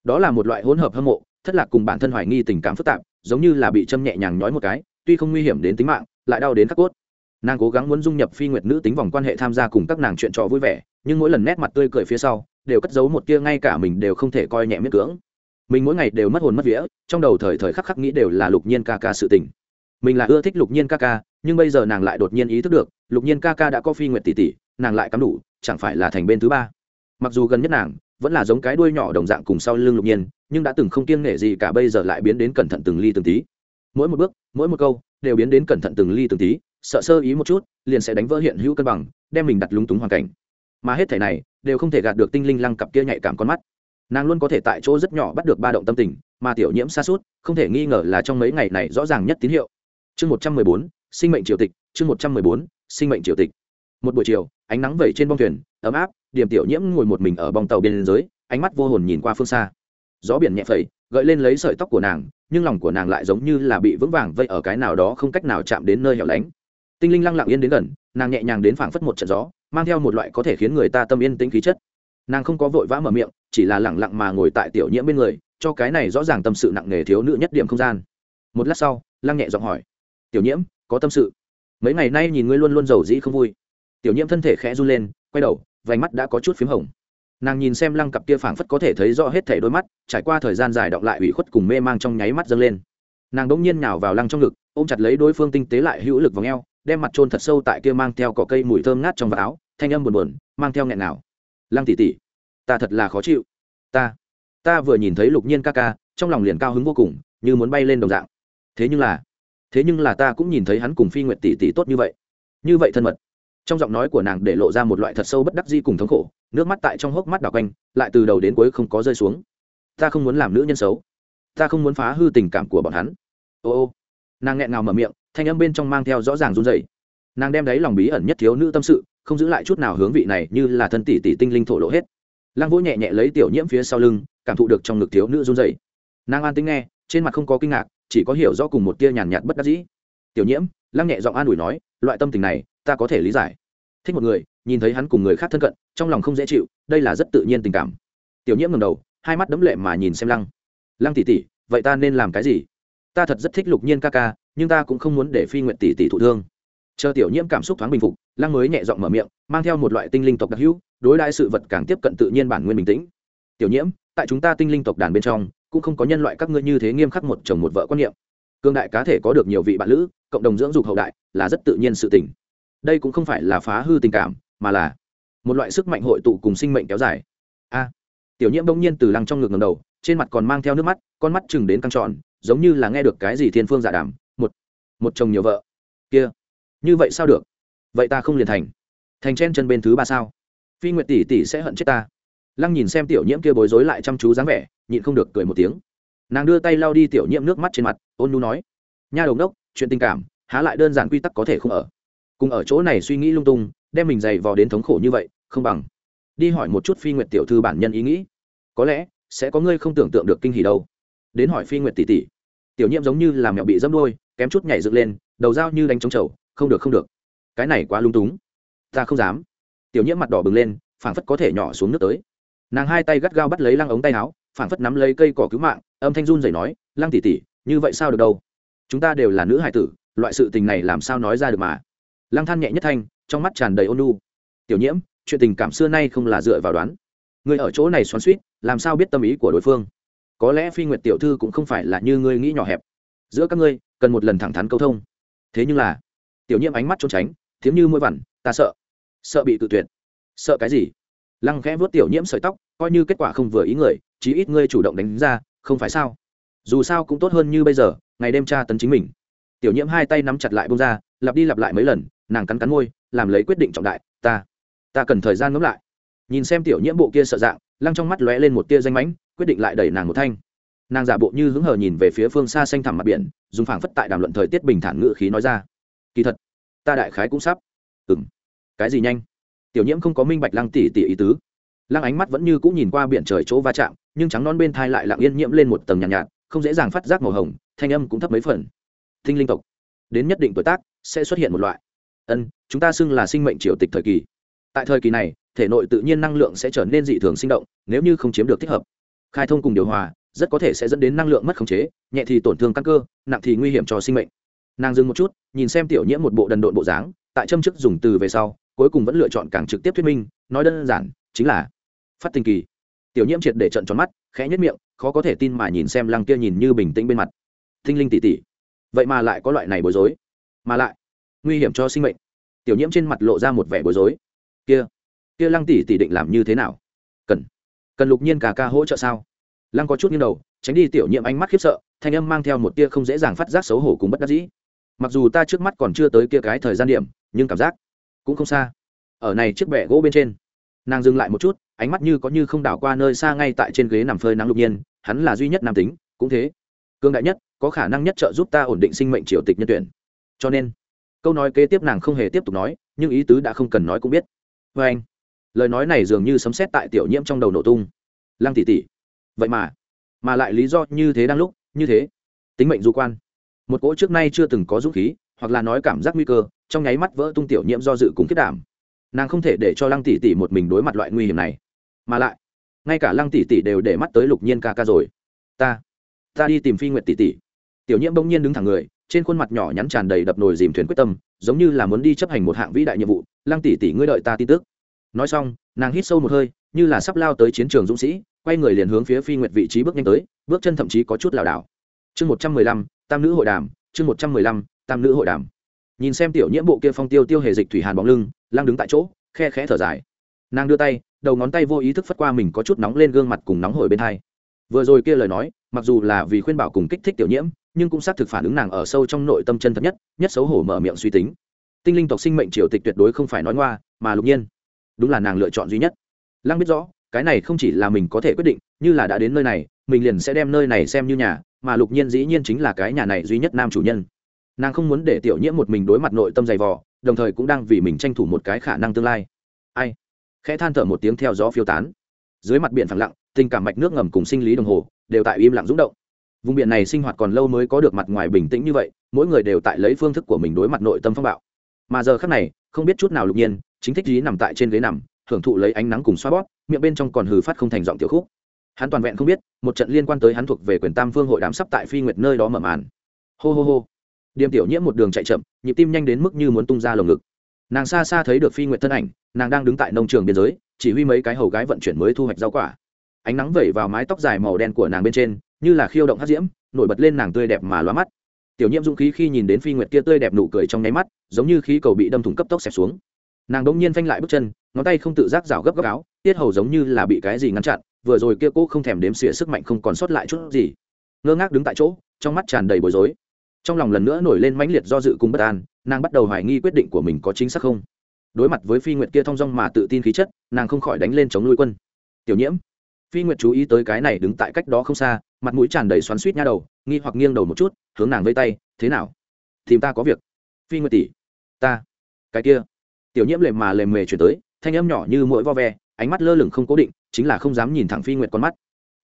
Speaker 1: đó là một loại hỗn hợp hâm mộ thất lạc cùng bản thân hoài nghi tình cảm phức tạp giống như là bị châm nhẹ nhàng nhói một cái tuy không nguy hiểm đến tính mạng lại đau đến các cốt. Nàng cố gắng muốn dung nhập phi nguyệt nữ tính vòng quan hệ tham gia cùng các nàng chuyện trò vui vẻ nhưng mỗi lần nét mặt tươi cười phía sau đều cất giấu một kia, ngay cả mình đều không thể coi nhẹ miết cưỡng. Mình mỗi ngày đều mất hồn mất vía trong đầu thời thời khắc khắc nghĩ đều là lục nhiên ca ca sự tình. Mình là ưa thích lục nhiên ca ca nhưng bây giờ nàng lại đột nhiên ý thức được lục nhiên ca ca đã có phi nguyệt tỷ tỷ nàng lại cắm đủ chẳng phải là thành bên thứ ba. Mặc dù gần nhất nàng vẫn là giống cái đuôi nhỏ đồng dạng cùng sau lưng lục nhiên, nhưng đã từng không kiêng nể gì cả, bây giờ lại biến đến cẩn thận từng ly từng tí. Mỗi một bước, mỗi một câu, đều biến đến cẩn thận từng ly từng tí, sợ sơ ý một chút, liền sẽ đánh vỡ hiện hữu cân bằng, đem mình đặt lúng túng hoàn cảnh. Mà hết thể này, đều không thể gạt được tinh linh lăng cặp kia nhạy cảm con mắt. Nàng luôn có thể tại chỗ rất nhỏ bắt được ba động tâm tình, mà tiểu nhiễm xa suốt không thể nghi ngờ là trong mấy ngày này rõ ràng nhất tín hiệu. Chương một trăm mười bốn, sinh mệnh triều tịch, chương một trăm mười bốn, sinh mệnh triều tịch. Một buổi chiều, ánh nắng vẩy trên bông thuyền ấm áp, điểm tiểu nhiễm ngồi một mình ở bong tàu bên dưới ánh mắt vô hồn nhìn qua phương xa. Gió biển nhẹ phẩy, gợi lên lấy sợi tóc của nàng, nhưng lòng của nàng lại giống như là bị vững vàng vây ở cái nào đó không cách nào chạm đến nơi hẻo lánh. Tinh linh lăng lặng yên đến gần, nàng nhẹ nhàng đến phảng phất một trận gió, mang theo một loại có thể khiến người ta tâm yên tĩnh khí chất. Nàng không có vội vã mở miệng, chỉ là lẳng lặng mà ngồi tại tiểu nhiễm bên người, cho cái này rõ ràng tâm sự nặng nề thiếu nữ nhất điểm không gian. Một lát sau, lăng nhẹ giọng hỏi, tiểu nhiễm, có tâm sự? Mấy ngày nay nhìn ngươi luôn luôn giàu dĩ không vui. Tiểu nhiễm thân thể khẽ run lên, quay đầu vành mắt đã có chút p h í m hồng. Nàng nhìn xem lăng cặp kia phảng phất có thể thấy rõ hết thể đôi mắt, trải qua thời gian dài đọng lại ủy khuất cùng mê mang trong nháy mắt dâng lên. Nàng đ ỗ n g nhiên nhào vào lăng trong ngực, ôm chặt lấy đối phương tinh tế lại hữu lực v ò đem mặt trôn thật sâu tại kia mang theo cỏ cây mùi thơm ngát trong vạt áo, thanh âm buồn buồn, mang theo nghẹn nào. Lăng tỉ tỉ ta thật là khó chịu. Ta ta vừa nhìn thấy lục nhiên ca ca, trong lòng liền cao hứng vô cùng, như muốn bay lên đồng dạng. Thế nhưng là, thế nhưng là ta cũng nhìn thấy hắn cùng phi nguyệt tỷ tỷ tốt như vậy. Như vậy thân mật trong giọng nói của nàng để lộ ra một loại thật sâu bất đắc di cùng thống khổ, nước mắt tại trong hốc mắt đảo quanh, lại từ đầu đến cuối không có rơi xuống. Ta không muốn làm nữ nhân xấu. Ta không muốn phá hư tình cảm của bọn hắn. Ô ô. Nàng nghẹn ngào mở miệng, thanh âm bên trong mang theo rõ ràng run dày nàng đem đáy lòng bí ẩn nhất thiếu nữ tâm sự, không giữ lại chút nào hướng vị này như là thân tỷ tỷ tinh linh thổ lộ hết. Lăng vỗ nhẹ nhẹ lấy tiểu nhiễm phía sau lưng, cảm thụ được trong ngực thiếu nữ run dày nàng an tính nghe, trên mặt không có kinh ngạc, chỉ có hiểu rõ cùng một tia nhàn nhạt bất đắc dĩ. Tiểu nhiễm, lăng nhẹ giọng an ủi nói, loại tâm tình này ta có thể lý giải. Thích một người, nhìn thấy hắn cùng người khác thân cận, trong lòng không dễ chịu, đây là rất tự nhiên tình cảm. Tiểu nhiễm ngầm đầu, hai mắt đấm lệ mà nhìn xem lăng. Lăng tỉ tỉ vậy ta nên làm cái gì? Ta thật rất thích lục nhiên ca ca, nhưng ta cũng không muốn để phi nguyện tỷ tỷ thụ thương. Chờ tiểu nhiễm cảm xúc thoáng bình phục, lăng mới nhẹ giọng mở miệng, mang theo một loại tinh linh tộc đặc hữu, đối đại sự vật càng tiếp cận tự nhiên bản nguyên bình tĩnh. Tiểu nhiễm, tại chúng ta tinh linh tộc đàn bên trong, cũng không có nhân loại các ngươi như thế nghiêm khắc một chồng một vợ quan niệm. Cương đại cá thể có được nhiều vị bạn lữ, cộng đồng dưỡng dục hậu đại, là rất tự nhiên sự tình đây cũng không phải là phá hư tình cảm, mà là một loại sức mạnh hội tụ cùng sinh mệnh kéo dài. A, tiểu nhiễm bỗng nhiên từ lăng trong ngực ngầm đầu, trên mặt còn mang theo nước mắt, con mắt chừng đến căng tròn, giống như là nghe được cái gì thiên phương giả đàm, một một chồng nhiều vợ. Kia, như vậy sao được? Vậy ta không liền thành. Thành chen chân bên thứ ba sao? Phi nguyệt tỷ tỷ sẽ hận chết ta. Lăng nhìn xem tiểu nhiễm kia bối rối lại chăm chú dáng vẻ, nhịn không được cười một tiếng. Nàng đưa tay lau đi tiểu nhiễm nước mắt trên mặt, ôn nu nói, nha đầu đốc, chuyện tình cảm, há lại đơn giản quy tắc có thể không ở cùng ở chỗ này suy nghĩ lung tung, đem mình dày vò đến thống khổ như vậy, không bằng đi hỏi một chút phi nguyệt tiểu thư bản nhân ý nghĩ. Có lẽ sẽ có ngươi không tưởng tượng được kinh hỉ đâu. Đến hỏi phi nguyệt tỷ tỷ. Tiểu nhiễm giống như là mẹo bị dâm đôi kém chút nhảy dựng lên, đầu dao như đánh trống trầu, không được không được. Cái này quá lung túng. Ta không dám. Tiểu nhiễm mặt đỏ bừng lên, phảng phất có thể nhỏ xuống nước tới. Nàng hai tay gắt gao bắt lấy lăng ống tay áo, phảng phất nắm lấy cây cỏ cứu mạng, âm thanh run rẩy nói, lăng tỷ tỷ, như vậy sao được đâu? Chúng ta đều là nữ hải tử, loại sự tình này làm sao nói ra được mà? Lăng than nhẹ nhất thanh, trong mắt tràn đầy ôn lu tiểu nhiễm, chuyện tình cảm xưa nay không là dựa vào đoán. Người ở chỗ này xoắn suýt làm sao biết tâm ý của đối phương? Có lẽ phi nguyệt tiểu thư cũng không phải là như ngươi nghĩ nhỏ hẹp. Giữa các ngươi, cần một lần thẳng thắn câu thông. Thế nhưng là, tiểu nhiễm ánh mắt trốn tránh, thiếm như mũi vằn, ta sợ. Sợ bị tự tuyệt. Sợ cái gì? Lăng khẽ vớt tiểu nhiễm sợi tóc, coi như kết quả không vừa ý người, chí ít ngươi chủ động đánh ra, không phải sao? Dù sao cũng tốt hơn như bây giờ, ngày đêm tra tấn chính mình. Tiểu nhiễm hai tay nắm chặt lại bông ra, lặp đi lặp lại mấy lần nàng cắn cắn môi làm lấy quyết định trọng đại ta ta cần thời gian ngẫm lại. Nhìn xem tiểu nhiễm bộ kia sợ dạng lăng trong mắt lóe lên một tia danh mãnh quyết định lại đẩy nàng một thanh. Nàng giả bộ như hứng hờ nhìn về phía phương xa xanh thẳm mặt biển dùng phảng phất tại đàm luận thời tiết bình thản ngự khí nói ra. Kỳ thật ta đại khái cũng sắp. Ừng cái gì nhanh? Tiểu nhiễm không có minh bạch lăng tỷ tỷ ý tứ. Lăng ánh mắt vẫn như cũng nhìn qua biển trời chỗ va chạm nhưng trắng non bên thai lại lặng yên nhiễm lên một tầng nhàn nhạt, nhạt không dễ dàng phát giác màu hồng thanh âm cũng thấp mấy phần. Thinh linh tộc đến nhất định tuổi tác sẽ xuất hiện một loại ân, chúng ta xưng là sinh mệnh triều tịch thời kỳ. Tại thời kỳ này, thể nội tự nhiên năng lượng sẽ trở nên dị thường sinh động, nếu như không chiếm được thích hợp. Khai thông cùng điều hòa, rất có thể sẽ dẫn đến năng lượng mất khống chế, nhẹ thì tổn thương căn cơ, nặng thì nguy hiểm cho sinh mệnh. Nàng dừng một chút, nhìn xem tiểu nhiễm một bộ đần độn bộ dáng, tại châm chức dùng từ về sau, cuối cùng vẫn lựa chọn càng trực tiếp thuyết minh, nói đơn giản, chính là, phát tình kỳ. Tiểu nhiễm triệt để trận tròn mắt, khẽ nhất miệng, khó có thể tin mà nhìn xem lăng kia nhìn như bình tĩnh bên mặt. Thinh linh tỉ tỉ vậy mà lại có loại này bối rối. Mà lại nguy hiểm cho sinh mệnh. Tiểu nhiễm trên mặt lộ ra một vẻ bối rối. Kia kia lăng tỷ tỷ định làm như thế nào? Cần cần lục nhiên cả ca hỗ trợ sao? Lăng có chút nghiêng đầu, tránh đi tiểu nhiễm ánh mắt khiếp sợ, thanh âm mang theo một tia không dễ dàng phát giác xấu hổ cùng bất đắc dĩ. Mặc dù ta trước mắt còn chưa tới kia cái thời gian điểm, nhưng cảm giác cũng không xa. Ở này chiếc bẹ gỗ bên trên, nàng dừng lại một chút, ánh mắt như có như không đảo qua nơi xa ngay tại trên ghế nằm phơi nắng lục nhiên, hắn là duy nhất nam tính, cũng thế. Cương đại nhất, có khả năng nhất trợ giúp ta ổn định sinh mệnh triều tịch nhân tuyển. Cho nên câu nói kế tiếp nàng không hề tiếp tục nói, nhưng ý tứ đã không cần nói cũng biết. Vê anh, lời nói này dường như sấm xét tại tiểu nhiễm trong đầu nổ tung. Lăng tỉ tỉ vậy mà mà lại lý do như thế đang lúc, như thế. Tính mệnh du quan. Một cỗ trước nay chưa từng có dũng khí, hoặc là nói cảm giác nguy cơ, trong nháy mắt vỡ tung tiểu nhiễm do dự cùng kết đảm. Nàng không thể để cho lăng tỷ tỷ một mình đối mặt loại nguy hiểm này. Mà lại, ngay cả lăng tỷ tỷ đều để mắt tới lục nhiên ca ca rồi. Ta ta đi tìm phi nguyện tỷ tỷ. Tiểu nhiễm bỗng nhiên đứng thẳng người trên khuôn mặt nhỏ nhắn tràn đầy đập nồi dìm thuyền quyết tâm, giống như là muốn đi chấp hành một hạng vĩ đại nhiệm vụ. Lăng tỷ tỷ, ngươi đợi ta tin tức. Nói xong, nàng hít sâu một hơi, như là sắp lao tới chiến trường dũng sĩ, quay người liền hướng phía phi nguyệt vị trí bước nhanh tới, bước chân thậm chí có chút lảo đảo. Chương một trăm mười lăm, tam nữ hội đàm, chương một trăm mười lăm, tam nữ hội đàm. Nhìn xem tiểu nhiễm bộ kia phong tiêu tiêu hề dịch thủy hàn bóng lưng, lăng đứng tại chỗ, khe khẽ thở dài. Nàng đưa tay, đầu ngón tay vô ý thức phất qua mình có chút nóng lên gương mặt cùng nóng hổi bên hai. Vừa rồi kia lời nói, mặc dù là vì khuyên bảo cùng kích thích tiểu nhiễm nhưng cũng xác thực phản ứng nàng ở sâu trong nội tâm chân thật nhất nhất xấu hổ mở miệng suy tính. Tinh linh tộc sinh mệnh triều tịch tuyệt đối không phải nói ngoa, mà lục nhiên. Đúng là nàng lựa chọn duy nhất. Lăng biết rõ, cái này không chỉ là mình có thể quyết định, như là đã đến nơi này, mình liền sẽ đem nơi này xem như nhà, mà lục nhiên dĩ nhiên chính là cái nhà này duy nhất nam chủ nhân. Nàng không muốn để tiểu nhiễm một mình đối mặt nội tâm dày vò, đồng thời cũng đang vì mình tranh thủ một cái khả năng tương lai. Ai? Khẽ than thở một tiếng theo gió phiêu tán. Dưới mặt biển phẳng lặng, tình cảm mạch nước ngầm cùng sinh lý đồng hồ đều tại im lặng rúng động vùng biển này sinh hoạt còn lâu mới có được mặt ngoài bình tĩnh như vậy, mỗi người đều tại lấy phương thức của mình đối mặt nội tâm phong bạo. Mà giờ khác này, không biết chút nào lục nhiên, chính thích dí nằm tại trên ghế nằm hưởng thụ lấy ánh nắng cùng xoa bóp, miệng bên trong còn hừ phát không thành giọng tiểu khúc. Hắn toàn vẹn không biết, một trận liên quan tới hắn thuộc về quyền tam phương hội đám sắp tại phi nguyệt nơi đó mở màn. Hô hô hô. Điềm tiểu nhiễm một đường chạy chậm, nhịp tim nhanh đến mức như muốn tung ra lồng ngực. Nàng xa xa thấy được phi nguyệt thân ảnh, nàng đang đứng tại nông trường biên giới, chỉ huy mấy cái hầu gái vận chuyển mới thu hoạch rau quả. Ánh nắng vẩy vào mái tóc dài màu đen của nàng bên trên như là khiêu động hát diễm, nổi bật lên nàng tươi đẹp mà loa mắt. Tiểu nhiễm dũng khí khi nhìn đến phi nguyệt kia tươi đẹp nụ cười trong nháy mắt, giống như khí cầu bị đâm thủng cấp tốc xẹp xuống. Nàng đ ỗ n g nhiên phanh lại bước chân, ngón tay không tự giác rào gấp gấp áo, tiết hầu giống như là bị cái gì ngăn chặn, vừa rồi kia cô không thèm đếm xỉa sức mạnh không còn sót lại chút gì. Ngơ ngác đứng tại chỗ, trong mắt tràn đầy bối rối. Trong lòng lần nữa nổi lên mãnh liệt do dự cùng bất an, nàng bắt đầu hoài nghi quyết định của mình có chính xác không. Đối mặt với phi nguyệt kia thong dong mà tự tin khí chất, nàng không khỏi đánh lên chống nuôi quân. Tiểu nhiễm phi nguyệt chú ý tới cái này đứng tại cách đó không xa mặt mũi tràn đầy xoắn suýt nha đầu, nghi hoặc nghiêng đầu một chút, hướng nàng vây tay, thế nào? Tìm ta có việc. Phi nguyệt tỷ, ta, cái kia. Tiểu nhiễm lề mà lề mề chuyển tới, thanh âm nhỏ như mỗi vo ve, ánh mắt lơ lửng không cố định, chính là không dám nhìn thẳng phi nguyệt con mắt.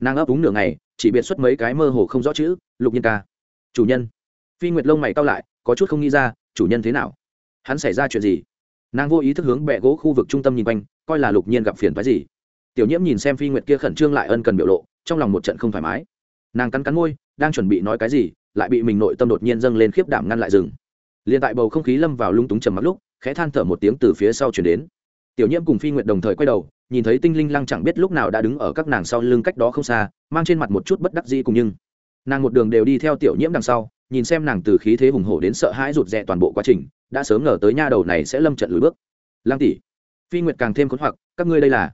Speaker 1: Nàng ấp úng nửa ngày, chỉ biệt xuất mấy cái mơ hồ không rõ chữ, lục nhân ca, chủ nhân. Phi nguyệt lông mày cao lại, có chút không nghĩ ra, chủ nhân thế nào? Hắn xảy ra chuyện gì? Nàng vô ý thức hướng bẹ gỗ khu vực trung tâm nhìn quanh, coi là lục nhiên gặp phiền phái gì. Tiểu nhiễm nhìn xem phi nguyệt kia khẩn trương lại ân cần biểu lộ, trong lòng một trận không thoải mái nàng cắn cắn môi, đang chuẩn bị nói cái gì, lại bị mình nội tâm đột nhiên dâng lên khiếp đảm ngăn lại rừng liền tại bầu không khí lâm vào lung túng trầm mặc lúc, khẽ than thở một tiếng từ phía sau chuyển đến. Tiểu nhiễm cùng phi nguyệt đồng thời quay đầu, nhìn thấy tinh linh lăng chẳng biết lúc nào đã đứng ở các nàng sau lưng cách đó không xa, mang trên mặt một chút bất đắc dĩ cùng nhưng. Nàng một đường đều đi theo tiểu nhiễm đằng sau, nhìn xem nàng từ khí thế hùng hổ đến sợ hãi rụt rè toàn bộ quá trình, đã sớm ngờ tới nha đầu này sẽ lâm trận lùi bước. Lăng tỷ, phi nguyệt càng thêm khốn hoặc, các ngươi đây là.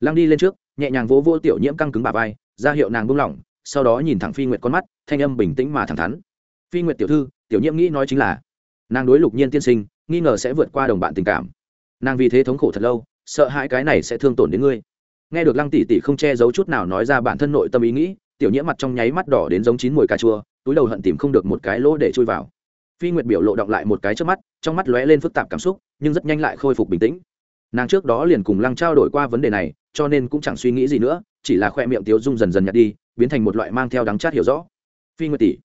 Speaker 1: Lăng đi lên trước, nhẹ nhàng vỗ vỗ tiểu nhiễm căng cứng bà vai, ra hiệu nàng buông lỏng sau đó nhìn thẳng phi nguyệt con mắt, thanh âm bình tĩnh mà thẳng thắn. Phi nguyệt tiểu thư, tiểu nhiễm nghĩ nói chính là, nàng đối lục nhiên tiên sinh, nghi ngờ sẽ vượt qua đồng bạn tình cảm. Nàng vì thế thống khổ thật lâu, sợ hãi cái này sẽ thương tổn đến ngươi. Nghe được lăng tỷ tỷ không che giấu chút nào nói ra bản thân nội tâm ý nghĩ, tiểu nhiễm mặt trong nháy mắt đỏ đến giống chín mùi cà chua, túi đầu hận tìm không được một cái lỗ để chui vào. Phi nguyệt biểu lộ động lại một cái trước mắt, trong mắt lóe lên phức tạp cảm xúc, nhưng rất nhanh lại khôi phục bình tĩnh. Nàng trước đó liền cùng lăng trao đổi qua vấn đề này, cho nên cũng chẳng suy nghĩ gì nữa chỉ là khoe miệng tiếu dung dần dần nhạt đi, biến thành một loại mang theo đắng chát hiểu rõ. Phi nguyệt tỷ,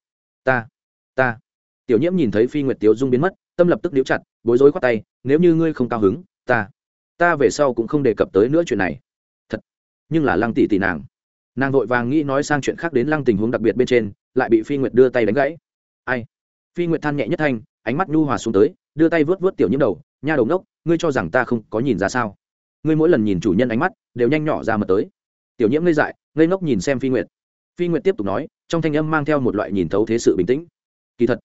Speaker 1: ta ta. Tiểu nhiễm nhìn thấy phi nguyệt tiếu dung biến mất, tâm lập tức níu chặt, bối rối khoát tay, nếu như ngươi không cao hứng, ta ta về sau cũng không đề cập tới nữa chuyện này. Thật, nhưng là lăng tỷ tỷ nàng. Nàng vội vàng nghĩ nói sang chuyện khác đến lăng tình huống đặc biệt bên trên, lại bị phi nguyệt đưa tay đánh gãy. Ai? Phi nguyệt than nhẹ nhất thanh, ánh mắt nhu hòa xuống tới, đưa tay vớt vớt tiểu nhiễm đầu, nha đầu ngốc, ngươi cho rằng ta không có nhìn ra sao? Ngươi mỗi lần nhìn chủ nhân ánh mắt, đều nhanh nhỏ ra mà tới tiểu nhiễm ngây dại, ngây ngốc nhìn xem phi nguyệt. Phi nguyệt tiếp tục nói, trong thanh âm mang theo một loại nhìn thấu thế sự bình tĩnh. Kỳ thật,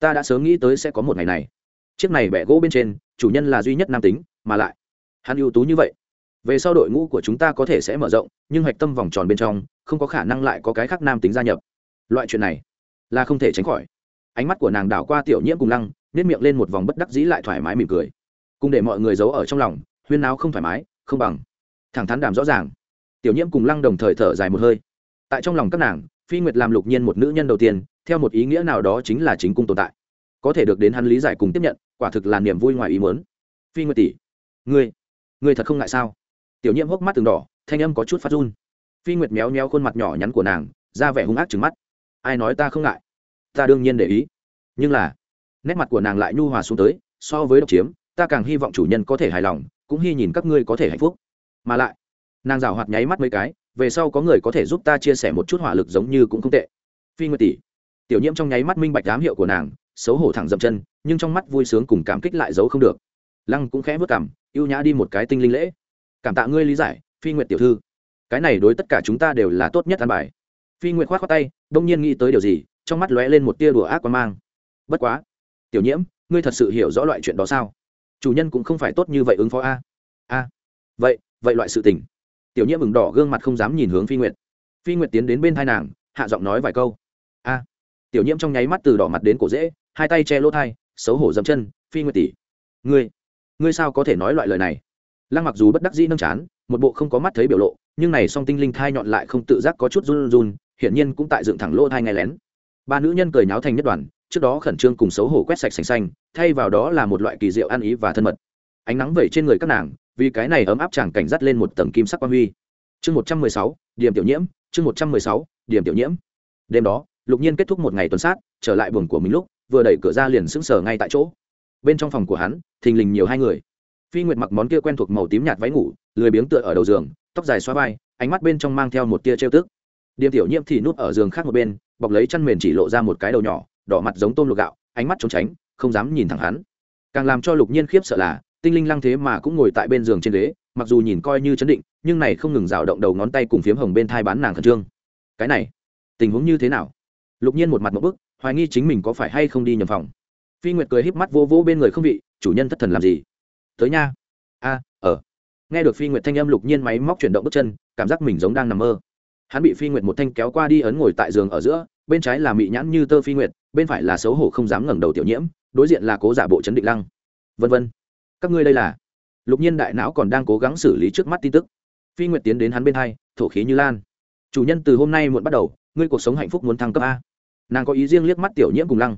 Speaker 1: ta đã sớm nghĩ tới sẽ có một ngày này. Chiếc này bẻ gỗ bên trên, chủ nhân là duy nhất nam tính, mà lại, hắn ưu tú như vậy. Về sau đội ngũ của chúng ta có thể sẽ mở rộng, nhưng hạch tâm vòng tròn bên trong, không có khả năng lại có cái khác nam tính gia nhập. Loại chuyện này, là không thể tránh khỏi. Ánh mắt của nàng đảo qua tiểu nhiễm cùng lăng nếp miệng lên một vòng bất đắc dĩ lại thoải mái mỉm cười. Cùng để mọi người giấu ở trong lòng, huyên náo không thoải mái, không bằng. Thẳng thắn đàm rõ ràng tiểu nhiễm cùng lăng đồng thời thở dài một hơi. Tại trong lòng các nàng, phi nguyệt làm lục nhiên một nữ nhân đầu tiên, theo một ý nghĩa nào đó chính là chính cung tồn tại. Có thể được đến hắn lý giải cùng tiếp nhận, quả thực là niềm vui ngoài ý muốn. Phi nguyệt tỷ, ngươi ngươi thật không ngại sao? Tiểu nhiễm hốc mắt từng đỏ, thanh âm có chút phát run. Phi nguyệt méo méo khuôn mặt nhỏ nhắn của nàng ra vẻ hung ác trừng mắt. Ai nói ta không ngại? Ta đương nhiên để ý. Nhưng là, nét mặt của nàng lại nhu hòa xuống tới, so với độc chiếm, ta càng hy vọng chủ nhân có thể hài lòng, cũng hy nhìn các ngươi có thể hạnh phúc. Mà lại nàng rào hoạt nháy mắt mấy cái, về sau có người có thể giúp ta chia sẻ một chút hỏa lực giống như cũng không tệ. Phi nguyệt tỷ, tiểu nhiễm trong nháy mắt minh bạch đám hiệu của nàng, xấu hổ thẳng dậm chân, nhưng trong mắt vui sướng cùng cảm kích lại giấu không được. Lăng cũng khẽ vất cảm ưu nhã đi một cái tinh linh lễ. Cảm tạ ngươi lý giải, phi nguyệt tiểu thư. Cái này đối tất cả chúng ta đều là tốt nhất ăn bài. Phi nguyệt khoát khoát tay, đông nhiên nghĩ tới điều gì, trong mắt lóe lên một tia đùa ác quan mang. Bất quá, tiểu nhiễm, ngươi thật sự hiểu rõ loại chuyện đó sao? Chủ nhân cũng không phải tốt như vậy ứng phó a. A. Vậy vậy loại sự tình tiểu nhiễm mừng đỏ gương mặt không dám nhìn hướng phi nguyệt. Phi nguyệt tiến đến bên thai nàng, hạ giọng nói vài câu. A. Tiểu nhiễm trong nháy mắt từ đỏ mặt đến cổ dễ, hai tay che lỗ thai, xấu hổ dậm chân, phi nguyệt tỷ, ngươi ngươi sao có thể nói loại lời này? Lăng mặc dù bất đắc dĩ nâng chán, một bộ không có mắt thấy biểu lộ, nhưng này song tinh linh thai nhọn lại không tự giác có chút run run, hiển nhiên cũng tại dựng thẳng lỗ thai nghe lén. Ba nữ nhân cười nháo thành nhất đoàn, trước đó khẩn trương cùng xấu hổ quét sạch sành xanh, thay vào đó là một loại kỳ diệu ăn ý và thân mật. Ánh nắng vẩy trên người các nàng vì cái này ấm áp chàng cảnh dắt lên một tầng kim sắc quang huy. Chương một trăm mười sáu, điểm tiểu nhiễm, chương một trăm mười sáu, điểm tiểu nhiễm. Đêm đó, lục nhiên kết thúc một ngày tuần sát, trở lại buồng của mình lúc, vừa đẩy cửa ra liền sững sờ ngay tại chỗ. Bên trong phòng của hắn, thình lình nhiều hai người. Phi nguyệt mặc món kia quen thuộc màu tím nhạt váy ngủ, lười biếng tựa ở đầu giường, tóc dài xoa vai, ánh mắt bên trong mang theo một tia trêu tức. Điềm tiểu nhiễm thì núp ở giường khác một bên, bọc lấy chăn mền chỉ lộ ra một cái đầu nhỏ, đỏ mặt giống tôm luộc gạo, ánh mắt trốn tránh, không dám nhìn thẳng hắn. Càng làm cho lục nhiên khiếp sợ là tinh linh lăng thế mà cũng ngồi tại bên giường trên ghế mặc dù nhìn coi như chấn định nhưng này không ngừng rào động đầu ngón tay cùng phiếm hồng bên thai bán nàng khẩn trương. Cái này tình huống như thế nào? Lục nhiên một mặt một bức hoài nghi chính mình có phải hay không đi nhầm phòng. Phi nguyệt cười híp mắt vô vỗ bên người không vị chủ nhân thất thần làm gì? Tới nha. A à, ở. Nghe được phi nguyệt thanh âm lục nhiên máy móc chuyển động bước chân cảm giác mình giống đang nằm mơ. Hắn bị phi nguyệt một thanh kéo qua đi ấn ngồi tại giường ở giữa bên trái là mị nhãn như tơ phi nguyệt bên phải là xấu hổ không dám ngẩng đầu tiểu nhiễm đối diện là cố giả bộ chấn định lăng. Vân vân các ngươi đây là lục nhiên đại não còn đang cố gắng xử lý trước mắt tin tức phi nguyệt tiến đến hắn bên hai thổ khí như lan chủ nhân từ hôm nay muộn bắt đầu ngươi cuộc sống hạnh phúc muốn thăng cấp a nàng có ý riêng liếc mắt tiểu nhiễm cùng lăng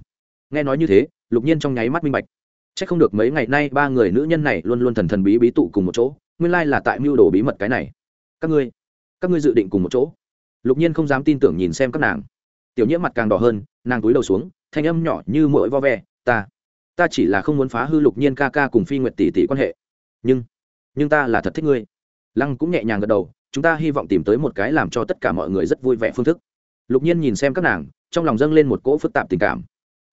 Speaker 1: nghe nói như thế lục nhiên trong nháy mắt minh bạch c h ắ c không được mấy ngày nay ba người nữ nhân này luôn luôn thần thần bí bí tụ cùng một chỗ nguyên lai là tại mưu đồ bí mật cái này các ngươi các ngươi dự định cùng một chỗ lục nhiên không dám tin tưởng nhìn xem các nàng tiểu nhiễm mặt càng đỏ hơn nàng túi đầu xuống thanh âm nhỏ như mỗi vo ve ta ta chỉ là không muốn phá hư lục nhiên ca ca cùng phi nguyệt tỷ tỷ quan hệ. Nhưng nhưng ta là thật thích ngươi. Lăng cũng nhẹ nhàng gật đầu, chúng ta hy vọng tìm tới một cái làm cho tất cả mọi người rất vui vẻ phương thức. Lục nhiên nhìn xem các nàng, trong lòng dâng lên một cỗ phức tạp tình cảm.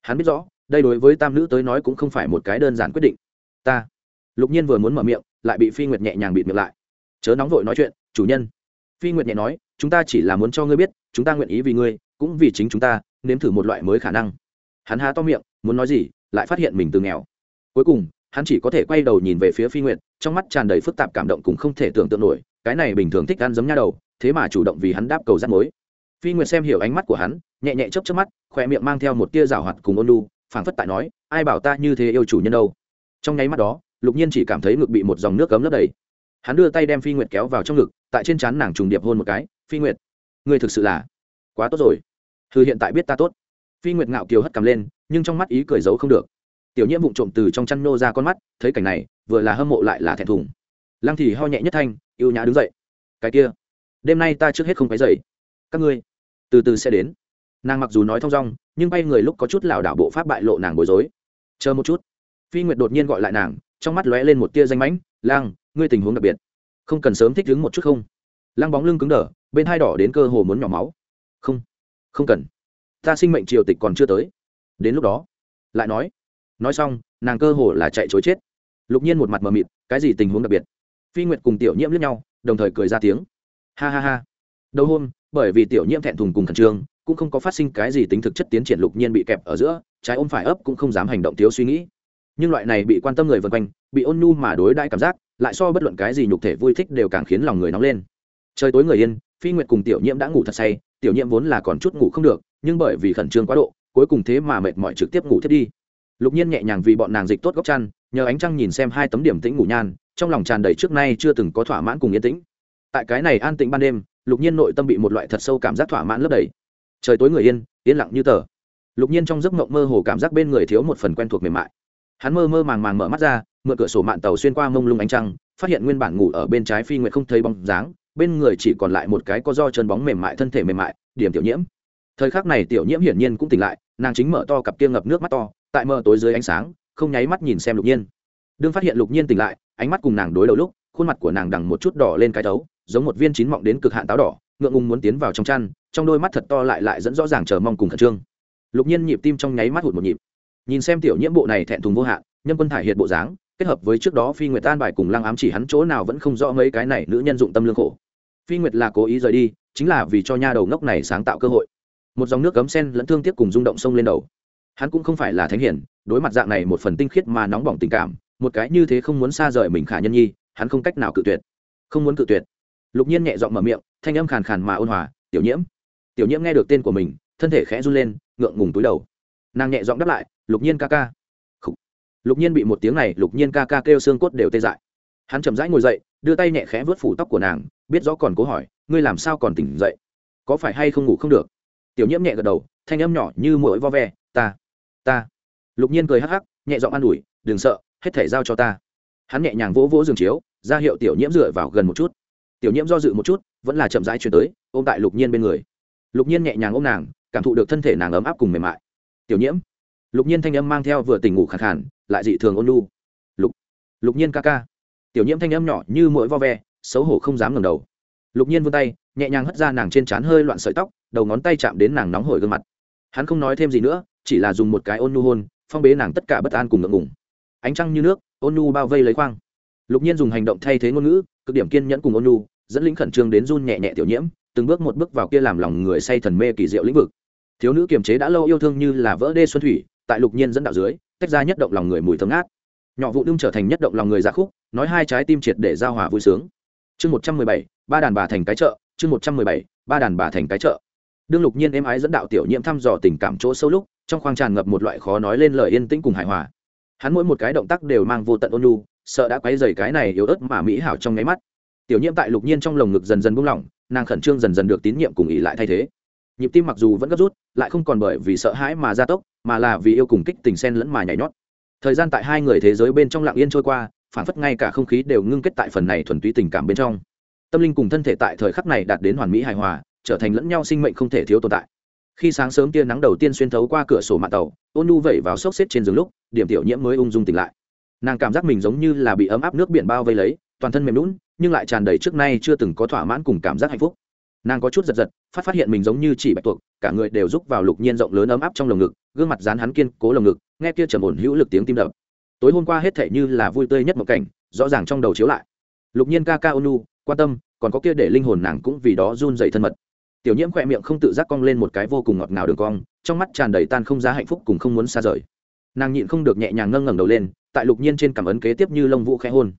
Speaker 1: Hắn biết rõ, đây đối với tam nữ tới nói cũng không phải một cái đơn giản quyết định. Ta, lục nhiên vừa muốn mở miệng, lại bị phi nguyệt nhẹ nhàng bịt miệng lại. Chớ nóng vội nói chuyện, chủ nhân. Phi nguyệt nhẹ nói, chúng ta chỉ là muốn cho ngươi biết, chúng ta nguyện ý vì ngươi, cũng vì chính chúng ta, nếm thử một loại mới khả năng. Hắn há to miệng, muốn nói gì lại phát hiện mình từ nghèo. Cuối cùng, hắn chỉ có thể quay đầu nhìn về phía phi nguyệt, trong mắt tràn đầy phức tạp cảm động cũng không thể tưởng tượng nổi, cái này bình thường thích ăn giấm nha đầu, thế mà chủ động vì hắn đáp cầu rắt mối. Phi nguyệt xem hiểu ánh mắt của hắn, nhẹ nhẹ chớp chớp mắt khỏe miệng mang theo một tia rào hoạt cùng ôn lu phảng phất tại nói, ai bảo ta như thế yêu chủ nhân đâu? Trong nháy mắt đó, lục nhiên chỉ cảm thấy ngực bị một dòng nước cấm lấp đầy. Hắn đưa tay đem phi nguyệt kéo vào trong ngực, tại trên trán nàng trùng điệp hôn một cái, phi nguyệt, ngươi thực sự là quá tốt rồi. Thư hiện tại biết ta tốt phi nguyệt ngạo kiều hất cầm lên, nhưng trong mắt ý cười giấu không được. Tiểu nhiễm vụng trộm từ trong chăn nô ra con mắt, thấy cảnh này, vừa là hâm mộ lại là thẹn thùng. Lăng thì ho nhẹ nhất thanh, yêu nhã đứng dậy. Cái kia, đêm nay ta trước hết không phải dậy các ngươi, từ từ sẽ đến. Nàng mặc dù nói thong dong, nhưng bay người lúc có chút lảo đảo bộ pháp bại lộ nàng bối rối. Chờ một chút. Phi nguyệt đột nhiên gọi lại nàng, trong mắt lóe lên một tia danh mãnh lang ngươi tình huống đặc biệt. Không cần sớm thích đứng một chút không? Lang bóng lưng cứng đờ, bên hai đỏ đến cơ hồ muốn nhỏ máu. Không không cần ta sinh mệnh triều tịch còn chưa tới. Đến lúc đó, lại nói. Nói xong, nàng cơ hồ là chạy chối chết. Lục nhiên một mặt mờ mịt, cái gì tình huống đặc biệt? Phi nguyệt cùng tiểu nhiễm lướt nhau, đồng thời cười ra tiếng. Ha ha ha. Đầu hôm, bởi vì tiểu nhiễm thẹn thùng cùng khẩn trương, cũng không có phát sinh cái gì tính thực chất tiến triển lục nhiên bị kẹp ở giữa, trái ôm phải ấp cũng không dám hành động thiếu suy nghĩ. Nhưng loại này bị quan tâm người vân quanh, bị ôn nhu mà đối đãi cảm giác, lại so bất luận cái gì nhục thể vui thích đều càng khiến lòng người nóng lên. Trời tối người yên, phi nguyệt cùng tiểu nhiễm đã ngủ thật say, tiểu nhiễm vốn là còn chút ngủ không được nhưng bởi vì khẩn trương quá độ, cuối cùng thế mà mệt mỏi trực tiếp ngủ thiết đi. Lục nhiên nhẹ nhàng vì bọn nàng dịch tốt góc chăn, nhờ ánh trăng nhìn xem hai tấm điểm tĩnh ngủ nhan, trong lòng tràn đầy trước nay chưa từng có thỏa mãn cùng yên tĩnh. Tại cái này an tĩnh ban đêm, lục nhiên nội tâm bị một loại thật sâu cảm giác thỏa mãn lấp đầy. Trời tối người yên yên lặng như tờ. Lục nhiên trong giấc mộng mơ hồ cảm giác bên người thiếu một phần quen thuộc mềm mại. Hắn mơ mơ màng màng mở mắt ra, mượn cửa sổ mạn tàu xuyên qua mông lung ánh trăng, phát hiện nguyên bản ngủ ở bên trái phi nguyệt không thấy bóng dáng, bên người chỉ còn lại một cái có do chân bóng mềm mại, thân thể mềm mại, điểm tiểu nhiễm thời khắc này tiểu nhiễm hiển nhiên cũng tỉnh lại, nàng chính mở to cặp kia ngập nước mắt to, tại mơ tối dưới ánh sáng, không nháy mắt nhìn xem lục nhiên. Đương phát hiện lục nhiên tỉnh lại, ánh mắt cùng nàng đối đầu lúc, khuôn mặt của nàng đằng một chút đỏ lên cái tấu giống một viên chín mọng đến cực hạn táo đỏ, ngượng ngùng muốn tiến vào trong chăn, trong đôi mắt thật to lại lại dẫn rõ ràng chờ mong cùng khẩn trương. Lục nhiên nhịp tim trong nháy mắt hụt một nhịp. Nhìn xem tiểu nhiễm bộ này thẹn thùng vô hạn, nhân quân thải hiện bộ dáng, kết hợp với trước đó phi nguyệt tan bài cùng lăng ám chỉ hắn chỗ nào vẫn không rõ mấy cái này nữ nhân dụng tâm lương khổ. Phi nguyệt là cố ý rời đi, chính là vì cho nha đầu ngốc này sáng tạo cơ hội một dòng nước cấm sen lẫn thương tiếc cùng rung động sông lên đầu. Hắn cũng không phải là thánh hiển đối mặt dạng này một phần tinh khiết mà nóng bỏng tình cảm, một cái như thế không muốn xa rời mình khả nhân nhi, hắn không cách nào cự tuyệt. Không muốn cự tuyệt. Lục nhiên nhẹ giọng mở miệng, thanh âm khàn khàn mà ôn hòa, tiểu nhiễm. Tiểu nhiễm nghe được tên của mình, thân thể khẽ run lên, ngượng ngùng túi đầu. Nàng nhẹ giọng đáp lại, lục nhiên ca ca. Lục nhiên bị một tiếng này, lục nhiên ca ca kêu xương cốt đều tê dại. Hắn chậm rãi ngồi dậy, đưa tay nhẹ khẽ vớt phủ tóc của nàng, biết rõ còn cố hỏi, ngươi làm sao còn tỉnh dậy? Có phải hay không ngủ không được? Tiểu nhiễm nhẹ gật đầu, thanh âm nhỏ như mỗi vo ve, ta ta. Lục nhiên cười hắc hắc, nhẹ giọng an ủi, đừng sợ, hết thể giao cho ta. Hắn nhẹ nhàng vỗ vỗ giường chiếu, ra hiệu tiểu nhiễm dựa vào gần một chút. Tiểu nhiễm do dự một chút, vẫn là chậm rãi chuyển tới, ôm tại lục nhiên bên người. Lục nhiên nhẹ nhàng ôm nàng, cảm thụ được thân thể nàng ấm áp cùng mềm mại. Tiểu nhiễm. Lục nhiên thanh âm mang theo vừa tỉnh ngủ khẳng khản lại dị thường ôn lu lục lục nhiên ca ca. Tiểu nhiễm thanh âm nhỏ như mỗi vo ve, xấu hổ không dám ngẩng đầu. Lục nhiên vươn tay nhẹ nhàng hất ra nàng trên trán hơi loạn sợi tóc, đầu ngón tay chạm đến nàng nóng hổi gương mặt. Hắn không nói thêm gì nữa, chỉ là dùng một cái ôn nhu hôn, phong bế nàng tất cả bất an cùng ngượng ngùng. Ánh trăng như nước, ôn nhu bao vây lấy khoang. Lục nhiên dùng hành động thay thế ngôn ngữ, cực điểm kiên nhẫn cùng ôn nhu, dẫn lĩnh khẩn trương đến run nhẹ nhẹ tiểu nhiễm, từng bước một bước vào kia làm lòng người say thần mê kỳ diệu lĩnh vực. Thiếu nữ kiềm chế đã lâu yêu thương như là vỡ đê xuân thủy, tại lục nhiên dẫn đạo dưới, tách ra nhất động lòng người mùi thơm ngát. Nhỏ vụ đương trở thành nhất động lòng người ra khúc, nói hai trái tim triệt để giao hòa vui sướng. Chương một trăm mười bảy, ba đàn bà thành cái chợ chương một trăm mười bảy, ba đàn bà thành cái chợ. Đương lục nhiên êm ái dẫn đạo tiểu nhiễm thăm dò tình cảm chỗ sâu lúc, trong khoang tràn ngập một loại khó nói lên lời yên tĩnh cùng hài hòa. Hắn mỗi một cái động tác đều mang vô tận ôn nhu, sợ đã quấy dày cái này yếu ớt mà mỹ hảo trong nháy mắt. Tiểu nhiễm tại lục nhiên trong lồng ngực dần dần buông lỏng, nàng khẩn trương dần dần được tín nhiệm cùng ỉ lại thay thế. Nhịp tim mặc dù vẫn gấp rút, lại không còn bởi vì sợ hãi mà gia tốc, mà là vì yêu cùng kích tình sen lẫn mà nhảy nhót. Thời gian tại hai người thế giới bên trong lặng yên trôi qua, phản phất ngay cả không khí đều ngưng kết tại phần này thuần túy tình cảm bên trong tâm linh cùng thân thể tại thời khắc này đạt đến hoàn mỹ hài hòa, trở thành lẫn nhau sinh mệnh không thể thiếu tồn tại. Khi sáng sớm tia nắng đầu tiên xuyên thấu qua cửa sổ mạng tàu, ôn nu vẩy vào xốc xếp trên giường lúc, điểm tiểu nhiễm mới ung dung tỉnh lại. Nàng cảm giác mình giống như là bị ấm áp nước biển bao vây lấy, toàn thân mềm lún nhưng lại tràn đầy trước nay chưa từng có thỏa mãn cùng cảm giác hạnh phúc. Nàng có chút giật giật, phát phát hiện mình giống như chỉ bạch tuộc, cả người đều rúc vào lục nhiên rộng lớn ấm áp trong lồng ngực, gương mặt dán hắn kiên cố lồng ngực, nghe kia trầm ổn hữu lực tiếng tim đập. Tối hôm qua hết thể như là vui tươi nhất một cảnh, rõ ràng trong đầu chiếu lại. Lục nhiên ca ca ônu quan tâm, còn có kia để linh hồn nàng cũng vì đó run dậy thân mật. Tiểu nhiễm khỏe miệng không tự giác cong lên một cái vô cùng ngọt ngào đường cong, trong mắt tràn đầy tan không giá hạnh phúc cùng không muốn xa rời. Nàng nhịn không được nhẹ nhàng ngâng ngẩng đầu lên, tại lục nhiên trên cảm ấn kế tiếp như lông vũ khẽ hôn.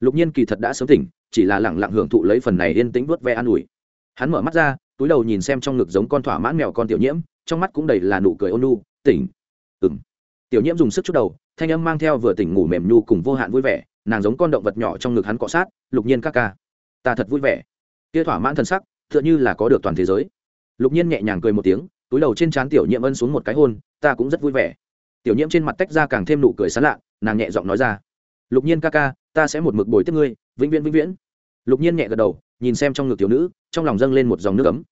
Speaker 1: Lục nhiên kỳ thật đã sớm tỉnh, chỉ là lẳng lặng hưởng thụ lấy phần này yên tĩnh vớt ve an ủi. Hắn mở mắt ra, túi đầu nhìn xem trong ngực giống con thỏa mãn mèo con tiểu nhiễm, trong mắt cũng đầy là nụ cười ôn nu tỉnh. Ừng tiểu nhiễm dùng sức chút đầu, thanh âm mang theo vừa tỉnh ngủ mềm nhu cùng vô hạn vui vẻ, nàng giống con động vật nhỏ trong ngực hắn cọ sát, lục nhiên ca ca ta thật vui vẻ. Kia thỏa mãn thân sắc, tựa như là có được toàn thế giới. Lục nhiên nhẹ nhàng cười một tiếng, túi đầu trên trán tiểu nhiễm ân xuống một cái hôn, ta cũng rất vui vẻ. Tiểu nhiễm trên mặt tách ra càng thêm nụ cười sán lạ, nàng nhẹ giọng nói ra. Lục nhiên ca ca, ta sẽ một mực bồi tiếp ngươi, vĩnh viễn vĩnh viễn. Lục nhiên nhẹ gật đầu, nhìn xem trong ngực tiểu nữ, trong lòng dâng lên một dòng nước ấm.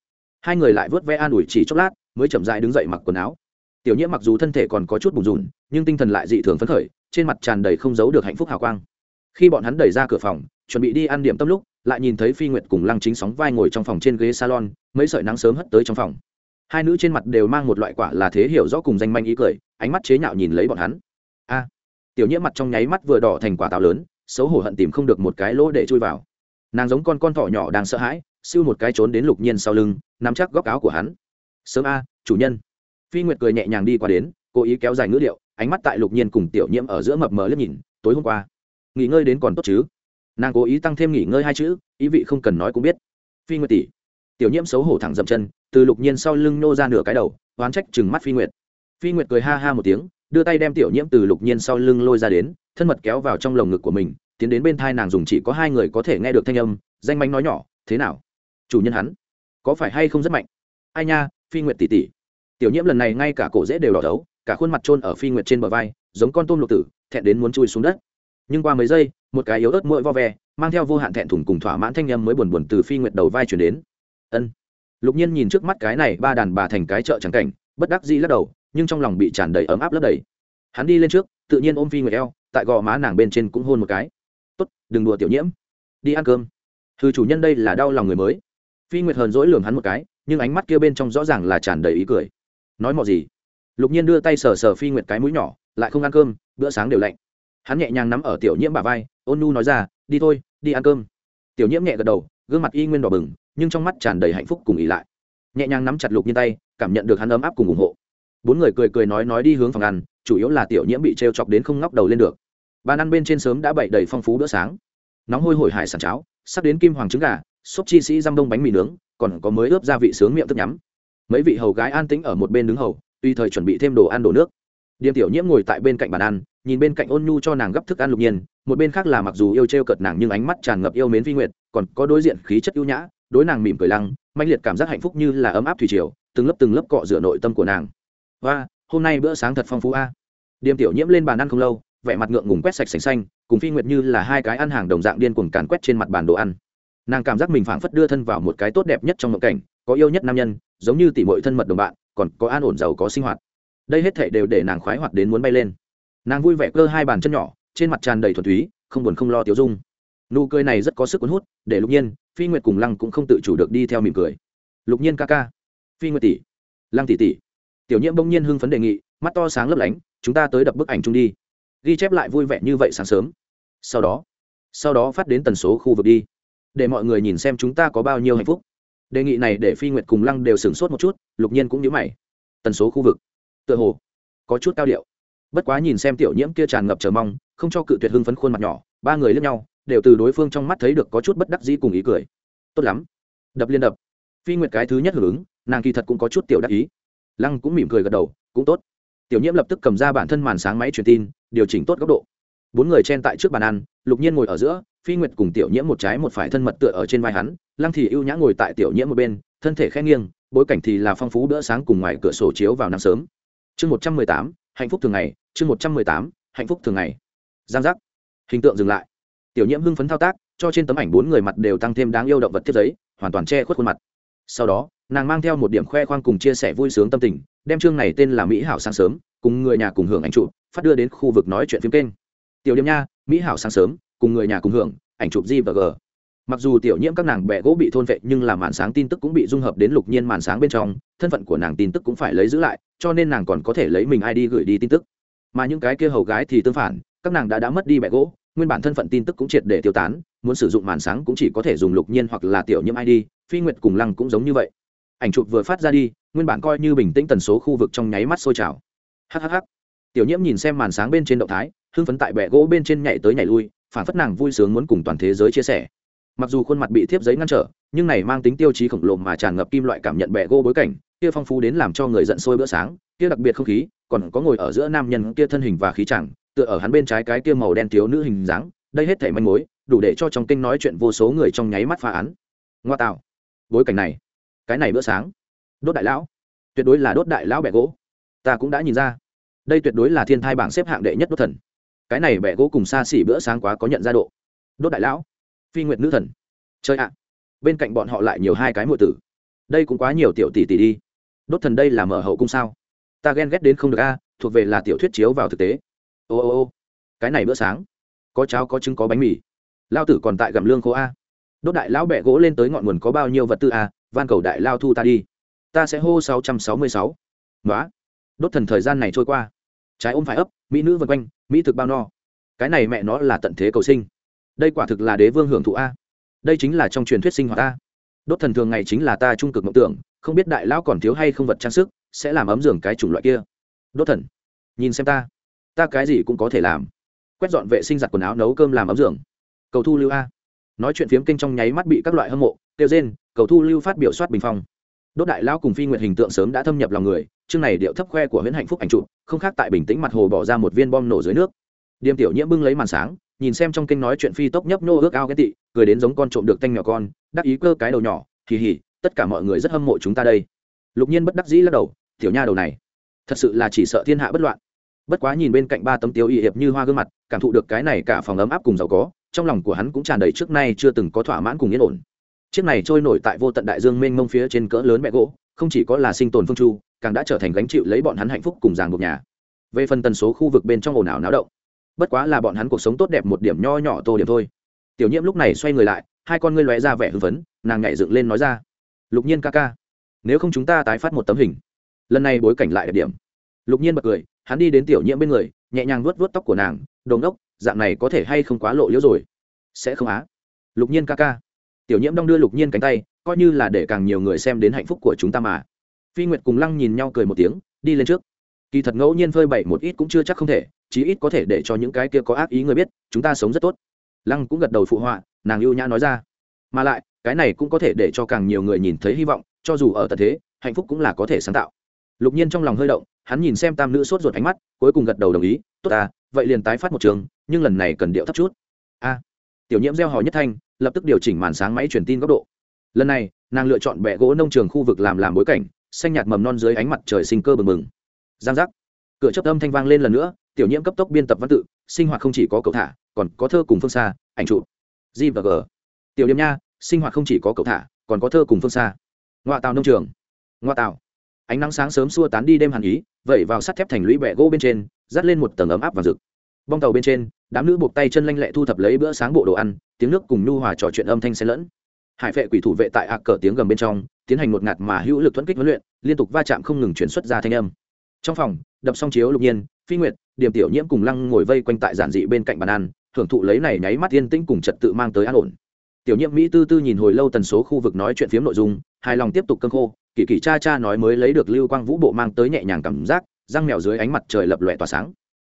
Speaker 1: Hai người lại vớt ve an ủi chỉ chốc lát, mới chậm dại đứng dậy mặc quần áo. Tiểu nhiễm mặc dù thân thể còn có chút bùn rùn, nhưng tinh thần lại dị thường phấn khởi, trên mặt tràn đầy không giấu được hạnh phúc hào quang. Khi bọn hắn đẩy ra cửa phòng, chuẩn bị đi ăn điểm tâm lúc lại nhìn thấy phi nguyệt cùng lăng chính sóng vai ngồi trong phòng trên ghế salon, mấy sợi nắng sớm hất tới trong phòng. Hai nữ trên mặt đều mang một loại quả là thế hiểu rõ cùng danh manh ý cười, ánh mắt chế nhạo nhìn lấy bọn hắn. A, tiểu nhiễm mặt trong nháy mắt vừa đỏ thành quả táo lớn, xấu hổ hận tìm không được một cái lỗ để chui vào. Nàng giống con con thỏ nhỏ đang sợ hãi, siêu một cái trốn đến lục nhiên sau lưng, nắm chắc góc áo của hắn. Sớm a, chủ nhân. Phi nguyệt cười nhẹ nhàng đi qua đến, cố ý kéo dài ngữ điệu, ánh mắt tại lục nhiên cùng tiểu nhiễm ở giữa mập mờ liếc nhìn, tối hôm qua, nghỉ ngơi đến còn tốt chứ? Nàng cố ý tăng thêm nghỉ ngơi hai chữ, ý vị không cần nói cũng biết. Phi nguyệt tỷ, tiểu nhiễm xấu hổ thẳng dậm chân, từ lục nhiên sau lưng nô ra nửa cái đầu, oán trách chừng mắt phi nguyệt. Phi nguyệt cười ha ha một tiếng, đưa tay đem tiểu nhiễm từ lục nhiên sau lưng lôi ra đến, thân mật kéo vào trong lồng ngực của mình, tiến đến bên thai nàng dùng chỉ có hai người có thể nghe được thanh âm, danh mánh nói nhỏ, thế nào? Chủ nhân hắn, có phải hay không rất mạnh? Ai nha, phi nguyệt tỷ tỷ. Tiểu nhiễm lần này ngay cả cổ dễ đều đỏ đấu cả khuôn mặt trôn ở phi nguyệt trên bờ vai, giống con tôm lục tử, thẹn đến muốn chui xuống đất nhưng qua mấy giây, một cái yếu ớt mũi vo ve, mang theo vô hạn thẹn thùng cùng thỏa mãn thanh âm mới buồn buồn từ phi nguyệt đầu vai chuyển đến. Ân. Lục nhiên nhìn trước mắt cái này ba đàn bà thành cái chợ trắng cảnh, bất đắc dĩ lắc đầu, nhưng trong lòng bị tràn đầy ấm áp lấp đầy. Hắn đi lên trước, tự nhiên ôm phi nguyệt eo, tại gò má nàng bên trên cũng hôn một cái. Tốt, đừng đùa tiểu nhiễm. Đi ăn cơm. Thư chủ nhân đây là đau lòng người mới. Phi nguyệt hờn dỗi lường hắn một cái, nhưng ánh mắt kia bên trong rõ ràng là tràn đầy ý cười. Nói mọi gì? Lục nhiên đưa tay sờ sờ phi nguyệt cái mũi nhỏ, lại không ăn cơm, bữa sáng đều lạnh hắn nhẹ nhàng nắm ở tiểu nhiễm bà vai, ôn nu nói ra, đi thôi, đi ăn cơm. Tiểu nhiễm nhẹ gật đầu, gương mặt y nguyên đỏ bừng, nhưng trong mắt tràn đầy hạnh phúc cùng ý lại. Nhẹ nhàng nắm chặt lục nhiên tay, cảm nhận được hắn ấm áp cùng ủng hộ. Bốn người cười cười nói nói đi hướng phòng ăn, chủ yếu là tiểu nhiễm bị t chọc đến không ngóc đầu lên được. Bàn ăn bên trên sớm đã bậy đầy phong phú bữa sáng. Nóng hôi hổi hải sản cháo, sắp đến kim hoàng trứng gà xúc chi sĩ răm đông bánh mì nướng, còn có mới ướp gia vị sướng miệng tức nhắm. Mấy vị hầu gái an tĩnh ở một bên đứng hầu, tùy thời chuẩn bị thêm đồ ăn đổ nước. Điềm tiểu nhiễm ngồi tại bên cạnh bàn ăn nhìn bên cạnh ôn nhu cho nàng gấp thức ăn lục nhiên, một bên khác là mặc dù yêu t cợt nàng nhưng ánh mắt tràn ngập yêu mến phi nguyệt, còn có đối diện khí chất ưu nhã, đối nàng mỉm cười lăng mạnh liệt cảm giác hạnh phúc như là ấm áp thủy triều, từng lớp từng lớp cọ rửa nội tâm của nàng. Và hôm nay bữa sáng thật phong phú a. Điềm tiểu nhiễm lên bàn ăn không lâu, vẻ mặt ngượng ngùng quét sạch sành xanh, cùng phi nguyệt như là hai cái ăn hàng đồng dạng điên cuồng càn quét trên mặt bàn đồ ăn. Nàng cảm giác mình phảng phất đưa thân vào một cái tốt đẹp nhất trong mộng cảnh, có yêu nhất nam nhân, giống như tỷ muội thân mật đồng bạn, còn có an ổn giàu có sinh hoạt. Đây hết thể đều để nàng khoái hoạt đến muốn bay lên nàng vui vẻ cơ hai bàn chân nhỏ, trên mặt tràn đầy thuần túy, không buồn không lo tiêu dung. Nụ cười này rất có sức cuốn hút, để lục nhiên, phi nguyệt cùng lăng cũng không tự chủ được đi theo mỉm cười. Lục nhiên ca ca. Phi nguyệt tỷ. Lăng tỷ tỷ. Tiểu nhiễm bỗng nhiên hưng phấn đề nghị, mắt to sáng lấp lánh, chúng ta tới đập bức ảnh chung đi. Ghi chép lại vui vẻ như vậy sáng sớm. Sau đó sau đó phát đến tần số khu vực đi. Để mọi người nhìn xem chúng ta có bao nhiêu hạnh phúc. Đề nghị này để phi nguyệt cùng lăng đều sửng sốt một chút, lục nhiên cũng nhớ mày. Tần số khu vực. Tựa hồ có chút cao điệu bất quá nhìn xem tiểu nhiễm kia tràn ngập chờ mong, không cho cự tuyệt hưng phấn khuôn mặt nhỏ, ba người lướt nhau, đều từ đối phương trong mắt thấy được có chút bất đắc dĩ cùng ý cười. Tốt lắm. Đập liên đập. Phi nguyệt cái thứ nhất hưởng ứng, nàng kỳ thật cũng có chút tiểu đắc ý. Lăng cũng mỉm cười gật đầu, cũng tốt. Tiểu nhiễm lập tức cầm ra bản thân màn sáng máy truyền tin, điều chỉnh tốt góc độ. Bốn người chen tại trước bàn ăn, lục nhiên ngồi ở giữa, phi nguyệt cùng tiểu nhiễm một trái một phải thân mật tựa ở trên vai hắn, lăng thì ưu nhã ngồi tại tiểu nhiễm một bên, thân thể khen nghiêng, bối cảnh thì là phong phú bữa sáng cùng ngoài cửa sổ chiếu vào năm sớm. Chương một trăm mười tám, hạnh phúc thường ngày chương một trăm mười tám, hạnh phúc thường ngày. Giang giác. Hình tượng dừng lại. Tiểu nhiễm hưng phấn thao tác, cho trên tấm ảnh bốn người mặt đều tăng thêm đáng yêu động vật tiếp giấy, hoàn toàn che khuất khuôn mặt. Sau đó, nàng mang theo một điểm khoe khoang cùng chia sẻ vui sướng tâm tình, đem chương này tên là mỹ hảo sáng sớm, cùng người nhà cùng hưởng ảnh chụp, phát đưa đến khu vực nói chuyện phim kênh. Tiểu điểm nha, mỹ hảo sáng sớm, cùng người nhà cùng hưởng, ảnh chụp g và g. Mặc dù tiểu nhiễm các nàng bẹ gỗ bị thôn vệ, nhưng là màn sáng tin tức cũng bị dung hợp đến lục nhiên màn sáng bên trong, thân phận của nàng tin tức cũng phải lấy giữ lại, cho nên nàng còn có thể lấy mình id gửi đi tin tức mà những cái kia hầu gái thì tương phản, các nàng đã đã mất đi bẹ gỗ, nguyên bản thân phận tin tức cũng triệt để tiêu tán, muốn sử dụng màn sáng cũng chỉ có thể dùng lục nhiên hoặc là tiểu nhiễm id phi nguyệt cùng lăng cũng giống như vậy. Ảnh chụp vừa phát ra đi, nguyên bản coi như bình tĩnh tần số khu vực trong nháy mắt sôi trào. Hhh tiểu nhiễm nhìn xem màn sáng bên trên động thái, hưng phấn tại bẹ gỗ bên trên nhảy tới nhảy lui, phản phất nàng vui sướng muốn cùng toàn thế giới chia sẻ. Mặc dù khuôn mặt bị thiếp giấy ngăn trở, nhưng này mang tính tiêu chí khổng lồ mà tràn ngập kim loại cảm nhận bẹ gỗ bối cảnh, kia phong phú đến làm cho người giận sôi bữa sáng, kia đặc biệt không khí còn có ngồi ở giữa nam nhân kia thân hình và khí chẳng, tựa ở hắn bên trái cái kia màu đen thiếu nữ hình dáng, đây hết thể manh mối, đủ để cho trong kinh nói chuyện vô số người trong nháy mắt phá án. Ngoa tạo. Bối cảnh này. Cái này bữa sáng. Đốt đại lão. Tuyệt đối là đốt đại lão bẹ gỗ. Ta cũng đã nhìn ra. Đây tuyệt đối là thiên thai bảng xếp hạng đệ nhất đốt thần. Cái này bẹ gỗ cùng xa xỉ bữa sáng quá có nhận ra độ. Đốt đại lão. Phi nguyệt nữ thần. Chơi ạ. Bên cạnh bọn họ lại nhiều hai cái mượn tử. Đây cũng quá nhiều tiểu tỷ tỷ đi. Đốt thần đây là mở hậu cung sao? Ta ghen ghét đến không được a, thuộc về là tiểu thuyết chiếu vào thực tế. Ô ô ô, cái này bữa sáng, có cháo, có trứng, có bánh mì. Lao tử còn tại gặm lương khô a. Đốt đại lão bẹ gỗ lên tới ngọn nguồn có bao nhiêu vật tư a, van cầu đại lao thu ta đi. Ta sẽ hô sáu trăm sáu mươi sáu. Nói đốt thần thời gian này trôi qua. Trái ôm phải ấp, mỹ nữ vân quanh, mỹ thực bao no. Cái này mẹ nó là tận thế cầu sinh. Đây quả thực là đế vương hưởng thụ a. Đây chính là trong truyền thuyết sinh hoạt ta đốt thần thường ngày chính là ta trung cực mộng tưởng, không biết đại lão còn thiếu hay không vật trang sức sẽ làm ấm giường cái chủng loại kia. Đốt thần, nhìn xem ta. Ta cái gì cũng có thể làm. Quét dọn vệ sinh giặt quần áo, nấu cơm làm ấm giường. Cầu thu lưu a. Nói chuyện phiếm kinh trong nháy mắt bị các loại hâm mộ tiêu rên, cầu thu lưu phát biểu soát bình phong. Đốt đại lão cùng phi nguyện hình tượng sớm đã thâm nhập lòng người, chương này điệu thấp khoe của Huyễn hạnh phúc ảnh trụ không khác tại bình tĩnh mặt hồ bỏ ra một viên bom nổ dưới nước. Điềm tiểu nhiễm bưng lấy màn sáng, nhìn xem trong kênh nói chuyện phi tốc nhấp nô ước ao ghét tị, cười đến giống con trộm được tanh nhỏ con, đắc ý cơ cái đầu nhỏ kỳ hỉ tất cả mọi người rất hâm mộ chúng ta đây. Lục nhiên bất đắc dĩ lắc đầu tiểu nha đầu này. Thật sự là chỉ sợ thiên hạ bất loạn. Bất quá nhìn bên cạnh ba tấm tiêu y hiệp như hoa gương mặt, cảm thụ được cái này cả phòng ấm áp cùng giàu có, trong lòng của hắn cũng tràn đầy trước nay chưa từng có thỏa mãn cùng yên ổn. Chiếc này trôi nổi tại vô tận đại dương mênh mông phía trên cỡ lớn mẹ gỗ, không chỉ có là sinh tồn phương chu, càng đã trở thành gánh chịu lấy bọn hắn hạnh phúc cùng ràng buộc nhà. Về phần tần số khu vực bên trong ồn ào náo động, bất quá là bọn hắn cuộc sống tốt đẹp một điểm nho nhỏ tô điểm thôi. Tiểu nhiễm lúc này xoay người lại, hai con ngươi lóe ra vẻ hưng phấn, nàng nhảy dựng lên nói ra, lục nhiên ca ca, nếu không chúng ta tái phát một tấm hình lần này bối cảnh lại đẹp điểm. Lục nhiên bật cười, hắn đi đến tiểu nhiễm bên người, nhẹ nhàng vuốt vuốt tóc của nàng đồn đốc dạng này có thể hay không quá lộ liễu rồi? Sẽ không á. Lục nhiên ca ca. Tiểu nhiễm đong đưa lục nhiên cánh tay, coi như là để càng nhiều người xem đến hạnh phúc của chúng ta mà. Phi nguyệt cùng lăng nhìn nhau cười một tiếng, đi lên trước. Kỳ thật ngẫu nhiên phơi bày một ít cũng chưa chắc không thể, chí ít có thể để cho những cái kia có ác ý người biết, chúng ta sống rất tốt. Lăng cũng gật đầu phụ họa, nàng ưu nhã nói ra. Mà lại, cái này cũng có thể để cho càng nhiều người nhìn thấy hy vọng, cho dù ở tận thế, hạnh phúc cũng là có thể sáng tạo lục nhiên trong lòng hơi động, hắn nhìn xem tam nữ sốt ruột ánh mắt, cuối cùng gật đầu đồng ý, tốt à vậy liền tái phát một trường, nhưng lần này cần điệu thấp chút. A. Tiểu nhiễm gieo hò nhất thanh, lập tức điều chỉnh màn sáng máy truyền tin góc độ. Lần này, nàng lựa chọn bẹ gỗ nông trường khu vực làm làm bối cảnh, xanh nhạt mầm non dưới ánh mặt trời sinh cơ bừng bừng. Giang giác. Cửa chấp âm thanh vang lên lần nữa, tiểu nhiễm cấp tốc biên tập văn tự, sinh hoạt không chỉ có cầu thả, còn có thơ cùng phương xa, ảnh trụ g và g. Tiểu điểm nha, sinh hoạt không chỉ có cầu thả, còn có thơ cùng phương xa. Ngoại tàu nông trường. Ngoại tàu ánh nắng sáng sớm xua tán đi đêm hàn ý, vẩy vào sắt thép thành lũy bẹ gỗ bên trên, dắt lên một tầng ấm áp và rực. Bong tàu bên trên, đám nữ buộc tay chân lanh lẹ thu thập lấy bữa sáng bộ đồ ăn, tiếng nước cùng nhu hòa trò chuyện âm thanh xen lẫn. Hải vệ quỷ thủ vệ tại ạc cờ tiếng gầm bên trong, tiến hành một ngạt mà hữu lực thuẫn kích huấn luyện, liên tục va chạm không ngừng chuyển xuất ra thanh âm. Trong phòng, đập xong chiếu lục nhiên, phi nguyệt, điểm tiểu nhiễm cùng lăng ngồi vây quanh tại giản dị bên cạnh bàn ăn thưởng thụ lấy này nháy mắt yên tĩnh cùng trật tự mang tới an ổn. Tiểu nhiễm mỹ tư tư nhìn hồi lâu tần số khu vực nói chuyện phiếm nội dung, hài lòng tiếp tục cơn khô kỳ kỳ cha cha nói mới lấy được lưu quang vũ bộ mang tới nhẹ nhàng cảm giác, răng mèo dưới ánh mặt trời lập lòe tỏa sáng.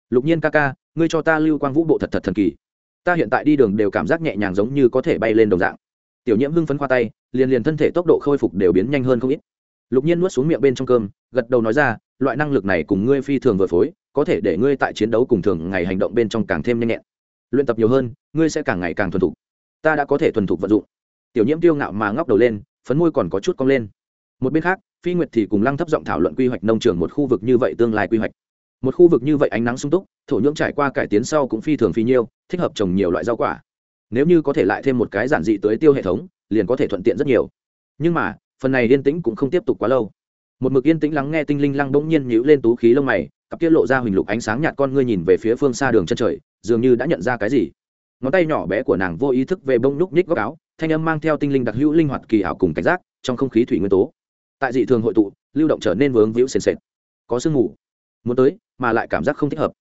Speaker 1: Lục nhiên ca ca, ngươi cho ta lưu quang vũ bộ thật thật thần kỳ. Ta hiện tại đi đường đều cảm giác nhẹ nhàng giống như có thể bay lên đồng dạng. Tiểu nhiễm hưng phấn khoa tay, liền liền thân thể tốc độ khôi phục đều biến nhanh hơn không ít. Lục nhiên nuốt xuống miệng bên trong cơm, gật đầu nói ra, loại năng lực này cùng ngươi phi thường vừa phối, có thể để ngươi tại chiến đấu cùng thường ngày hành động bên trong càng thêm nhanh nhẹn. Luyện tập nhiều hơn, ngươi sẽ càng ngày càng thuần thục. Ta đã có thể thuần thục vận dụng. Tiểu nhiễm tiêu ngạo mà ngóc đầu lên, phấn môi còn có chút cong lên một bên khác, phi nguyệt thì cùng lăng thấp giọng thảo luận quy hoạch nông trường một khu vực như vậy tương lai quy hoạch. Một khu vực như vậy ánh nắng sung túc, thổ nhưỡng trải qua cải tiến sau cũng phi thường phi nhiêu, thích hợp trồng nhiều loại rau quả. Nếu như có thể lại thêm một cái giản dị tới tiêu hệ thống, liền có thể thuận tiện rất nhiều. Nhưng mà, phần này yên tĩnh cũng không tiếp tục quá lâu. Một mực yên tĩnh lắng nghe tinh linh lăng bỗng nhiên nhíu lên tú khí lông mày, cặp kia lộ ra huỳnh lục ánh sáng nhạt con ngươi nhìn về phía phương xa đường chân trời, dường như đã nhận ra cái gì. Ngón tay nhỏ bé của nàng vô ý thức về bông núc nhích góc áo, thanh âm mang theo tinh linh đặc hữu linh hoạt kỳ ảo cùng cảnh giác, trong không khí thủy nguyên tố tại dị thường hội tụ, lưu động trở nên vướng víu sền sệt. Có sương mù. Muốn tới, mà lại cảm giác không thích hợp.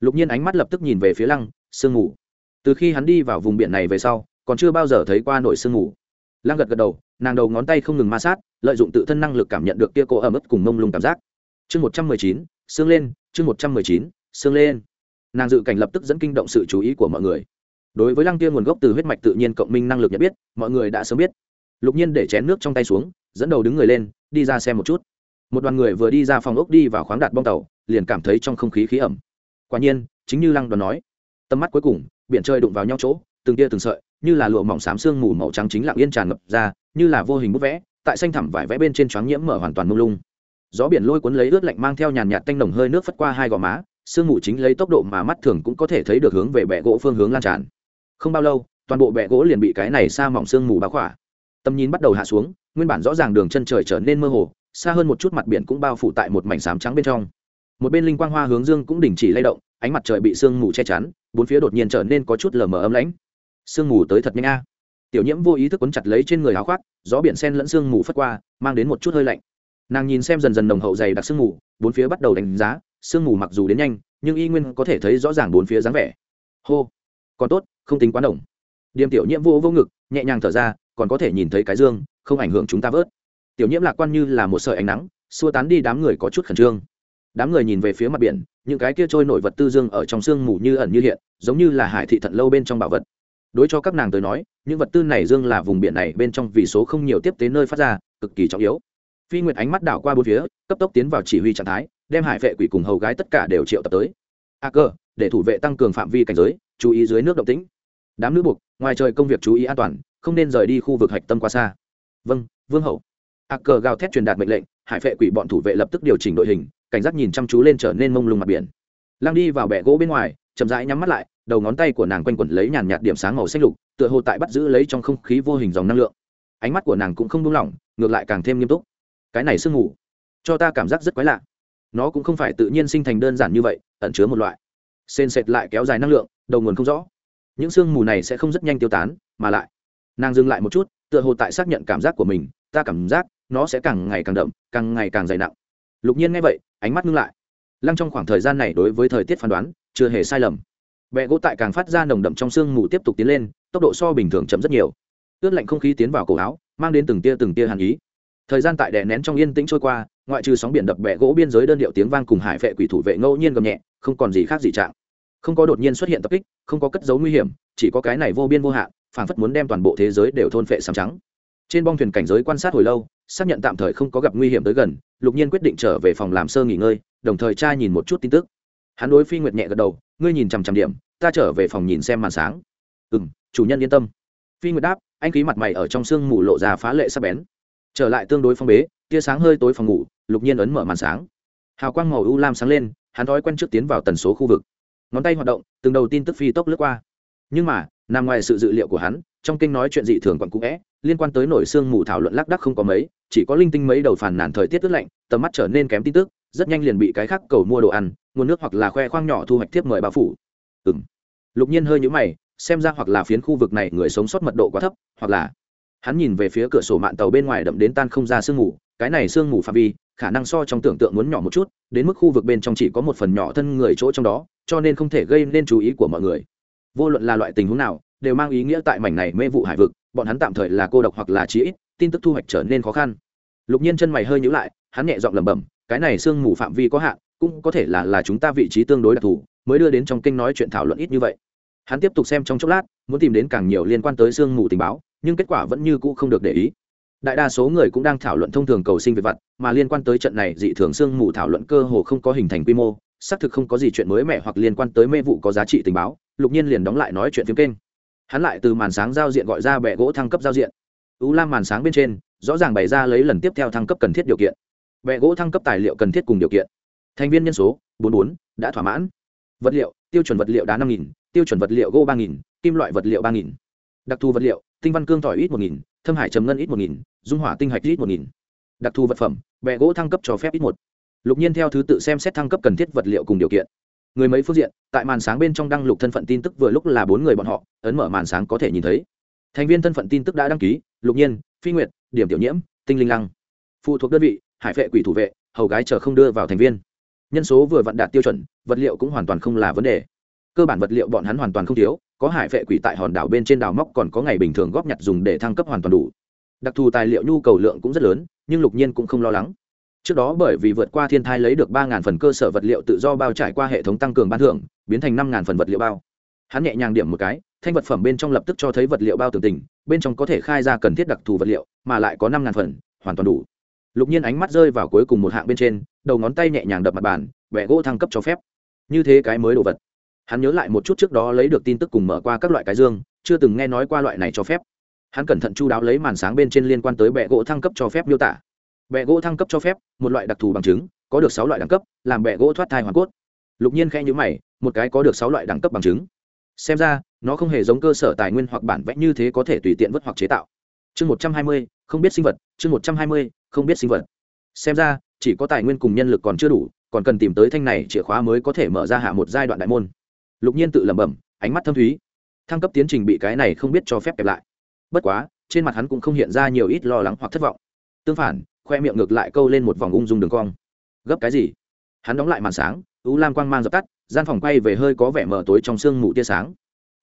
Speaker 1: Lục nhiên ánh mắt lập tức nhìn về phía lăng, sương mù. Từ khi hắn đi vào vùng biển này về sau, còn chưa bao giờ thấy qua nổi sương mù. Lăng gật gật đầu, nàng đầu ngón tay không ngừng ma sát, lợi dụng tự thân năng lực cảm nhận được kia cỗ ẩm ướt cùng mông lung cảm giác. Chương một trăm mười chín xương lên, chương một trăm mười chín xương lên. Nàng dự cảnh lập tức dẫn kinh động sự chú ý của mọi người. Đối với lăng Tia nguồn gốc từ huyết mạch tự nhiên cộng minh năng lực nhận biết, mọi người đã sớm biết. Lục nhiên để chén nước trong tay xuống dẫn đầu đứng người lên, đi ra xem một chút. Một đoàn người vừa đi ra phòng ốc đi vào khoáng đạt bong tàu, liền cảm thấy trong không khí khí ẩm. Quả nhiên, chính như lăng đoàn nói, tầm mắt cuối cùng, biển chơi đụng vào nhau chỗ, từng tia từng sợi, như là lụa mỏng xám sương mù màu trắng chính lặng yên tràn ngập ra, như là vô hình bút vẽ, tại xanh thẳm vải vẽ bên trên choáng nhiễm mở hoàn toàn mông lung. Gió biển lôi cuốn lấy ướt lạnh mang theo nhàn nhạt tanh nồng hơi nước phất qua hai gò má, sương mù chính lấy tốc độ mà mắt thường cũng có thể thấy được hướng về bệ gỗ phương hướng lan tràn. Không bao lâu, toàn bộ bệ gỗ liền bị cái này xa mỏng sương mù bá khỏa. Tầm nhìn bắt đầu hạ xuống nguyên bản rõ ràng đường chân trời trở nên mơ hồ, xa hơn một chút mặt biển cũng bao phủ tại một mảnh xám trắng bên trong. Một bên linh quang hoa hướng dương cũng đình chỉ lay động, ánh mặt trời bị sương mù che chắn, bốn phía đột nhiên trở nên có chút lờ mờ ấm lãnh. Sương mù tới thật nhanh a. Tiểu nhiễm vô ý thức quấn chặt lấy trên người áo khoác, gió biển sen lẫn sương mù phất qua, mang đến một chút hơi lạnh. Nàng nhìn xem dần dần nồng hậu dày đặc sương mù, bốn phía bắt đầu đánh giá, sương mù mặc dù đến nhanh, nhưng y nguyên có thể thấy rõ ràng bốn phía dáng vẻ. Hô, còn tốt, không tính quá đồng điềm tiểu nhiễm vô vô ngực, nhẹ nhàng thở ra, còn có thể nhìn thấy cái dương không ảnh hưởng chúng ta vớt. Tiểu nhiễm lạc quan như là một sợi ánh nắng, xua tán đi đám người có chút khẩn trương. Đám người nhìn về phía mặt biển, những cái kia trôi nổi vật tư dương ở trong sương mù như ẩn như hiện, giống như là hải thị thận lâu bên trong bảo vật. Đối cho các nàng tới nói, những vật tư này dương là vùng biển này bên trong vì số không nhiều tiếp tế nơi phát ra, cực kỳ trọng yếu. Phi nguyệt ánh mắt đảo qua bốn phía, cấp tốc tiến vào chỉ huy trạng thái, đem hải vệ quỷ cùng hầu gái tất cả đều triệu tập tới. A cơ, để thủ vệ tăng cường phạm vi cảnh giới, chú ý dưới nước động tĩnh. Đám nữ buộc, ngoài trời công việc chú ý an toàn, không nên rời đi khu vực hạch tâm quá xa vâng vương hậu. A cờ gào thét truyền đạt mệnh lệnh, hải vệ quỷ bọn thủ vệ lập tức điều chỉnh đội hình, cảnh giác nhìn chăm chú lên trở nên mông lung mặt biển. Lăng đi vào bẹ gỗ bên ngoài, chậm rãi nhắm mắt lại, đầu ngón tay của nàng quanh quẩn lấy nhàn nhạt điểm sáng màu xanh lục, tựa hồ tại bắt giữ lấy trong không khí vô hình dòng năng lượng. Ánh mắt của nàng cũng không buông lỏng, ngược lại càng thêm nghiêm túc. Cái này sương mù, cho ta cảm giác rất quái lạ. Nó cũng không phải tự nhiên sinh thành đơn giản như vậy, ẩn chứa một loại. Sên sệt lại kéo dài năng lượng, đầu nguồn không rõ. Những sương mù này sẽ không rất nhanh tiêu tán, mà lại, nàng dừng lại một chút tựa hồ tại xác nhận cảm giác của mình, ta cảm giác nó sẽ càng ngày càng đậm, càng ngày càng dày nặng. Lục nhiên nghe vậy, ánh mắt ngưng lại. Lăng trong khoảng thời gian này đối với thời tiết phán đoán, chưa hề sai lầm. Bẹ gỗ tại càng phát ra nồng đậm trong sương mù tiếp tục tiến lên, tốc độ so bình thường chậm rất nhiều. Ướt lạnh không khí tiến vào cổ áo, mang đến từng tia từng tia hàn ý. Thời gian tại đè nén trong yên tĩnh trôi qua, ngoại trừ sóng biển đập bẹ gỗ biên giới đơn điệu tiếng vang cùng hải vệ quỷ thủ vệ ngẫu nhiên gầm nhẹ, không còn gì khác gì trạng. Không có đột nhiên xuất hiện tập kích, không có cất dấu nguy hiểm, chỉ có cái này vô biên vô hạn phảng phất muốn đem toàn bộ thế giới đều thôn phệ sắm trắng. Trên bong thuyền cảnh giới quan sát hồi lâu, xác nhận tạm thời không có gặp nguy hiểm tới gần, lục nhiên quyết định trở về phòng làm sơ nghỉ ngơi, đồng thời tra nhìn một chút tin tức. Hắn đối phi nguyệt nhẹ gật đầu, ngươi nhìn chằm chằm điểm, ta trở về phòng nhìn xem màn sáng. Ừ m chủ nhân yên tâm. Phi nguyệt đáp anh ký mặt mày ở trong sương mù lộ ra phá lệ sắp bén. Trở lại tương đối phong bế, tia sáng hơi tối phòng ngủ, lục nhiên ấn mở màn sáng. Hào quang màu u lam sáng lên, hắn thói quen trước tiến vào tần số khu vực. Ngón tay hoạt động, từng đầu tin tức phi tốc lướt qua nhưng mà, nằm ngoài sự dự liệu của hắn, trong kinh nói chuyện dị thường còn cũ vẽ liên quan tới nổi xương mù thảo luận lác đắc không có mấy, chỉ có linh tinh mấy đầu phản nản thời tiết ướt lạnh, tầm mắt trở nên kém tin tức, rất nhanh liền bị cái khác cầu mua đồ ăn, nguồn nước hoặc là khoe khoang nhỏ thu hoạch tiếp mời bao phủ. Ừng lục nhiên hơi nhũ mày, xem ra hoặc là phiến khu vực này người sống sót mật độ quá thấp, hoặc là hắn nhìn về phía cửa sổ mạng tàu bên ngoài đậm đến tan không ra sương mù, cái này sương mù phạm vi, khả năng so trong tưởng tượng muốn nhỏ một chút, đến mức khu vực bên trong chỉ có một phần nhỏ thân người chỗ trong đó, cho nên không thể gây nên chú ý của mọi người vô luận là loại tình huống nào, đều mang ý nghĩa tại mảnh này mê vụ hải vực, bọn hắn tạm thời là cô độc hoặc là chí ít, tin tức thu hoạch trở nên khó khăn. Lục nhiên chân mày hơi nhữ lại, hắn nhẹ giọng lẩm bẩm, cái này sương mù phạm vi có hạn, cũng có thể là là chúng ta vị trí tương đối đặc thù, mới đưa đến trong kênh nói chuyện thảo luận ít như vậy. Hắn tiếp tục xem trong chốc lát, muốn tìm đến càng nhiều liên quan tới sương mù tình báo, nhưng kết quả vẫn như cũ không được để ý. Đại đa số người cũng đang thảo luận thông thường cầu sinh về vật, mà liên quan tới trận này dị thường sương mù thảo luận cơ hồ không có hình thành quy mô, xác thực không có gì chuyện mới mẻ hoặc liên quan tới mê vụ có giá trị tình báo lục nhiên liền đóng lại nói chuyện phiếm kênh. Hắn lại từ màn sáng giao diện gọi ra bẹ gỗ thăng cấp giao diện. Ưu lam màn sáng bên trên, rõ ràng bày ra lấy lần tiếp theo thăng cấp cần thiết điều kiện. Bẹ gỗ thăng cấp tài liệu cần thiết cùng điều kiện. Thành viên nhân số, bốn bốn, đã thỏa mãn. Vật liệu, tiêu chuẩn vật liệu đá năm nghìn, tiêu chuẩn vật liệu gỗ ba nghìn, kim loại vật liệu ba nghìn. Đặc thù vật liệu, tinh văn cương tỏi ít một nghìn, thâm hải trầm ngân ít một nghìn, dung hỏa tinh hạch ít một nghìn. Đặc thù vật phẩm bẹ gỗ thăng cấp cho phép ít một. Lục nhiên theo thứ tự xem xét thăng cấp cần thiết vật liệu cùng điều kiện người mấy phương diện, tại màn sáng bên trong đăng lục thân phận tin tức vừa lúc là bốn người bọn họ, ấn mở màn sáng có thể nhìn thấy. Thành viên thân phận tin tức đã đăng ký, lục nhiên, phi nguyệt, điểm tiểu nhiễm, tinh linh lăng. Phụ thuộc đơn vị, hải vệ quỷ thủ vệ, hầu gái chờ không đưa vào thành viên. Nhân số vừa vặn đạt tiêu chuẩn, vật liệu cũng hoàn toàn không là vấn đề. Cơ bản vật liệu bọn hắn hoàn toàn không thiếu, có hải vệ quỷ tại hòn đảo bên trên đảo móc còn có ngày bình thường góp nhặt dùng để thăng cấp hoàn toàn đủ. Đặc thù tài liệu nhu cầu lượng cũng rất lớn, nhưng lục nhiên cũng không lo lắng trước đó bởi vì vượt qua thiên thai lấy được ba phần cơ sở vật liệu tự do bao trải qua hệ thống tăng cường ban thưởng, biến thành năm phần vật liệu bao. Hắn nhẹ nhàng điểm một cái, thanh vật phẩm bên trong lập tức cho thấy vật liệu bao tường tình, bên trong có thể khai ra cần thiết đặc thù vật liệu, mà lại có năm phần, hoàn toàn đủ. Lục nhiên ánh mắt rơi vào cuối cùng một hạng bên trên, đầu ngón tay nhẹ nhàng đập mặt bàn vẽ gỗ thăng cấp cho phép. Như thế cái mới đồ vật. Hắn nhớ lại một chút trước đó lấy được tin tức cùng mở qua các loại cái dương, chưa từng nghe nói qua loại này cho phép. Hắn cẩn thận chu đáo lấy màn sáng bên trên liên quan tới bệ gỗ thăng cấp cho phép miêu tả bệ gỗ thăng cấp cho phép, một loại đặc thù bằng chứng, có được sáu loại đẳng cấp, làm bệ gỗ thoát thai hoàn cốt. Lục nhiên khẽ nhữ mày, một cái có được sáu loại đẳng cấp bằng chứng. Xem ra, nó không hề giống cơ sở tài nguyên hoặc bản vẽ như thế có thể tùy tiện vứt hoặc chế tạo. Chương một trăm hai mươi, không biết sinh vật, chương một trăm hai mươi, không biết sinh vật. Xem ra, chỉ có tài nguyên cùng nhân lực còn chưa đủ, còn cần tìm tới thanh này chìa khóa mới có thể mở ra hạ một giai đoạn đại môn. Lục nhiên tự lẩm bẩm, ánh mắt thâm thúy. Thăng cấp tiến trình bị cái này không biết cho phép kẹp lại. Bất quá, trên mặt hắn cũng không hiện ra nhiều ít lo lắng hoặc thất vọng. Tương phản khoe miệng ngược lại câu lên một vòng ung dung đường cong. Gấp cái gì? Hắn đóng lại màn sáng, u lam quang mang dập tắt, gian phòng quay về hơi có vẻ mờ tối trong sương mù tia sáng.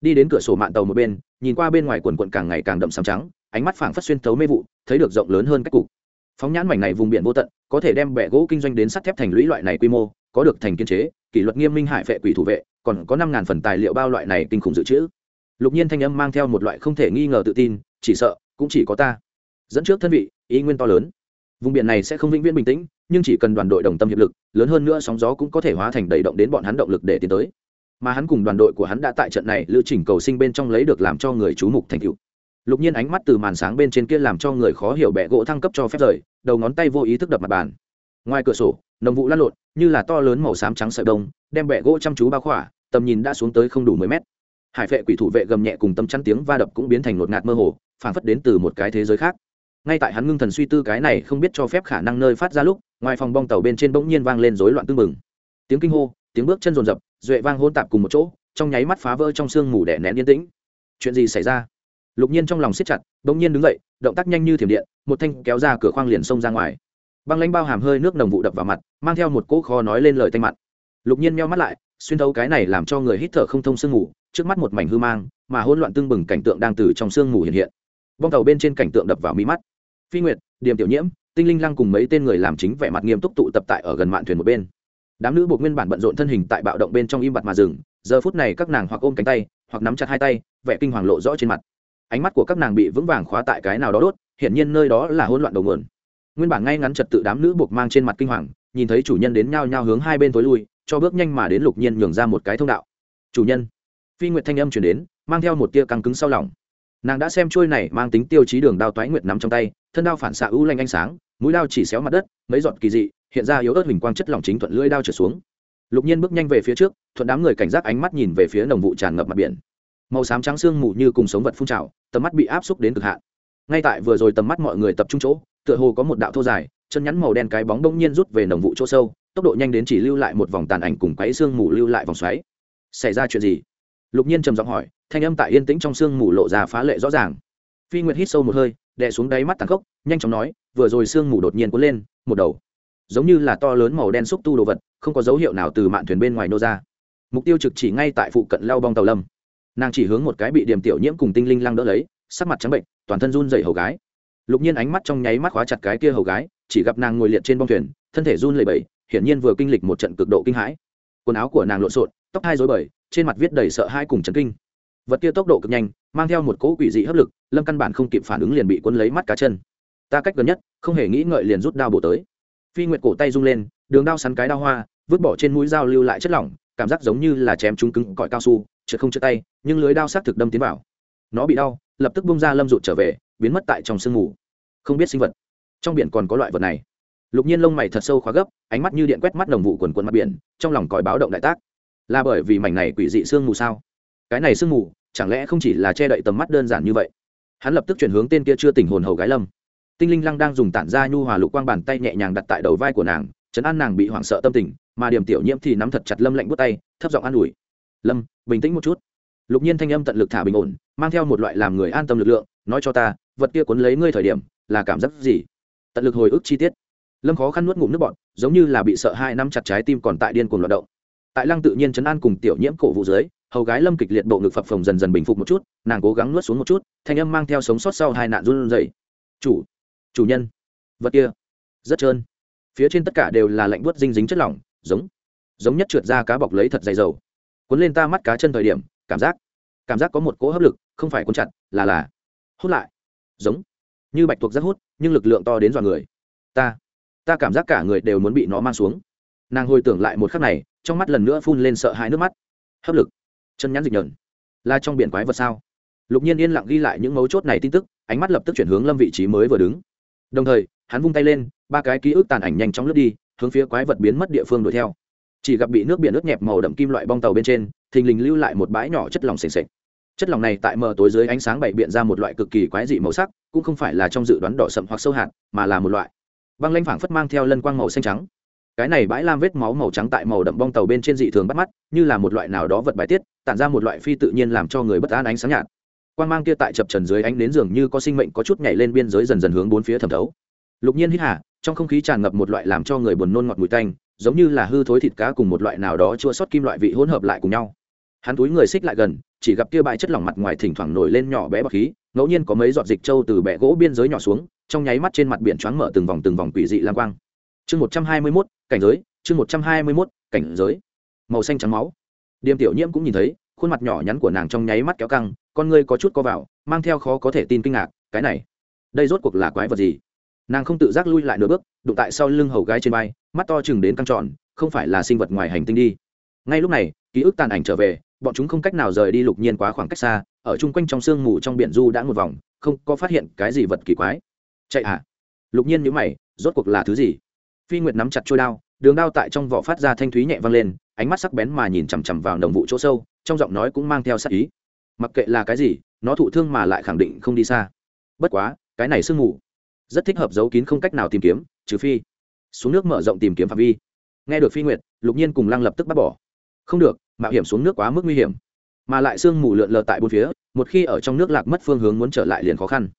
Speaker 1: Đi đến cửa sổ mạn tàu một bên, nhìn qua bên ngoài quần quận càng ngày càng đậm sầm trắng, ánh mắt phảng phất xuyên thấu mê vụ, thấy được rộng lớn hơn cách cục. Phóng nhãn mảnh này vùng biển vô tận, có thể đem bẹ gỗ kinh doanh đến sắt thép thành lũy loại này quy mô, có được thành kiên chế, kỷ luật nghiêm minh hải vệ quỷ thủ vệ, còn có năm ngàn phần tài liệu bao loại này kinh khủng dự trữ. Lục nhiên thanh âm mang theo một loại không thể nghi ngờ tự tin, chỉ sợ cũng chỉ có ta. Dẫn trước thân vị, ý nguyên to lớn vùng biển này sẽ không vĩnh viễn bình tĩnh, nhưng chỉ cần đoàn đội đồng tâm hiệp lực, lớn hơn nữa sóng gió cũng có thể hóa thành đầy động đến bọn hắn động lực để tiến tới. Mà hắn cùng đoàn đội của hắn đã tại trận này lữ trình cầu sinh bên trong lấy được làm cho người chú mục thành cựu lục nhiên ánh mắt từ màn sáng bên trên kia làm cho người khó hiểu bẹ gỗ thăng cấp cho phép rời, đầu ngón tay vô ý thức đập mặt bàn. Ngoài cửa sổ, nồng vụ lăn lộn, như là to lớn màu xám trắng sợi đông đem bẹ gỗ chăm chú bao khỏa, tầm nhìn đã xuống tới không đủ mười mét. Hải vệ quỷ thủ vệ gầm nhẹ cùng tâm chắn tiếng va đập cũng biến thành ngột ngạt mơ hồ, phảng phất đến từ một cái thế giới khác ngay tại hắn ngưng thần suy tư cái này không biết cho phép khả năng nơi phát ra lúc, ngoài phòng bong tàu bên trên bỗng nhiên vang lên rối loạn tưng mừng tiếng kinh hô, tiếng bước chân rồn rập, duệ vang hôn tạp cùng một chỗ, trong nháy mắt phá vỡ trong sương mù đẻ nén yên tĩnh. Chuyện gì xảy ra? Lục nhiên trong lòng siết chặt, bỗng nhiên đứng dậy, động tác nhanh như thiểm điện, một thanh kéo ra cửa khoang liền xông ra ngoài. Băng lãnh bao hàm hơi nước nồng vụ đập vào mặt, mang theo một cỗ kho nói lên lời tanh mặt lục nhiên meo mắt lại, xuyên thấu cái này làm cho người hít thở không thông sương mù, trước mắt một mảnh hư mang, mà hỗn loạn tương bừng cảnh tượng đang từ trong sương mù hiện hiện. Bong tàu bên trên cảnh tượng đập vào mi mắt phi nguyệt, Điềm tiểu nhiễm, tinh linh lăng cùng mấy tên người làm chính vẻ mặt nghiêm túc tụ tập tại ở gần mạn thuyền một bên. Đám nữ buộc nguyên bản bận rộn thân hình tại bạo động bên trong im bặt mà dừng, giờ phút này các nàng hoặc ôm cánh tay, hoặc nắm chặt hai tay, vẻ kinh hoàng lộ rõ trên mặt. Ánh mắt của các nàng bị vững vàng khóa tại cái nào đó đốt, hiển nhiên nơi đó là hỗn loạn đầu nguồn. Nguyên bản ngay ngắn trật tự đám nữ buộc mang trên mặt kinh hoàng, nhìn thấy chủ nhân đến nhao nhao hướng hai bên tối lui, cho bước nhanh mà đến lục nhiên nhường ra một cái thông đạo. Chủ nhân. Phi nguyệt thanh âm chuyển đến, mang theo một tia căng cứng sau lòng. Nàng đã xem trôi này mang tính tiêu chí đường đao toái nguyệt nắm trong tay thân đao phản xạ ưu lanh ánh sáng, mũi đao chỉ xéo mặt đất, mấy giọt kỳ dị, hiện ra yếu ớt hình quang chất lỏng chính thuận lưỡi đao trở xuống. Lục nhiên bước nhanh về phía trước, thuận đám người cảnh giác ánh mắt nhìn về phía nồng vụ tràn ngập mặt biển. Màu xám trắng xương mù như cùng sống vật phun trào, tầm mắt bị áp xúc đến cực hạn. Ngay tại vừa rồi tầm mắt mọi người tập trung chỗ, tựa hồ có một đạo thô dài, chân nhắn màu đen cái bóng đông nhiên rút về nồng vụ chỗ sâu, tốc độ nhanh đến chỉ lưu lại một vòng tàn ảnh cùng quấy xương mù lưu lại vòng xoáy. Xảy ra chuyện gì? Lục nhiên trầm giọng hỏi, thanh âm tại yên tĩnh trong xương mù lộ ra phá lệ rõ ràng. Phi nguyệt hít sâu một hơi đè xuống đáy mắt tàn khốc, nhanh chóng nói, vừa rồi xương mù đột nhiên cuốn lên, một đầu, giống như là to lớn màu đen xúc tu đồ vật, không có dấu hiệu nào từ mạn thuyền bên ngoài nô ra. Mục tiêu trực chỉ ngay tại phụ cận lao bong tàu lâm. Nàng chỉ hướng một cái bị điểm tiểu nhiễm cùng tinh linh lăng đỡ lấy, sắc mặt trắng bệnh, toàn thân run dày hầu gái. Lục nhiên ánh mắt trong nháy mắt khóa chặt cái kia hầu gái, chỉ gặp nàng ngồi liệt trên bong thuyền, thân thể run lầy bẩy, hiển nhiên vừa kinh lịch một trận cực độ kinh hãi. Quần áo của nàng lộn xộn, tóc hai rối bời, trên mặt viết đầy sợ hãi cùng chấn kinh vật kia tốc độ cực nhanh, mang theo một cỗ quỷ dị hấp lực, lâm căn bản không kịp phản ứng liền bị quân lấy mắt cá chân. Ta cách gần nhất, không hề nghĩ ngợi liền rút đao bổ tới. Phi nguyệt cổ tay rung lên, đường đao sắn cái đao hoa, vứt bỏ trên mũi dao lưu lại chất lỏng, cảm giác giống như là chém chúng cứng cỏi cao su trượt không trượt tay, nhưng lưới đao xác thực đâm tiến vào. Nó bị đau, lập tức bung ra lâm rụt trở về, biến mất tại trong sương mù. Không biết sinh vật. Trong biển còn có loại vật này. Lục nhiên lông mày thật sâu khóa gấp, ánh mắt như điện quét mắt đồng vụ quần quần mặt biển, trong lòng còi báo động đại tác. Là bởi vì mảnh này quỷ dị sương mù sao? Cái này sương mù, chẳng lẽ không chỉ là che đậy tầm mắt đơn giản như vậy? Hắn lập tức chuyển hướng tên kia chưa tỉnh hồn hầu gái lâm. Tinh linh lăng đang dùng tản ra nhu hòa lục quang bàn tay nhẹ nhàng đặt tại đầu vai của nàng, chấn an nàng bị hoảng sợ tâm tình, mà điểm tiểu nhiễm thì nắm thật chặt lâm lạnh bước tay, thấp giọng an ủi. Lâm, bình tĩnh một chút. Lục nhiên thanh âm tận lực thả bình ổn, mang theo một loại làm người an tâm lực lượng, nói cho ta, vật kia cuốn lấy ngươi thời điểm, là cảm giác gì? Tận lực hồi ức chi tiết. Lâm khó khăn nuốt ngụm nước bọt, giống như là bị sợ hai năm chặt trái tim còn tại điên cuồng loạt động. Tại lăng tự nhiên chấn an cùng tiểu nhiễm cổ vụ dưới hầu gái lâm kịch liệt bộ ngực phập phồng dần dần bình phục một chút, nàng cố gắng nuốt xuống một chút, thanh âm mang theo sống sót sau hai nạn run rẩy. Chủ chủ nhân. Vật kia, rất trơn. Phía trên tất cả đều là lạnh buốt dinh dính chất lỏng, giống giống nhất trượt ra cá bọc lấy thật dày dầu. Cuốn lên ta mắt cá chân thời điểm, cảm giác cảm giác có một cỗ hấp lực, không phải cuốn chặt, là là, hút lại. Giống, như bạch tuộc rất hút, nhưng lực lượng to đến dọa người. Ta ta cảm giác cả người đều muốn bị nó mang xuống. Nàng hồi tưởng lại một khắc này, trong mắt lần nữa phun lên sợ hãi nước mắt. Hấp lực chân nhắn dịch nhợn là trong biển quái vật sao? Lục nhiên yên lặng ghi lại những mấu chốt này tin tức, ánh mắt lập tức chuyển hướng lâm vị trí mới vừa đứng. Đồng thời, hắn vung tay lên, ba cái ký ức tàn ảnh nhanh chóng lướt đi, hướng phía quái vật biến mất địa phương đuổi theo. Chỉ gặp bị nước biển ướt nhẹp màu đậm kim loại bong tàu bên trên, thình lình lưu lại một bãi nhỏ chất lỏng s ề chất lỏng này tại mờ tối dưới ánh sáng bày biện ra một loại cực kỳ quái dị màu sắc, cũng không phải là trong dự đoán đỏ sậm hoặc sâu hạt, mà là một loại. Băng lanh phảng phất mang theo lân quang màu xanh trắng cái này bãi lam vết máu màu trắng tại màu đậm bong tàu bên trên dị thường bắt mắt, như là một loại nào đó vật bài tiết, tản ra một loại phi tự nhiên làm cho người bất an ánh sáng nhạt. Quan g mang kia tại chập trần dưới ánh đến giường như có sinh mệnh có chút nhảy lên biên giới dần dần hướng bốn phía thẩm thấu. Lục nhiên hít hà, trong không khí tràn ngập một loại làm cho người buồn nôn ngọt mùi tanh, giống như là hư thối thịt cá cùng một loại nào đó chua sót kim loại vị hỗn hợp lại cùng nhau. Hắn túi người xích lại gần, chỉ gặp kia bãi chất lỏng mặt ngoài thỉnh thoảng nổi lên nhỏ bé bọc khí, ngẫu nhiên có mấy giọt dịch trâu từ bẹ gỗ biên giới nhỏ xuống, trong nháy mắt trên mặt biển choáng mở từng vòng từng vòng quỷ dị lam quang chương một trăm hai mươi mốt, cảnh giới, chương một trăm hai mươi mốt, cảnh giới. Màu xanh trắng máu. Điềm tiểu nhiễm cũng nhìn thấy, khuôn mặt nhỏ nhắn của nàng trong nháy mắt kéo căng, con ngươi có chút co vào, mang theo khó có thể tin kinh ngạc, cái này, đây rốt cuộc là quái vật gì? Nàng không tự giác lui lại nửa bước, đụng tại sau lưng hầu gái trên vai, mắt to chừng đến căng tròn, không phải là sinh vật ngoài hành tinh đi. Ngay lúc này, ký ức tàn ảnh trở về, bọn chúng không cách nào rời đi lục nhiên quá khoảng cách xa, ở chung quanh trong sương mù trong biển du đã một vòng, không có phát hiện cái gì vật kỳ quái. Chạy hả lục nhiên nhữ mày, rốt cuộc là thứ gì? Phi nguyệt nắm chặt trôi đao, đường đao tại trong vỏ phát ra thanh thúy nhẹ vang lên, ánh mắt sắc bén mà nhìn chằm chằm vào đồng vụ chỗ sâu, trong giọng nói cũng mang theo sắc ý. Mặc kệ là cái gì, nó thụ thương mà lại khẳng định không đi xa. Bất quá, cái này sương mù, rất thích hợp giấu kín không cách nào tìm kiếm, trừ phi xuống nước mở rộng tìm kiếm phạm vi. Nghe được phi nguyệt, lục nhiên cùng lăng lập tức bắt bỏ. Không được, mạo hiểm xuống nước quá mức nguy hiểm. Mà lại sương mù lượn lờ tại bốn phía, một khi ở trong nước lạc mất phương hướng muốn trở lại liền khó khăn.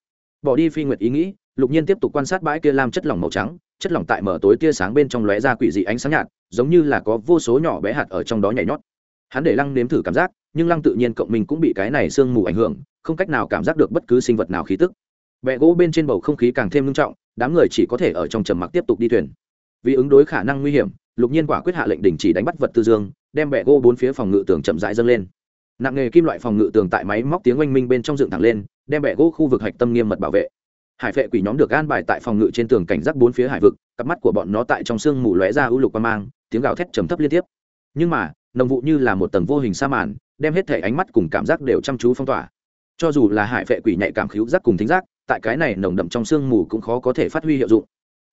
Speaker 1: Bỏ đi phi nguyệt ý nghĩ, lục nhiên tiếp tục quan sát bãi kia lam chất lỏng màu trắng chất lỏng tại mở tối tia sáng bên trong lóe ra quỷ dị ánh sáng nhạt, giống như là có vô số nhỏ bé hạt ở trong đó nhảy nhót. Hắn để lăng nếm thử cảm giác, nhưng lăng tự nhiên cộng mình cũng bị cái này sương mù ảnh hưởng, không cách nào cảm giác được bất cứ sinh vật nào khí tức. Bẹ gỗ bên trên bầu không khí càng thêm nghiêm trọng, đám người chỉ có thể ở trong trầm mặc tiếp tục đi thuyền. Vì ứng đối khả năng nguy hiểm, lục nhiên quả quyết hạ lệnh đình chỉ đánh bắt vật tư dương, đem bẹ gỗ bốn phía phòng ngự tường chậm rãi dâng lên. Nặng nghề kim loại phòng ngự tường tại máy móc tiếng oanh minh bên trong dựng thẳng lên, đem bẹ gỗ khu vực hạch tâm nghiêm mật bảo vệ hải vệ quỷ nhóm được an bài tại phòng ngự trên tường cảnh giác bốn phía hải vực, cặp mắt của bọn nó tại trong sương mù lóe ra ưu lục qua mang, tiếng gào thét trầm thấp liên tiếp. Nhưng mà, nồng vụ như là một tầng vô hình sa màn, đem hết thể ánh mắt cùng cảm giác đều chăm chú phong tỏa. Cho dù là hải vệ quỷ nhạy cảm khíu giác cùng thính giác, tại cái này nồng đậm trong sương mù cũng khó có thể phát huy hiệu dụng.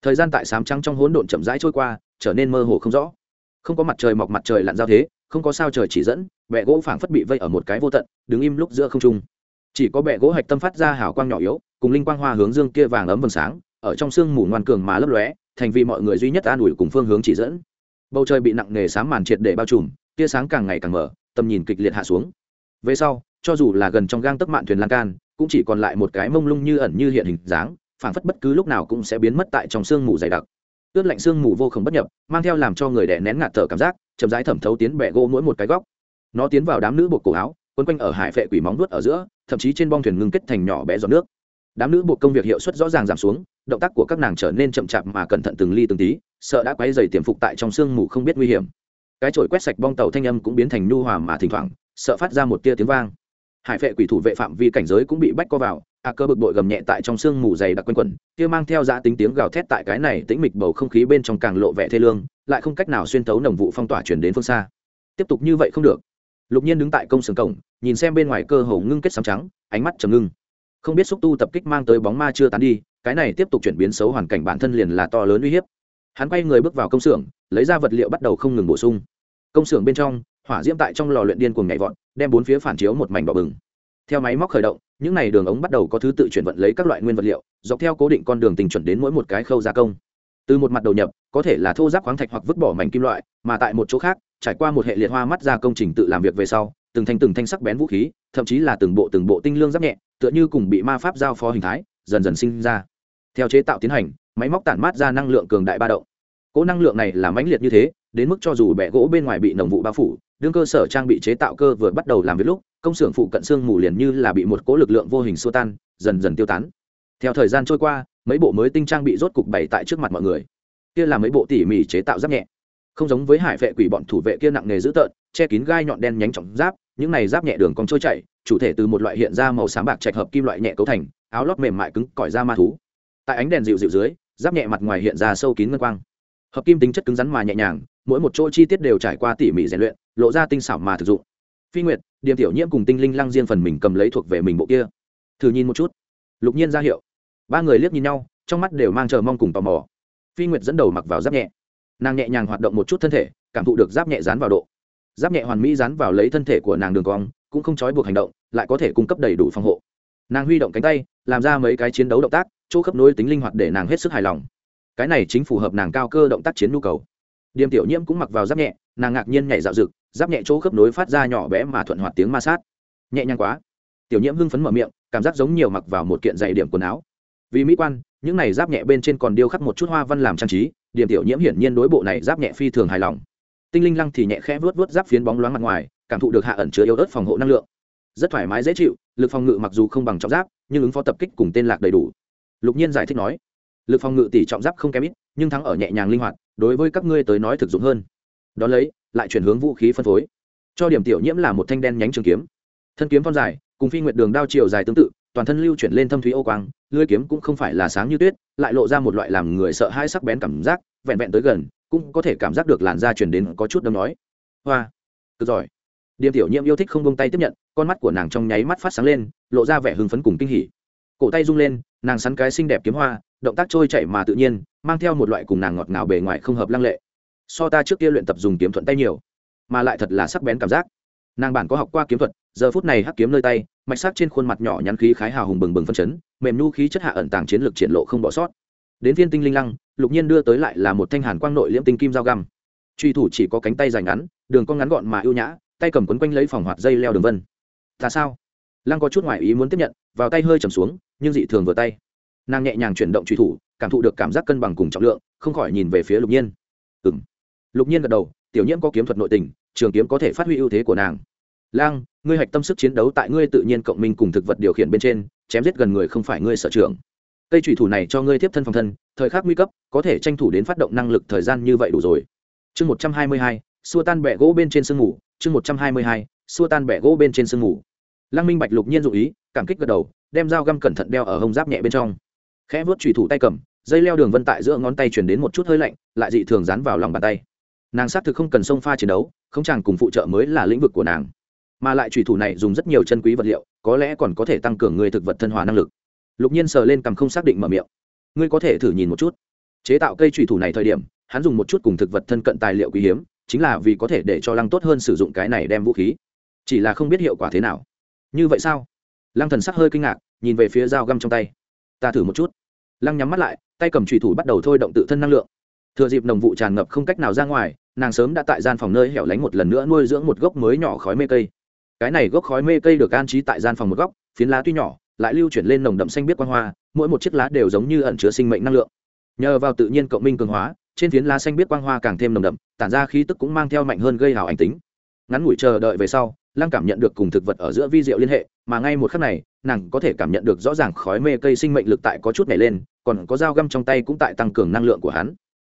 Speaker 1: Thời gian tại sám trắng trong hỗn độn chậm rãi trôi qua, trở nên mơ hồ không rõ. Không có mặt trời mọc mặt trời lặn giao thế, không có sao trời chỉ dẫn vẹ gỗ phảng phất bị vây ở một cái vô tận, đứng im lúc giữa không trung chỉ có bẹ gỗ hạch tâm phát ra hào quang nhỏ yếu, cùng linh quang hoa hướng dương kia vàng ấm vầng sáng, ở trong sương mù ngoan cường mà lấp lóe, thành vì mọi người duy nhất an ủi cùng phương hướng chỉ dẫn. Bầu trời bị nặng nề sám màn triệt để bao trùm, tia sáng càng ngày càng mở, tầm nhìn kịch liệt hạ xuống. Về sau, cho dù là gần trong gang tấc mạn thuyền lan can, cũng chỉ còn lại một cái mông lung như ẩn như hiện hình dáng, phảng phất bất cứ lúc nào cũng sẽ biến mất tại trong sương mù dày đặc. Ướt lạnh sương mù vô khổng bất nhập, mang theo làm cho người đẻ nén ngạt thở cảm giác, chậm rãi thẩm thấu tiến bẹ gỗ mỗi một cái góc. Nó tiến vào đám nữ buộc cổ áo, quấn quanh ở hải phệ quỷ móng nuốt ở giữa thậm chí trên bong thuyền ngưng kết thành nhỏ bé giọt nước. Đám nữ buộc công việc hiệu suất rõ ràng giảm xuống, động tác của các nàng trở nên chậm chạp mà cẩn thận từng ly từng tí, sợ đã quay dày tiềm phục tại trong sương mù không biết nguy hiểm. Cái chổi quét sạch bong tàu thanh âm cũng biến thành nhu hòa mà thỉnh thoảng, sợ phát ra một tia tiếng vang. Hải vệ quỷ thủ vệ phạm vi cảnh giới cũng bị bách co vào, a cơ bực bội gầm nhẹ tại trong sương mù dày đặc quanh quẩn, kia mang theo giá tính tiếng gào thét tại cái này tĩnh mịch bầu không khí bên trong càng lộ vẻ thê lương, lại không cách nào xuyên thấu nồng vụ phong tỏa chuyển đến phương xa. Tiếp tục như vậy không được lục nhiên đứng tại công xưởng cổng, nhìn xem bên ngoài cơ hồ ngưng kết sắm trắng, ánh mắt trầm ngưng. Không biết xúc tu tập kích mang tới bóng ma chưa tán đi, cái này tiếp tục chuyển biến xấu hoàn cảnh bản thân liền là to lớn uy hiếp. Hắn quay người bước vào công xưởng, lấy ra vật liệu bắt đầu không ngừng bổ sung. Công xưởng bên trong, hỏa diễm tại trong lò luyện điên cuồng nhảy vọt, đem bốn phía phản chiếu một mảnh đỏ bừng. Theo máy móc khởi động, những n à y đường ống bắt đầu có thứ tự chuyển vận lấy các loại nguyên vật liệu, dọc theo cố định con đường tình chuẩn đến mỗi một cái khâu gia công. Từ một mặt đầu nhập, có thể là thô giáp khoáng thạch hoặc vứt bỏ mảnh kim loại, mà tại một chỗ khác trải qua một hệ liệt hoa mắt ra công trình tự làm việc về sau, từng thanh từng thanh sắc bén vũ khí, thậm chí là từng bộ từng bộ tinh lương giáp nhẹ, tựa như cùng bị ma pháp giao phó hình thái, dần dần sinh ra. Theo chế tạo tiến hành, máy móc tản mát ra năng lượng cường đại ba động. Cỗ năng lượng này là mãnh liệt như thế, đến mức cho dù bẻ gỗ bên ngoài bị nồng vụ bao phủ, đương cơ sở trang bị chế tạo cơ vừa bắt đầu làm việc lúc, công xưởng phụ cận xương mù liền như là bị một cỗ lực lượng vô hình xua tan, dần dần tiêu tán. Theo thời gian trôi qua, mấy bộ mới tinh trang bị rốt cục bày tại trước mặt mọi người. Kia là mấy bộ tỉ mỉ chế tạo giáp nhẹ không giống với hải vệ quỷ bọn thủ vệ kia nặng nghề dữ tợn, che kín gai nhọn đen nhánh trọng giáp, những này giáp nhẹ đường còn trôi chảy, chủ thể từ một loại hiện ra màu sáng bạc trạch hợp kim loại nhẹ cấu thành, áo lót mềm mại cứng, cỏi ra ma thú. Tại ánh đèn dịu dịu dưới, giáp nhẹ mặt ngoài hiện ra sâu kín ngân quang. Hợp kim tính chất cứng rắn mà nhẹ nhàng, mỗi một chỗ chi tiết đều trải qua tỉ mỉ rèn luyện, lộ ra tinh xảo mà thực dụng. Phi nguyệt, điềm tiểu nhiễm cùng tinh linh lăng riêng phần mình cầm lấy thuộc về mình bộ kia. Thử nhìn một chút. Lục nhiên ra hiệu. Ba người liếc nhìn nhau, trong mắt đều mang chờ mong cùng tò mò. Phi nguyệt dẫn đầu mặc vào giáp nhẹ nàng nhẹ nhàng hoạt động một chút thân thể, cảm thụ được giáp nhẹ dán vào độ. Giáp nhẹ hoàn mỹ dán vào lấy thân thể của nàng đường cong, cũng không trói buộc hành động, lại có thể cung cấp đầy đủ phòng hộ. Nàng huy động cánh tay, làm ra mấy cái chiến đấu động tác, chỗ khớp nối tính linh hoạt để nàng hết sức hài lòng. Cái này chính phù hợp nàng cao cơ động tác chiến nhu cầu. Điềm tiểu nhiễm cũng mặc vào giáp nhẹ, nàng ngạc nhiên nhảy dạo rực giáp nhẹ chỗ khớp nối phát ra nhỏ bé mà thuận hoạt tiếng ma sát. Nhẹ nhàng quá. Tiểu nhiễm hưng phấn mở miệng, cảm giác giống nhiều mặc vào một kiện dày điểm quần áo. Vì mỹ quan những này giáp nhẹ bên trên còn điêu khắc một chút hoa văn làm trang trí, điểm tiểu nhiễm hiển nhiên đối bộ này giáp nhẹ phi thường hài lòng. Tinh linh lăng thì nhẹ khẽ vớt vớt giáp phiến bóng loáng mặt ngoài, cảm thụ được hạ ẩn chứa yếu ớt phòng hộ năng lượng. Rất thoải mái dễ chịu, lực phòng ngự mặc dù không bằng trọng giáp, nhưng ứng phó tập kích cùng tên lạc đầy đủ. Lục nhiên giải thích nói, lực phòng ngự tỷ trọng giáp không kém ít, nhưng thắng ở nhẹ nhàng linh hoạt, đối với các ngươi tới nói thực dụng hơn. Đ ó lấy, lại chuyển hướng vũ khí phân phối. Cho điểm tiểu nhiễm là một thanh đen nhánh trường kiếm. Thân kiếm phong dài, cùng phi nguyệt đường đao chiều dài tương tự toàn thân lưu chuyển lên thâm thúy ô quang, lưỡi kiếm cũng không phải là sáng như tuyết, lại lộ ra một loại làm người sợ hai sắc bén cảm giác, vẹn vẹn tới gần, cũng có thể cảm giác được làn da chuyển đến có chút đâm nói. Hoa, cực giỏi. Điềm tiểu nhiễm yêu thích không bông tay tiếp nhận, con mắt của nàng trong nháy mắt phát sáng lên, lộ ra vẻ hưng phấn cùng kinh hỉ. Cổ tay rung lên, nàng sắn cái xinh đẹp kiếm hoa, động tác trôi chảy mà tự nhiên, mang theo một loại cùng nàng ngọt ngào bề ngoài không hợp lăng lệ. So ta trước kia luyện tập dùng kiếm thuận tay nhiều, mà lại thật là sắc bén cảm giác nàng bản có học qua kiếm thuật, giờ phút này hắc kiếm nơi tay, mạch sắc trên khuôn mặt nhỏ nhắn khí khái hào hùng bừng bừng phân chấn, mềm nhu khí chất hạ ẩn tàng chiến lược triển lộ không bỏ sót. Đến viên tinh linh lăng, lục nhiên đưa tới lại là một thanh hàn quang nội liễm tinh kim dao găm. Truy thủ chỉ có cánh tay dài ngắn, đường cong ngắn gọn mà ưu nhã, tay cầm quấn quanh lấy phòng hoạt dây leo đường vân. Ta sao? Lăng có chút ngoại ý muốn tiếp nhận, vào tay hơi trầm xuống, nhưng dị thường vừa tay. Nàng nhẹ nhàng chuyển động truy thủ, cảm thụ được cảm giác cân bằng cùng trọng lượng, không khỏi nhìn về phía lục nhiên. Ừng lục nhiên gật đầu, tiểu nhiễm có kiếm thuật nội tình trường kiếm có thể phát huy ưu thế của nàng. Lang, ngươi hạch tâm sức chiến đấu tại ngươi tự nhiên cộng minh cùng thực vật điều khiển bên trên, chém giết gần người không phải ngươi sở trường. Cây thủy thủ này cho ngươi tiếp thân phòng thân, thời khắc nguy cấp, có thể tranh thủ đến phát động năng lực thời gian như vậy đủ rồi. Chương một trăm hai mươi hai, xua tan bẹ gỗ bên trên sương mù, chương một trăm hai mươi hai, xua tan bẹ gỗ bên trên sương mù. Lăng minh bạch lục nhiên dụ ý, cảm kích gật đầu, đem dao găm cẩn thận đeo ở hông giáp nhẹ bên trong. Khẽ vớt trùy thủ tay cầm, dây leo đường vân tại giữa ngón tay chuyển đến một chút hơi lạnh, lại dị thường dán vào lòng bàn tay nàng xác thực không cần sông pha chiến đấu, không chàng cùng phụ trợ mới là lĩnh vực của nàng. Mà lại trùy thủ này dùng rất nhiều chân quý vật liệu, có lẽ còn có thể tăng cường người thực vật thân hòa năng lực. Lục nhiên sờ lên cằm không xác định mở miệng. Ngươi có thể thử nhìn một chút. Chế tạo cây trùy thủ này thời điểm, hắn dùng một chút cùng thực vật thân cận tài liệu quý hiếm, chính là vì có thể để cho lăng tốt hơn sử dụng cái này đem vũ khí. Chỉ là không biết hiệu quả thế nào. Như vậy sao? Lăng thần sắc hơi kinh ngạc, nhìn về phía dao găm trong tay. Ta thử một chút. Lăng nhắm mắt lại, tay cầm trùy thủ bắt đầu thôi động tự thân năng lượng thừa dịp nồng vụ tràn ngập không cách nào ra ngoài, nàng sớm đã tại gian phòng nơi hẻo lánh một lần nữa nuôi dưỡng một gốc mới nhỏ khói mê cây. Cái này gốc khói mê cây được an trí tại gian phòng một góc, phiến lá tuy nhỏ, lại lưu chuyển lên nồng đậm xanh biết quang hoa, mỗi một chiếc lá đều giống như ẩn chứa sinh mệnh năng lượng. Nhờ vào tự nhiên cộng minh cường hóa, trên phiến lá xanh biết quang hoa càng thêm nồng đậm, tản ra khí tức cũng mang theo mạnh hơn gây hào ảnh tính. Ngắn ngủi chờ đợi về sau, lăng cảm nhận được cùng thực vật ở giữa vi diệu liên hệ, mà ngay một khắc này, nàng có thể cảm nhận được rõ ràng khói mê cây sinh mệnh lực tại có chút nhảy lên, còn có dao găm trong tay cũng tại tăng cường năng lượng của hắn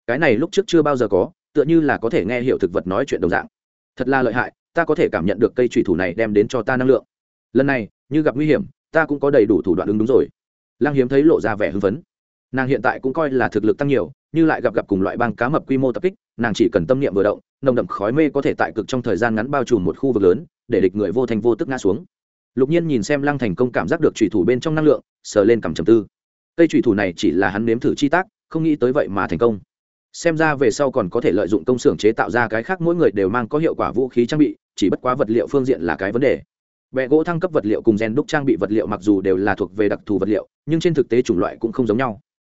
Speaker 1: cái này lúc trước chưa bao giờ có, tựa như là có thể nghe hiểu thực vật nói chuyện đồng dạng. Thật là lợi hại, ta có thể cảm nhận được cây trùy thủ này đem đến cho ta năng lượng. Lần này, như gặp nguy hiểm, ta cũng có đầy đủ thủ đoạn ứng đúng rồi. Lang hiếm thấy lộ ra vẻ hưng phấn. Nàng hiện tại cũng coi là thực lực tăng nhiều, như lại gặp gặp cùng loại băng cá mập quy mô tập kích, nàng chỉ cần tâm niệm vừa động, nồng đậm khói mê có thể tại cực trong thời gian ngắn bao trùm một khu vực lớn, để địch người vô thành vô tức ngã xuống. Lục nhiên nhìn xem lăng thành công cảm giác được trùy thủ bên trong năng lượng, sờ lên cầm trầm tư. Cây trùy thủ này chỉ là hắn nếm thử chi tác, không nghĩ tới vậy mà thành công xem ra về sau còn có thể lợi dụng công xưởng chế tạo ra cái khác mỗi người đều mang có hiệu quả vũ khí trang bị, chỉ bất quá vật liệu phương diện là cái vấn đề. Bẹ gỗ thăng cấp vật liệu cùng gen đúc trang bị vật liệu mặc dù đều là thuộc về đặc thù vật liệu, nhưng trên thực tế chủng loại cũng không giống nhau.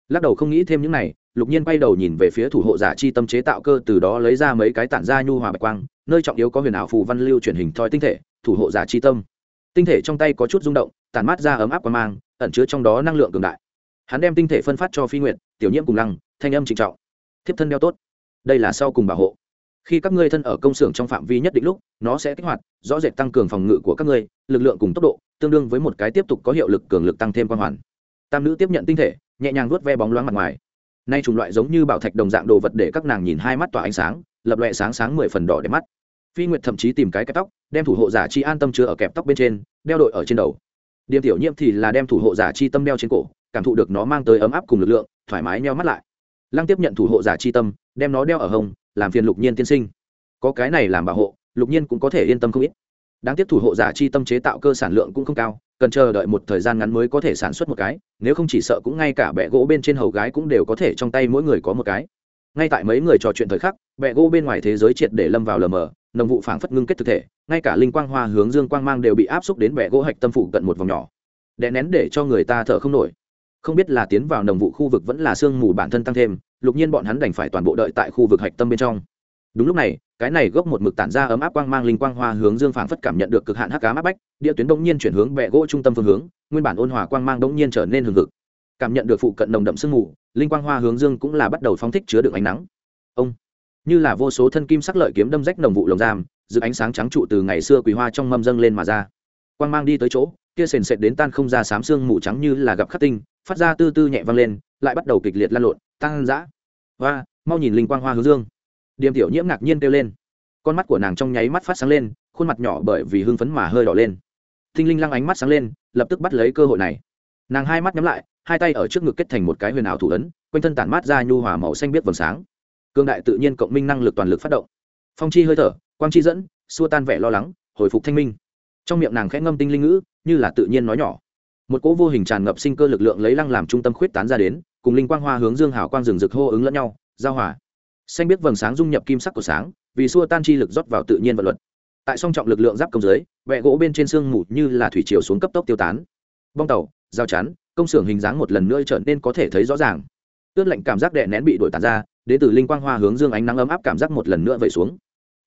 Speaker 1: Lắc đầu không nghĩ thêm những này, lục nhiên bay đầu nhìn về phía thủ hộ giả chi tâm chế tạo cơ từ đó lấy ra mấy cái tản ra nhu hòa bạch quang, nơi trọng yếu có huyền ảo phù văn lưu truyền hình thoi tinh thể, thủ hộ giả chi tâm. Tinh thể trong tay có chút rung động, tản mát ra ấm áp qua mang, ẩn chứa trong đó năng lượng cường đại. Hắn đem tinh thể phân phát cho phi nguyện tiểu nhiễm cùng lăng, thanh âm trịnh trọng thiếp thân đeo tốt. Đây là sau cùng bảo hộ. Khi các ngươi thân ở công xưởng trong phạm vi nhất định lúc, nó sẽ kích hoạt, rõ rệt tăng cường phòng ngự của các ngươi, lực lượng cùng tốc độ, tương đương với một cái tiếp tục có hiệu lực cường lực tăng thêm quan hoàn. Tam nữ tiếp nhận tinh thể, nhẹ nhàng vuốt ve bóng loáng mặt ngoài. Nay chủng loại giống như bảo thạch đồng dạng đồ vật để các nàng nhìn hai mắt tỏa ánh sáng, lập loẹ sáng sáng mười phần đỏ để mắt. Phi nguyệt thậm chí tìm cái kẹp tóc, đem thủ hộ giả chi an tâm chứa ở kẹp tóc bên trên, đeo đội ở trên đầu. Điềm tiểu nhiễm thì là đem thủ hộ giả chi tâm đeo trên cổ, cảm thụ được nó mang tới ấm áp cùng lực lượng, thoải mái nheo mắt lại lăng tiếp nhận thủ hộ giả chi tâm đem nó đeo ở hồng, làm phiền lục nhiên tiên sinh. Có cái này làm bảo hộ lục nhiên cũng có thể yên tâm không ít. Đáng tiếc thủ hộ giả chi tâm chế tạo cơ sản lượng cũng không cao cần chờ đợi một thời gian ngắn mới có thể sản xuất một cái nếu không chỉ sợ cũng ngay cả bẹ gỗ bên trên hầu gái cũng đều có thể trong tay mỗi người có một cái. Ngay tại mấy người trò chuyện thời khắc bẹ gỗ bên ngoài thế giới triệt để lâm vào lờ mờ nồng vụ phảng phất ngưng kết thực thể ngay cả linh quang hoa hướng dương quang mang đều bị áp xúc đến bẹ gỗ hạch tâm phụ cận một vòng nhỏ. Đè nén để cho người ta thở không nổi không biết là tiến vào nồng vụ khu vực vẫn là sương mù bản thân tăng thêm, lục nhiên bọn hắn đành phải toàn bộ đợi tại khu vực hạch tâm bên trong. Đúng lúc này, cái này gốc một mực tản ra ấm áp quang mang linh quang hoa hướng dương phảng phất cảm nhận được cực hạn hắc ám áp bách, địa tuyến đông nhiên chuyển hướng bẹ gỗ trung tâm phương hướng, nguyên bản ôn hòa quang mang đông nhiên trở nên hừng hực. Cảm nhận được phụ cận nồng đậm sương mù, linh quang hoa hướng dương cũng là bắt đầu phóng thích chứa đựng ánh nắng. Ông, như là vô số thân kim sắc lợi kiếm đâm rách nồng vụ lồng giam giữ ánh sáng trắng trụ từ ngày xưa quỳ hoa trong mâm dâng lên mà ra. Quang mang đi tới chỗ kia sền sệt đến tan không ra xám xương mù trắng như là gặp khắc tinh, phát ra tư tư nhẹ vang lên, lại bắt đầu kịch liệt lan lộn tăng dã hoa, mau nhìn linh quang hoa hướng dương. Điềm tiểu nhiễm ngạc nhiên kêu lên. Con mắt của nàng trong nháy mắt phát sáng lên, khuôn mặt nhỏ bởi vì hưng phấn mà hơi đỏ lên. Thinh linh lăng ánh mắt sáng lên, lập tức bắt lấy cơ hội này. Nàng hai mắt nhắm lại, hai tay ở trước ngực kết thành một cái huyền ảo thủ ấn, quanh thân tản mát ra nhu hòa màu xanh biết vầng sáng. Cương đại tự nhiên cộng minh năng lực toàn lực phát động. Phong chi hơi thở, quang chi dẫn, xua tan vẻ lo lắng, hồi phục thanh minh trong miệng nàng khẽ ngâm tinh linh ngữ, như là tự nhiên nói nhỏ. Một cỗ vô hình tràn ngập sinh cơ lực lượng lấy lăng làm trung tâm khuyết tán ra đến, cùng linh quang hoa hướng dương hào quang rừng rực hô ứng lẫn nhau, giao hòa. Xanh biết vầng sáng dung nhập kim sắc của sáng, vì xua tan chi lực rót vào tự nhiên vật luật. Tại song trọng lực lượng giáp công dưới, vẹ gỗ bên trên xương mù như là thủy chiều xuống cấp tốc tiêu tán. Bong tàu, giao chắn, công xưởng hình dáng một lần nữa trở nên có thể thấy rõ ràng. Ướt lạnh cảm giác đè nén bị đổi tàn ra, đến từ linh quang hoa hướng dương ánh nắng ấm áp cảm giác một lần nữa vẩy xuống.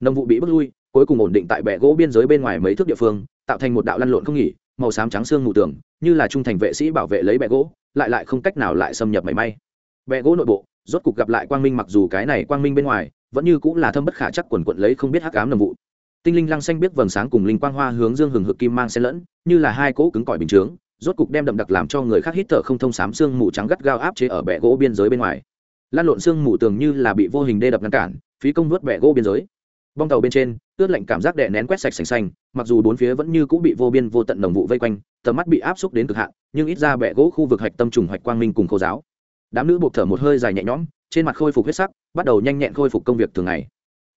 Speaker 1: Nông vụ bị bước lui cuối cùng ổn định tại bệ gỗ biên giới bên ngoài mấy thước địa phương, tạo thành một đạo lăn lộn không nghỉ, màu xám trắng xương mù tường, như là trung thành vệ sĩ bảo vệ lấy bệ gỗ, lại lại không cách nào lại xâm nhập mảy may. Bệ gỗ nội bộ, rốt cục gặp lại quang minh mặc dù cái này quang minh bên ngoài, vẫn như cũng là thâm bất khả chắc quần quận lấy không biết hắc ám nồng vụ. Tinh linh lăng xanh biết vầng sáng cùng linh quang hoa hướng dương hừng hực kim mang xen lẫn, như là hai cỗ cứng cỏi bình chướng, rốt cục đem đậm đặc làm cho người khác hít thở không thông xám xương mù trắng gắt gao áp chế ở bệ gỗ biên giới bên ngoài. Lan lộn xương mù tường như là bị vô hình đê đập ngăn cản, phí công nuốt bệ gỗ biên giới bong tàu bên trên, ướt lạnh cảm giác đè nén quét sạch sành xanh, mặc dù bốn phía vẫn như cũng bị vô biên vô tận đồng vụ vây quanh, tầm mắt bị áp xúc đến cực hạn, nhưng ít ra bẹ gỗ khu vực hạch tâm trùng hạch quang minh cùng khô giáo. Đám nữ buộc thở một hơi dài nhẹ nhõm, trên mặt khôi phục huyết sắc, bắt đầu nhanh nhẹn khôi phục công việc thường ngày.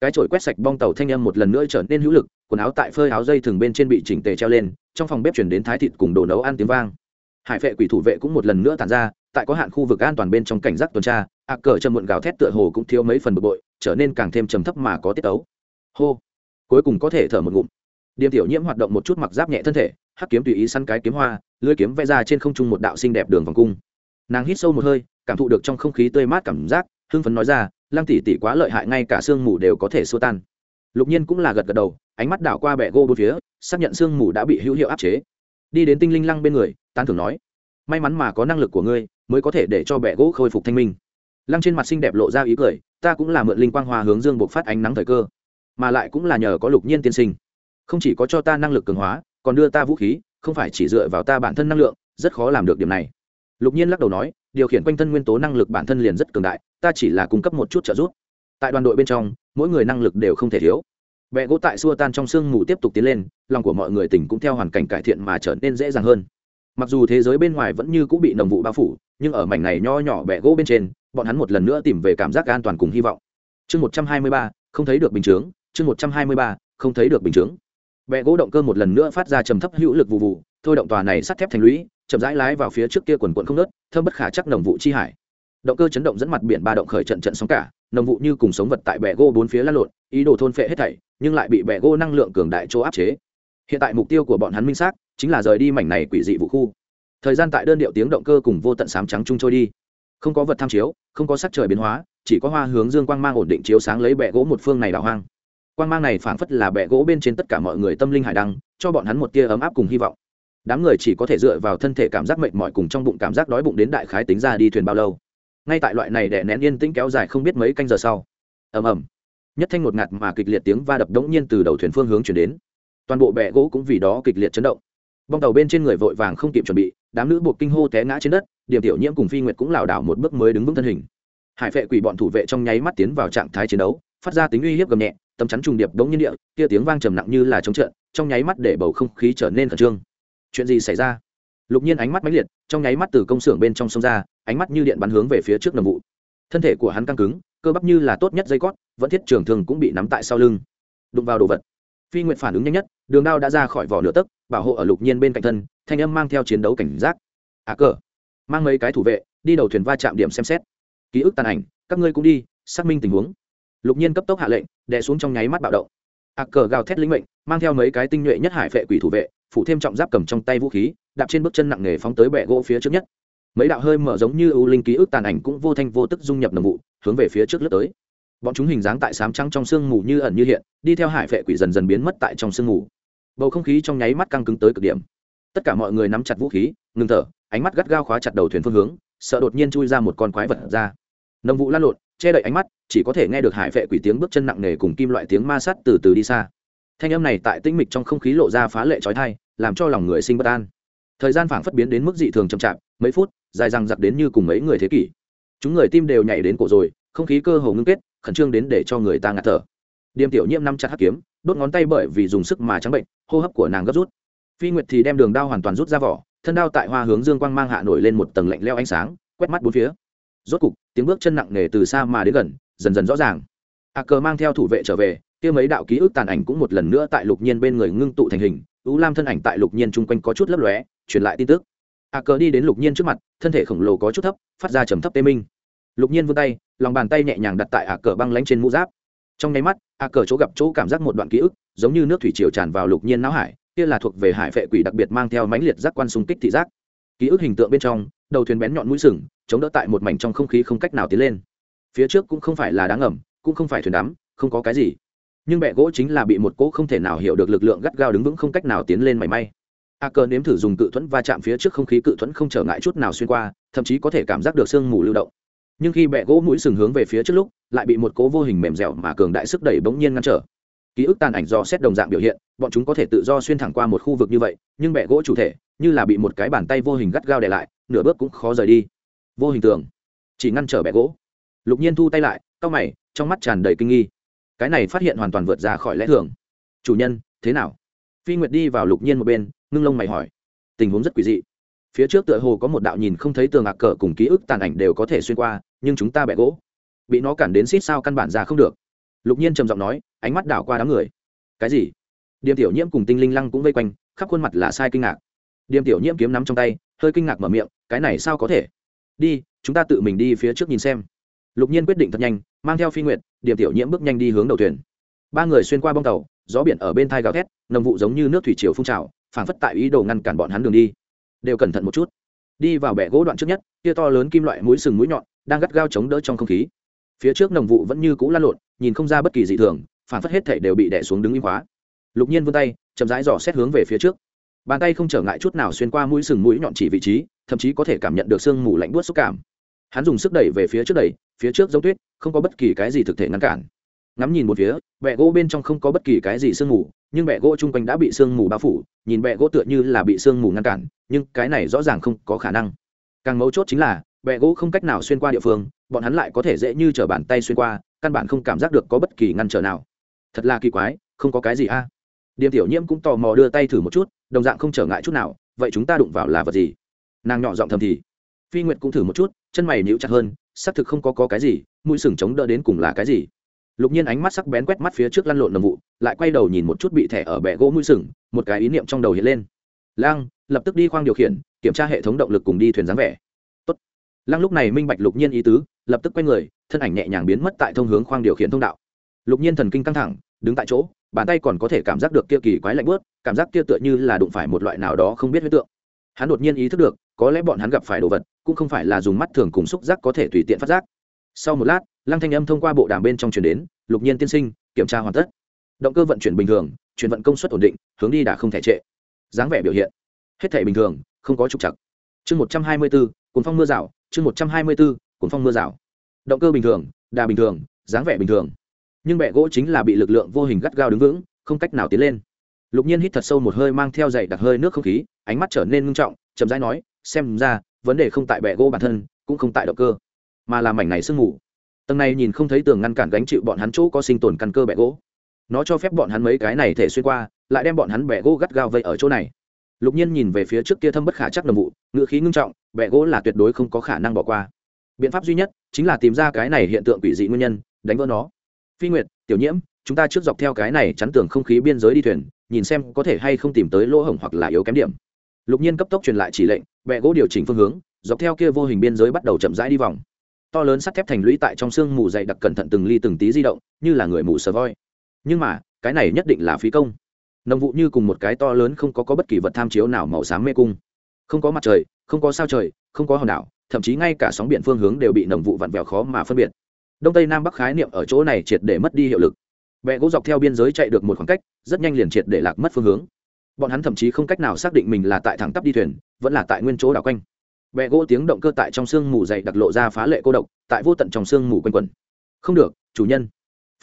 Speaker 1: Cái chổi quét sạch bong tàu thanh âm một lần nữa trở nên hữu lực, quần áo tại phơi áo dây thường bên trên bị chỉnh tề treo lên, trong phòng bếp chuyển đến thái thịt cùng đồ nấu ăn tiếng vang. Hải vệ quỷ thủ vệ cũng một lần nữa tàn ra, tại có hạn khu vực an toàn bên trong cảnh giác tuần tra, ạ cờ châm muộn gào thét tựa hồ cũng thiếu mấy phần bực bội, trở nên càng thêm trầm thấp mà có tiết tấu hô. Cuối cùng có thể thở một ngụm. Điềm tiểu nhiễm hoạt động một chút mặc giáp nhẹ thân thể, hắc kiếm tùy ý săn cái kiếm hoa, lưỡi kiếm vẽ ra trên không trung một đạo xinh đẹp đường vòng cung. Nàng hít sâu một hơi, cảm thụ được trong không khí tươi mát cảm giác, hưng phấn nói ra, lăng tỷ tỷ quá lợi hại, ngay cả sương mù đều có thể xua tan. Lục nhiên cũng là gật gật đầu, ánh mắt đảo qua bẹ gô bốn phía, xác nhận sương mù đã bị hữu hiệu áp chế. Đi đến tinh linh lăng bên người tan thường nói, may mắn mà có năng lực của ngươi, mới có thể để cho bẹ gỗ khôi phục thanh minh. Lăng trên mặt xinh đẹp lộ ra ý cười, ta cũng là mượn linh quang hòa hướng dương buộc phát ánh nắng thời cơ mà lại cũng là nhờ có lục nhiên tiên sinh. Không chỉ có cho ta năng lực cường hóa, còn đưa ta vũ khí, không phải chỉ dựa vào ta bản thân năng lượng, rất khó làm được điểm này. Lục nhiên lắc đầu nói, điều khiển quanh thân nguyên tố năng lực bản thân liền rất cường đại, ta chỉ là cung cấp một chút trợ giúp. Tại đoàn đội bên trong, mỗi người năng lực đều không thể thiếu. Vẽ gỗ tại xua tan trong sương mù tiếp tục tiến lên, lòng của mọi người tỉnh cũng theo hoàn cảnh cải thiện mà trở nên dễ dàng hơn. Mặc dù thế giới bên ngoài vẫn như cũng bị nồng vụ bao phủ, nhưng ở mảnh này nho nhỏ bẹ gỗ bên trên, bọn hắn một lần nữa tìm về cảm giác an toàn cùng hy vọng. Chương một trăm hai mươi ba, không thấy được bình chướng chương một trăm hai mươi ba, không thấy được bình chướng. Bẹ gỗ động cơ một lần nữa phát ra trầm thấp hữu lực vụ vụ thôi động tòa này sắt thép thành lũy, chậm rãi lái vào phía trước kia quần quận không nớt, thơm bất khả chắc nồng vụ chi hải. Động cơ chấn động dẫn mặt biển ba động khởi trận trận sóng cả, nồng vụ như cùng sống vật tại bẹ gỗ bốn phía lăn lộn, ý đồ thôn phệ hết thảy, nhưng lại bị bẹ gỗ năng lượng cường đại chỗ áp chế. Hiện tại mục tiêu của bọn hắn minh xác chính là rời đi mảnh này quỷ dị vụ khu. Thời gian tại đơn điệu tiếng động cơ cùng vô tận sám trắng chung trôi đi. Không có vật tham chiếu, không có sắc trời biến hóa, chỉ có hoa hướng dương quang mang ổn định chiếu sáng lấy bẹ gỗ một phương này đảo hoang quang mang này phảng phất là bẹ gỗ bên trên tất cả mọi người tâm linh hải đăng, cho bọn hắn một tia ấm áp cùng hy vọng. Đám người chỉ có thể dựa vào thân thể cảm giác mệt mỏi cùng trong bụng cảm giác đói bụng đến đại khái tính ra đi thuyền bao lâu. Ngay tại loại này đẻ nén yên tĩnh kéo dài không biết mấy canh giờ sau, ầm ầm, nhất thanh ngột ngạt mà kịch liệt tiếng va đập đống nhiên từ đầu thuyền phương hướng chuyển đến. Toàn bộ bẹ gỗ cũng vì đó kịch liệt chấn động. Bong tàu bên trên người vội vàng không kịp chuẩn bị, đám nữ buộc kinh hô té ngã trên đất điểm tiểu nhiễm cùng phi nguyệt cũng lảo đảo một bước mới đứng vững thân hình. Hải phệ quỷ bọn thủ vệ trong nháy mắt tiến vào trạng thái chiến đấu, phát ra tính uy hiếp gầm nhẹ tấm chắn trùng điệp đống nhiên địa, kia tiếng vang trầm nặng như là chống trận trong nháy mắt để bầu không khí trở nên khẩn trương. Chuyện gì xảy ra? Lục nhiên ánh mắt mãnh liệt, trong nháy mắt từ công xưởng bên trong sông ra, ánh mắt như điện bắn hướng về phía trước nầm vụ. Thân thể của hắn căng cứng, cơ bắp như là tốt nhất dây cót, vẫn thiết trường thường cũng bị nắm tại sau lưng. Đụng vào đồ vật. Phi nguyện phản ứng nhanh nhất, đường đao đã ra khỏi vỏ nửa tấc, bảo hộ ở lục nhiên bên cạnh thân, thanh âm mang theo chiến đấu cảnh giác. À cờ. Mang mấy cái thủ vệ, đi đầu thuyền va chạm điểm xem xét. Ký ức tàn ảnh, các ngươi cũng đi, xác minh tình huống lục nhiên cấp tốc hạ lệnh, đè xuống trong nháy mắt bạo động. À cờ gào thét linh mệnh, mang theo mấy cái tinh nhuệ nhất hải vệ quỷ thủ vệ, phủ thêm trọng giáp cầm trong tay vũ khí, đạp trên bước chân nặng nề phóng tới bệ gỗ phía trước nhất. Mấy đạo hơi mở giống như ưu linh ký ức tàn ảnh cũng vô thanh vô tức dung nhập nồng vụ, hướng về phía trước lướt tới. Bọn chúng hình dáng tại sám trắng trong sương mù như ẩn như hiện, đi theo hải vệ quỷ dần dần biến mất tại trong sương mù. Bầu không khí trong nháy mắt căng cứng tới cực điểm. Tất cả mọi người nắm chặt vũ khí, ngừng thở, ánh mắt gắt gao khóa chặt đầu thuyền phương hướng, sợ đột nhiên chui ra một con quái vật ra. Nồng vụ lan lộn che đậy ánh mắt, chỉ có thể nghe được hải vệ quỷ tiếng bước chân nặng nề cùng kim loại tiếng ma sắt từ từ đi xa. Thanh âm này tại tĩnh mịch trong không khí lộ ra phá lệ trói thai làm cho lòng người sinh bất an. Thời gian phảng phất biến đến mức dị thường chậm chạp, mấy phút, dài răng giặc đến như cùng mấy người thế kỷ. Chúng người tim đều nhảy đến cổ rồi, không khí cơ hồ ngưng kết, khẩn trương đến để cho người ta ngạt thở. Điềm tiểu nhiễm năm chặt hắc kiếm, đốt ngón tay bởi vì dùng sức mà trắng bệnh, hô hấp của nàng gấp rút. Phi nguyệt thì đem đường đao hoàn toàn rút ra vỏ, thân đao tại hoa hướng dương quang mang hạ nổi lên một tầng lạnh leo ánh sáng, quét mắt bốn phía. Rốt cục tiếng bước chân nặng nề từ xa mà đến gần, dần dần rõ ràng. A cờ mang theo thủ vệ trở về, kia mấy đạo ký ức tàn ảnh cũng một lần nữa tại lục nhiên bên người ngưng tụ thành hình ưu lam thân ảnh tại lục nhiên chung quanh có chút lấp lóe, truyền lại tin tức. A cờ đi đến lục nhiên trước mặt, thân thể khổng lồ có chút thấp, phát ra trầm thấp tê minh. Lục nhiên vươn tay, lòng bàn tay nhẹ nhàng đặt tại a cờ băng lánh trên mũ giáp. Trong nháy mắt, a cờ chỗ gặp chỗ cảm giác một đoạn ký ức, giống như nước thủy triều tràn vào lục nhiên não hải, kia là thuộc về hải vệ quỷ đặc biệt mang theo mãnh liệt giác quan xung kích thị giác. Ký ức hình tượng bên trong đầu thuyền bén nhọn mũi sừng, chống đỡ tại một mảnh trong không khí không cách nào tiến lên. Phía trước cũng không phải là đá ngầm, cũng không phải thuyền đắm, không có cái gì. Nhưng bẹ gỗ chính là bị một cỗ không thể nào hiểu được lực lượng gắt gao đứng vững không cách nào tiến lên mảy may. A cơ nếm thử dùng cự thuẫn va chạm phía trước không khí, cự thuẫn không trở ngại chút nào xuyên qua, thậm chí có thể cảm giác được sương mù lưu động. Nhưng khi bẹ gỗ mũi sừng hướng về phía trước lúc, lại bị một cỗ vô hình mềm dẻo mà cường đại sức đẩy bỗng nhiên ngăn trở. Ký ức tàn ảnh do xét đồng dạng biểu hiện, bọn chúng có thể tự do xuyên thẳng qua một khu vực như vậy, nhưng bẹ gỗ chủ thể như là bị một cái bàn tay vô hình gắt gao để lại nửa bước cũng khó rời đi. Vô hình tường chỉ ngăn trở bẹ gỗ. Lục nhiên thu tay lại, cau mày, trong mắt tràn đầy kinh nghi. Cái này phát hiện hoàn toàn vượt ra khỏi lẽ thường. Chủ nhân, thế nào? Phi nguyệt đi vào lục nhiên một bên, ngưng lông mày hỏi. Tình huống rất quỷ dị. Phía trước tựa hồ có một đạo nhìn không thấy tường ạc cờ cùng ký ức tàn ảnh đều có thể xuyên qua, nhưng chúng ta bẹ gỗ. Bị nó cản đến xít sao căn bản ra không được. Lục nhiên trầm giọng nói, ánh mắt đảo qua đám người. Cái gì? Điềm tiểu nhiễm cùng tinh linh lăng cũng vây quanh, khắp khuôn mặt là sai kinh ngạc. Điềm tiểu nhiễm kiếm nắm trong tay, hơi kinh ngạc mở miệng cái này sao có thể? Đi, chúng ta tự mình đi phía trước nhìn xem. Lục nhiên quyết định thật nhanh, mang theo phi nguyệt, điềm tiểu nhiễm bước nhanh đi hướng đầu thuyền. Ba người xuyên qua bong tàu, gió biển ở bên thai gào thét, nồng vụ giống như nước thủy triều phun trào, phảng phất tại ý đồ ngăn cản bọn hắn đường đi. Đều cẩn thận một chút. Đi vào bẻ gỗ đoạn trước nhất kia to lớn kim loại mũi sừng mũi nhọn, đang gắt gao chống đỡ trong không khí. Phía trước nồng vụ vẫn như cũ lan lộn, nhìn không ra bất kỳ dị thường phản phất hết thể đều bị đẻ xuống đứng im khóa lục nhiên vươn tay, chậm rãi dò xét hướng về phía trước. Bàn tay không trở ngại chút nào xuyên qua mũi sừng mũi nhọn chỉ vị trí thậm chí có thể cảm nhận được sương mù lạnh buốt xúc cảm. Hắn dùng sức đẩy về phía trước đẩy, phía trước giống tuyết, không có bất kỳ cái gì thực thể ngăn cản. Ngắm nhìn một phía, bẹ gỗ bên trong không có bất kỳ cái gì sương mù, nhưng bẹ gỗ chung quanh đã bị sương mù bao phủ, nhìn bẹ gỗ tựa như là bị sương mù ngăn cản, nhưng cái này rõ ràng không có khả năng. Càng mấu chốt chính là, bẹ gỗ không cách nào xuyên qua địa phương, bọn hắn lại có thể dễ như t r ở bàn tay xuyên qua, căn bản không cảm giác được có bất kỳ ngăn trở nào. Thật là kỳ quái, không có cái gì a. À. điềm tiểu nhiễm cũng tò mò đưa tay thử một chút, đồng dạng không trở ngại chút nào, vậy chúng ta đụng vào là vật gì? Nàng nhỏ giọng thầm thì. Phi nguyệt cũng thử một chút chân mày níu chặt hơn xác thực không có, có cái gì mũi sừng chống đỡ đến cùng là cái gì. Lục nhiên ánh mắt sắc bén quét mắt phía trước lăn lộn nồng vụ lại quay đầu nhìn một chút bị thẻ ở bẹ gỗ mũi sừng một cái ý niệm trong đầu hiện lên. Lăng lập tức đi khoang điều khiển kiểm tra hệ thống động lực cùng đi thuyền dáng vẻ. Tốt. lăng lúc này minh bạch lục nhiên ý tứ lập tức quay người thân ảnh nhẹ nhàng biến mất tại thông hướng khoang điều khiển thông đạo. Lục nhiên thần kinh căng thẳng đứng tại chỗ bàn tay còn có thể cảm giác được kia kỳ quái lạnh bớt cảm giác kia tựa như là đụng phải một loại nào đó không biết huyết tượng. Hắn đột nhiên ý thức được có lẽ bọn hắn gặp phải đồ vật, cũng không phải là dùng mắt thường cùng xúc giác có thể tùy tiện phát giác. Sau một lát, lăng thanh âm thông qua bộ đàm bên trong chuyển đến, lục nhiên tiên sinh, kiểm tra hoàn tất. Động cơ vận chuyển bình thường, chuyển vận công suất ổn định, hướng đi đã không thể trệ. Dáng vẻ biểu hiện, hết thể bình thường, không có trục chặt chương một trăm hai mươi bốn cuốn phong mưa rào, chương một trăm hai mươi bốn cuốn phong mưa rào. Động cơ bình thường, đà bình thường, dáng vẻ bình thường. Nhưng bẹ gỗ chính là bị lực lượng vô hình gắt gao đứng vững, không cách nào tiến lên. Lục nhiên hít thật sâu một hơi mang theo dậy đặc hơi nước không khí, ánh mắt trở nên ngưng trọng, chậm rãi nói xem ra, vấn đề không tại bẹ gỗ bản thân, cũng không tại động cơ, mà là mảnh này sương mù. Tầng này nhìn không thấy tường ngăn cản gánh chịu bọn hắn chỗ có sinh tồn căn cơ bẹ gỗ. Nó cho phép bọn hắn mấy cái này thể xuyên qua, lại đem bọn hắn bẹ gỗ gắt gao vây ở chỗ này. Lục nhiên nhìn về phía trước kia thâm bất khả chắc đồng vụ, ngựa khí ngưng trọng bẹ gỗ là tuyệt đối không có khả năng bỏ qua. Biện pháp duy nhất chính là tìm ra cái này hiện tượng quỷ dị nguyên nhân, đánh vỡ nó. Phi nguyệt, tiểu nhiễm, chúng ta trước dọc theo cái này chắn tường không khí biên giới đi thuyền, nhìn xem có thể hay không tìm tới lỗ hổng hoặc là yếu kém điểm. Lục nhiên cấp tốc truyền lại chỉ lệnh bẹ gỗ điều chỉnh phương hướng dọc theo kia vô hình biên giới bắt đầu chậm rãi đi vòng. To lớn sắt thép thành lũy tại trong sương mù dày đặc cẩn thận từng ly từng tí di động như là người mù sờ voi. Nhưng mà cái này nhất định là phí công. Nồng vụ như cùng một cái to lớn không có, có bất kỳ vật tham chiếu nào màu xám mê cung. Không có mặt trời không có sao trời không có hòn đảo thậm chí ngay cả sóng biển phương hướng đều bị nồng vụ vặn vẹo khó mà phân biệt. Đông tây nam bắc khái niệm ở chỗ này triệt để mất đi hiệu lực. Bẹ gỗ dọc theo biên giới chạy được một khoảng cách rất nhanh liền triệt để lạc mất phương hướng. Bọn hắn thậm chí không cách nào xác định mình là tại thẳng tắp đi thuyền vẫn là tại nguyên chỗ đảo quanh. Bẹ gỗ tiếng động cơ tại trong sương mù dày đặc lộ ra phá lệ cô độc, tại vô tận trong sương mù quanh quẩn. Không được, chủ nhân.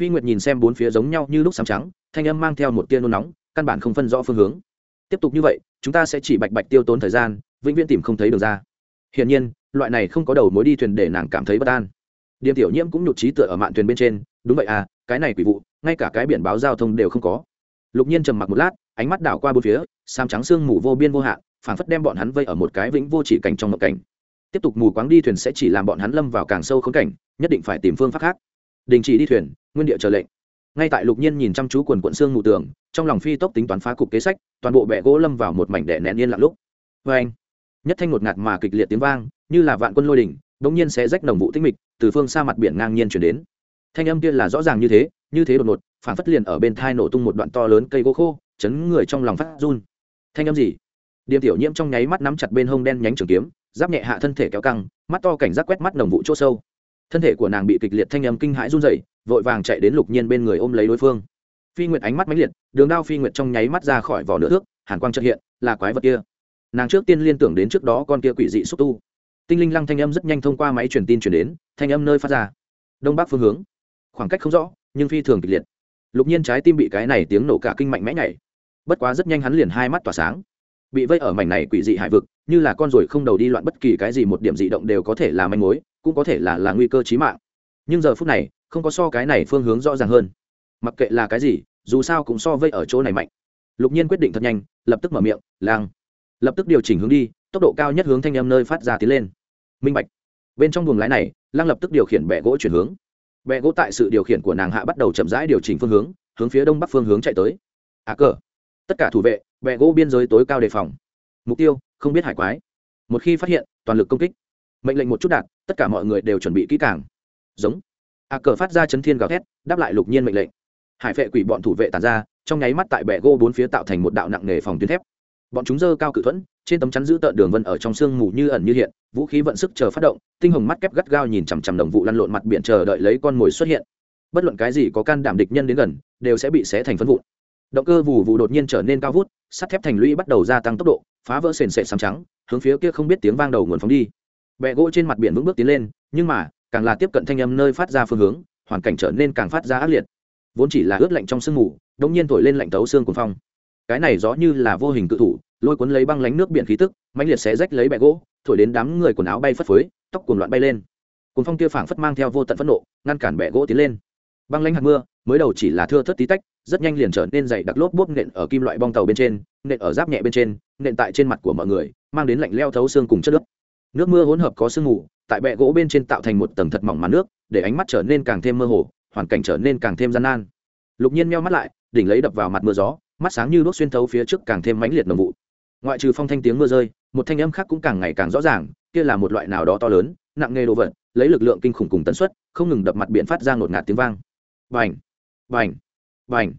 Speaker 1: Phi nguyệt nhìn xem bốn phía giống nhau như lúc sáng trắng, thanh âm mang theo một tia nôn nóng, căn bản không phân rõ phương hướng. Tiếp tục như vậy, chúng ta sẽ chỉ bạch bạch tiêu tốn thời gian, vĩnh viễn tìm không thấy đường ra. Hiển nhiên, loại này không có đầu mối đi thuyền để nàng cảm thấy bất an. Điềm tiểu nhiễm cũng nhụt trí tựa ở mạn thuyền bên trên, đúng vậy à cái này quỷ vụ, ngay cả cái biển báo giao thông đều không có. Lục nhiên trầm mặc một lát, ánh mắt đảo qua bốn phía sam trắng sương mù vô biên vô hạn phảng phất đem bọn hắn vây ở một cái vĩnh vô chỉ cảnh trong mộng cảnh. Tiếp tục mù quáng đi thuyền sẽ chỉ làm bọn hắn lâm vào càng sâu khốn cảnh, nhất định phải tìm phương pháp khác. Đình chỉ đi thuyền, nguyên địa chờ lệnh. Ngay tại lục nhiên nhìn chăm chú quần quận xương mù tường, trong lòng phi tốc tính toán phá cục kế sách, toàn bộ bẹ gỗ lâm vào một mảnh đẻ nén yên lặng lúc. Vê anh. Nhất thanh ngột ngạt mà kịch liệt tiếng vang, như là vạn quân lôi đỉnh đ ỗ n g nhiên sẽ rách nồng vụ tĩnh mịch, từ phương xa mặt biển ngang nhiên chuyển đến. Thanh âm kia là rõ ràng như thế như thế đột ngột phản phất liền ở bên thai nổ tung một đoạn to lớn cây gỗ khô, chấn người trong lòng phát run. Thanh âm gì? Điềm tiểu nhiễm trong nháy mắt nắm chặt bên hông đen nhánh trường kiếm, giáp nhẹ hạ thân thể kéo căng, mắt to cảnh giác quét mắt đồng vụ chỗ sâu. Thân thể của nàng bị kịch liệt thanh âm kinh hãi run dậy vội vàng chạy đến lục nhiên bên người ôm lấy đối phương. Phi nguyệt ánh mắt mãnh liệt, đường đao phi nguyệt trong nháy mắt ra khỏi vỏ nửa thước, hàn quang trợ hiện, là quái vật kia. Nàng trước tiên liên tưởng đến trước đó con kia quỷ dị xúc tu. Tinh linh lăng thanh âm rất nhanh thông qua máy truyền tin chuyển đến, thanh âm nơi phát ra. Đông bắc phương hướng. Khoảng cách không rõ, nhưng phi thường kịch liệt. Lục nhiên trái tim bị cái này tiếng nổ cả kinh mạnh mẽ nhảy. Bất quá rất nhanh hắn liền hai mắt tỏa sáng bị vây ở mảnh này quỷ dị hải vực, như là con ruồi không đầu đi loạn bất kỳ cái gì một điểm dị động đều có thể là manh mối, cũng có thể là là nguy cơ chí mạng. Nhưng giờ phút này, không có so cái này phương hướng rõ ràng hơn. Mặc kệ là cái gì, dù sao cũng so vây ở chỗ này mạnh. Lục nhiên quyết định thật nhanh, lập tức mở miệng, lang. Lập tức điều chỉnh hướng đi, tốc độ cao nhất hướng thanh em nơi phát ra tiến lên. Minh bạch. Bên trong buồng lái này, lang lập tức điều khiển bẹ gỗ chuyển hướng. Bẹ gỗ tại sự điều khiển của nàng hạ bắt đầu chậm rãi điều chỉnh phương hướng hướng phía đông bắc phương hướng chạy tới. À cờ tất cả thủ vệ bẹ gỗ biên giới tối cao đề phòng. Mục tiêu, không biết hải quái. Một khi phát hiện, toàn lực công kích. Mệnh lệnh một chút đạt tất cả mọi người đều chuẩn bị kỹ càng. Giống. A cờ phát ra chấn thiên gào thét, đáp lại lục nhiên mệnh lệnh. Hải vệ quỷ bọn thủ vệ tàn ra, trong nháy mắt tại bệ gỗ bốn phía tạo thành một đạo nặng nề phòng tuyến thép. Bọn chúng dơ cao cự thuẫn, trên tấm chắn giữ tợn đường vân ở trong sương mù như ẩn như hiện, vũ khí vận sức chờ phát động, tinh hồng mắt kép gắt gao nhìn chằm chằm đồng vụ lăn lộn mặt biển chờ đợi lấy con mồi xuất hiện. Bất luận cái gì có can đảm địch nhân đến gần, đều sẽ bị xé thành phân vụn. Động cơ vù vụ đột nhiên trở nên cao vút sắt thép thành lũy bắt đầu gia tăng tốc độ, phá vỡ sền sệt sáng trắng, hướng phía kia không biết tiếng vang đầu nguồn phóng đi. Bẹ gỗ trên mặt biển vững bước tiến lên, nhưng mà, càng là tiếp cận thanh âm nơi phát ra phương hướng, hoàn cảnh trở nên càng phát ra ác liệt. Vốn chỉ là ướt lạnh trong sương mù đông nhiên thổi lên lạnh tấu xương cuồng phong. Cái này rõ như là vô hình cự thủ, lôi cuốn lấy băng lánh nước biển khí tức, mãnh liệt xé rách lấy bẹ gỗ, thổi đến đám người quần áo bay phất phới, tóc cuồng loạn bay lên. Cuồng phong kia phảng phất mang theo vô tận phẫn nộ, ngăn cản bẹ gỗ tiến lên. Băng lánh hạt mưa, mới đầu chỉ là thưa thất tí tách rất nhanh liền trở nên dày đặc lốp bốp nện ở kim loại bong tàu bên trên, nện ở giáp nhẹ bên trên, nện tại trên mặt của mọi người, mang đến lạnh leo thấu xương cùng chất nước nước mưa hỗn hợp có sương mù, tại bệ gỗ bên trên tạo thành một tầng thật mỏng màn nước, để ánh mắt trở nên càng thêm mơ hồ, hoàn cảnh trở nên càng thêm gian nan. Lục nhiên meo mắt lại, đỉnh lấy đập vào mặt mưa gió, mắt sáng như đốt xuyên thấu phía trước càng thêm mãnh liệt nồng vụ. Ngoại trừ phong thanh tiếng mưa rơi, một thanh âm khác cũng càng ngày càng rõ ràng, kia là một loại nào đó to lớn, nặng nghề đồ vật, lấy lực lượng kinh khủng cùng tần suất, không ngừng đập mặt biển phát ra ngột ngạt tiếng vang. Vành vành vành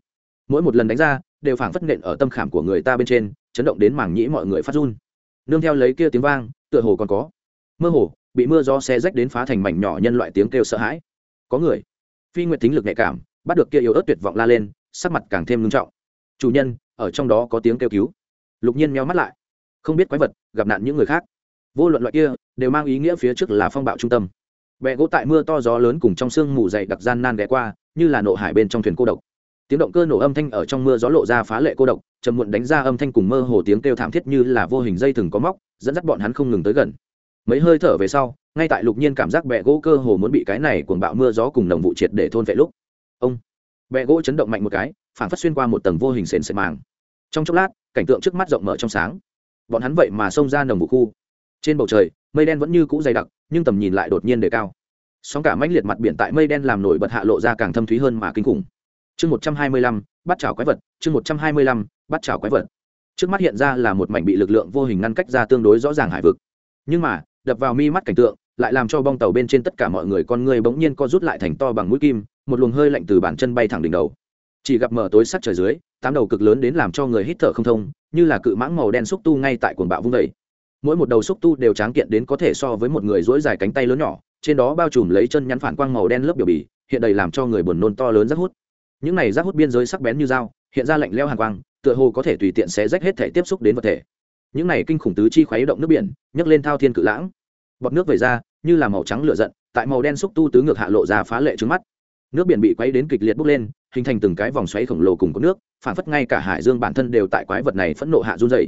Speaker 1: mỗi một lần đánh ra, đều phảng phất nện ở tâm khảm của người ta bên trên, chấn động đến mảng nhĩ mọi người phát run. Nương theo lấy kia tiếng vang, tựa hồ còn có. Mơ hồ, bị mưa gió xe rách đến phá thành mảnh nhỏ nhân loại tiếng kêu sợ hãi. Có người, phi nguyệt tính lực nhạy cảm, bắt được kia yếu ớt tuyệt vọng la lên, sắc mặt càng thêm ngưng trọng. Chủ nhân, ở trong đó có tiếng kêu cứu. Lục nhiên meo mắt lại. Không biết quái vật, gặp nạn những người khác. Vô luận loại kia, đều mang ý nghĩa phía trước là phong bạo trung tâm. Bẹ gỗ tại mưa to gió lớn cùng trong sương mù dày đặc gian nan ghé qua, như là nộ hải bên trong thuyền cô độc tiếng động cơ nổ âm thanh ở trong mưa gió lộ ra phá lệ cô độc trầm muộn đánh ra âm thanh cùng mơ hồ tiếng kêu thảm thiết như là vô hình dây thừng có móc, dẫn dắt bọn hắn không ngừng tới gần. Mấy hơi thở về sau, ngay tại lục nhiên cảm giác bẹ gỗ cơ hồ muốn bị cái này cuồng bạo mưa gió cùng nồng vụ triệt để thôn vệ lúc. Ông! Bẹ gỗ chấn động mạnh một cái phản phát xuyên qua một tầng vô hình sền sệt màng. Trong chốc lát, cảnh tượng trước mắt rộng mở trong sáng. Bọn hắn vậy mà xông ra nồng vụ khu. Trên bầu trời, mây đen vẫn như cũ dày đặc, nhưng tầm nhìn lại đột nhiên đề cao. Sóng cả mãnh liệt mặt biển tại mây đen làm nổi bật hạ lộ ra càng thâm thúy hơn mà kinh khủng chương một trăm hai mươi lăm, bắt chảo quái vật, chương một trăm hai mươi lăm, bắt chảo quái vật. Trước mắt hiện ra là một mảnh bị lực lượng vô hình ngăn cách ra tương đối rõ ràng hải vực. Nhưng mà, đập vào mi mắt cảnh tượng, lại làm cho bong tàu bên trên tất cả mọi người con người bỗng nhiên co rút lại thành to bằng mũi kim, một luồng hơi lạnh từ bàn chân bay thẳng đỉnh đầu. Chỉ gặp mở tối sắc trời dưới, tám đầu cực lớn đến làm cho người hít thở không thông, như là cự mãng màu đen xúc tu ngay tại cuồng bạo vung vẩy mỗi một đầu xúc tu đều tráng kiện đến có thể so với một người dỗi dài cánh tay lớn nhỏ, trên đó bao trùm lấy chân nhắn phản quang màu đen lớp biểu bì, hiện đầy làm cho người buồn nôn to lớn rất hút những này rác hút biên giới sắc bén như dao, hiện ra lạnh leo hàng quang, tựa hồ có thể tùy tiện xé rách hết thể tiếp xúc đến vật thể. Những này kinh khủng tứ chi khuấy động nước biển, nhấc lên thao thiên cự lãng. Bọt nước về ra, như là màu trắng lửa giận, tại màu đen xúc tu tứ ngược hạ lộ ra phá lệ trước mắt. Nước biển bị quấy đến kịch liệt bốc lên, hình thành từng cái vòng xoáy khổng lồ cùng có nước, phản phất ngay cả hải dương bản thân đều tại quái vật này phẫn nộ hạ run dày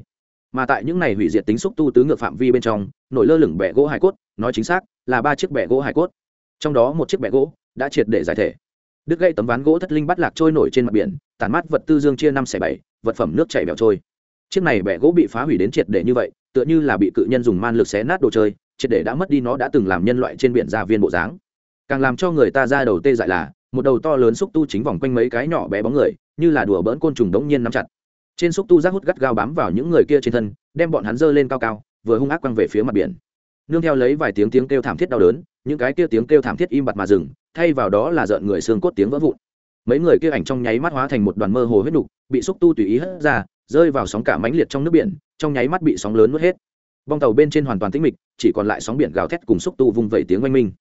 Speaker 1: mà tại những này hủy diệt tính xúc tu tứ ngược phạm vi bên trong, nổi lơ lửng bẹ gỗ hải cốt, nói chính xác là ba chiếc bẹ gỗ hải cốt. Trong đó một chiếc bẹ gỗ đã triệt để giải thể đứt gãy tấm ván gỗ thất linh bắt lạc trôi nổi trên mặt biển tàn mát vật tư dương chia năm xẻ bảy, vật phẩm nước chảy bẹo trôi. Chiếc này bẹ gỗ bị phá hủy đến triệt để như vậy, tựa như là bị cự nhân dùng man lực xé nát đồ chơi, triệt để đã mất đi nó đã từng làm nhân loại trên biển gia viên bộ dáng. Càng làm cho người ta ra đầu tê dại là, một đầu to lớn xúc tu chính vòng quanh mấy cái nhỏ bé bóng người, như là đùa bỡn côn trùng đống nhiên nắm chặt. Trên xúc tu rác hút gắt gao bám vào những người kia trên thân, đem bọn hắn dơ lên cao cao, vừa hung ác quăng về phía mặt biển. Nương theo lấy vài tiếng tiếng kêu thảm thiết đau đớn, những cái kia tiếng kêu thảm thiết im bặt mà dừng thay vào đó là rợn người xương cốt tiếng vỡ vụn. Mấy người kia ảnh trong nháy mắt hóa thành một đoàn mơ hồ huyết đục bị xúc tu tùy ý hất ra, rơi vào sóng cả mãnh liệt trong nước biển, trong nháy mắt bị sóng lớn nuốt hết. Bong tàu bên trên hoàn toàn tĩnh mịch, chỉ còn lại sóng biển gào thét cùng xúc tu vung vẩy tiếng oanh minh.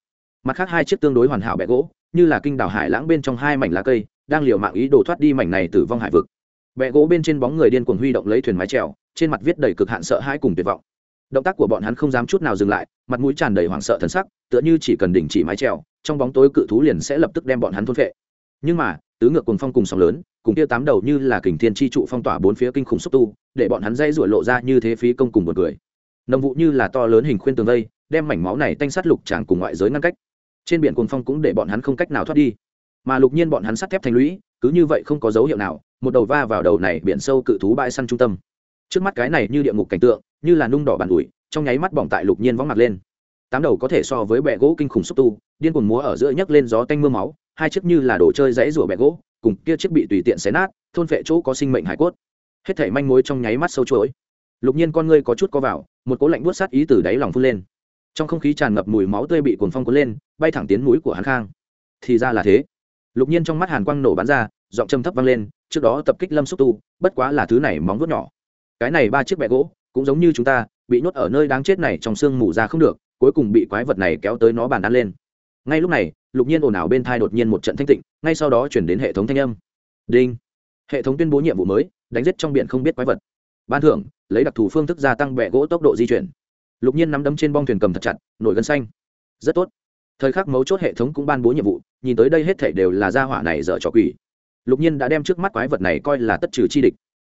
Speaker 1: Mặt khác hai chiếc tương đối hoàn hảo bẹ gỗ, như là kinh đảo hải lãng bên trong hai mảnh lá cây, đang liều mạng ý đồ thoát đi mảnh này từ vong hải vực. Bẹ gỗ bên trên bóng người điên cuồng huy động lấy thuyền mái trèo trên mặt viết đầy cực hạn sợ hãi cùng tuyệt vọng. Động tác của bọn hắn không dám chút nào dừng lại, mặt mũi tràn đầy hoảng sợ thân sắc, tựa như chỉ cần đình chỉ mái trèo trong bóng tối cự thú liền sẽ lập tức đem bọn hắn thôn phệ. nhưng mà, tứ ngược cùng phong cùng sóng lớn, cùng kia tám đầu như là kình thiên chi trụ phong tỏa bốn phía kinh khủng xúc tu, để bọn hắn dây ruổi lộ ra như thế phí công cùng một người nồng vụ như là to lớn hình khuyên tường vây, đem mảnh máu này tanh sát lục tràng cùng ngoại giới ngăn cách. Trên biển cuồng phong cũng để bọn hắn không cách nào thoát đi. Mà lục nhiên bọn hắn sắt thép thành lũy, cứ như vậy không có dấu hiệu nào, một đầu va vào đầu này biển sâu cự thú bãi săn trung tâm. Trước mắt cái này như địa ngục cảnh tượng, như là nung đỏ bàn ủi, trong nháy mắt bỏng tại lục nhiên võng mặt lên tám đầu có thể so với bẹ gỗ kinh khủng xúc tu, điên cuồng múa ở giữa nhấc lên gió tanh mưa máu, hai chiếc như là đồ chơi dãy rủa bẹ gỗ, cùng kia chiếc bị tùy tiện xé nát, thôn phệ chỗ có sinh mệnh hải cốt. Hết thảy manh mối trong nháy mắt sâu chuỗi. Lục nhiên con ngươi có chút co vào, một cố lạnh buốt sát ý từ đáy lòng phun lên. Trong không khí tràn ngập mùi máu tươi bị cuồng phong cuốn lên, bay thẳng tiến mũi của hắn khang. Thì ra là thế. Lục nhiên trong mắt hàn quang nổ bắn ra, giọng châm thấp vang lên, trước đó tập kích lâm xúc tu, bất quá là thứ này móng vuốt nhỏ. Cái này ba chiếc bẹ gỗ, cũng giống như chúng ta, bị nhốt ở nơi đáng chết này trong sương mù ra không được cuối cùng bị quái vật này kéo tới nó bàn ăn lên. Ngay lúc này, lục nhiên ồn ào bên thai đột nhiên một trận thanh tịnh, ngay sau đó chuyển đến hệ thống thanh âm. Đinh! Hệ thống tuyên bố nhiệm vụ mới, đánh giết trong biển không biết quái vật. Ban thưởng, lấy đặc thù phương thức gia tăng bẹ gỗ tốc độ di chuyển. Lục nhiên nắm đấm trên bong thuyền cầm thật chặt, nổi gân xanh. Rất tốt. Thời khắc mấu chốt hệ thống cũng ban bố nhiệm vụ, nhìn tới đây hết thể đều là gia hỏa này dở trò quỷ. Lục nhiên đã đem trước mắt quái vật này coi là tất trừ chi địch.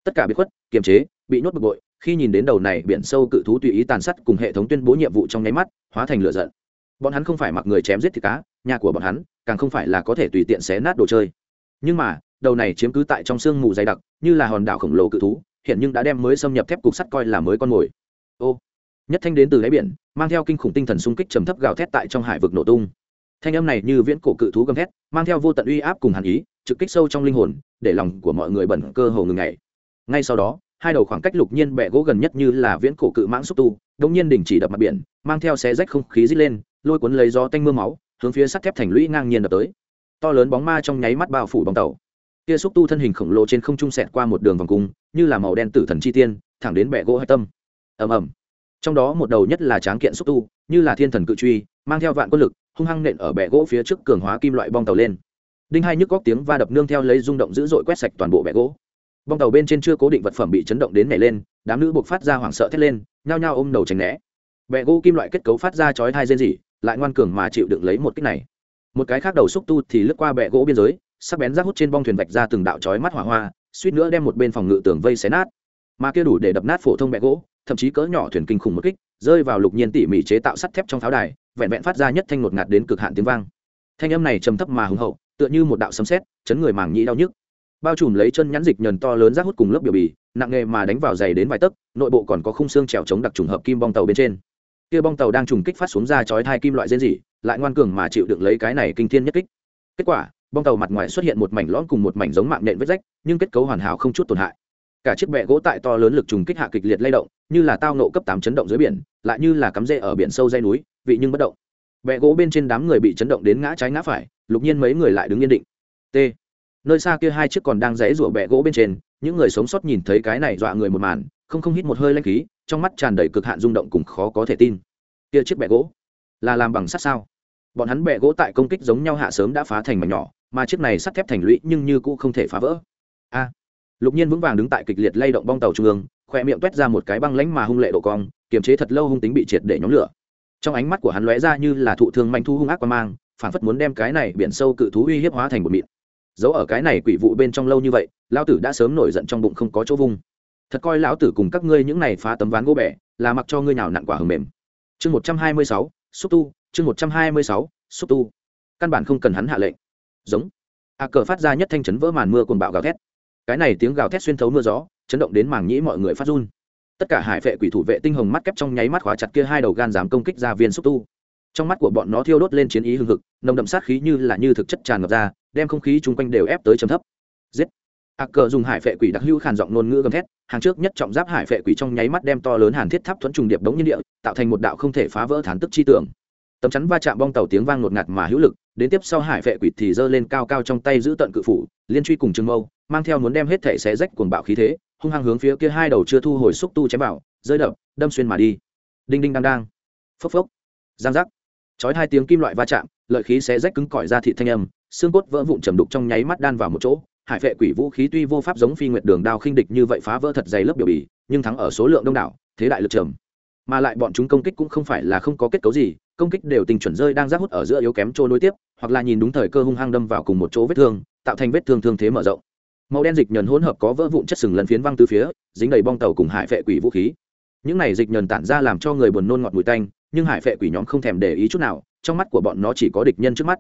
Speaker 1: Tất cả bị khuất, kiềm chế, bị nhốt bực bội khi nhìn đến đầu này biển sâu cự thú tùy ý tàn sát cùng hệ thống tuyên bố nhiệm vụ trong nháy mắt, hóa thành lửa giận. Bọn hắn không phải mặc người chém giết thịt cá, nhà của bọn hắn càng không phải là có thể tùy tiện xé nát đồ chơi. Nhưng mà, đầu này chiếm cứ tại trong sương mù dày đặc, như là hòn đảo khổng lồ cự thú, hiện nhưng đã đem mới xâm nhập thép cục sắt coi là mới con mồi. Ô, nhất thanh đến từ đáy biển, mang theo kinh khủng tinh thần xung kích trầm thấp gào thét tại trong hải vực nổ tung. Thanh âm này như viễn cổ cự thú gầm thét, mang theo vô tận uy áp cùng hàn ý, trực kích sâu trong linh hồn, để lòng của mọi người bẩn cơ hồ ngừng ngày ngay sau đó hai đầu khoảng cách lục nhiên bẹ gỗ gần nhất như là viễn cổ cự mãng xúc tu đông nhiên đình chỉ đập mặt biển, mang theo xé rách không khí dít lên, lôi cuốn lấy gió tanh mưa máu, hướng phía sắt thép thành lũy ngang nhiên đập tới. To lớn bóng ma trong nháy mắt bao phủ bóng tàu. Kia xúc tu thân hình khổng lồ trên không trung sẹt qua một đường vòng cung, như là màu đen tử thần chi tiên, thẳng đến bẹ gỗ hạch tâm. Ầm ầm. Trong đó một đầu nhất là tráng kiện xúc tu, như là thiên thần cự truy, mang theo vạn quân lực, hung hăng nện ở bẹ gỗ phía trước cường hóa kim loại bong tàu lên. Đinh hai nhức góc tiếng va đập nương theo lấy rung động dữ dội quét sạch toàn bộ bẹ gỗ bong tàu bên trên chưa cố định vật phẩm bị chấn động đến nảy lên, đám nữ buộc phát ra hoảng sợ thét lên, nhao nhao ôm đầu tránh né. Bẹ gỗ kim loại kết cấu phát ra chói thai rên rỉ, lại ngoan cường mà chịu đựng lấy một kích này. Một cái khác đầu xúc tu thì lướt qua bẹ gỗ biên giới, sắc bén rác hút trên bong thuyền vạch ra từng đạo chói mắt hỏa hoa, suýt nữa đem một bên phòng ngự tường vây xé nát. Mà kia đủ để đập nát phổ thông bẹ gỗ, thậm chí cỡ nhỏ thuyền kinh khủng một kích, rơi vào lục nhiên tỉ mỉ chế tạo sắt thép trong pháo đài, vẹn vẹn phát ra nhất thanh ngột ngạt đến cực hạn tiếng vang. Thanh âm này trầm thấp mà hùng hậu, tựa như một đạo sấm sét, chấn người màng nhĩ đau nhức bao trùm lấy chân nhắn dịch nhờn to lớn rác hút cùng lớp biểu bì, nặng nghề mà đánh vào dày đến vài tấc, nội bộ còn có khung xương trèo chống đặc trùng hợp kim bong tàu bên trên. Kia bong tàu đang trùng kích phát xuống ra chói hai kim loại rên rỉ, lại ngoan cường mà chịu đựng lấy cái này kinh thiên nhất kích. Kết quả, bong tàu mặt ngoài xuất hiện một mảnh lõm cùng một mảnh giống mạng nện vết rách, nhưng kết cấu hoàn hảo không chút tổn hại. Cả chiếc bẹ gỗ tại to lớn lực trùng kích hạ kịch liệt lay động, như là tao nộ cấp tám chấn động dưới biển, lại như là cắm rễ ở biển sâu dây núi, vị nhưng bất động. Bẹ gỗ bên trên đám người bị chấn động đến ngã trái ngã phải, lục nhiên mấy người lại đứng yên định. T nơi xa kia hai chiếc còn đang rẽ rủa bẹ gỗ bên trên, những người sống sót nhìn thấy cái này dọa người một màn, không không hít một hơi lanh khí, trong mắt tràn đầy cực hạn rung động cùng khó có thể tin. Kia chiếc bẹ gỗ, là làm bằng sắt sao? Bọn hắn bẹ gỗ tại công kích giống nhau hạ sớm đã phá thành mảnh nhỏ, mà chiếc này sắt thép thành lũy nhưng như cũng không thể phá vỡ. A! Lục nhiên vững vàng đứng tại kịch liệt lay động bong tàu trung ương, khoe miệng toét ra một cái băng lánh mà hung lệ độ cong, kiềm chế thật lâu hung tính bị triệt để nhóm lửa. Trong ánh mắt của hắn lóe ra như là thụ thương manh thu hung ác qua mang, phản phất muốn đem cái này biển sâu cự thú uy hiếp hóa thành một mịn giấu ở cái này quỷ vụ bên trong lâu như vậy, lão tử đã sớm nổi giận trong bụng không có chỗ vung. Thật coi lão tử cùng các ngươi những này phá tấm ván gỗ bẻ, là mặc cho ngươi nào nặng quả hầm mềm. Chương một trăm hai mươi sáu, xúc tu, chương một trăm hai mươi sáu, xúc tu. Căn bản không cần hắn hạ lệnh. Giống. A cờ phát ra nhất thanh chấn vỡ màn mưa cồn bạo gào thét. Cái này tiếng gào thét xuyên thấu mưa gió, chấn động đến màng nhĩ mọi người phát run. Tất cả hải vệ quỷ thủ vệ tinh hồng mắt kép trong nháy mắt khóa chặt kia hai đầu gan dám công kích ra viên xúc tu. Trong mắt của bọn nó thiêu đốt lên chiến ý hưng hực, nồng đậm sát khí như là như thực chất tràn ngập ra đem không khí chung quanh đều ép tới chấm thấp. Giết. A cờ dùng hải vệ quỷ đặc hữu khàn giọng ngôn ngữ gầm thét, hàng trước nhất trọng giáp hải vệ quỷ trong nháy mắt đem to lớn hàn thiết tháp thuẫn trùng điệp đống nhiên địa, tạo thành một đạo không thể phá vỡ thán tức chi tưởng tấm chắn va chạm bong tàu tiếng vang ngột ngạt mà hữu lực, đến tiếp sau hải vệ quỷ thì giơ lên cao cao trong tay giữ tận cự phủ, liên truy cùng trương mâu, mang theo muốn đem hết thể xé rách cuồng bạo khí thế, hung hăng hướng phía kia hai đầu chưa thu hồi xúc tu chém vào, rơi đập, đâm xuyên mà đi. Đinh đinh đang đang. Phốc phốc. Giang giác. Chói hai tiếng kim loại va chạm, lợi khí xé rách cứng cỏi ra thị thanh âm xương cốt vỡ vụn trầm đục trong nháy mắt đan vào một chỗ, hải vệ quỷ vũ khí tuy vô pháp giống phi nguyệt đường đao khinh địch như vậy phá vỡ thật dày lớp biểu bì, nhưng thắng ở số lượng đông đảo, thế đại lực trầm. Mà lại bọn chúng công kích cũng không phải là không có kết cấu gì, công kích đều tình chuẩn rơi đang rác hút ở giữa yếu kém trôi nối tiếp, hoặc là nhìn đúng thời cơ hung hăng đâm vào cùng một chỗ vết thương, tạo thành vết thương thương thế mở rộng. Màu đen dịch nhờn hỗn hợp có vỡ vụn chất sừng lần phiến văng từ phía, dính đầy bong tàu cùng hải vệ quỷ vũ khí. Những này dịch nhờn tản ra làm cho người buồn nôn ngọt mùi tanh, nhưng hải vệ quỷ nhóm không thèm để ý chút nào, trong mắt của bọn nó chỉ có địch nhân trước mắt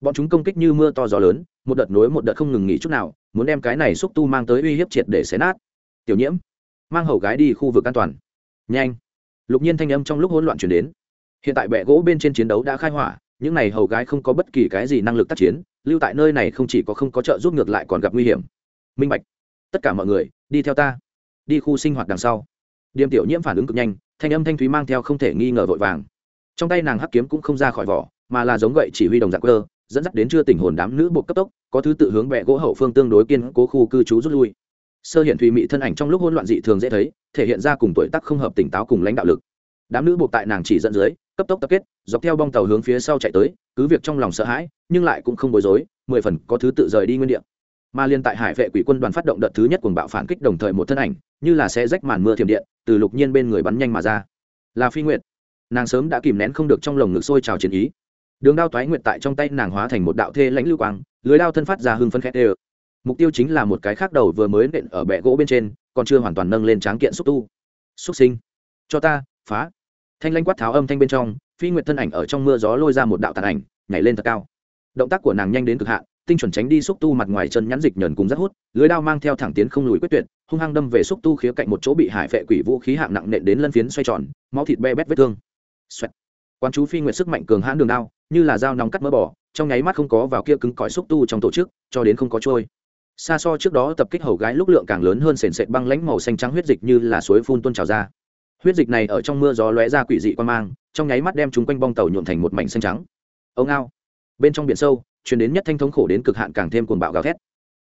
Speaker 1: bọn chúng công kích như mưa to gió lớn, một đợt nối một đợt không ngừng nghỉ chút nào, muốn đem cái này xúc tu mang tới uy hiếp triệt để xé nát. Tiểu nhiễm, mang hầu gái đi khu vực an toàn. Nhanh. Lục nhiên thanh âm trong lúc hỗn loạn chuyển đến. Hiện tại bệ gỗ bên trên chiến đấu đã khai hỏa, những này hầu gái không có bất kỳ cái gì năng lực tác chiến, lưu tại nơi này không chỉ có không có trợ giúp ngược lại còn gặp nguy hiểm. Minh bạch, tất cả mọi người, đi theo ta. Đi khu sinh hoạt đằng sau. Điềm tiểu nhiễm phản ứng cực nhanh, thanh âm thanh thúy mang theo không thể nghi ngờ vội vàng. Trong tay nàng hắc kiếm cũng không ra khỏi vỏ, mà là giống gậy chỉ huy đồng dạng cơ dẫn dắt đến chưa tỉnh hồn đám nữ buộc cấp tốc, có thứ tự hướng bẹ gỗ hậu phương tương đối kiên cố khu cư trú rút lui. Sơ hiện thùy mị thân ảnh trong lúc hỗn loạn dị thường dễ thấy, thể hiện ra cùng tuổi tác không hợp tỉnh táo cùng lãnh đạo lực. Đám nữ buộc tại nàng chỉ dẫn dưới, cấp tốc tập kết, dọc theo bong tàu hướng phía sau chạy tới, cứ việc trong lòng sợ hãi, nhưng lại cũng không bối rối, mười phần có thứ tự rời đi nguyên địa. Mà liên tại hải vệ quỷ quân đoàn phát động đợt thứ nhất cuồng bạo phản kích đồng thời một thân ảnh, như là xe rách màn mưa thiểm điện, từ lục nhiên bên người bắn nhanh mà ra. Là phi nguyệt. Nàng sớm đã kìm nén không được trong lồng ngực sôi trào chiến ý đường đao toái nguyệt tại trong tay nàng hóa thành một đạo thê lãnh lưu quang, lưới đao thân phát ra hưng phân khét ê mục tiêu chính là một cái khác đầu vừa mới nện ở bệ gỗ bên trên, còn chưa hoàn toàn nâng lên tráng kiện xúc tu. Xúc sinh. Cho ta, phá. Thanh lanh quát tháo âm thanh bên trong, phi nguyệt thân ảnh ở trong mưa gió lôi ra một đạo tàn ảnh, nhảy lên thật cao. Động tác của nàng nhanh đến cực hạn, tinh chuẩn tránh đi xúc tu mặt ngoài chân nhắn dịch nhờn cùng rất hút, lưới đao mang theo thẳng tiến không lùi quyết tuyệt, hung hăng đâm về xúc tu khía cạnh một chỗ bị hải phệ quỷ vũ khí hạng nặng nện đến lân phiến xoay tròn, máu thịt be bét vết thương. Xoẹt quán chú phi nguyệt sức mạnh cường hãn đường đao, như là dao nóng cắt mỡ bỏ trong nháy mắt không có vào kia cứng cỏi xúc tu trong tổ chức, cho đến không có trôi. Xa so trước đó tập kích hầu gái lúc lượng càng lớn hơn sền sệt băng lãnh màu xanh trắng huyết dịch như là suối phun tuôn trào ra. Huyết dịch này ở trong mưa gió lóe ra quỷ dị quan mang, trong nháy mắt đem chúng quanh bong tàu nhuộm thành một mảnh xanh trắng. Ông ao. Bên trong biển sâu chuyển đến nhất thanh thống khổ đến cực hạn càng thêm cuồng bạo gào thét.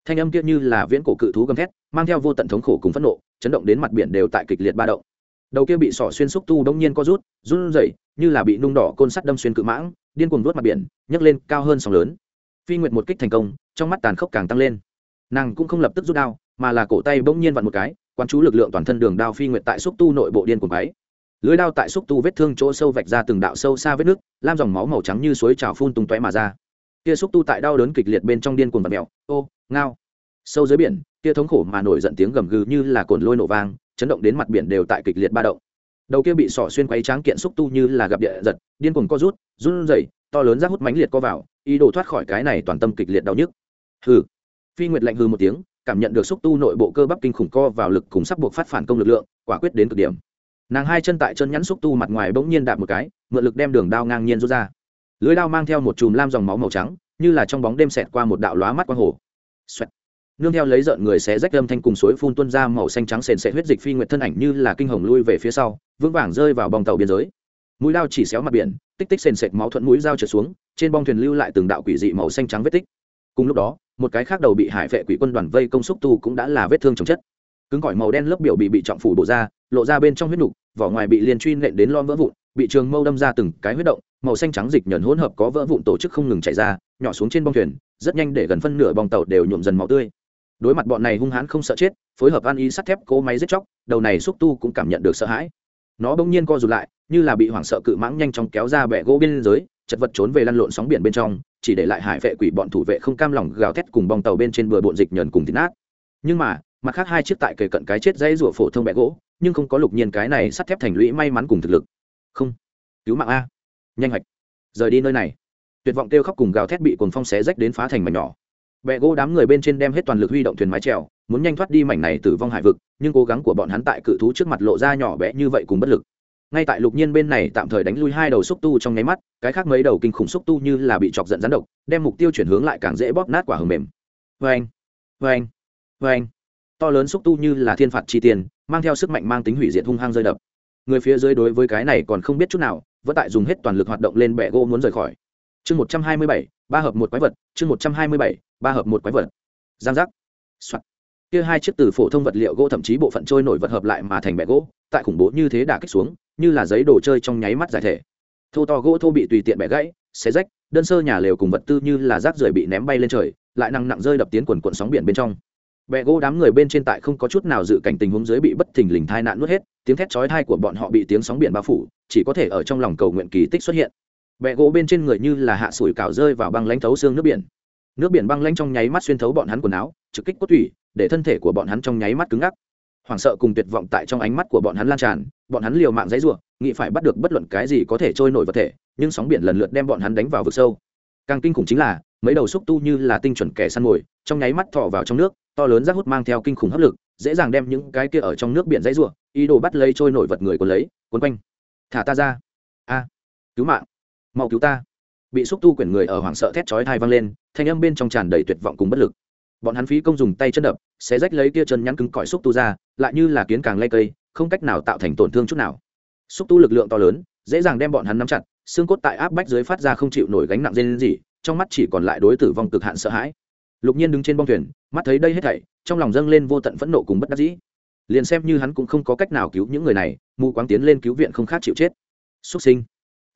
Speaker 1: Thanh âm kia như là viễn cổ cự thú gầm thét, mang theo vô tận thống khổ cùng phẫn nộ, chấn động đến mặt biển đều tại kịch liệt ba động. Đầu kia bị sỏ xuyên xúc tu đông nhiên co rút, run rẩy như là bị nung đỏ côn sắt đâm xuyên cự mãng, điên cuồng vuốt mặt biển, nhấc lên cao hơn sóng lớn. Phi nguyệt một kích thành công, trong mắt tàn khốc càng tăng lên. Nàng cũng không lập tức rút đao, mà là cổ tay bỗng nhiên vặn một cái quan chú lực lượng toàn thân đường đao phi nguyệt tại xúc tu nội bộ điên cuồng váy lưới đao tại xúc tu vết thương chỗ sâu vạch ra từng đạo sâu xa vết nước, lam dòng máu màu trắng như suối trào phun tung tóe mà ra. Kia xúc tu tại đau đớn kịch liệt bên trong điên cuồng vật mèo, ô, ngao. Sâu dưới biển, kia thống khổ mà nổi giận tiếng gầm gừ như là cồn lôi nổ vang, chấn động đến mặt biển đều tại kịch liệt ba động đầu kia bị sỏ xuyên quấy tráng kiện xúc tu như là gặp địa giật, điên cuồng co rút, run rẩy, to lớn rác hút mãnh liệt co vào, ý đồ thoát khỏi cái này toàn tâm kịch liệt đau nhức. Hừ. Phi nguyệt lạnh hừ một tiếng, cảm nhận được xúc tu nội bộ cơ bắp kinh khủng co vào lực cùng sắp buộc phát phản công lực lượng, quả quyết đến cực điểm. Nàng hai chân tại chân nhắn xúc tu mặt ngoài bỗng nhiên đạp một cái, mượn lực đem đường đao ngang nhiên rút ra. Lưới đao mang theo một chùm lam dòng máu màu trắng, như là trong bóng đêm xẹt qua một đạo lóa mắt quang hồ. Xoẹt nương theo lấy giận người xé rách âm thanh cùng suối phun tuôn ra màu xanh trắng sền sệt huyết dịch phi nguyệt thân ảnh như là kinh hồng lui về phía sau, vững vàng rơi vào bong tàu biên giới. Mũi lao chỉ xéo mặt biển, tích tích sền sệt máu thuận mũi dao trượt xuống, trên bong thuyền lưu lại từng đạo quỷ dị màu xanh trắng vết tích. Cùng lúc đó, một cái khác đầu bị hải vệ quỷ quân đoàn vây công xúc tu cũng đã là vết thương chồng chất. Cứng cỏi màu đen lớp biểu bị bị trọng phủ đổ ra, lộ ra bên trong huyết nục, vỏ ngoài bị liên truy nện đến lon vỡ vụn, bị trường mâu đâm ra từng cái huyết động, màu xanh trắng dịch nhờn hỗn hợp có vỡ vụn tổ chức không ngừng chảy ra, nhỏ xuống trên bong thuyền, rất nhanh để gần phân nửa bong tàu đều nhuộm dần màu tươi đối mặt bọn này hung hãn không sợ chết phối hợp ăn ý sắt thép cố máy giết chóc đầu này xúc tu cũng cảm nhận được sợ hãi. Nó bỗng nhiên co rụt lại như là bị hoảng sợ cự mãng nhanh chóng kéo ra bẹ gỗ biên giới chật vật trốn về lăn lộn sóng biển bên trong chỉ để lại hải vệ quỷ bọn thủ vệ không cam lòng gào thét cùng bong tàu bên trên bờ bộn dịch nhờn cùng thịt nát. Nhưng mà mặt khác hai chiếc tại kề cận cái chết dây rủa phổ thông bẹ gỗ nhưng không có lục nhiên cái này sắt thép thành lũy may mắn cùng thực lực. Không. Cứu mạng a. Nhanh hạch, rời đi nơi này. Tuyệt vọng kêu khóc cùng gào thét bị cuồng phong xé rách đến phá thành mảnh nhỏ bẹ gỗ đám người bên trên đem hết toàn lực huy động thuyền mái trèo muốn nhanh thoát đi mảnh này tử vong hải vực, nhưng cố gắng của bọn hắn tại cự thú trước mặt lộ ra nhỏ bé như vậy cùng bất lực. Ngay tại lục nhiên bên này tạm thời đánh lui hai đầu xúc tu trong nháy mắt, cái khác mấy đầu kinh khủng xúc tu như là bị chọc giận rắn độc, đem mục tiêu chuyển hướng lại càng dễ bóp nát quả hầm mềm. Vê anh vê anh vê anh to lớn xúc tu như là thiên phạt chi tiền, mang theo sức mạnh mang tính hủy diệt hung hăng rơi đập. Người phía dưới đối với cái này còn không biết chút nào, vẫn tại dùng hết toàn lực hoạt động lên bẹ gỗ muốn rời khỏi. Chương một trăm hai mươi bảy ba hợp một quái vật, chương một trăm hai mươi bảy, ba hợp một quái vật. Giang giác. Soạt. Kia hai chiếc từ phổ thông vật liệu gỗ thậm chí bộ phận trôi nổi vật hợp lại mà thành bẹ gỗ, tại khủng bố như thế đả kích xuống, như là giấy đồ chơi trong nháy mắt giải thể. Thô to gỗ thô bị tùy tiện bẻ gãy, xé rách, đơn sơ nhà lều cùng vật tư như là rác rưởi bị ném bay lên trời, lại nặng nặng rơi đập tiến quần quận sóng biển bên trong. Bẹ gỗ đám người bên trên tại không có chút nào dự cảnh tình huống dưới bị bất thình lình thai nạn nuốt hết, tiếng thét chói thai của bọn họ bị tiếng sóng biển bao phủ, chỉ có thể ở trong lòng cầu nguyện kỳ tích xuất hiện bẹ gỗ bên trên người như là hạ sủi cào rơi vào băng lãnh thấu xương nước biển. Nước biển băng lãnh trong nháy mắt xuyên thấu bọn hắn quần áo, trực kích cốt thủy để thân thể của bọn hắn trong nháy mắt cứng ngắc. Hoảng sợ cùng tuyệt vọng tại trong ánh mắt của bọn hắn lan tràn, bọn hắn liều mạng dãy ruộng nghĩ phải bắt được bất luận cái gì có thể trôi nổi vật thể, nhưng sóng biển lần lượt đem bọn hắn đánh vào vực sâu. Càng kinh khủng chính là, mấy đầu xúc tu như là tinh chuẩn kẻ săn mồi, trong nháy mắt thọ vào trong nước, to lớn rác hút mang theo kinh khủng hấp lực, dễ dàng đem những cái kia ở trong nước biển dãy ruộng ý đồ bắt lấy trôi nổi vật người cuốn lấy, cuốn quanh. Thả ta ra. A, cứu mạng mau cứu ta. Bị xúc tu quyển người ở hoảng sợ thét chói thai vang lên, thanh âm bên trong tràn đầy tuyệt vọng cùng bất lực. Bọn hắn phí công dùng tay chân đập sẽ rách lấy kia chân nhắn cứng cỏi xúc tu ra, lại như là kiến càng lây cây, không cách nào tạo thành tổn thương chút nào. Xúc tu lực lượng to lớn, dễ dàng đem bọn hắn nắm chặt, xương cốt tại áp bách dưới phát ra không chịu nổi gánh nặng dây gì trong mắt chỉ còn lại đối tử vong cực hạn sợ hãi. Lục nhiên đứng trên bong thuyền, mắt thấy đây hết thảy, trong lòng dâng lên vô tận phẫn nộ cùng bất đắc dĩ. Liền xem như hắn cũng không có cách nào cứu những người này, mù quáng tiến lên cứu viện không khác chịu chết. Xuất sinh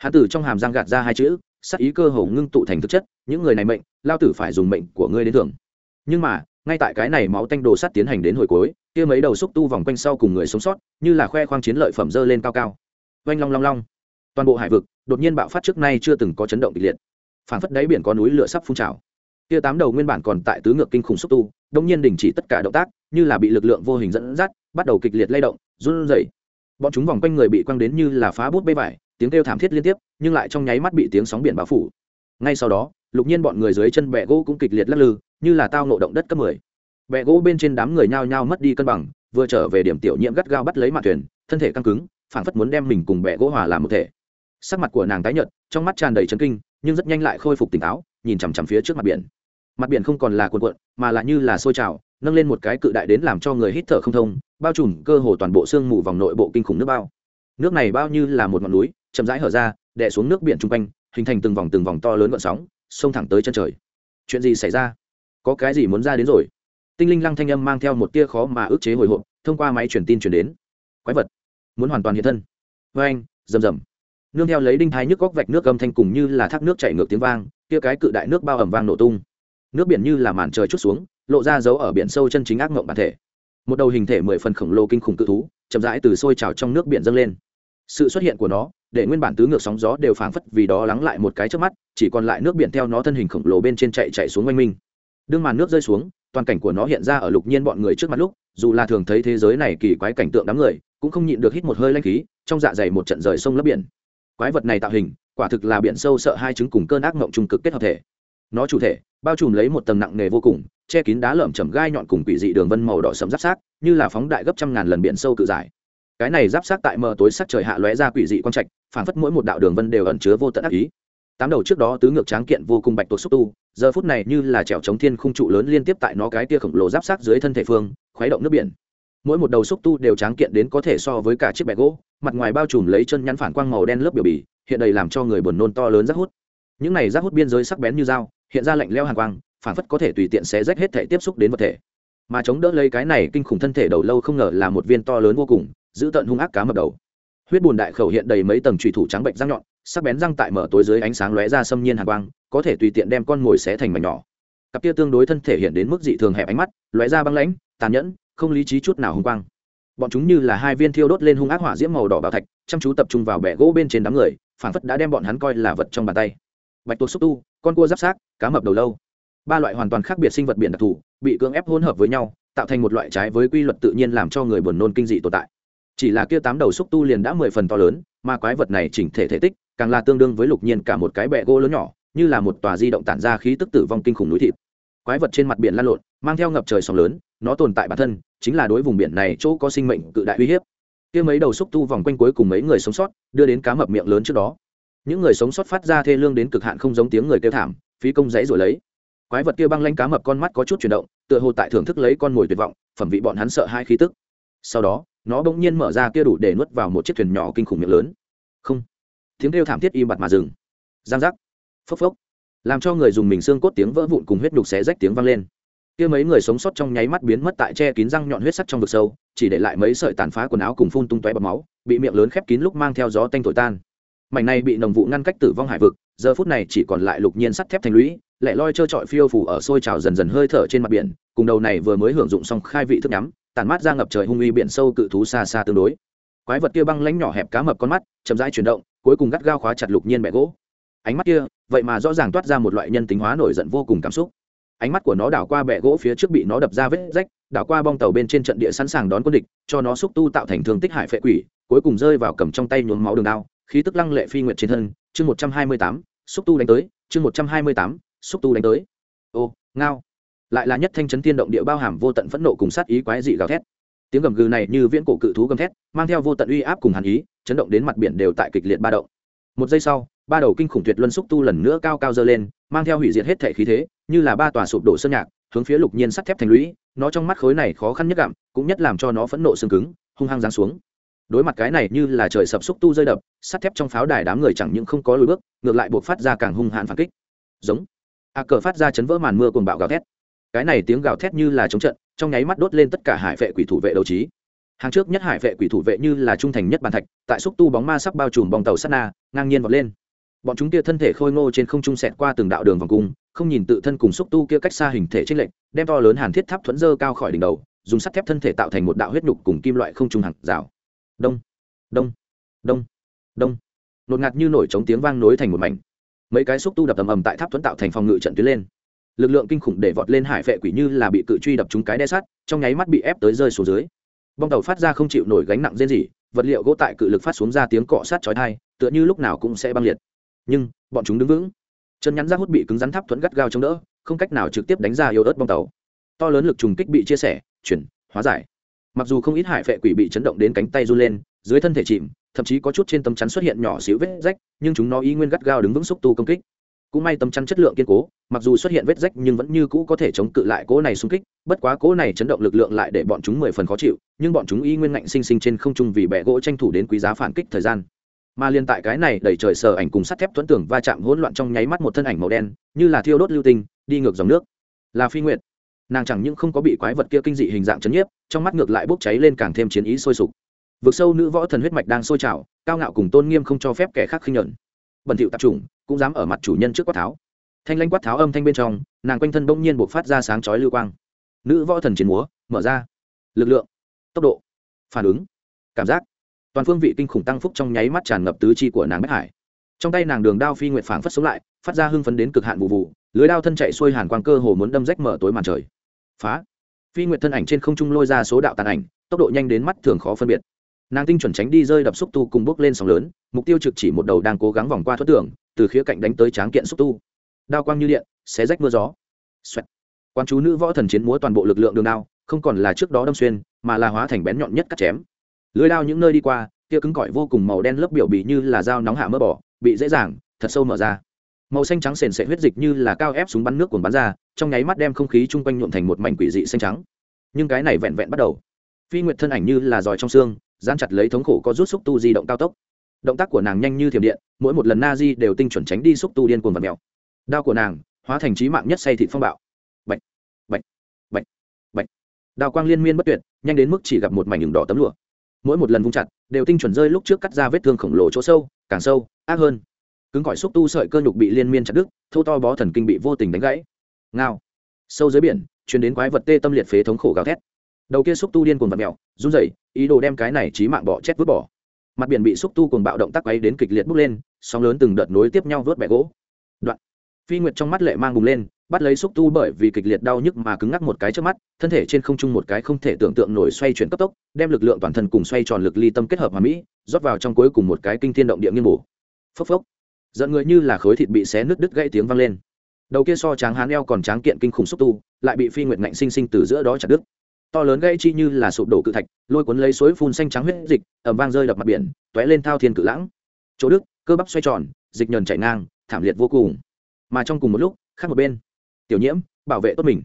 Speaker 1: hán tử trong hàm giang gạt ra hai chữ, sắc ý cơ hồ ngưng tụ thành thực chất, những người này mệnh, lao tử phải dùng mệnh của ngươi đến thường nhưng mà, ngay tại cái này máu tanh đồ sắt tiến hành đến hồi cuối, kia mấy đầu xúc tu vòng quanh sau cùng người sống sót, như là khoe khoang chiến lợi phẩm dơ lên cao cao. Oanh long long long. Toàn bộ hải vực, đột nhiên bạo phát trước nay chưa từng có chấn động kịch liệt. Phản phất đáy biển có núi lửa sắp phun trào. Kia tám đầu nguyên bản còn tại tứ ngược kinh khủng xúc tu đông nhiên đình chỉ tất cả động tác, như là bị lực lượng vô hình dẫn dắt, bắt đầu kịch liệt lay động, run rẩy. Bọn chúng vòng quanh người bị quăng đến như là phá bút bê vải tiếng kêu thảm thiết liên tiếp, nhưng lại trong nháy mắt bị tiếng sóng biển bao phủ. Ngay sau đó, lục nhiên bọn người dưới chân bẹ gỗ cũng kịch liệt lắc lư, như là tao nộ động đất cấp mười. Bẹ gỗ bên trên đám người nhao nhao mất đi cân bằng, vừa trở về điểm tiểu nhiễm gắt gao bắt lấy mặt thuyền, thân thể căng cứng, phảng phất muốn đem mình cùng bẹ gỗ hòa làm một thể. Sắc mặt của nàng tái nhợt, trong mắt tràn đầy chấn kinh, nhưng rất nhanh lại khôi phục tỉnh táo, nhìn chằm chằm phía trước mặt biển. Mặt biển không còn là cuộn cuộn, mà là như là sôi trào, nâng lên một cái cự đại đến làm cho người hít thở không thông, bao trùm cơ hồ toàn bộ sương mù vòng nội bộ kinh khủng nước bao. Nước này bao như là một ngọn núi chậm rãi hở ra, đè xuống nước biển chung quanh, hình thành từng vòng từng vòng to lớn gợn sóng, xông thẳng tới chân trời. Chuyện gì xảy ra? Có cái gì muốn ra đến rồi? Tinh linh lăng thanh âm mang theo một tia khó mà ức chế hồi hộp, thông qua máy truyền tin truyền đến. Quái vật muốn hoàn toàn hiện thân. Vê anh, rầm rầm. Nương theo lấy đinh thái nhức góc vạch nước âm thanh cùng như là thác nước chảy ngược tiếng vang, kia cái cự đại nước bao ẩm vang nổ tung. Nước biển như là màn trời chút xuống, lộ ra dấu ở biển sâu chân chính ác mộng bản thể. Một đầu hình thể mười phần khổng lồ kinh khủng cự thú, chậm rãi từ sôi trào trong nước biển dâng lên. Sự xuất hiện của nó để nguyên bản tứ ngược sóng gió đều phảng phất vì đó lắng lại một cái trước mắt, chỉ còn lại nước biển theo nó thân hình khổng lồ bên trên chạy chạy xuống oanh minh. Đương màn nước rơi xuống, toàn cảnh của nó hiện ra ở lục nhiên bọn người trước mặt lúc, dù là thường thấy thế giới này kỳ quái cảnh tượng đám người, cũng không nhịn được hít một hơi lanh khí, trong dạ dày một trận rời sông lấp biển. Quái vật này tạo hình, quả thực là biển sâu sợ hai chứng cùng cơn ác mộng trung cực kết hợp thể. Nó chủ thể, bao trùm lấy một tầng nặng nề vô cùng, che kín đá lởm chầm gai nhọn cùng quỷ dị đường vân màu đỏ sẫm giáp sát, như là phóng đại gấp trăm ngàn lần biển sâu cự giải cái này giáp sát tại mờ tối sắc trời hạ lóe ra quỷ dị quang trạch phản phất mỗi một đạo đường vân đều ẩn chứa vô tận ác ý. Tám đầu trước đó tứ ngược tráng kiện vô cùng bạch tuộc xúc tu, giờ phút này như là trèo chống thiên khung trụ lớn liên tiếp tại nó cái tia khổng lồ giáp sát dưới thân thể phương, khuấy động nước biển. Mỗi một đầu xúc tu đều tráng kiện đến có thể so với cả chiếc bẹ gỗ, mặt ngoài bao trùm lấy chân nhắn phản quang màu đen lớp biểu bì, hiện đầy làm cho người buồn nôn to lớn rác hút. Những này rác hút biên giới sắc bén như dao, hiện ra lạnh leo hàng quang phản phất có thể tùy tiện xé rách hết thể tiếp xúc đến vật thể. Mà chống đỡ lấy cái này kinh khủng thân thể đầu lâu không ngờ là một viên to lớn vô cùng giữ tận hung ác cá mập đầu. Huyết bùn đại khẩu hiện đầy mấy tầng trùy thủ trắng bệnh răng nhọn, sắc bén răng tại mở tối dưới ánh sáng lóe ra xâm nhiên hàng quang, có thể tùy tiện đem con mồi xé thành mảnh nhỏ. Cặp kia tương đối thân thể hiện đến mức dị thường hẹp ánh mắt, lóe ra băng lãnh, tàn nhẫn, không lý trí chút nào hung quang. Bọn chúng như là hai viên thiêu đốt lên hung ác hỏa diễm màu đỏ bảo thạch, chăm chú tập trung vào bẻ gỗ bên trên đám người phản phất đã đem bọn hắn coi là vật trong bàn tay. Bạch tuộc xúc tu, con cua giáp sát cá mập đầu lâu. Ba loại hoàn toàn khác biệt sinh vật biển đặc thù, bị cưỡng ép hỗn hợp với nhau, tạo thành một loại trái với quy luật tự nhiên làm cho người buồn nôn kinh dị tồn tại chỉ là kia tám đầu xúc tu liền đã mười phần to lớn, mà quái vật này chỉnh thể thể tích, càng là tương đương với lục nhiên cả một cái bẹ gỗ lớn nhỏ, như là một tòa di động tản ra khí tức tử vong kinh khủng núi thịt. Quái vật trên mặt biển lan lộn, mang theo ngập trời sóng lớn, nó tồn tại bản thân, chính là đối vùng biển này chỗ có sinh mệnh cự đại uy hiếp. Kia mấy đầu xúc tu vòng quanh cuối cùng mấy người sống sót, đưa đến cá mập miệng lớn trước đó. Những người sống sót phát ra thê lương đến cực hạn không giống tiếng người kêu thảm, phí công dãy rồi lấy. Quái vật kia băng lanh cá mập con mắt có chút chuyển động, tựa hồ tại thưởng thức lấy con mồi tuyệt vọng, phẩm vị bọn hắn sợ hai khí tức. Sau đó nó bỗng nhiên mở ra kia đủ để nuốt vào một chiếc thuyền nhỏ kinh khủng miệng lớn. Không. Tiếng kêu thảm thiết im bặt mà dừng. Giang giác. Phốc phốc. Làm cho người dùng mình xương cốt tiếng vỡ vụn cùng huyết đục xé rách tiếng vang lên. Kia mấy người sống sót trong nháy mắt biến mất tại che kín răng nhọn huyết sắc trong vực sâu, chỉ để lại mấy sợi tàn phá quần áo cùng phun tung tóe bọt máu, bị miệng lớn khép kín lúc mang theo gió tanh thổi tan. Mảnh này bị nồng vụ ngăn cách tử vong hải vực, giờ phút này chỉ còn lại lục nhiên sắt thép thành lũy, lẻ loi trơ trọi phiêu phủ ở sôi trào dần dần hơi thở trên mặt biển, cùng đầu này vừa mới hưởng dụng xong khai vị thức nhắm tàn mát ra ngập trời hung uy biển sâu cự thú xa xa tương đối. Quái vật kia băng lãnh nhỏ hẹp cá mập con mắt, chậm rãi chuyển động, cuối cùng gắt gao khóa chặt lục nhiên bẹ gỗ. Ánh mắt kia, vậy mà rõ ràng toát ra một loại nhân tính hóa nổi giận vô cùng cảm xúc. Ánh mắt của nó đảo qua bẹ gỗ phía trước bị nó đập ra vết rách, đảo qua bong tàu bên trên trận địa sẵn sàng đón quân địch, cho nó xúc tu tạo thành thương tích hải phệ quỷ, cuối cùng rơi vào cầm trong tay nhuốm máu đường đao, khí tức lăng lệ phi nguyệt trên thân. Chương một trăm hai mươi tám, xúc tu đánh tới, chương một trăm hai mươi tám, xúc tu đánh tới. Ô, ngao lại là nhất thanh chấn tiên động địa bao hàm vô tận phẫn nộ cùng sát ý quái dị gào thét. Tiếng gầm gừ này như viễn cổ cự thú gầm thét, mang theo vô tận uy áp cùng hàn ý, chấn động đến mặt biển đều tại kịch liệt ba động. Một giây sau, ba đầu kinh khủng tuyệt luân xúc tu lần nữa cao cao dơ lên, mang theo hủy diệt hết thể khí thế, như là ba tòa sụp đổ sơn nhạc, hướng phía lục nhiên sắt thép thành lũy, nó trong mắt khối này khó khăn nhất gặm, cũng nhất làm cho nó phẫn nộ xương cứng, hung hăng giáng xuống. Đối mặt cái này như là trời sập xúc tu rơi đập, sắt thép trong pháo đài đám người chẳng những không có lùi bước, ngược lại buộc phát ra càng hung hãn phản kích. Giống. A cờ phát ra chấn vỡ màn mưa cùng bạo gào thét cái này tiếng gào thét như là chống trận, trong nháy mắt đốt lên tất cả hải vệ quỷ thủ vệ đấu trí. Hàng trước nhất hải vệ quỷ thủ vệ như là trung thành nhất bàn thạch, tại xúc tu bóng ma sắp bao trùm bong tàu sắt na, ngang nhiên vọt lên. Bọn chúng kia thân thể khôi ngô trên không trung sẹt qua từng đạo đường vòng cung, không nhìn tự thân cùng xúc tu kia cách xa hình thể trên lệnh đem to lớn hàn thiết tháp thuẫn dơ cao khỏi đỉnh đầu, dùng sắt thép thân thể tạo thành một đạo huyết nhục cùng kim loại không trung hàng rào. Đông đông đông đông. Nột ngạt như nổi trống tiếng vang nối thành một mảnh. Mấy cái xúc tu đập ầm ầm tại tháp thuẫn tạo thành phòng ngự trận tuyến lên lực lượng kinh khủng để vọt lên hải vệ quỷ như là bị cự truy đập trúng cái đe sắt trong nháy mắt bị ép tới rơi xuống dưới. Bong tàu phát ra không chịu nổi gánh nặng rên rỉ, vật liệu gỗ tại cự lực phát xuống ra tiếng cọ sát chói thai tựa như lúc nào cũng sẽ băng liệt. Nhưng, bọn chúng đứng vững. Chân nhắn ra hút bị cứng rắn tháp thuẫn gắt gao chống đỡ, không cách nào trực tiếp đánh ra yếu ớt bong tàu. To lớn lực trùng kích bị chia sẻ, chuyển, hóa giải. Mặc dù không ít hải vệ quỷ bị chấn động đến cánh tay run lên, dưới thân thể chìm, thậm chí có chút trên tấm chắn xuất hiện nhỏ xíu vết rách, nhưng chúng nó y nguyên gắt gao đứng vững xúc tu công kích cũng may tấm chắn chất lượng kiên cố, mặc dù xuất hiện vết rách nhưng vẫn như cũ có thể chống cự lại cỗ này xung kích, bất quá cỗ này chấn động lực lượng lại để bọn chúng mười phần khó chịu, nhưng bọn chúng y nguyên ngạnh sinh sinh trên không trung vì bẻ gỗ tranh thủ đến quý giá phản kích thời gian. Mà liên tại cái này đẩy trời sờ ảnh cùng sắt thép thuẫn tưởng va chạm hỗn loạn trong nháy mắt một thân ảnh màu đen, như là thiêu đốt lưu tinh, đi ngược dòng nước. Là phi nguyệt. Nàng chẳng những không có bị quái vật kia kinh dị hình dạng chấn nhiếp, trong mắt ngược lại bốc cháy lên càng thêm chiến ý sôi sục. Vực sâu nữ võ thần huyết mạch đang sôi trào, cao ngạo cùng tôn nghiêm không cho phép kẻ khác khinh nhuận bẩn thỉu tạp chủng, cũng dám ở mặt chủ nhân trước quát tháo. Thanh lãnh quát tháo âm thanh bên trong, nàng quanh thân bỗng nhiên buộc phát ra sáng chói lưu quang. Nữ võ thần chiến múa, mở ra. Lực lượng, tốc độ, phản ứng, cảm giác. Toàn phương vị kinh khủng tăng phúc trong nháy mắt tràn ngập tứ chi của nàng bách hải. Trong tay nàng đường đao phi nguyệt phảng phất sống lại, phát ra hưng phấn đến cực hạn vụ vụ, lưới đao thân chạy xuôi hàn quang cơ hồ muốn đâm rách mở tối màn trời. Phá. Phi nguyệt thân ảnh trên không trung lôi ra số đạo tàn ảnh, tốc độ nhanh đến mắt thường khó phân biệt nàng tinh chuẩn tránh đi rơi đập xúc tu cùng bước lên sóng lớn, mục tiêu trực chỉ một đầu đang cố gắng vòng qua thoát tường, từ khía cạnh đánh tới tráng kiện xúc tu. Đao quang như điện, xé rách mưa gió. Xoẹt. quan chú nữ võ thần chiến múa toàn bộ lực lượng đường đao, không còn là trước đó đâm xuyên, mà là hóa thành bén nhọn nhất cắt chém. Lưới đao những nơi đi qua kia cứng cỏi vô cùng màu đen lớp biểu bị như là dao nóng hạ mỡ bỏ, bị dễ dàng, thật sâu mở ra. Màu xanh trắng sền sệ huyết dịch như là cao ép súng bắn nước cuồng bắn ra, trong nháy mắt đem không khí chung quanh nhuộm thành một mảnh quỷ dị xanh trắng. Nhưng cái này vẹn vẹn bắt đầu. Phi nguyệt thân ảnh như là giỏi trong xương dán chặt lấy thống khổ có rút xúc tu di động cao tốc. Động tác của nàng nhanh như thiểm điện, mỗi một lần na di đều tinh chuẩn tránh đi xúc tu điên cuồng và mèo. Đao của nàng hóa thành trí mạng nhất say thịt phong bạo. Bệnh bệnh bệnh bệnh đao quang liên miên bất tuyệt, nhanh đến mức chỉ gặp một mảnh đường đỏ tấm lụa. Mỗi một lần vung chặt, đều tinh chuẩn rơi lúc trước cắt ra vết thương khổng lồ chỗ sâu, càng sâu, ác hơn. Cứng cỏi xúc tu sợi cơ nhục bị liên miên chặt đứt, thâu to bó thần kinh bị vô tình đánh gãy. Ngao. Sâu dưới biển chuyển đến quái vật tê tâm liệt phế thống khổ gào thét đầu kia xúc tu điên cuồng vật mẹo run rẩy, ý đồ đem cái này trí mạng bỏ chết vứt bỏ. Mặt biển bị xúc tu cuồng bạo động tác ấy đến kịch liệt bốc lên, sóng lớn từng đợt nối tiếp nhau vớt bẻ gỗ. Đoạn. Phi nguyệt trong mắt lệ mang bùng lên, bắt lấy xúc tu bởi vì kịch liệt đau nhức mà cứng ngắc một cái trước mắt, thân thể trên không trung một cái không thể tưởng tượng nổi xoay chuyển cấp tốc, đem lực lượng toàn thân cùng xoay tròn lực ly tâm kết hợp hòa mỹ, rót vào trong cuối cùng một cái kinh thiên động địa nghiêng bổ. Phốc phốc. Giận người như là khối thịt bị xé nứt đứt gãy tiếng vang lên. Đầu kia so tráng hán eo còn tráng kiện kinh khủng xúc tu, lại bị phi nguyệt ngạnh sinh sinh từ giữa đó chặt đứt to lớn gãy chi như là sụp đổ cự thạch, lôi cuốn lấy suối phun xanh trắng huyết dịch ẩm vang rơi đập mặt biển t lên thao thiên cự lãng. Chỗ đức, cơ bắp xoay tròn, dịch nhờn chảy ngang, thảm liệt vô cùng. Mà trong cùng một lúc, khác một bên, tiểu nhiễm, bảo vệ tốt mình.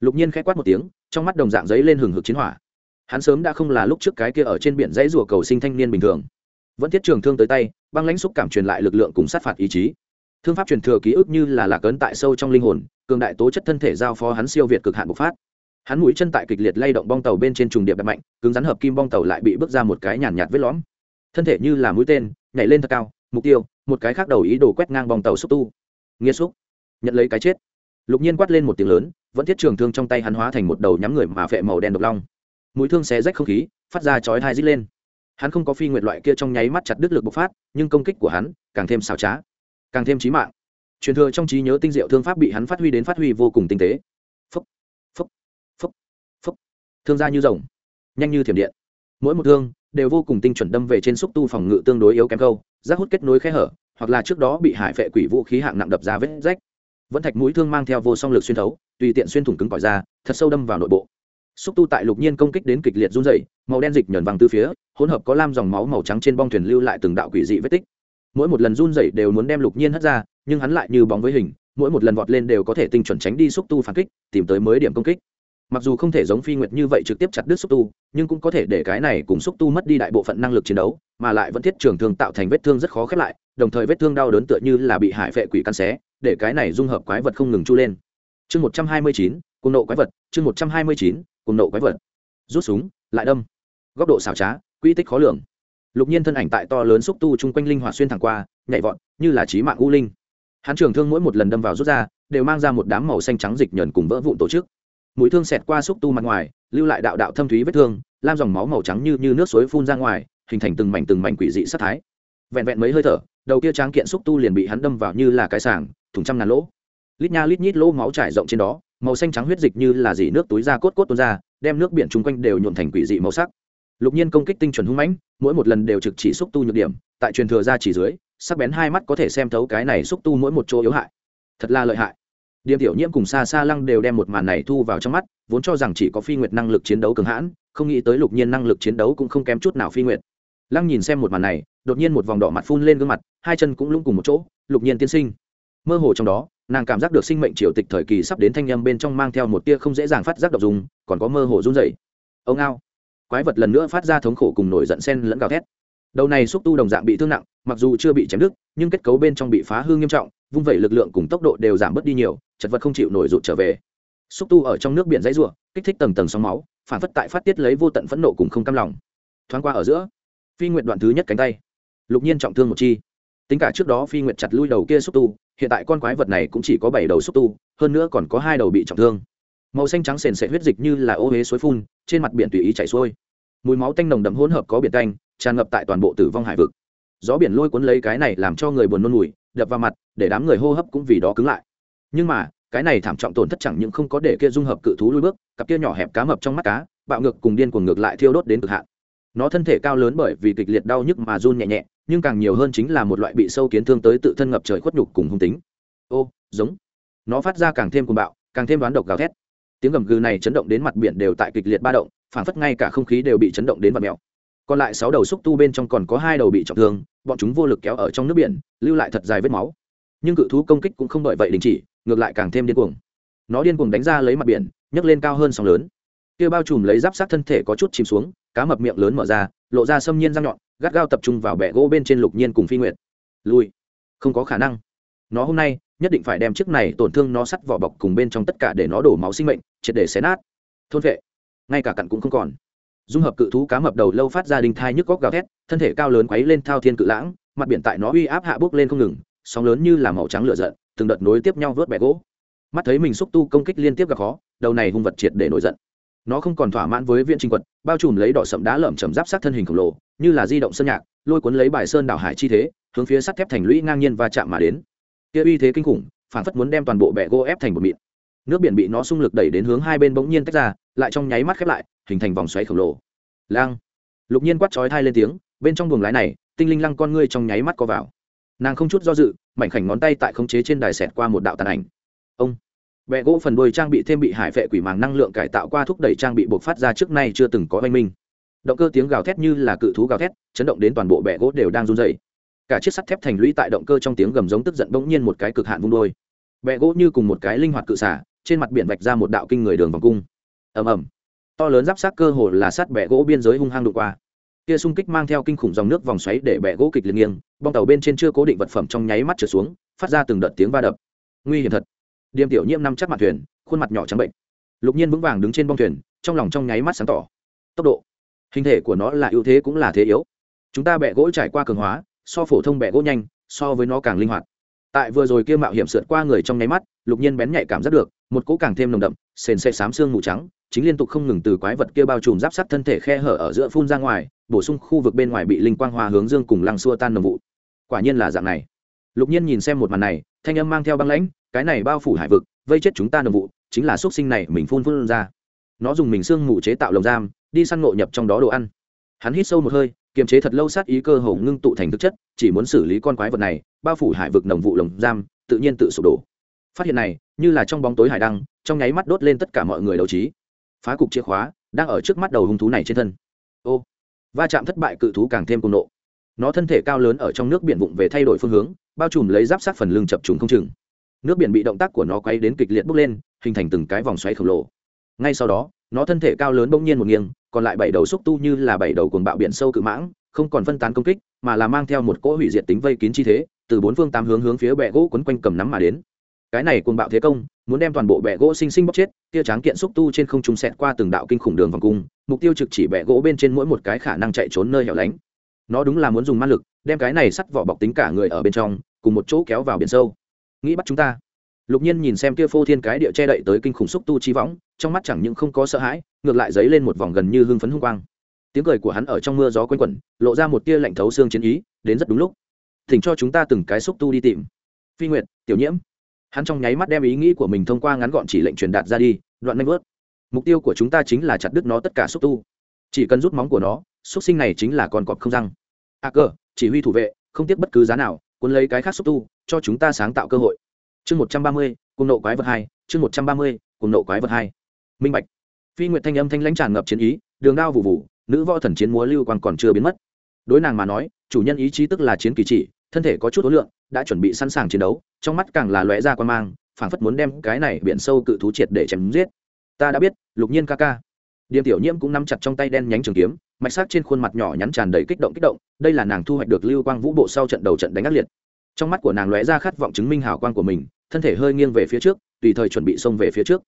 Speaker 1: Lục nhiên khẽ quát một tiếng, trong mắt đồng dạng giấy lên hừng hực chiến hỏa. Hắn sớm đã không là lúc trước cái kia ở trên biển dãy rùa cầu sinh thanh niên bình thường. Vẫn thiết trường thương tới tay, băng lãnh xúc cảm truyền lại lực lượng cùng sát phạt ý chí. Thương pháp truyền thừa ký ức như là lạc ấn tại sâu trong linh hồn, cường đại tố chất thân thể giao phó hắn siêu việt cực hạn bộc phát hắn mũi chân tại kịch liệt lay động bong tàu bên trên trùng điệp đập mạnh, cứng rắn hợp kim bong tàu lại bị bước ra một cái nhàn nhạt vết lõm. Thân thể như là mũi tên, nhảy lên thật cao, mục tiêu, một cái khác đầu ý đồ quét ngang bong tàu xúc tu. Nghĩa xúc. Nhận lấy cái chết. Lục nhiên quát lên một tiếng lớn, vẫn thiết trường thương trong tay hắn hóa thành một đầu nhắm người mà phệ màu đen độc long. Mũi thương xé rách không khí, phát ra chói hai rít lên. Hắn không có phi nguyệt loại kia trong nháy mắt chặt đứt lực bộc phát, nhưng công kích của hắn càng thêm xảo trá, càng thêm chí mạng. Truyền thừa trong trí nhớ tinh diệu thương pháp bị hắn phát huy đến phát huy vô cùng tinh tế phúc phúc phúc phúc thương ra như rồng, nhanh như thiểm điện. Mỗi một thương đều vô cùng tinh chuẩn đâm về trên xúc tu phòng ngự tương đối yếu kém câu, rác hút kết nối khe hở, hoặc là trước đó bị hải phệ quỷ vũ khí hạng nặng đập ra vết rách. Vẫn thạch mũi thương mang theo vô song lực xuyên thấu, tùy tiện xuyên thủng cứng cỏi ra thật sâu đâm vào nội bộ. Xúc tu tại lục nhiên công kích đến kịch liệt run dày màu đen dịch nhờn vàng từ phía, hỗn hợp có lam dòng máu màu trắng trên bong thuyền lưu lại từng đạo quỷ dị vết tích. Mỗi một lần run dày đều muốn đem lục nhiên hất ra, nhưng hắn lại như bóng với hình, mỗi một lần vọt lên đều có thể tinh chuẩn tránh đi xúc tu phản kích, tìm tới mới điểm công kích mặc dù không thể giống phi nguyệt như vậy trực tiếp chặt đứt xúc tu, nhưng cũng có thể để cái này cùng xúc tu mất đi đại bộ phận năng lực chiến đấu, mà lại vẫn thiết trường thương tạo thành vết thương rất khó khép lại, đồng thời vết thương đau đớn tựa như là bị hải vệ quỷ căn xé, để cái này dung hợp quái vật không ngừng chu lên. Chương một trăm hai mươi chín cùng nộ quái vật, chương một trăm hai mươi chín cùng nộ quái vật. Rút súng, lại đâm. Góc độ xảo trá, quy tích khó lường. Lục nhiên thân ảnh tại to lớn xúc tu chung quanh linh hoạt xuyên thẳng qua, nhảy vọt, như là trí mạng u linh. Hắn trường thương mỗi một lần đâm vào rút ra, đều mang ra một đám màu xanh trắng dịch nhờn cùng vỡ vụn tổ chức mũi thương xẹt qua xúc tu mặt ngoài, lưu lại đạo đạo thâm thúy vết thương, lam dòng máu màu trắng như như nước suối phun ra ngoài, hình thành từng mảnh từng mảnh quỷ dị sát thái. Vẹn vẹn mấy hơi thở, đầu kia tráng kiện xúc tu liền bị hắn đâm vào như là cái sàng thùng trăm ngàn lỗ. Lít nha lít nhít lỗ máu trải rộng trên đó, màu xanh trắng huyết dịch như là dỉ nước túi ra cốt cốt tuôn ra, đem nước biển chung quanh đều nhuộn thành quỷ dị màu sắc. Lục nhiên công kích tinh chuẩn hung mãnh, mỗi một lần đều trực chỉ xúc tu nhược điểm, tại truyền thừa ra chỉ dưới, sắc bén hai mắt có thể xem thấu cái này xúc tu mỗi một chỗ yếu hại. Thật là lợi hại điềm tiểu nhiễm cùng xa xa lăng đều đem một màn này thu vào trong mắt, vốn cho rằng chỉ có phi nguyệt năng lực chiến đấu cường hãn, không nghĩ tới lục nhiên năng lực chiến đấu cũng không kém chút nào phi nguyệt. Lăng nhìn xem một màn này, đột nhiên một vòng đỏ mặt phun lên gương mặt, hai chân cũng lung cùng một chỗ, lục nhiên tiên sinh. Mơ hồ trong đó, nàng cảm giác được sinh mệnh triều tịch thời kỳ sắp đến thanh â m bên trong mang theo một tia không dễ dàng phát giác độc dùng còn có mơ hồ run dày ông ao quái vật lần nữa phát ra thống khổ cùng nổi giận sen lẫn gào thét. Đầu này xúc tu đồng dạng bị thương nặng, mặc dù chưa bị chém đứt, nhưng kết cấu bên trong bị phá hư nghiêm trọng vung vẩy lực lượng cùng tốc độ đều giảm bớt đi nhiều, chật vật không chịu nổi rụt trở về. Xúc tu ở trong nước biển dãy r u ộ kích thích tầng tầng sóng máu, phản phất tại phát tiết lấy vô tận phẫn nộ cùng không cam lòng. Thoáng qua ở giữa, phi nguyện đoạn thứ nhất cánh tay. Lục nhiên trọng thương một chi. Tính cả trước đó phi nguyện chặt lui đầu kia xúc tu, hiện tại con quái vật này cũng chỉ có bảy đầu xúc tu, hơn nữa còn có hai đầu bị trọng thương. Màu xanh trắng sền sệt huyết dịch như là ô huế suối phun, trên mặt biển tùy ý chảy xuôi. Mùi máu tanh nồng đậm hỗn hợp có biển tanh tràn ngập tại toàn bộ tử vong hải vực. Gió biển lôi cuốn lấy cái này làm cho người buồn nôn mùi đập vào mặt, để đám người hô hấp cũng vì đó cứng lại. Nhưng mà, cái này thảm trọng tổn thất chẳng những không có để kia dung hợp cự thú lui bước, cặp kia nhỏ hẹp cá mập trong mắt cá, bạo ngược cùng điên cuồng ngược lại thiêu đốt đến cực hạn. Nó thân thể cao lớn bởi vì kịch liệt đau nhức mà run nhẹ nhẹ, nhưng càng nhiều hơn chính là một loại bị sâu kiến thương tới tự thân ngập trời khuất nhục cùng hung tính. Ô, giống. Nó phát ra càng thêm cuồng bạo, càng thêm đoán độc gào thét. Tiếng gầm gừ này chấn động đến mặt biển đều tại kịch liệt ba động phản phất ngay cả không khí đều bị chấn động đến vật mèo. Còn lại sáu đầu xúc tu bên trong còn có hai đầu bị trọng thương bọn chúng vô lực kéo ở trong nước biển, lưu lại thật dài vết máu. Nhưng cự thú công kích cũng không đợi vậy đình chỉ, ngược lại càng thêm điên cuồng. Nó điên cuồng đánh ra lấy mặt biển, nhấc lên cao hơn sóng lớn. Kia bao trùm lấy giáp sát thân thể có chút chìm xuống, cá mập miệng lớn mở ra, lộ ra xâm nhiên răng nhọn, gắt gao tập trung vào bẹ gỗ bên trên lục nhiên cùng phi nguyệt. Lui. Không có khả năng. Nó hôm nay nhất định phải đem chiếc này tổn thương nó sắt vỏ bọc cùng bên trong tất cả để nó đổ máu sinh mệnh, triệt để xé nát. Thôn vệ. Ngay cả cặn cũng không còn dung hợp cự thú cá mập đầu lâu phát ra đình thai nhức góc gào thét, thân thể cao lớn quấy lên thao thiên cự lãng, mặt biển tại nó uy áp hạ bước lên không ngừng, sóng lớn như là màu trắng lửa giận, từng đợt nối tiếp nhau vớt bẻ gỗ. Mắt thấy mình xúc tu công kích liên tiếp gặp khó, đầu này hung vật triệt để nổi giận. Nó không còn thỏa mãn với viện trình quật, bao trùm lấy đỏ sậm đá lởm chầm giáp sát thân hình khổng lồ, như là di động sơn nhạc, lôi cuốn lấy bài sơn đảo hải chi thế, hướng phía sắt thép thành lũy ngang nhiên và chạm mà đến. Kia uy thế kinh khủng phản phất muốn đem toàn bộ bẻ gỗ ép thành một mịn. Nước biển bị nó xung lực đẩy đến hướng hai bên bỗng nhiên tách ra, lại trong nháy mắt khép lại hình thành vòng xoáy khổng lồ. Lang. Lục nhiên quát chói thai lên tiếng, bên trong buồng lái này, tinh linh lăng con ngươi trong nháy mắt co vào. Nàng không chút do dự, mảnh khảnh ngón tay tại khống chế trên đài xẹt qua một đạo tàn ảnh. Ông. Bẹ gỗ phần đuôi trang bị thêm bị hải vệ quỷ màng năng lượng cải tạo qua thúc đẩy trang bị buộc phát ra trước nay chưa từng có oanh minh. Động cơ tiếng gào thét như là cự thú gào thét, chấn động đến toàn bộ bẹ gỗ đều đang run dày cả chiếc sắt thép thành lũy tại động cơ trong tiếng gầm giống tức giận bỗng nhiên một cái cực hạn vung đôi. Bẹ gỗ như cùng một cái linh hoạt cự xả, trên mặt biển vạch ra một đạo kinh người đường vòng cung. Ầm ầm to lớn giáp sát cơ hồ là sát bẻ gỗ biên giới hung hăng đụng qua. Kia xung kích mang theo kinh khủng dòng nước vòng xoáy để bẻ gỗ kịch liệt nghiêng, bong tàu bên trên chưa cố định vật phẩm trong nháy mắt trở xuống, phát ra từng đợt tiếng va đập. Nguy hiểm thật. Điềm tiểu nhiễm năm chắc mặt thuyền, khuôn mặt nhỏ trắng bệnh. Lục nhiên vững vàng đứng trên bong thuyền, trong lòng trong nháy mắt sáng tỏ. Tốc độ. Hình thể của nó là ưu thế cũng là thế yếu. Chúng ta bẻ gỗ trải qua cường hóa, so phổ thông bẻ gỗ nhanh, so với nó càng linh hoạt. Tại vừa rồi kia mạo hiểm sượt qua người trong nháy mắt, lục nhiên bén nhạy cảm giác được một cỗ càng thêm nồng đậm, sền sệt xám xương mù trắng, chính liên tục không ngừng từ quái vật kia bao trùm giáp sát thân thể khe hở ở giữa phun ra ngoài, bổ sung khu vực bên ngoài bị linh quang hoa hướng dương cùng lăng xua tan nồng vụ. Quả nhiên là dạng này. Lục nhiên nhìn xem một màn này, thanh âm mang theo băng lãnh, cái này bao phủ hải vực, vây chết chúng ta nồng vụ, chính là x sinh này mình phun phun ra. Nó dùng mình xương mù chế tạo lồng giam, đi săn ngộ nhập trong đó đồ ăn. Hắn hít sâu một hơi, kiềm chế thật lâu sát ý cơ hồ ngưng tụ thành thực chất, chỉ muốn xử lý con quái vật này, bao phủ hải vực nồng vụ lồng giam, tự nhiên tự sụp đổ. Phát hiện này như là trong bóng tối hải đăng, trong nháy mắt đốt lên tất cả mọi người đấu trí. Phá cục chìa khóa đang ở trước mắt đầu hung thú này trên thân. Ô, va chạm thất bại cự thú càng thêm cùng nộ. Nó thân thể cao lớn ở trong nước biển vụng về thay đổi phương hướng, bao trùm lấy giáp sát phần lưng chập trùng không chừng. Nước biển bị động tác của nó quay đến kịch liệt bốc lên, hình thành từng cái vòng xoáy khổng lồ. Ngay sau đó, nó thân thể cao lớn bỗng nhiên một nghiêng, còn lại bảy đầu xúc tu như là bảy đầu cuồng bạo biển sâu cự mãng, không còn phân tán công kích, mà là mang theo một cỗ hủy diệt tính vây kín chi thế, từ bốn phương tám hướng hướng phía bẹ gỗ quấn quanh cầm nắm mà đến cái này cuồng bạo thế công, muốn đem toàn bộ bẹ gỗ sinh sinh bóc chết tia tráng kiện xúc tu trên không trung xẹt qua từng đạo kinh khủng đường vòng cung, mục tiêu trực chỉ bẹ gỗ bên trên mỗi một cái khả năng chạy trốn nơi hẻo lánh. Nó đúng là muốn dùng ma lực, đem cái này sắt vỏ bọc tính cả người ở bên trong, cùng một chỗ kéo vào biển sâu. Nghĩ bắt chúng ta. Lục nhiên nhìn xem kia phô thiên cái địa che đậy tới kinh khủng xúc tu chi võng, trong mắt chẳng những không có sợ hãi, ngược lại dấy lên một vòng gần như hưng phấn hung quang. Tiếng cười của hắn ở trong mưa gió quanh quẩn, lộ ra một tia lạnh thấu xương chiến ý, đến rất đúng lúc. Thỉnh cho chúng ta từng cái xúc tu đi tìm. Phi nguyệt, tiểu nhiễm hắn trong nháy mắt đem ý nghĩ của mình thông qua ngắn gọn chỉ lệnh truyền đạt ra đi, đoạn nanh vớt. Mục tiêu của chúng ta chính là chặt đứt nó tất cả xúc tu. Chỉ cần rút móng của nó, xúc sinh này chính là con cọp không răng. A cơ, chỉ huy thủ vệ, không tiếc bất cứ giá nào, cuốn lấy cái khác xúc tu, cho chúng ta sáng tạo cơ hội. Chương một trăm ba mươi cùng nộ quái vật hai, chương một trăm ba mươi cùng nộ quái vật hai. Minh bạch. Phi nguyệt thanh âm thanh lãnh tràn ngập chiến ý, đường đao vụ vụ nữ võ thần chiến múa lưu quan còn chưa biến mất. Đối nàng mà nói, chủ nhân ý chí tức là chiến kỳ chỉ thân thể có chút ối lượng, đã chuẩn bị sẵn sàng chiến đấu, trong mắt càng là lóe ra quan mang, phảng phất muốn đem cái này biển sâu cự thú triệt để chém giết. Ta đã biết, lục nhiên ca ca. Điềm tiểu nhiễm cũng nắm chặt trong tay đen nhánh trường kiếm, mạch sắc trên khuôn mặt nhỏ nhắn tràn đầy kích động kích động, đây là nàng thu hoạch được lưu quang vũ bộ sau trận đầu trận đánh ác liệt. Trong mắt của nàng lóe ra khát vọng chứng minh hào quang của mình, thân thể hơi nghiêng về phía trước, tùy thời chuẩn bị xông về phía trước.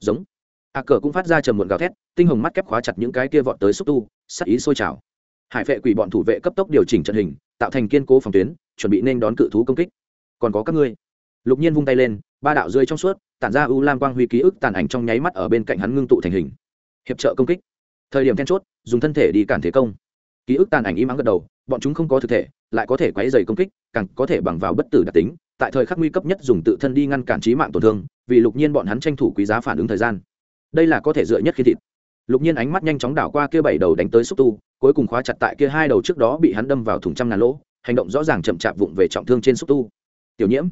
Speaker 1: Giống. A cờ cũng phát ra trầm muộn gào thét, tinh hồng mắt kép khóa chặt những cái kia vọt tới xúc tu, sắc ý sôi trào. Hải vệ quỷ bọn thủ vệ cấp tốc điều chỉnh trận hình, tạo thành kiên cố phòng tuyến chuẩn bị nên đón cự thú công kích. Còn có các ngươi. Lục nhiên vung tay lên, ba đạo rơi trong suốt, tản ra u lam quang huy ký ức tàn ảnh trong nháy mắt ở bên cạnh hắn ngưng tụ thành hình. Hiệp trợ công kích. Thời điểm then chốt, dùng thân thể đi cản thế công. Ký ức tàn ảnh im ắng gật đầu, bọn chúng không có thực thể, lại có thể quấy dày công kích, càng có thể bằng vào bất tử đặc tính, tại thời khắc nguy cấp nhất dùng tự thân đi ngăn cản trí mạng tổn thương, vì lục nhiên bọn hắn tranh thủ quý giá phản ứng thời gian. Đây là có thể dựa nhất khi thịt. Lục nhiên ánh mắt nhanh chóng đảo qua kia bảy đầu đánh tới xúc tu, cuối cùng khóa chặt tại kia hai đầu trước đó bị hắn đâm vào thùng trăm ngàn lỗ hành động rõ ràng chậm chạp vụng về trọng thương trên xúc tu. Tiểu nhiễm,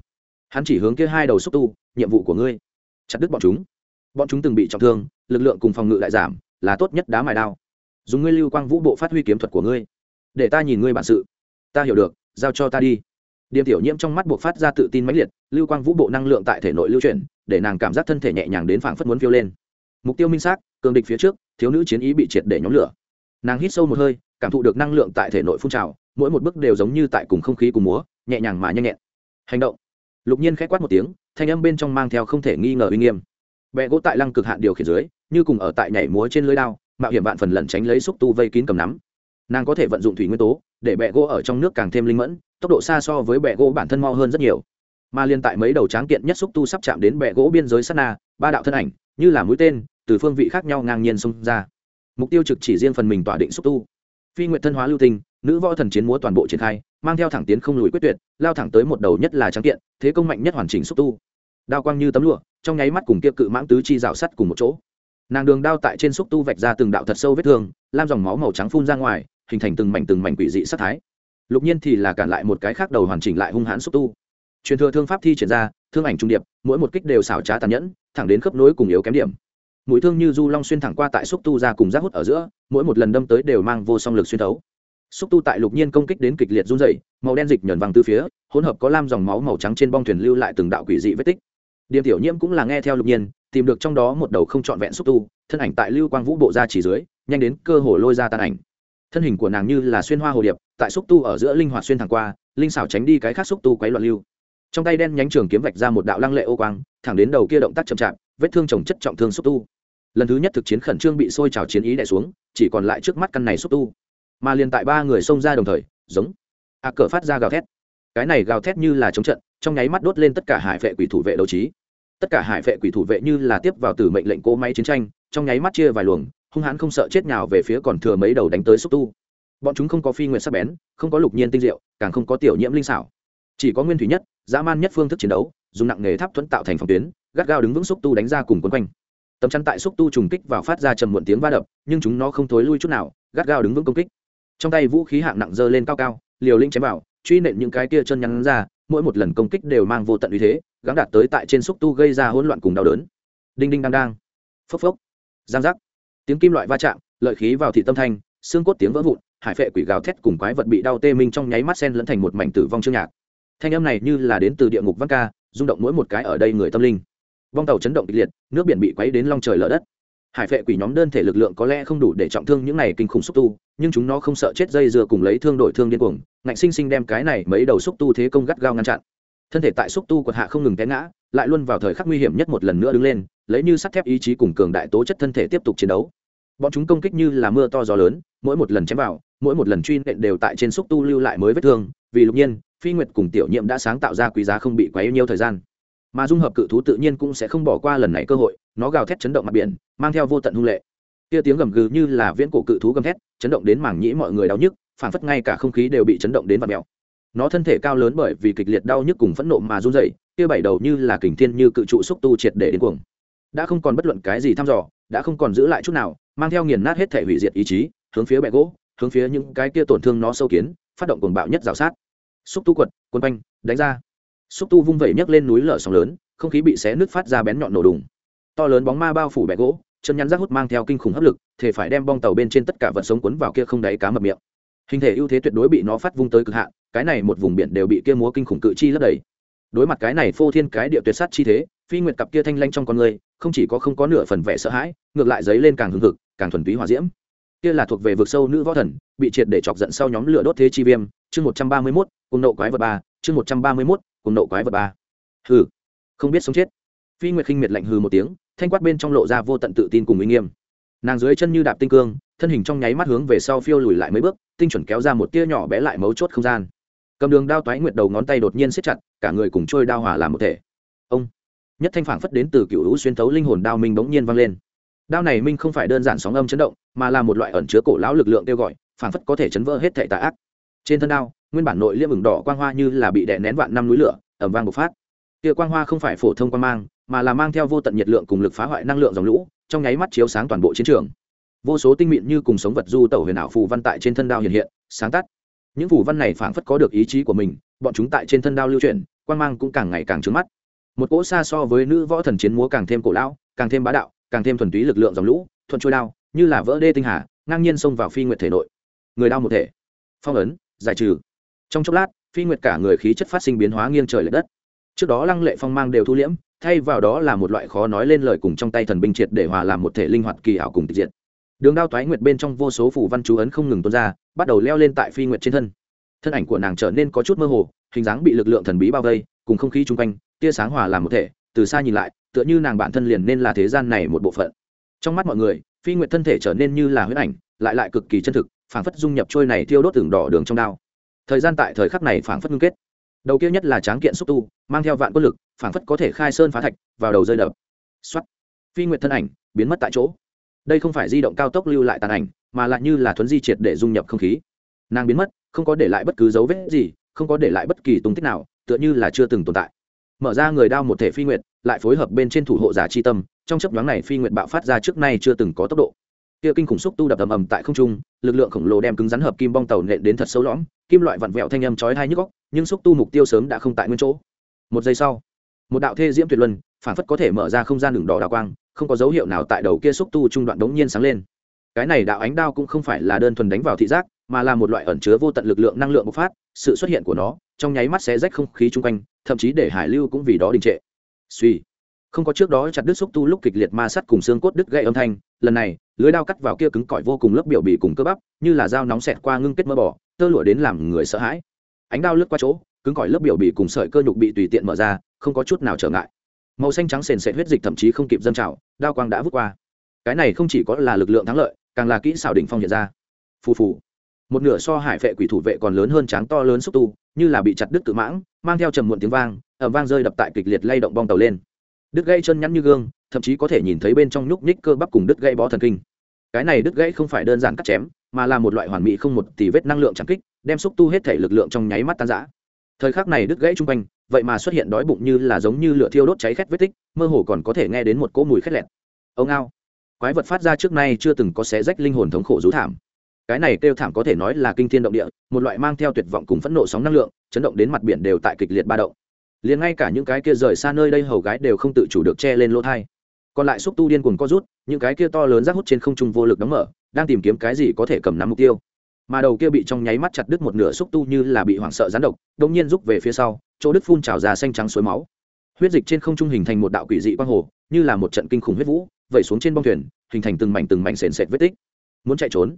Speaker 1: hắn chỉ hướng kia hai đầu xúc tu, nhiệm vụ của ngươi, chặt đứt bọn chúng. Bọn chúng từng bị trọng thương, lực lượng cùng phòng ngự lại giảm, là tốt nhất đá mài đao. Dùng ngươi lưu quang vũ bộ phát huy kiếm thuật của ngươi, để ta nhìn ngươi bản sự. Ta hiểu được, giao cho ta đi. Điềm tiểu nhiễm trong mắt buộc phát ra tự tin mãnh liệt, lưu quang vũ bộ năng lượng tại thể nội lưu chuyển, để nàng cảm giác thân thể nhẹ nhàng đến phảng phất muốn phiêu lên. Mục tiêu minh xác, cường địch phía trước, thiếu nữ chiến ý bị triệt để nhóm lửa. Nàng hít sâu một hơi cảm thụ được năng lượng tại thể nội phun trào, mỗi một bước đều giống như tại cùng không khí cùng múa, nhẹ nhàng mà nhanh nhẹn. Hành động. Lục nhiên k h á quát một tiếng, thanh âm bên trong mang theo không thể nghi ngờ uy nghiêm. Bẹ gỗ tại lăng cực hạn điều khiển dưới, như cùng ở tại nhảy múa trên lưới đao, mạo hiểm vạn phần lẩn tránh lấy xúc tu vây kín cầm nắm. Nàng có thể vận dụng thủy nguyên tố, để bẹ gỗ ở trong nước càng thêm linh mẫn, tốc độ xa so với bẹ gỗ bản thân mau hơn rất nhiều. Mà liên tại mấy đầu tráng kiện nhất xúc tu sắp chạm đến bẹ gỗ biên giới sắt na, ba đạo thân ảnh, như là mũi tên, từ phương vị khác nhau ngang nhiên xông ra. Mục tiêu trực chỉ riêng phần mình tỏa định xúc tu phi nguyện thân hóa lưu tinh, nữ võ thần chiến múa toàn bộ triển khai, mang theo thẳng tiến không lùi quyết tuyệt, lao thẳng tới một đầu nhất là trắng kiện, thế công mạnh nhất hoàn chỉnh xúc tu. Đao quang như tấm lụa, trong nháy mắt cùng kia cự mãng tứ chi rào sắt cùng một chỗ. Nàng đường đao tại trên xúc tu vạch ra từng đạo thật sâu vết thương, lam dòng máu màu trắng phun ra ngoài, hình thành từng mảnh từng mảnh quỷ dị sắc thái. Lục nhiên thì là cản lại một cái khác đầu hoàn chỉnh lại hung hãn xúc tu. Truyền thừa thương pháp thi triển ra, thương ảnh trung điệp, mỗi một kích đều xảo trá tàn nhẫn, thẳng đến khớp nối cùng yếu kém điểm mũi thương như du long xuyên thẳng qua tại xúc tu ra cùng rác hút ở giữa, mỗi một lần đâm tới đều mang vô song lực xuyên thấu. Xúc tu tại lục nhiên công kích đến kịch liệt run dày màu đen dịch nhờn vàng từ phía, hỗn hợp có lam dòng máu màu trắng trên bong thuyền lưu lại từng đạo quỷ dị vết tích. Điểm tiểu nhiễm cũng là nghe theo lục nhiên, tìm được trong đó một đầu không trọn vẹn xúc tu, thân ảnh tại lưu quang vũ bộ ra chỉ dưới, nhanh đến cơ hồ lôi ra tàn ảnh. Thân hình của nàng như là xuyên hoa hồ điệp, tại xúc tu ở giữa linh hoạt xuyên thẳng qua, linh xảo tránh đi cái khác xúc tu quấy loạn lưu trong tay đen nhánh trường kiếm vạch ra một đạo lăng lệ ô quang, thẳng đến đầu kia động tác chậm chạp, vết thương trồng chất trọng thương xúc tu. Lần thứ nhất thực chiến khẩn trương bị sôi trào chiến ý đè xuống, chỉ còn lại trước mắt căn này xúc tu. Mà liền tại ba người xông ra đồng thời, giống, a cờ phát ra gào thét. Cái này gào thét như là chống trận, trong nháy mắt đốt lên tất cả hải vệ quỷ thủ vệ đấu trí. Tất cả hải vệ quỷ thủ vệ như là tiếp vào từ mệnh lệnh cỗ máy chiến tranh, trong nháy mắt chia vài luồng, hung hãn không sợ chết nào về phía còn thừa mấy đầu đánh tới xúc tu. Bọn chúng không có phi nguyện sắc bén, không có lục nhiên tinh diệu, càng không có tiểu nhiễm linh xảo chỉ có nguyên thủy nhất, dã man nhất phương thức chiến đấu, dùng nặng nghề tháp thuẫn tạo thành phòng tuyến, gắt gao đứng vững xúc tu đánh ra cùng quấn quanh. Tấm chắn tại xúc tu trùng kích vào phát ra trầm muộn tiếng va đập, nhưng chúng nó không thối lui chút nào, gắt gao đứng vững công kích. Trong tay vũ khí hạng nặng dơ lên cao cao, liều linh chém vào, truy nện những cái kia chân nhắn ra, mỗi một lần công kích đều mang vô tận uy thế, gắng đạt tới tại trên xúc tu gây ra hỗn loạn cùng đau đớn. Đinh đinh đang đang. Phốc phốc. Giang giác. Tiếng kim loại va chạm, lợi khí vào thị tâm thanh, xương cốt tiếng vỡ vụn, hải phệ quỷ gào thét cùng quái vật bị đau tê minh trong nháy mắt sen lẫn thành một mảnh tử vong chương nhạc thanh âm này như là đến từ địa ngục văn ca, rung động mỗi một cái ở đây người tâm linh. Vong tàu chấn động kịch liệt, nước biển bị quấy đến long trời lở đất. Hải vệ quỷ nhóm đơn thể lực lượng có lẽ không đủ để trọng thương những này kinh khủng xúc tu, nhưng chúng nó không sợ chết dây dưa cùng lấy thương đổi thương điên cuồng, ngạnh sinh sinh đem cái này mấy đầu xúc tu thế công gắt gao ngăn chặn. Thân thể tại xúc tu quật hạ không ngừng té ngã, lại luôn vào thời khắc nguy hiểm nhất một lần nữa đứng lên, lấy như sắt thép ý chí cùng cường đại tố chất thân thể tiếp tục chiến đấu. Bọn chúng công kích như là mưa to gió lớn, mỗi một lần chém vào, mỗi một lần truy nện đều tại trên xúc tu lưu lại mới vết thương vì lục nhiên, phi nguyệt cùng tiểu nhiệm đã sáng tạo ra quý giá không bị quá yêu nhiều thời gian. Mà dung hợp cự thú tự nhiên cũng sẽ không bỏ qua lần này cơ hội, nó gào thét chấn động mặt biển, mang theo vô tận hung lệ. Kia tiếng gầm gừ như là viễn cổ cự thú gầm thét, chấn động đến mảng nhĩ mọi người đau nhức phản phất ngay cả không khí đều bị chấn động đến vạt mèo. Nó thân thể cao lớn bởi vì kịch liệt đau nhức cùng phẫn nộ mà run rẩy kia bảy đầu như là kình thiên như cự trụ xúc tu triệt để đến cuồng. Đã không còn bất luận cái gì thăm dò, đã không còn giữ lại chút nào, mang theo nghiền nát hết thể hủy diệt ý chí, hướng phía bẹ gỗ, hướng phía những cái kia tổn thương nó sâu kiến, phát động cuồng bạo nhất rào sát xúc tu quật quân quanh, đánh ra. Xúc tu vung vẩy nhấc lên núi lở sóng lớn, không khí bị xé nứt phát ra bén nhọn nổ đùng. To lớn bóng ma bao phủ bẹ gỗ, chân nhắn rác hút mang theo kinh khủng hấp lực thể phải đem bong tàu bên trên tất cả vật sống cuốn vào kia không đáy cá mập miệng. Hình thể ưu thế tuyệt đối bị nó phát vung tới cực hạn, cái này một vùng biển đều bị kia múa kinh khủng cự chi lấp đầy. Đối mặt cái này phô thiên cái địa tuyệt sát chi thế, phi nguyệt cặp kia thanh lanh trong con người, không chỉ có không có nửa phần vẻ sợ hãi, ngược lại dấy lên càng hưng hực, càng thuần túy hòa diễm. Kia là thuộc về vực sâu nữ võ thần, bị triệt để chọc giận sau nhóm lửa đốt thế chi viêm chương một trăm ba mươi mốt, cùng nộ quái vật ba, chương một trăm ba mươi mốt, cùng nộ quái vật ba. Hừ, không biết sống chết. Phi nguyệt khinh miệt lạnh hừ một tiếng, thanh quát bên trong lộ ra vô tận tự tin cùng uy nghiêm. Nàng dưới chân như đạp tinh cương, thân hình trong nháy mắt hướng về sau phiêu lùi lại mấy bước, tinh chuẩn kéo ra một tia nhỏ bé lại mấu chốt không gian. Cầm đường đao toái nguyệt đầu ngón tay đột nhiên siết chặt, cả người cùng trôi đao hòa làm một thể. Ông, nhất thanh phản phất đến từ cựu hữu xuyên thấu linh hồn đao minh bỗng nhiên vang lên. Đao này minh không phải đơn giản sóng âm chấn động, mà là một loại ẩn chứa cổ lão lực lượng kêu gọi phản phất có thể chấn vỡ hết thể tà ác trên thân đao, nguyên bản nội liêm ửng đỏ quang hoa như là bị đè nén vạn năm núi lửa ẩm vang bộc phát. Kia quang hoa không phải phổ thông quang mang, mà là mang theo vô tận nhiệt lượng cùng lực phá hoại năng lượng dòng lũ, trong nháy mắt chiếu sáng toàn bộ chiến trường. Vô số tinh mịn như cùng sống vật du tẩu huyền ảo phù văn tại trên thân đao hiện hiện, sáng tắt. Những phù văn này phảng phất có được ý chí của mình, bọn chúng tại trên thân đao lưu chuyển, quang mang cũng càng ngày càng trướng mắt. Một cỗ xa so với nữ võ thần chiến múa càng thêm cổ lão, càng thêm bá đạo, càng thêm thuần túy lực lượng dòng lũ, thuận trôi đao, như là vỡ đê tinh hà, ngang nhiên xông vào phi nguyệt thể nội. Người đao một thể. Phong ấn giải trừ. Trong chốc lát, phi nguyệt cả người khí chất phát sinh biến hóa nghiêng trời l ệ đất. Trước đó lăng lệ phong mang đều thu liễm, thay vào đó là một loại khó nói lên lời cùng trong tay thần binh triệt để hòa làm một thể linh hoạt kỳ ảo cùng tịch diện đường đao toái nguyệt bên trong vô số phủ văn chú ấn không ngừng tuôn ra, bắt đầu leo lên tại phi nguyệt trên thân. Thân ảnh của nàng trở nên có chút mơ hồ, hình dáng bị lực lượng thần bí bao vây, cùng không khí chung quanh, tia sáng hòa làm một thể, từ xa nhìn lại, tựa như nàng bản thân liền nên là thế gian này một bộ phận. Trong mắt mọi người, phi nguyệt thân thể trở nên như là huyết ảnh, lại lại cực kỳ chân thực phảng phất dung nhập trôi này thiêu đốt tường đỏ đường trong đao. Thời gian tại thời khắc này phảng phất ngưng kết. Đầu kia nhất là tráng kiện xúc tu, mang theo vạn quân lực, phảng phất có thể khai sơn phá thạch, vào đầu rơi đập. Xuất phi nguyệt thân ảnh biến mất tại chỗ. Đây không phải di động cao tốc lưu lại tàn ảnh, mà lại như là thuấn di triệt để dung nhập không khí. Nàng biến mất, không có để lại bất cứ dấu vết gì, không có để lại bất kỳ tung tích nào, tựa như là chưa từng tồn tại. Mở ra người đao một thể phi nguyệt, lại phối hợp bên trên thủ hộ giả chi tâm, trong chấp nhoáng này phi nguyệt bạo phát ra trước nay chưa từng có tốc độ kia kinh khủng xúc tu đập ầm ầm tại không trung, lực lượng khổng lồ đem cứng rắn hợp kim bong tàu nện đến thật sâu lõm, kim loại vặn vẹo thanh âm chói hai nhức góc nhưng xúc tu mục tiêu sớm đã không tại nguyên chỗ. Một giây sau, một đạo thê diễm tuyệt luân, phản phất có thể mở ra không gian đường đỏ đào quang, không có dấu hiệu nào tại đầu kia xúc tu trung đoạn đống nhiên sáng lên. Cái này đạo ánh đao cũng không phải là đơn thuần đánh vào thị giác, mà là một loại ẩn chứa vô tận lực lượng năng lượng bộc phát, sự xuất hiện của nó, trong nháy mắt sẽ rách không khí chung quanh, thậm chí để hải lưu cũng vì đó đình trệ. Suy không có trước đó chặt đứt xúc tu lúc kịch liệt ma sắt cùng xương cốt đứt gãy âm thanh, lần này, lưới đao cắt vào kia cứng cỏi vô cùng lớp biểu bì cùng cơ bắp, như là dao nóng xẹt qua ngưng kết mỡ bỏ tơ lụa đến làm người sợ hãi. Ánh đao lướt qua chỗ, cứng cỏi lớp biểu bì cùng sợi cơ nhục bị tùy tiện mở ra, không có chút nào trở ngại. Màu xanh trắng sền sệt huyết dịch thậm chí không kịp dâng trào, đao quang đã vút qua. Cái này không chỉ có là lực lượng thắng lợi, càng là kỹ xảo đỉnh phong hiện ra. Phù phù. Một nửa so hải vệ quỷ thủ vệ còn lớn hơn tráng to lớn xúc tu, như là bị chặt đứt tự mãng, mang theo trầm muộn tiếng vang ở vang rơi đập tại kịch liệt lay động bong tàu lên đứt gãy chân nhắn như gương, thậm chí có thể nhìn thấy bên trong nhúc nhích cơ bắp cùng đứt gãy bó thần kinh. Cái này đứt gãy không phải đơn giản cắt chém, mà là một loại hoàn mỹ không một tỷ vết năng lượng chẳng kích, đem xúc tu hết thể lực lượng trong nháy mắt tan rã. Thời khắc này đứt gãy chung quanh, vậy mà xuất hiện đói bụng như là giống như lửa thiêu đốt cháy khét vết tích, mơ hồ còn có thể nghe đến một cỗ mùi khét lẹt. Ông ao quái vật phát ra trước nay chưa từng có xé rách linh hồn thống khổ rú thảm. Cái này kêu thảm có thể nói là kinh thiên động địa, một loại mang theo tuyệt vọng cùng phẫn nộ sóng năng lượng, chấn động đến mặt biển đều tại kịch liệt ba động liền ngay cả những cái kia rời xa nơi đây hầu gái đều không tự chủ được che lên lỗ thai. Còn lại xúc tu điên cuồng co rút, những cái kia to lớn rác hút trên không trung vô lực đóng mở, đang tìm kiếm cái gì có thể cầm nắm mục tiêu. Mà đầu kia bị trong nháy mắt chặt đứt một nửa xúc tu như là bị hoảng sợ rán độc đông nhiên rút về phía sau, chỗ đứt phun trào ra xanh trắng suối máu. Huyết dịch trên không trung hình thành một đạo quỷ dị quang hồ, như là một trận kinh khủng huyết vũ, vẩy xuống trên bong thuyền, hình thành từng mảnh từng mảnh sền sệt vết tích. Muốn chạy trốn?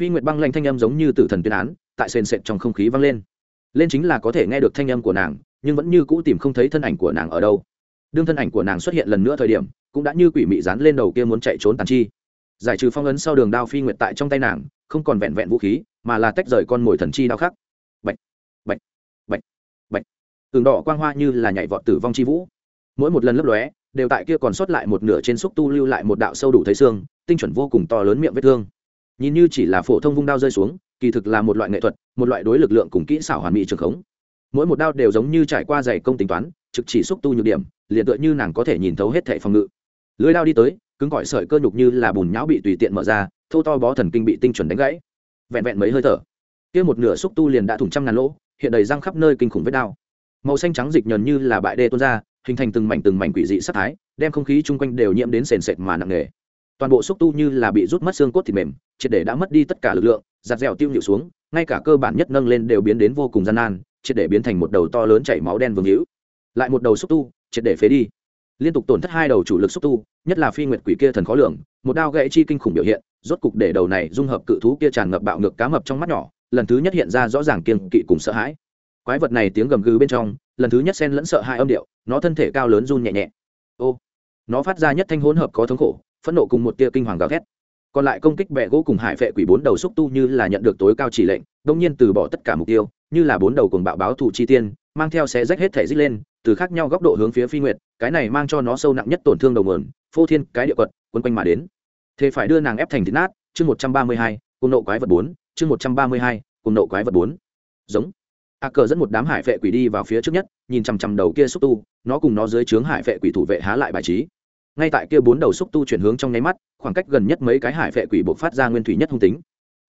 Speaker 1: Phi nguyệt băng lanh thanh âm giống như tử thần tuyên án, tại sền sệt trong không khí vang lên. Lên chính là có thể nghe được thanh âm của nàng nhưng vẫn như cũ tìm không thấy thân ảnh của nàng ở đâu. Đương thân ảnh của nàng xuất hiện lần nữa thời điểm, cũng đã như quỷ mị dán lên đầu kia muốn chạy trốn tàn chi. Giải trừ phong ấn sau đường đao phi nguyệt tại trong tay nàng, không còn vẹn vẹn vũ khí, mà là tách rời con mồi thần chi đao khắc. Bạch bạch bạch bạch. Tường đỏ quang hoa như là nhảy vọt tử vong chi vũ. Mỗi một lần lấp lóe, đều tại kia còn sót lại một nửa trên xúc tu lưu lại một đạo sâu đủ thấy xương, tinh chuẩn vô cùng to lớn miệng vết thương. Nhìn như chỉ là phổ thông vung đao rơi xuống, kỳ thực là một loại nghệ thuật, một loại đối lực lượng cùng kỹ xảo hoàn mỹ trường khống mỗi một đao đều giống như trải qua dày công tính toán, trực chỉ xúc tu nhược điểm, liền tựa như nàng có thể nhìn thấu hết thệ phòng ngự. Lưới đao đi tới, cứng gọi sợi cơ nhục như là bùn nhão bị tùy tiện mở ra, thô to bó thần kinh bị tinh chuẩn đánh gãy. Vẹn vẹn mấy hơi thở, kia một nửa xúc tu liền đã thủng trăm ngàn lỗ, hiện đầy răng khắp nơi kinh khủng vết đao. Màu xanh trắng dịch nhờn như là bại đê tuôn ra, hình thành từng mảnh từng mảnh quỷ dị sắc thái, đem không khí chung quanh đều nhiễm đến sền sệt mà nặng nề. Toàn bộ xúc tu như là bị rút mất xương cốt thịt mềm, triệt để đã mất đi tất cả lực lượng, giặt dẻo tiêu nhịu xuống, ngay cả cơ bản nhất nâng lên đều biến đến vô cùng gian nan triệt để biến thành một đầu to lớn chảy máu đen vương hữu. Lại một đầu xúc tu, triệt để phế đi. Liên tục tổn thất hai đầu chủ lực xúc tu, nhất là phi nguyệt quỷ kia thần khó lường, một đao gãy chi kinh khủng biểu hiện, rốt cục để đầu này dung hợp cự thú kia tràn ngập bạo ngược cá mập trong mắt nhỏ, lần thứ nhất hiện ra rõ ràng kiên kỵ cùng sợ hãi. Quái vật này tiếng gầm gừ bên trong, lần thứ nhất xen lẫn sợ hai âm điệu, nó thân thể cao lớn run nhẹ nhẹ. Ô, nó phát ra nhất thanh hỗn hợp có thống khổ, phẫn nộ cùng một tia kinh hoàng gào thét. Còn lại công kích bẹ gỗ cùng hải phệ quỷ bốn đầu xúc tu như là nhận được tối cao chỉ lệnh, đông nhiên từ bỏ tất cả mục tiêu như là bốn đầu cùng bạo báo thủ chi tiên, mang theo xé rách hết thể rít lên, từ khác nhau góc độ hướng phía phi nguyệt, cái này mang cho nó sâu nặng nhất tổn thương đầu mườn phô thiên cái địa quật, quấn quanh mà đến. Thế phải đưa nàng ép thành thịt nát, chương một trăm ba mươi hai cùng nộ quái vật bốn, chương một trăm ba mươi hai cùng nộ quái vật bốn. Giống. A cờ dẫn một đám hải vệ quỷ đi vào phía trước nhất, nhìn chằm chằm đầu kia xúc tu, nó cùng nó dưới trướng hải vệ quỷ thủ vệ há lại bài trí. Ngay tại kia bốn đầu xúc tu chuyển hướng trong nháy mắt, khoảng cách gần nhất mấy cái hải vệ quỷ buộc phát ra nguyên thủy nhất hung tính.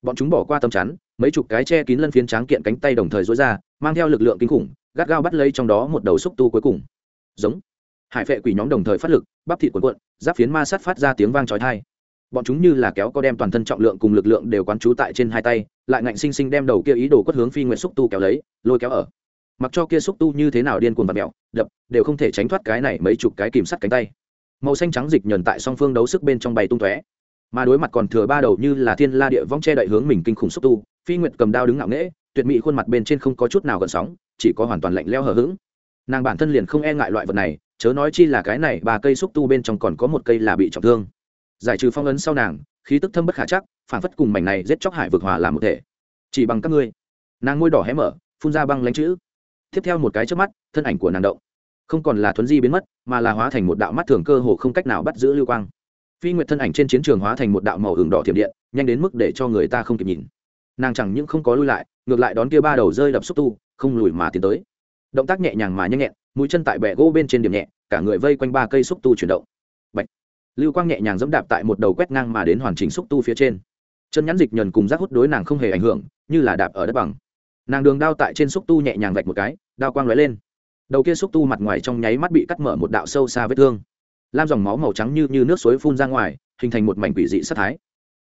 Speaker 1: Bọn chúng bỏ qua tâm chắn mấy chục cái che kín lân phiến tráng kiện cánh tay đồng thời dối ra, mang theo lực lượng kinh khủng, gắt gao bắt lấy trong đó một đầu xúc tu cuối cùng. Giống. Hải vệ quỷ nhóm đồng thời phát lực, bắp thịt cuộn cuộn, giáp phiến ma sát phát ra tiếng vang trói thai bọn chúng như là kéo có đem toàn thân trọng lượng cùng lực lượng đều quán trú tại trên hai tay, lại ngạnh sinh sinh đem đầu kia ý đồ quất hướng phi nguyện xúc tu kéo lấy, lôi kéo ở. Mặc cho kia xúc tu như thế nào điên cuồng và mẹo đập, đều không thể tránh thoát cái này mấy chục cái kìm sắt cánh tay. Màu xanh trắng dịch nhờn tại song phương đấu sức bên trong bày tung tóe mà đối mặt còn thừa ba đầu như là thiên la địa vong che đậy hướng mình kinh khủng xúc tu, phi nguyệt cầm đao đứng ngạo nghễ, tuyệt mỹ khuôn mặt bên trên không có chút nào gần sóng, chỉ có hoàn toàn lạnh leo hờ hững. Nàng bản thân liền không e ngại loại vật này, chớ nói chi là cái này ba cây xúc tu bên trong còn có một cây là bị trọng thương. Giải trừ phong ấn sau nàng, khí tức thâm bất khả chắc, phản phất cùng mảnh này giết chóc hải vực hòa làm một thể. Chỉ bằng các ngươi. Nàng ngôi đỏ hé mở, phun ra băng lánh chữ. Tiếp theo một cái trước mắt, thân ảnh của nàng động. Không còn là thuấn di biến mất, mà là hóa thành một đạo mắt thường cơ hồ không cách nào bắt giữ lưu quang phi nguyệt thân ảnh trên chiến trường hóa thành một đạo màu hưởng đỏ thiểm điện, nhanh đến mức để cho người ta không kịp nhìn. Nàng chẳng những không có lui lại, ngược lại đón kia ba đầu rơi đập xúc tu, không lùi mà tiến tới. Động tác nhẹ nhàng mà nhanh nhẹn, mũi chân tại bẹ gỗ bên trên điểm nhẹ, cả người vây quanh ba cây xúc tu chuyển động. Bạch. lưu quang nhẹ nhàng dẫm đạp tại một đầu quét ngang mà đến hoàn chỉnh xúc tu phía trên. Chân nhắn dịch nhờn cùng rác hút đối nàng không hề ảnh hưởng, như là đạp ở đất bằng. Nàng đường đao tại trên xúc tu nhẹ nhàng vạch một cái, đao quang lóe lên. Đầu kia xúc tu mặt ngoài trong nháy mắt bị cắt mở một đạo sâu xa vết thương lam dòng máu màu trắng như, như nước suối phun ra ngoài hình thành một mảnh quỷ dị sát thái.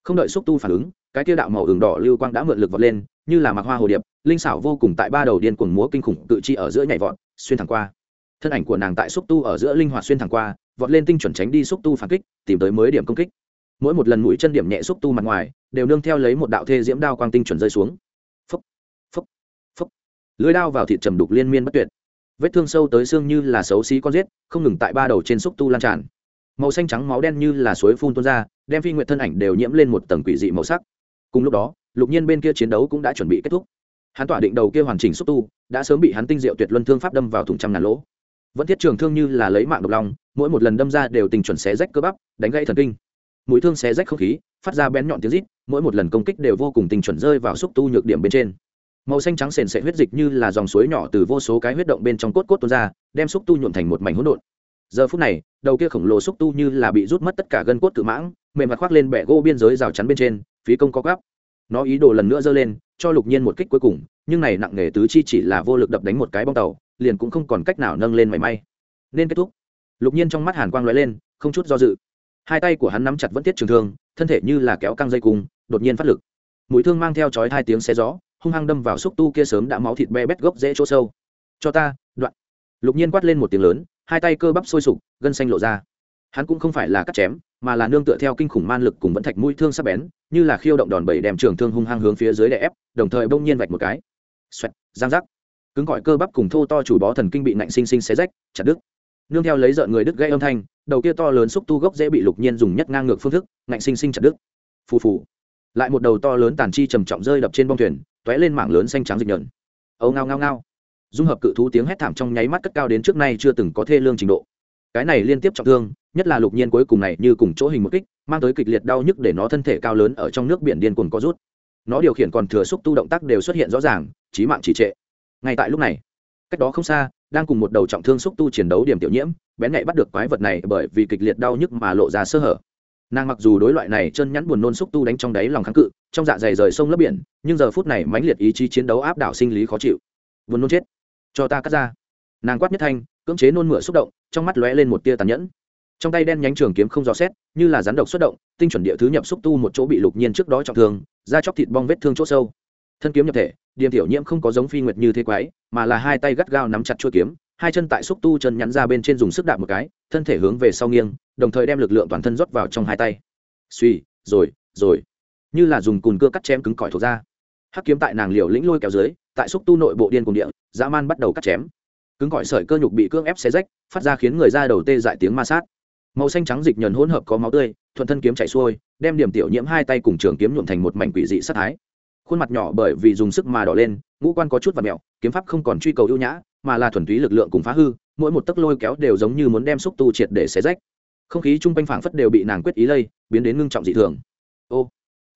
Speaker 1: Không đợi xúc tu phản ứng cái kia đạo màu ửng đỏ lưu quang đã mượn lực vọt lên như là mặc hoa hồ điệp linh xảo vô cùng tại ba đầu điên cuồng múa kinh khủng tự chi ở giữa nhảy vọt xuyên thẳng qua. Thân ảnh của nàng tại xúc tu ở giữa linh hoạt xuyên thẳng qua vọt lên tinh chuẩn tránh đi xúc tu phản kích tìm tới mới điểm công kích. Mỗi một lần mũi chân điểm nhẹ xúc tu mặt ngoài đều nương theo lấy một đạo thê diễm đao quang tinh chuẩn rơi xuống. Phấp phấp phấp lưới đao vào thịt trầm đục liên miên bất tuyệt vết thương sâu tới xương như là xấu xí con giết, không ngừng tại ba đầu trên xúc tu lan tràn. Màu xanh trắng máu đen như là suối phun tuôn ra, đem phi nguyện thân ảnh đều nhiễm lên một tầng quỷ dị màu sắc. Cùng lúc đó, lục nhiên bên kia chiến đấu cũng đã chuẩn bị kết thúc. Hắn tỏa định đầu kia hoàn chỉnh xúc tu, đã sớm bị hắn tinh diệu tuyệt luân thương pháp đâm vào thùng trăm ngàn lỗ. Vẫn thiết trường thương như là lấy mạng độc lòng mỗi một lần đâm ra đều tình chuẩn xé rách cơ bắp, đánh gãy thần kinh. Mũi thương xé rách không khí, phát ra bén nhọn tiếng rít, mỗi một lần công kích đều vô cùng tình chuẩn rơi vào xúc tu nhược điểm bên trên màu xanh trắng sền sệ huyết dịch như là dòng suối nhỏ từ vô số cái huyết động bên trong cốt cốt tuôn ra, đem xúc tu nhuộn thành một mảnh hỗn độn. Giờ phút này, đầu kia khổng lồ xúc tu như là bị rút mất tất cả gân cốt cự mãng, mềm mặt khoác lên bẻ gỗ biên giới rào chắn bên trên, phí công có gắp nó ý đồ lần nữa giơ lên, cho lục nhiên một kích cuối cùng, nhưng này nặng nề tứ chi chỉ là vô lực đập đánh một cái bong tàu, liền cũng không còn cách nào nâng lên mảy may. Nên kết thúc. Lục nhiên trong mắt hàn quang lóe lên, không chút do dự. Hai tay của hắn nắm chặt vẫn tiết trường thương, thân thể như là kéo căng dây cung, đột nhiên phát lực. Mũi thương mang theo chói hai tiếng xe gió hung hăng đâm vào xúc tu kia sớm đã máu thịt be bét gốc dễ chỗ sâu. Cho ta, đoạn. Lục nhiên quát lên một tiếng lớn, hai tay cơ bắp sôi sục, gân xanh lộ ra. Hắn cũng không phải là cắt chém, mà là nương tựa theo kinh khủng man lực cùng vẫn thạch mũi thương sắc bén, như là khiêu động đòn bẩy đem trường thương hung hăng hướng phía dưới đè ép, đồng thời bỗng nhiên vạch một cái. Xoẹt, giang rắc cứng gọi cơ bắp cùng thô to chủ bó thần kinh bị nạnh sinh sinh xé rách, chặt đứt. Nương theo lấy rợn người đứt gây âm thanh, đầu kia to lớn xúc tu gốc dễ bị lục nhiên dùng nhất ngang ngược phương thức, nạnh sinh sinh chặt đứt. Phù phù. Lại một đầu to lớn tàn chi trầm trọng rơi đập trên bông thuyền tóe lên mảng lớn xanh trắng dịch nhợn âu ngao ngao ngao. Dung hợp cự thú tiếng hét thảm trong nháy mắt cất cao đến trước nay chưa từng có thê lương trình độ. Cái này liên tiếp trọng thương, nhất là lục nhiên cuối cùng này như cùng chỗ hình một kích, mang tới kịch liệt đau nhức để nó thân thể cao lớn ở trong nước biển điên cuồng có rút. Nó điều khiển còn thừa xúc tu động tác đều xuất hiện rõ ràng trí mạng chỉ trệ. Ngay tại lúc này, cách đó không xa, đang cùng một đầu trọng thương xúc tu chiến đấu điểm tiểu nhiễm, bén nhạy bắt được quái vật này bởi vì kịch liệt đau nhức mà lộ ra sơ hở nàng mặc dù đối loại này chân nhắn buồn nôn xúc tu đánh trong đáy lòng kháng cự, trong dạ dày rời sông lấp biển, nhưng giờ phút này mãnh liệt ý chí chiến đấu áp đảo sinh lý khó chịu. Buồn nôn chết. Cho ta cắt ra. Nàng quát nhất thanh, cưỡng chế nôn mửa xúc động, trong mắt lóe lên một tia tàn nhẫn. Trong tay đen nhánh trường kiếm không rõ xét, như là rắn độc xuất động, tinh chuẩn địa thứ nhập xúc tu một chỗ bị lục nhiên trước đó trọng thương, da chóc thịt bong vết thương chỗ sâu. Thân kiếm nhập thể, điềm tiểu nhiễm không có giống phi nguyệt như thế quái, mà là hai tay gắt gao nắm chặt chuôi kiếm hai chân tại xúc tu chân nhắn ra bên trên dùng sức đạp một cái, thân thể hướng về sau nghiêng, đồng thời đem lực lượng toàn thân rót vào trong hai tay. Suy, rồi rồi. Như là dùng cùn cưa cắt chém cứng cỏi thuộc ra. Hắc kiếm tại nàng liều lĩnh lôi kéo dưới, tại xúc tu nội bộ điên cùng địa, dã man bắt đầu cắt chém. Cứng cỏi sợi cơ nhục bị cưỡng ép xé rách, phát ra khiến người da đầu tê dại tiếng ma sát. Màu xanh trắng dịch nhờn hỗn hợp có máu tươi, thuận thân kiếm chạy xuôi, đem điểm tiểu nhiễm hai tay cùng trường kiếm nhuộm thành một mảnh quỷ dị sát thái. Khuôn mặt nhỏ bởi vì dùng sức mà đỏ lên, ngũ quan có chút và mẹo, kiếm pháp không còn truy cầu ưu nhã mà là thuần túy lực lượng cùng phá hư, mỗi một tấc lôi kéo đều giống như muốn đem xúc tu triệt để xé rách. Không khí chung quanh phảng phất đều bị nàng quyết ý lây, biến đến ngưng trọng dị thường. Ô,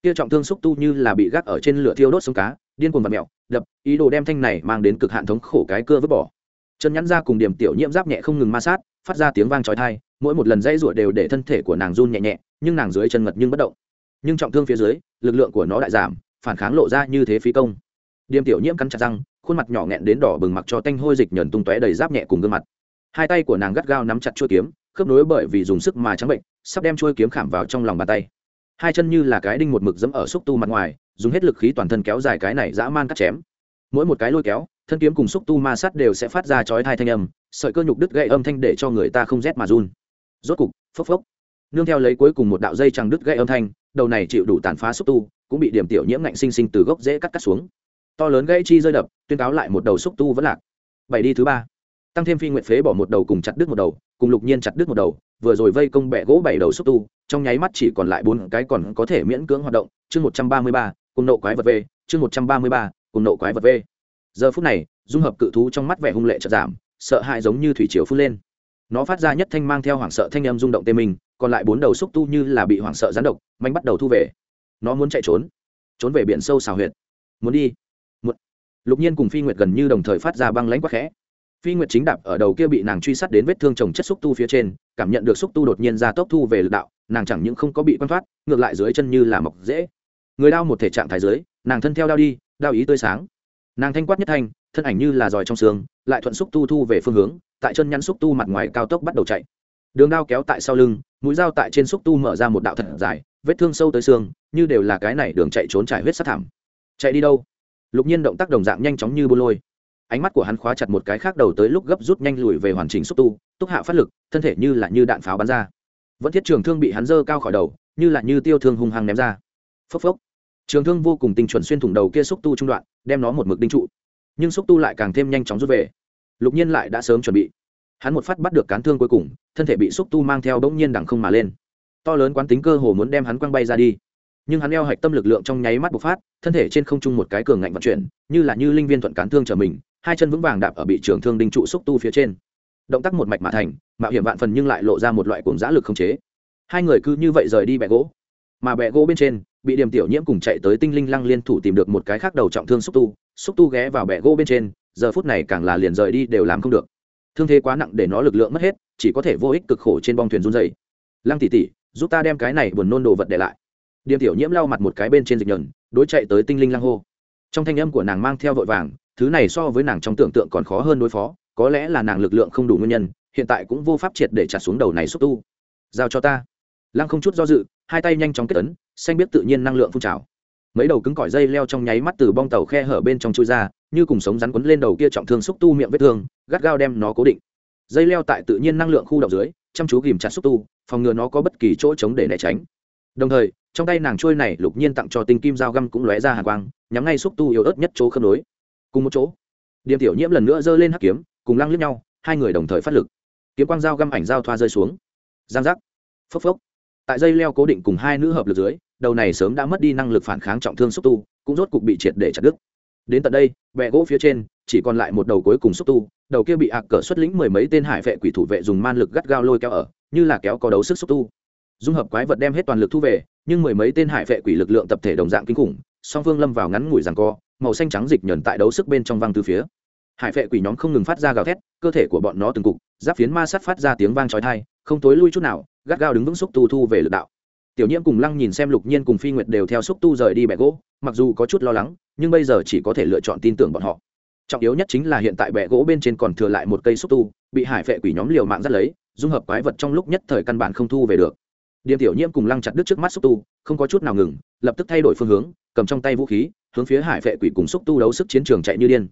Speaker 1: kia trọng thương xúc tu như là bị gác ở trên lửa thiêu đốt sông cá, điên cuồng và mẹo đập, ý đồ đem thanh này mang đến cực hạn thống khổ cái cưa vứt bỏ. Chân nhắn ra cùng điểm tiểu nhiễm giáp nhẹ không ngừng ma sát, phát ra tiếng vang trói thai mỗi một lần dãy ruột đều để thân thể của nàng run nhẹ nhẹ, nhưng nàng dưới chân ngật nhưng bất động. Nhưng trọng thương phía dưới, lực lượng của nó đại giảm, phản kháng lộ ra như thế phí công. Điểm tiểu nhiễm cắn chặt răng khuôn mặt nhỏ nghẹn đến đỏ bừng mặc cho tanh hôi dịch nhờn tung tóe đầy giáp nhẹ cùng gương mặt. Hai tay của nàng gắt gao nắm chặt chuôi kiếm, khớp nối bởi vì dùng sức mà trắng bệnh, sắp đem chuôi kiếm khảm vào trong lòng bàn tay. Hai chân như là cái đinh một mực dẫm ở xúc tu mặt ngoài, dùng hết lực khí toàn thân kéo dài cái này dã man cắt chém. Mỗi một cái lôi kéo, thân kiếm cùng xúc tu ma sát đều sẽ phát ra chói thai thanh âm, sợi cơ nhục đứt gãy âm thanh để cho người ta không rét mà run. Rốt cục, phốc phốc. Nương theo lấy cuối cùng một đạo dây trăng đứt gãy âm thanh, đầu này chịu đủ tàn phá xúc tu, cũng bị điểm tiểu nhiễm ngạnh sinh sinh từ gốc dễ cắt cắt xuống to lớn gãy chi rơi đập, tuyên cáo lại một đầu xúc tu vẫn lạc. Bảy đi thứ ba. Tăng thêm phi nguyện phế bỏ một đầu cùng chặt đứt một đầu, cùng lục nhiên chặt đứt một đầu, vừa rồi vây công bẻ gỗ bảy đầu xúc tu, trong nháy mắt chỉ còn lại bốn cái còn có thể miễn cưỡng hoạt động. Chương một trăm ba mươi ba, cùng nộ quái vật v chương một trăm ba mươi ba, cùng nộ quái vật v giờ phút này, dung hợp cự thú trong mắt vẻ hung lệ chợt giảm, sợ hãi giống như thủy chiều phun lên. Nó phát ra nhất thanh mang theo hoảng sợ thanh em rung động tê mình, còn lại bốn đầu xúc tu như là bị hoảng sợ gián độc, manh bắt đầu thu về. Nó muốn chạy trốn trốn về biển sâu xào huyệt. Muốn đi lục nhiên cùng phi nguyệt gần như đồng thời phát ra băng lãnh quắc khẽ. Phi nguyệt chính đạp ở đầu kia bị nàng truy sát đến vết thương trồng chất xúc tu phía trên, cảm nhận được xúc tu đột nhiên ra tốc thu về lực đạo, nàng chẳng những không có bị quan thoát, ngược lại dưới chân như là mọc dễ người đau một thể trạng thái dưới, nàng thân theo đau đi đau ý tươi sáng. Nàng thanh quát nhất thanh, thân ảnh như là giỏi trong xương, lại thuận xúc tu thu về phương hướng, tại chân nhắn xúc tu mặt ngoài cao tốc bắt đầu chạy. Đường đao kéo tại sau lưng, mũi dao tại trên xúc tu mở ra một đạo thật dài, vết thương sâu tới xương, như đều là cái này đường chạy trốn trải huyết sát thảm. Chạy đi đâu? Lục nhiên động tác đồng dạng nhanh chóng như bô lôi. Ánh mắt của hắn khóa chặt một cái khác đầu tới lúc gấp rút nhanh lùi về hoàn chỉnh xúc tu, túc hạ phát lực, thân thể như là như đạn pháo bắn ra. Vẫn thiết trường thương bị hắn dơ cao khỏi đầu, như là như tiêu thương hung hăng ném ra. Phốc phốc. Trường thương vô cùng tinh chuẩn xuyên thủng đầu kia xúc tu trung đoạn, đem nó một mực đinh trụ. Nhưng xúc tu lại càng thêm nhanh chóng rút về. Lục nhiên lại đã sớm chuẩn bị. Hắn một phát bắt được cán thương cuối cùng, thân thể bị xúc tu mang theo bỗng nhiên đằng không mà lên. To lớn quán tính cơ hồ muốn đem hắn quăng bay ra đi nhưng hắn eo hạch tâm lực lượng trong nháy mắt bộc phát, thân thể trên không trung một cái cường ngạnh vận chuyển, như là như linh viên thuận cán thương trở mình, hai chân vững vàng đạp ở bị trường thương đinh trụ xúc tu phía trên. Động tác một mạch mà thành, mạo hiểm vạn phần nhưng lại lộ ra một loại cuồng giã lực không chế. Hai người cứ như vậy rời đi bẹ gỗ. Mà bẹ gỗ bên trên, bị điểm tiểu nhiễm cùng chạy tới tinh linh lăng liên thủ tìm được một cái khác đầu trọng thương xúc tu xúc tu ghé vào bẹ gỗ bên trên, giờ phút này càng là liền rời đi đều làm không được. Thương thế quá nặng để nó lực lượng mất hết, chỉ có thể vô ích cực khổ trên bong thuyền run dày lăng tỉ tỉ giúp ta đem cái này buồn nôn đồ vật để lại điểm tiểu nhiễm lau mặt một cái bên trên dịch nhờn, đối chạy tới tinh linh Lang hô. Trong thanh âm của nàng mang theo vội vàng, thứ này so với nàng trong tưởng tượng còn khó hơn đối phó, có lẽ là nàng lực lượng không đủ nguyên nhân, hiện tại cũng vô pháp triệt để trả xuống đầu này xúc tu. Giao cho ta. Lăng không chút do dự, hai tay nhanh chóng kết ấn, xanh biết tự nhiên năng lượng phun trào. Mấy đầu cứng cỏi dây leo trong nháy mắt từ bong tàu khe hở bên trong chui ra, như cùng sống rắn quấn lên đầu kia trọng thương xúc tu miệng vết thương, gắt gao đem nó cố định. Dây leo tại tự nhiên năng lượng khu động dưới, chăm chú ghìm chặt xúc tu, phòng ngừa nó có bất kỳ chỗ trống để né tránh đồng thời, trong tay nàng trôi này lục nhiên tặng cho tinh kim dao găm cũng lóe ra hàng quang, nhắm ngay xúc tu yếu ớt nhất chỗ khớp nối. Cùng một chỗ, điềm tiểu nhiễm lần nữa giơ lên hắc kiếm, cùng lăng lướt nhau, hai người đồng thời phát lực. Kiếm quang dao găm ảnh dao thoa rơi xuống. Giang giác. Phốc phốc. Tại dây leo cố định cùng hai nữ hợp lực dưới, đầu này sớm đã mất đi năng lực phản kháng trọng thương xúc tu, cũng rốt cục bị triệt để chặt đứt. Đến tận đây bẹ gỗ phía trên, chỉ còn lại một đầu cuối cùng xúc tu, đầu kia bị ạc cỡ xuất lĩnh mười mấy tên hải vệ quỷ thủ vệ dùng man lực gắt gao lôi kéo ở, như là kéo có đấu sức xúc tu dung hợp quái vật đem hết toàn lực thu về, nhưng mười mấy tên hải vệ quỷ lực lượng tập thể đồng dạng kinh khủng, song phương lâm vào ngắn ngủi rằng co, màu xanh trắng dịch nhẫn tại đấu sức bên trong văng từ phía. Hải vệ quỷ nhóm không ngừng phát ra gào thét, cơ thể của bọn nó từng cục, giáp phiến ma sát phát ra tiếng vang trói thai không tối lui chút nào, gắt gao đứng vững xúc tu thu về lực đạo. Tiểu nhiễm cùng lăng nhìn xem lục nhiên cùng phi nguyệt đều theo xúc tu rời đi bẹ gỗ, mặc dù có chút lo lắng, nhưng bây giờ chỉ có thể lựa chọn tin tưởng bọn họ. Trọng yếu nhất chính là hiện tại bẹ gỗ bên trên còn thừa lại một cây xúc tu, bị hải vệ quỷ nhóm liều mạng dắt lấy, dung hợp quái vật trong lúc nhất thời căn bản không thu về được điềm tiểu nhiễm cùng lăng chặt đứt trước mắt xúc tu, không có chút nào ngừng, lập tức thay đổi phương hướng, cầm trong tay vũ khí, hướng phía hải phệ quỷ cùng xúc tu đấu sức chiến trường chạy như điên.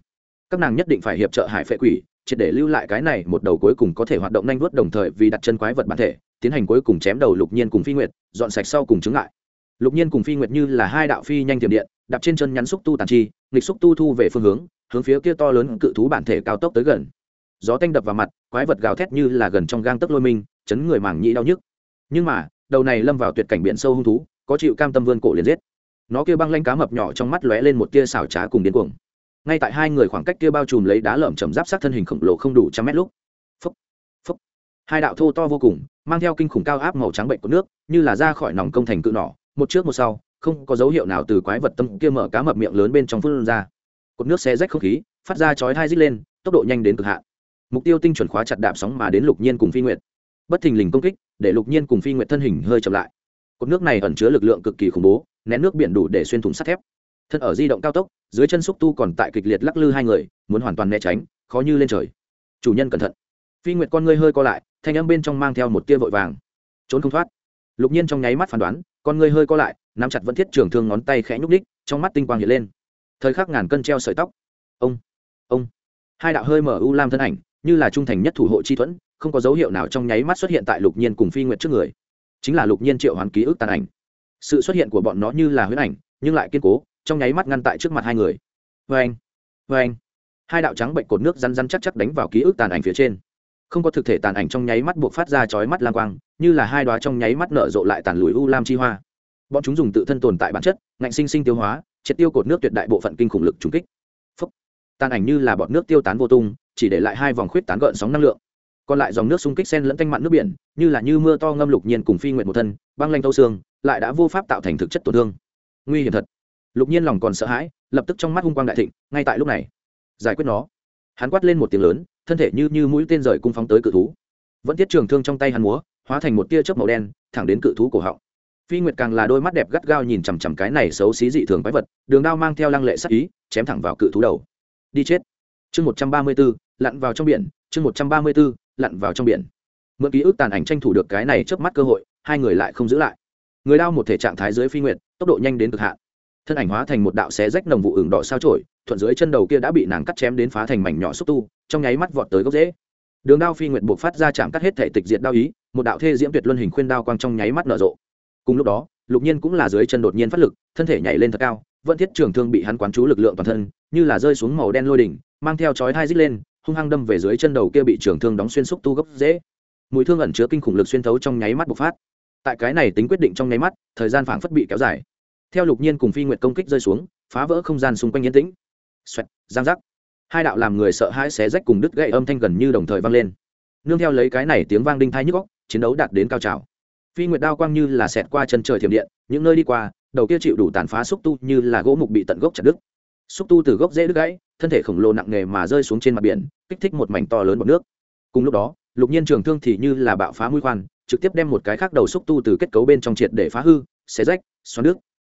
Speaker 1: Các nàng nhất định phải hiệp trợ hải phệ quỷ, triệt để lưu lại cái này một đầu cuối cùng có thể hoạt động nhanh vuốt đồng thời vì đặt chân quái vật bản thể, tiến hành cuối cùng chém đầu lục nhiên cùng phi nguyệt, dọn sạch sau cùng chứng lại lục nhiên cùng phi nguyệt như là hai đạo phi nhanh tiềm điện, đạp trên chân nhắn xúc tu tàn chi, nghịch xúc tu thu về phương hướng hướng phía kia to lớn cự thú bản thể cao tốc tới gần. Gió tanh đập vào mặt, quái vật gào thét như là gần trong gang tấc lôi minh, chấn người màng nhĩ đau nhức. Nhưng mà đầu này lâm vào tuyệt cảnh biển sâu hung thú, có chịu cam tâm vươn cổ liền giết. Nó kia băng lanh cá mập nhỏ trong mắt lóe lên một tia xảo trá cùng điên cuồng. Ngay tại hai người khoảng cách kia bao trùm lấy đá lởm chầm giáp sát thân hình khổng lồ không đủ trăm mét lúc. Phấp phấp hai đạo thô to vô cùng, mang theo kinh khủng cao áp màu trắng bệnh của nước, như là ra khỏi nòng công thành cự nỏ, một trước một sau, không có dấu hiệu nào từ quái vật tâm kia mở cá mập miệng lớn bên trong phun ra. Cột nước xe rách không khí, phát ra chói thai rít lên, tốc độ nhanh đến cực hạn. Mục tiêu tinh chuẩn khóa chặt đạp sóng mà đến lục nhiên cùng phi nguyệt bất thình lình công kích, để lục nhiên cùng phi nguyệt thân hình hơi chậm lại. Cột nước này ẩn chứa lực lượng cực kỳ khủng bố nén nước biển đủ để xuyên thủng sắt thép. Thân ở di động cao tốc, dưới chân xúc tu còn tại kịch liệt lắc lư hai người, muốn hoàn toàn né tránh, khó như lên trời. Chủ nhân cẩn thận. Phi nguyệt con ngươi hơi co lại, thanh âm bên trong mang theo một tia vội vàng. Trốn không thoát. Lục nhiên trong nháy mắt phán đoán, con ngươi hơi co lại, nắm chặt vẫn thiết trường thương ngón tay khẽ nhúc ních trong mắt tinh quang hiện lên. Thời khắc ngàn cân treo sợi tóc. Ông ông. Hai đạo hơi mở u lam thân ảnh, như là trung thành nhất thủ hộ chi thuẫn không có dấu hiệu nào trong nháy mắt xuất hiện tại lục nhiên cùng phi nguyệt trước người. Chính là lục nhiên triệu hoán ký ức tàn ảnh. Sự xuất hiện của bọn nó như là huyết ảnh, nhưng lại kiên cố, trong nháy mắt ngăn tại trước mặt hai người. Vê anh vê anh. Hai đạo trắng bệnh cột nước răn răn chắc chắc đánh vào ký ức tàn ảnh phía trên. Không có thực thể tàn ảnh trong nháy mắt buộc phát ra chói mắt lang quang, như là hai đoá trong nháy mắt nở rộ lại tàn lùi u lam chi hoa. Bọn chúng dùng tự thân tồn tại bản chất, ngạnh sinh sinh tiêu hóa, triệt tiêu cột nước tuyệt đại bộ phận kinh khủng lực trùng kích. Phúc. tàn ảnh như là bọn nước tiêu tán vô tung, chỉ để lại hai vòng khuyết tán gợn sóng năng lượng còn lại dòng nước xung kích sen lẫn thanh mặn nước biển, như là như mưa to ngâm lục nhiên cùng phi nguyện một thân, băng lanh thâu xương, lại đã vô pháp tạo thành thực chất tổn thương. Nguy hiểm thật. Lục nhiên lòng còn sợ hãi, lập tức trong mắt hung quang đại thịnh, ngay tại lúc này, giải quyết nó. Hắn quát lên một tiếng lớn, thân thể như như mũi tên rời cung phóng tới cự thú. Vẫn tiết trường thương trong tay hắn múa, hóa thành một tia chớp màu đen, thẳng đến cự thú cổ họng. Phi nguyệt càng là đôi mắt đẹp gắt gao nhìn chằm chằm cái này xấu xí dị thường quái vật, đường đao mang theo lăng lệ sắc ý, chém thẳng vào cự thú đầu. Đi chết. Chương một trăm ba mươi b ố lặn vào trong biển, chương một trăm ba mươi b ố lặn vào trong biển. Mượn ký ức tàn ảnh tranh thủ được cái này trước mắt cơ hội, hai người lại không giữ lại. Người đao một thể trạng thái dưới phi nguyệt, tốc độ nhanh đến cực hạn. Thân ảnh hóa thành một đạo xé rách nồng vụ ửng đỏ sao trổi thuận dưới chân đầu kia đã bị nàng cắt chém đến phá thành mảnh nhỏ xúc tu, trong nháy mắt vọt tới gốc rễ. Đường đao phi nguyệt buộc phát ra chạm cắt hết thể tịch diệt đao ý, một đạo thê diễm tuyệt luân hình khuyên đao quang trong nháy mắt nở rộ. Cùng lúc đó, lục nhiên cũng là dưới chân đột nhiên phát lực, thân thể nhảy lên thật cao, vẫn thiết trường thương bị hắn quán chú lực lượng toàn thân, như là rơi xuống màu đen lôi đỉnh, mang theo chói thai dít lên hung hăng đâm về dưới chân đầu kia bị trường thương đóng xuyên xúc tu gốc dễ. Mùi thương ẩn chứa kinh khủng lực xuyên thấu trong nháy mắt bộc phát. Tại cái này tính quyết định trong nháy mắt, thời gian phảng phất bị kéo dài. Theo lục nhiên cùng phi nguyệt công kích rơi xuống, phá vỡ không gian xung quanh yên tĩnh. Xoẹt, giang giác. Hai đạo làm người sợ hãi xé rách cùng đứt gãy âm thanh gần như đồng thời vang lên. Nương theo lấy cái này tiếng vang đinh thai nhức góc chiến đấu đạt đến cao trào. Phi nguyệt đao quang như là xẹt qua chân trời thiểm điện, những nơi đi qua, đầu kia chịu đủ tàn phá xúc tu như là gỗ mục bị tận gốc chặt đứt xúc tu từ gốc dễ đứt gãy, thân thể khổng lồ nặng nề mà rơi xuống trên mặt biển, kích thích một mảnh to lớn bọt nước. Cùng lúc đó, lục nhiên trường thương thì như là bạo phá mũi khoan, trực tiếp đem một cái khác đầu xúc tu từ kết cấu bên trong triệt để phá hư, xé rách, xoắn nước.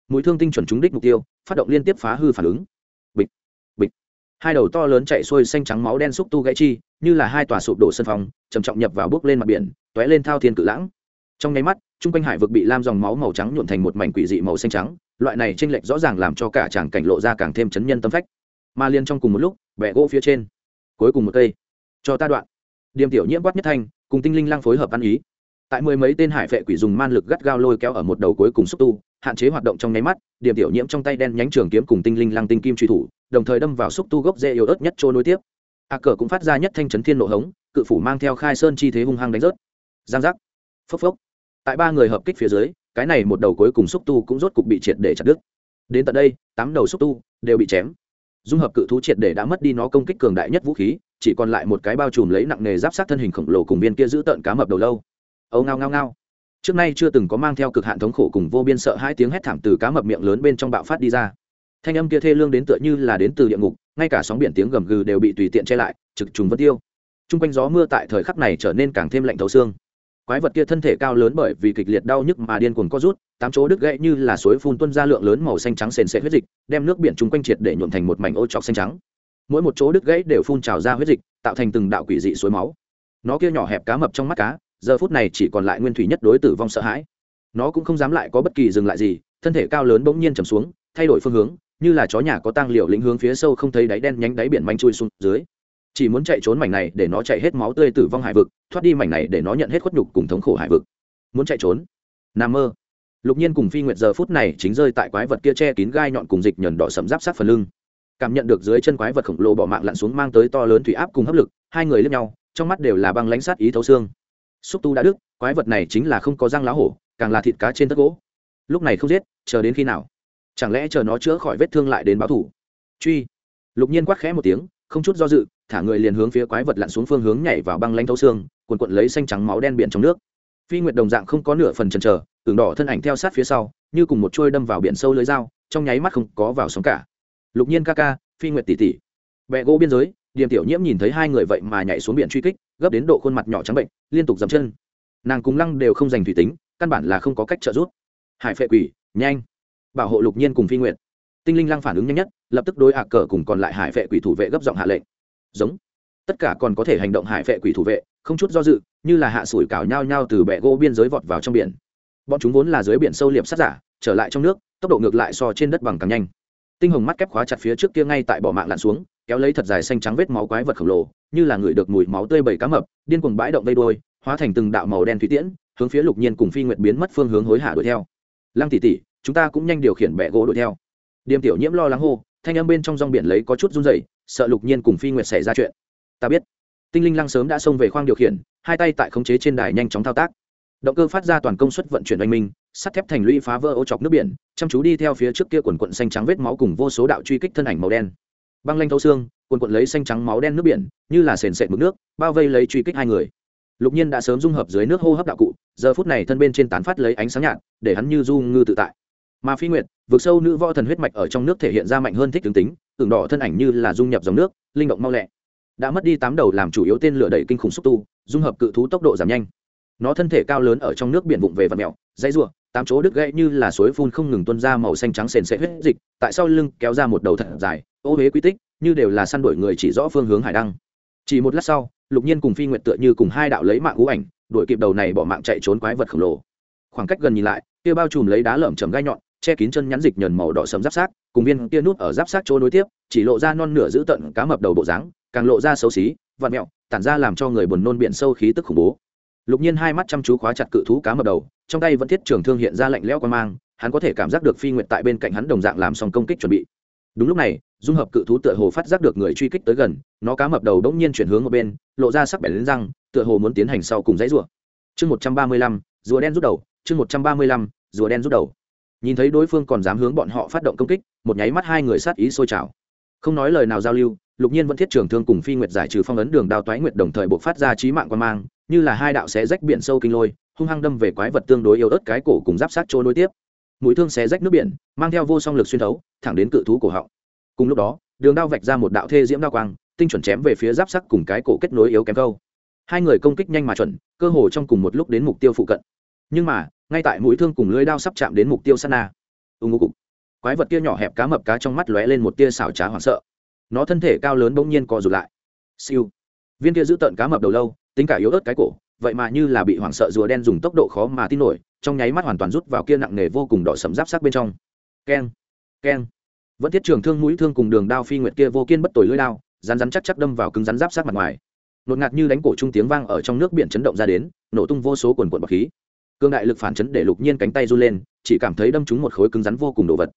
Speaker 1: Mũi thương tinh chuẩn trúng đích mục tiêu, phát động liên tiếp phá hư phản ứng. Bịch bịch. Hai đầu to lớn chạy xuôi xanh trắng máu đen xúc tu gãy chi, như là hai tòa sụp đổ sân phòng, trầm trọng nhập vào bước lên mặt biển t ó é lên thao thiên cự lãng. Trong nháy mắt t r u n g quanh hải vực bị lam dòng máu màu trắng nhuộn thành một mảnh quỷ dị màu xanh trắng loại này tranh lệch rõ ràng làm cho cả chàng cảnh lộ ra càng thêm chấn nhân tâm phách. Mà liên trong cùng một lúc bẹ gỗ phía trên. Cuối cùng một cây. Cho ta đoạn. Điềm tiểu nhiễm quát nhất thanh, cùng tinh linh lang phối hợp ăn ý. Tại mười mấy tên hải vệ quỷ dùng man lực gắt gao lôi kéo ở một đầu cuối cùng xúc tu, hạn chế hoạt động trong nháy mắt điểm tiểu nhiễm trong tay đen nhánh trường kiếm cùng tinh linh lăng tinh kim truy thủ, đồng thời đâm vào xúc tu gốc dễ yếu ớt nhất chỗ nối tiếp. A cờ cũng phát ra nhất thanh chấn thiên nộ hống, cự phủ mang theo khai sơn chi thế hung hăng đánh rớt. Giang giác. Phốc phốc. Tại ba người hợp kích phía dưới cái này một đầu cuối cùng xúc tu cũng rốt cục bị triệt để chặt đứt. Đến tận đây, tám đầu xúc tu đều bị chém. Dung hợp cự thú triệt để đã mất đi nó công kích cường đại nhất vũ khí, chỉ còn lại một cái bao trùm lấy nặng nề giáp sát thân hình khổng lồ cùng viên kia giữ tợn cá mập đầu lâu. Âu ngao ngao ngao. Trước nay chưa từng có mang theo cực hạn thống khổ cùng vô biên sợ hai tiếng hét thảm từ cá mập miệng lớn bên trong bạo phát đi ra. Thanh âm kia thê lương đến tựa như là đến từ địa ngục, ngay cả sóng biển tiếng gầm gừ đều bị tùy tiện che lại, trực trùng vân tiêu. T r u n g quanh gió mưa tại thời khắc này trở nên càng thêm lạnh thấu xương quái vật kia thân thể cao lớn bởi vì kịch liệt đau nhức mà điên cuồng co rút, tám chỗ đứt gãy như là suối phun tuân ra lượng lớn màu xanh trắng sền sệt huyết dịch, đem nước biển chung quanh triệt để nhuộm thành một mảnh ô trọc xanh trắng. Mỗi một chỗ đứt gãy đều phun trào ra huyết dịch, tạo thành từng đạo quỷ dị suối máu. Nó kia nhỏ hẹp cá mập trong mắt cá, giờ phút này chỉ còn lại nguyên thủy nhất đối tử vong sợ hãi. Nó cũng không dám lại có bất kỳ dừng lại gì, thân thể cao lớn bỗng nhiên trầm xuống, thay đổi phương hướng, như là chó nhà có tang liệu lĩnh hướng phía sâu không thấy đáy đen nhánh đáy biển manh chui xuống dưới chỉ muốn chạy trốn mảnh này để nó chạy hết máu tươi tử vong hải vực, thoát đi mảnh này để nó nhận hết khuất nhục cùng thống khổ hải vực. Muốn chạy trốn? N mơ. Lục nhiên cùng phi nguyệt giờ phút này chính rơi tại quái vật kia che kín gai nhọn cùng dịch nhờn đỏ sầm giáp sát phần lưng. Cảm nhận được dưới chân quái vật khổng lồ bỏ mạng lặn xuống mang tới to lớn thủy áp cùng hấp lực, hai người lướt nhau, trong mắt đều là băng lãnh sát ý thấu xương. Xúc tu đã đứt, quái vật này chính là không có răng lá hổ, càng là thịt cá trên tất gỗ. Lúc này không giết, chờ đến khi nào? Chẳng lẽ chờ nó chữa khỏi vết thương lại đến báo thủ? Truy. Lục nhiên quát khẽ một tiếng, không chút do dự thả người liền hướng phía quái vật lặn xuống phương hướng nhảy vào băng lãnh thấu xương, cuồn cuộn lấy xanh trắng máu đen biển trong nước. Phi nguyệt đồng dạng không có nửa phần chần chờ tưởng đỏ thân ảnh theo sát phía sau, như cùng một trôi đâm vào biển sâu lưới dao, trong nháy mắt không có vào sóng cả. Lục nhiên ca ca, phi nguyệt tỷ tỷ. Bẹ gỗ biên giới, điềm tiểu nhiễm nhìn thấy hai người vậy mà nhảy xuống biển truy kích, gấp đến độ khuôn mặt nhỏ trắng bệnh, liên tục dậm chân. Nàng cùng lăng đều không dành thủy tính, căn bản là không có cách trợ giúp. Hải phệ quỷ, nhanh. Bảo hộ lục nhiên cùng phi nguyệt. Tinh linh lăng phản ứng nhanh nhất, lập tức đối hạ cờ cùng còn lại hải phệ quỷ thủ vệ gấp giọng hạ lệnh giống. Tất cả còn có thể hành động hải vệ quỷ thủ vệ, không chút do dự, như là hạ sủi cào nhau nhau từ bẹ gỗ biên giới vọt vào trong biển. Bọn chúng vốn là dưới biển sâu liệp sát giả, trở lại trong nước, tốc độ ngược lại so trên đất bằng càng nhanh. Tinh hồng mắt kép khóa chặt phía trước kia ngay tại bỏ mạng lặn xuống, kéo lấy thật dài xanh trắng vết máu quái vật khổng lồ, như là người được mùi máu tươi bảy cá mập, điên cuồng bãi động vây đôi hóa thành từng đạo màu đen thủy tiễn, hướng phía lục nhiên cùng phi nguyệt biến mất phương hướng hối hả đuổi theo. Lăng tỷ tỷ, chúng ta cũng nhanh điều khiển bẹ gỗ đuổi theo. Điềm tiểu nhiễm lo lắng hô, thanh âm bên trong rong biển lấy có chút run rẩy sợ lục nhiên cùng phi nguyệt xảy ra chuyện. Ta biết. Tinh linh lăng sớm đã xông về khoang điều khiển, hai tay tại khống chế trên đài nhanh chóng thao tác. Động cơ phát ra toàn công suất vận chuyển oanh minh, sắt thép thành lũy phá vỡ ô chọc nước biển, chăm chú đi theo phía trước kia quần quận xanh trắng vết máu cùng vô số đạo truy kích thân ảnh màu đen. Băng lanh thấu xương, quần quận lấy xanh trắng máu đen nước biển, như là sền sệt mực nước, bao vây lấy truy kích hai người. Lục nhiên đã sớm dung hợp dưới nước hô hấp đạo cụ, giờ phút này thân bên trên tán phát lấy ánh sáng nhạt, để hắn như du ngư tự tại. Mà phi nguyệt vượt sâu nữ võ thần huyết mạch ở trong nước thể hiện ra mạnh hơn thích tướng tính tưởng đỏ thân ảnh như là dung nhập dòng nước, linh động mau lẹ. Đã mất đi tám đầu làm chủ yếu tên lửa đẩy kinh khủng xúc tu, dung hợp cự thú tốc độ giảm nhanh. Nó thân thể cao lớn ở trong nước biển vụng về và mèo, dãy rùa tám chỗ đứt gãy như là suối phun không ngừng tuôn ra màu xanh trắng sền sệ huyết dịch, tại sau lưng kéo ra một đầu thật dài, ô huế quy tích, như đều là săn đuổi người chỉ rõ phương hướng hải đăng. Chỉ một lát sau, lục nhiên cùng phi nguyệt tựa như cùng hai đạo lấy mạng ngũ ảnh, đuổi kịp đầu này bỏ mạng chạy trốn quái vật khổng lồ. Khoảng cách gần nhìn lại, kia bao trùm lấy đá lởm chầm gai nhọn che kín chân nhắn dịch nhờn màu đỏ sẫm giáp sát cùng viên kia nút ở giáp sát chỗ nối tiếp, chỉ lộ ra non nửa giữ tận cá mập đầu bộ dáng, càng lộ ra xấu xí, vặn mẹo, tản ra làm cho người buồn nôn biển sâu khí tức khủng bố. Lục nhiên hai mắt chăm chú khóa chặt cự thú cá mập đầu, trong tay vẫn thiết trường thương hiện ra lạnh lẽo quan mang, hắn có thể cảm giác được phi nguyệt tại bên cạnh hắn đồng dạng làm xong công kích chuẩn bị. Đúng lúc này, dung hợp cự thú tựa hồ phát giác được người truy kích tới gần, nó cá mập đầu đ nhiên chuyển hướng một bên, lộ ra sắc bẻ răng, tựa hồ muốn tiến hành sau cùng dãy rùa chương một trăm ba mươi lăm, rùa đen rút đầu, chương một trăm ba mươi lăm, rùa đen rút đầu nhìn thấy đối phương còn dám hướng bọn họ phát động công kích, một nháy mắt hai người sát ý sôi trào. Không nói lời nào giao lưu, lục nhiên vẫn thiết trường thương cùng phi nguyệt giải trừ phong ấn đường đao toái nguyệt đồng thời buộc phát ra trí mạng quan mang, như là hai đạo xé rách biển sâu kinh lôi, hung hăng đâm về quái vật tương đối yếu ớt cái cổ cùng giáp sát trôi nối tiếp. Mũi thương xé rách nước biển, mang theo vô song lực xuyên thấu, thẳng đến cự thú cổ họng. Cùng lúc đó, đường đao vạch ra một đạo thê diễm đao quang, tinh chuẩn chém về phía giáp sắc cùng cái cổ kết nối yếu kém câu. Hai người công kích nhanh mà chuẩn, cơ hồ trong cùng một lúc đến mục tiêu phụ cận. Nhưng mà ngay tại mũi thương cùng lưới đao sắp chạm đến mục tiêu sát na. Ưng ngô cục. Quái vật kia nhỏ hẹp cá mập cá trong mắt lóe lên một tia xảo trá hoảng sợ. Nó thân thể cao lớn bỗng nhiên co rụt lại. Siêu. Viên kia giữ tợn cá mập đầu lâu, tính cả yếu ớt cái cổ, vậy mà như là bị hoảng sợ rùa đen dùng tốc độ khó mà tin nổi, trong nháy mắt hoàn toàn rút vào kia nặng nề vô cùng đỏ sầm giáp sắc bên trong. Keng keng. Vẫn thiết trường thương mũi thương cùng đường đao phi nguyệt kia vô kiên bất tồi lưỡi đao, rắn rắn chắc chắc đâm vào cứng rắn giáp sát mặt ngoài. Nột ngạt như đánh cổ trung tiếng vang ở trong nước biển chấn động ra đến, nổ tung vô số quần quần bọc khí cương đại lực phản chấn để lục nhiên cánh tay run lên, chỉ cảm thấy đâm trúng một khối cứng rắn vô cùng đồ vật.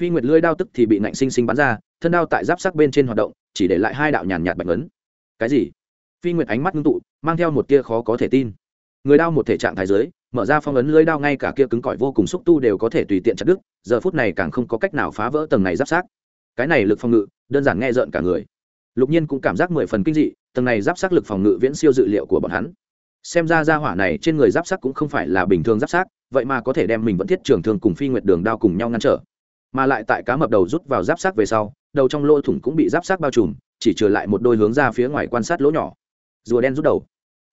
Speaker 1: Phi nguyệt lưỡi đao tức thì bị nạnh sinh sinh bắn ra, thân đao tại giáp sắc bên trên hoạt động, chỉ để lại hai đạo nhàn nhạt bạch ấn cái gì? Phi nguyệt ánh mắt ngưng tụ, mang theo một tia khó có thể tin. Người đao một thể trạng thái giới mở ra phong ấn lưới đao ngay cả kia cứng cỏi vô cùng xúc tu đều có thể tùy tiện chặt đứt, giờ phút này càng không có cách nào phá vỡ tầng này giáp sát cái này lực phòng ngự, đơn giản nghe rợn cả người. Lục nhiên cũng cảm giác mười phần kinh dị, tầng này giáp sát lực phòng ngự viễn siêu dự liệu của bọn hắn xem ra ra hỏa này trên người giáp sắc cũng không phải là bình thường giáp sắc, vậy mà có thể đem mình vẫn thiết trường thương cùng phi nguyệt đường đao cùng nhau ngăn trở. Mà lại tại cá mập đầu rút vào giáp sắc về sau, đầu trong lỗ thủng cũng bị giáp sắc bao trùm, chỉ trừ lại một đôi hướng ra phía ngoài quan sát lỗ nhỏ. Rùa đen rút đầu.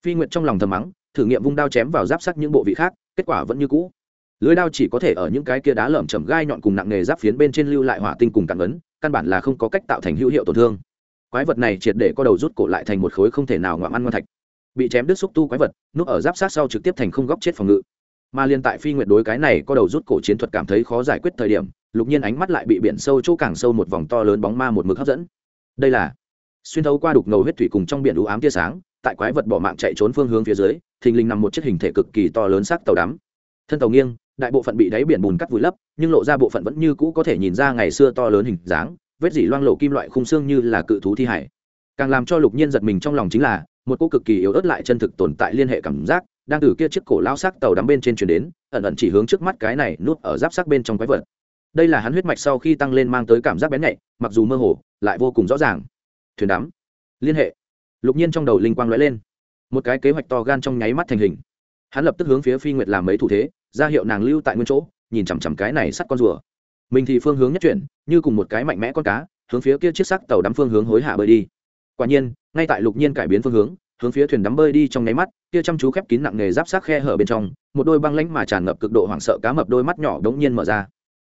Speaker 1: Phi nguyệt trong lòng thầm mắng, thử nghiệm vung đao chém vào giáp sắc những bộ vị khác, kết quả vẫn như cũ. Lưới đao chỉ có thể ở những cái kia đá lởm chầm gai nhọn cùng nặng nghề giáp phiến bên trên lưu lại hỏa tinh cùng cản ấn, căn bản là không có cách tạo thành hữu hiệu tổn thương. Quái vật này triệt để có đầu rút cổ lại thành một khối không thể nào ngoạm ăn ngon thạch bị chém đứt xúc tu quái vật, núp ở giáp sát sau trực tiếp thành không góc chết phòng ngự. Mà liên tại phi nguyệt đối cái này có đầu rút cổ chiến thuật cảm thấy khó giải quyết thời điểm, lục nhiên ánh mắt lại bị biển sâu chỗ càng sâu một vòng to lớn bóng ma một mực hấp dẫn. Đây là xuyên thấu qua đục ngầu huyết thủy cùng trong biển u ám tia sáng, tại quái vật bỏ mạng chạy trốn phương hướng phía dưới, thình lình nằm một chiếc hình thể cực kỳ to lớn xác tàu đắm. Thân tàu nghiêng, đại bộ phận bị đáy biển bùn cắt vùi lấp, nhưng lộ ra bộ phận vẫn như cũ có thể nhìn ra ngày xưa to lớn hình dáng, vết dỉ loang lộ kim loại khung xương như là cự thú thi hải. Càng làm cho lục nhiên giật mình trong lòng chính là một cô cực kỳ yếu ớt lại chân thực tồn tại liên hệ cảm giác đang từ kia chiếc cổ lao sắc tàu đắm bên trên chuyển đến, ẩn ẩn chỉ hướng trước mắt cái này nút ở giáp sắc bên trong quái vật. Đây là hắn huyết mạch sau khi tăng lên mang tới cảm giác bén nhạy, mặc dù mơ hồ, lại vô cùng rõ ràng. Thuyền đắm. Liên hệ. Lục nhiên trong đầu linh quang lóe lên. Một cái kế hoạch to gan trong nháy mắt thành hình. Hắn lập tức hướng phía phi nguyệt làm mấy thủ thế, ra hiệu nàng lưu tại nguyên chỗ, nhìn chằm chằm cái này sắt con rùa. Mình thì phương hướng nhất chuyển, như cùng một cái mạnh mẽ con cá, hướng phía kia chiếc sắc tàu đắm phương hướng hối hạ bơi đi. Quả nhiên ngay tại lục nhiên cải biến phương hướng hướng phía thuyền đắm bơi đi trong nháy mắt, kia chăm chú khép kín nặng nghề giáp sát khe hở bên trong, một đôi băng lãnh mà tràn ngập cực độ hoảng sợ cá mập đôi mắt nhỏ đống nhiên mở ra.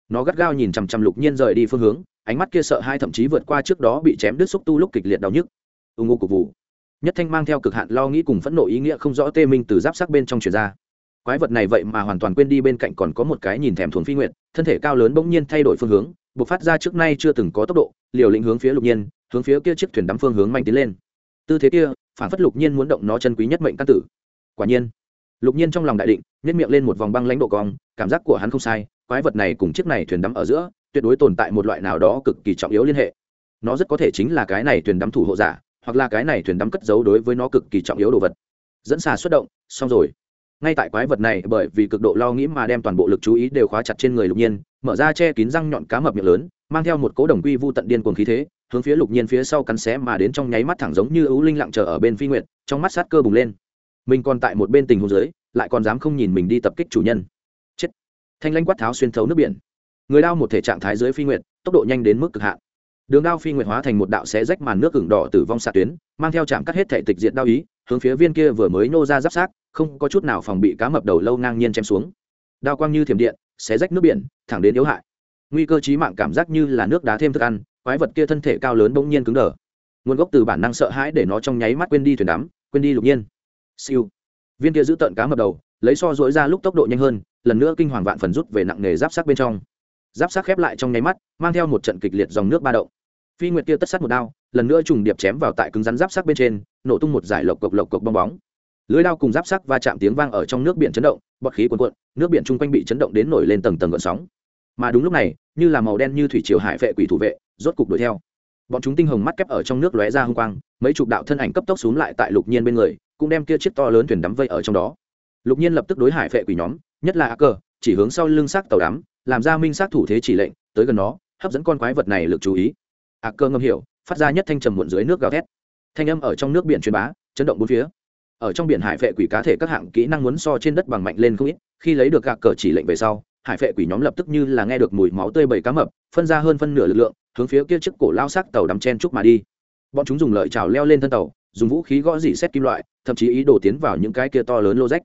Speaker 1: Nó gắt gao nhìn chằm chằm lục nhiên rời đi phương hướng, ánh mắt kia sợ hai thậm chí vượt qua trước đó bị chém đứt xúc tu lúc kịch liệt đau nhức. Ưng ngô cục vụ. Nhất thanh mang theo cực hạn lo nghĩ cùng phẫn nộ ý nghĩa không rõ tê minh từ giáp sắc bên trong truyền ra. Quái vật này vậy mà hoàn toàn quên đi bên cạnh còn có một cái nhìn thèm thuồng phi nguyện thân thể cao lớn bỗng nhiên thay đổi phương hướng buộc phát ra trước nay chưa từng có tốc độ, liều lĩnh hướng phía lục nhiên, hướng phía kia chiếc thuyền đắm phương hướng manh tiến lên tư thế kia, phản phất lục nhiên muốn động nó chân quý nhất mệnh căn tử. Quả nhiên, lục nhiên trong lòng đại định nhét miệng lên một vòng băng lãnh độ cong, cảm giác của hắn không sai, quái vật này cùng chiếc này thuyền đắm ở giữa, tuyệt đối tồn tại một loại nào đó cực kỳ trọng yếu liên hệ. Nó rất có thể chính là cái này thuyền đắm thủ hộ giả, hoặc là cái này thuyền đắm cất giấu đối với nó cực kỳ trọng yếu đồ vật. Dẫn xà xuất động, xong rồi. Ngay tại quái vật này bởi vì cực độ lo nghĩ mà đem toàn bộ lực chú ý đều khóa chặt trên người lục nhiên, mở ra che kín răng nhọn cá mập miệng lớn, mang theo một cố đồng quy vu tận điên cuồng khí thế hướng phía lục nhiên phía sau cắn xé mà đến trong nháy mắt thẳng giống như ưu linh lặng chờ ở bên phi nguyệt, trong mắt sát cơ bùng lên. Mình còn tại một bên tình huống dưới, lại còn dám không nhìn mình đi tập kích chủ nhân. Chết. Thanh lanh quát tháo xuyên thấu nước biển. Người đao một thể trạng thái dưới phi nguyệt, tốc độ nhanh đến mức cực hạn. Đường đao phi nguyệt hóa thành một đạo xé rách màn nước ửng đỏ tử vong xạ tuyến, mang theo chạm cắt hết thể tịch diện đao ý, hướng phía viên kia vừa mới nô ra giáp sát, không có chút nào phòng bị cá mập đầu lâu ngang nhiên chém xuống. Đao quang như thiểm điện, xé rách nước biển, thẳng đến yếu hại. Nguy cơ chí mạng cảm giác như là nước đá thêm thức ăn quái vật kia thân thể cao lớn bỗng nhiên cứng đờ. Nguồn gốc từ bản năng sợ hãi để nó trong nháy mắt quên đi thuyền đắm, quên đi lục nhiên. Siêu. Viên kia giữ tận cá mập đầu, lấy so dỗi ra lúc tốc độ nhanh hơn, lần nữa kinh hoàng vạn phần rút về nặng nghề giáp sát bên trong. Giáp sát khép lại trong nháy mắt, mang theo một trận kịch liệt dòng nước ba động. Phi nguyệt kia tất sát một đao, lần nữa trùng điệp chém vào tại cứng rắn giáp sát bên trên, nổ tung một giải lộc cộc lộc cộc bong bóng. Lưới đao cùng giáp sắc va chạm tiếng vang ở trong nước biển chấn động, bọt khí cuồn cuộn, nước biển chung quanh bị chấn động đến nổi lên tầng tầng gợn sóng. Mà đúng lúc này, như là màu đen như thủy triều hải vệ quỷ thủ vệ rốt cục đuổi theo. Bọn chúng tinh hồng mắt kép ở trong nước lóe ra hung quang, mấy chục đạo thân ảnh cấp tốc xuống lại tại lục nhiên bên người, cũng đem kia chiếc to lớn thuyền đắm vây ở trong đó. Lục nhiên lập tức đối hải vệ quỷ nhóm, nhất là a cơ, chỉ hướng sau lưng xác tàu đắm, làm ra minh xác thủ thế chỉ lệnh, tới gần nó, hấp dẫn con quái vật này lực chú ý. A cơ ngâm hiểu, phát ra nhất thanh trầm muộn dưới nước gào thét. Thanh âm ở trong nước biển truyền bá, chấn động bốn phía. Ở trong biển hải vệ quỷ cá thể các hạng kỹ năng muốn so trên đất bằng mạnh lên không ít, khi lấy được gạc cờ chỉ lệnh về sau hải vệ quỷ nhóm lập tức như là nghe được mùi máu tươi bầy cá mập, phân ra hơn phân nửa lực lượng, hướng phía kia chiếc cổ lao sắc tàu đắm chen chúc mà đi. Bọn chúng dùng lợi chảo leo lên thân tàu, dùng vũ khí gõ dỉ xét kim loại, thậm chí ý đồ tiến vào những cái kia to lớn lô rách.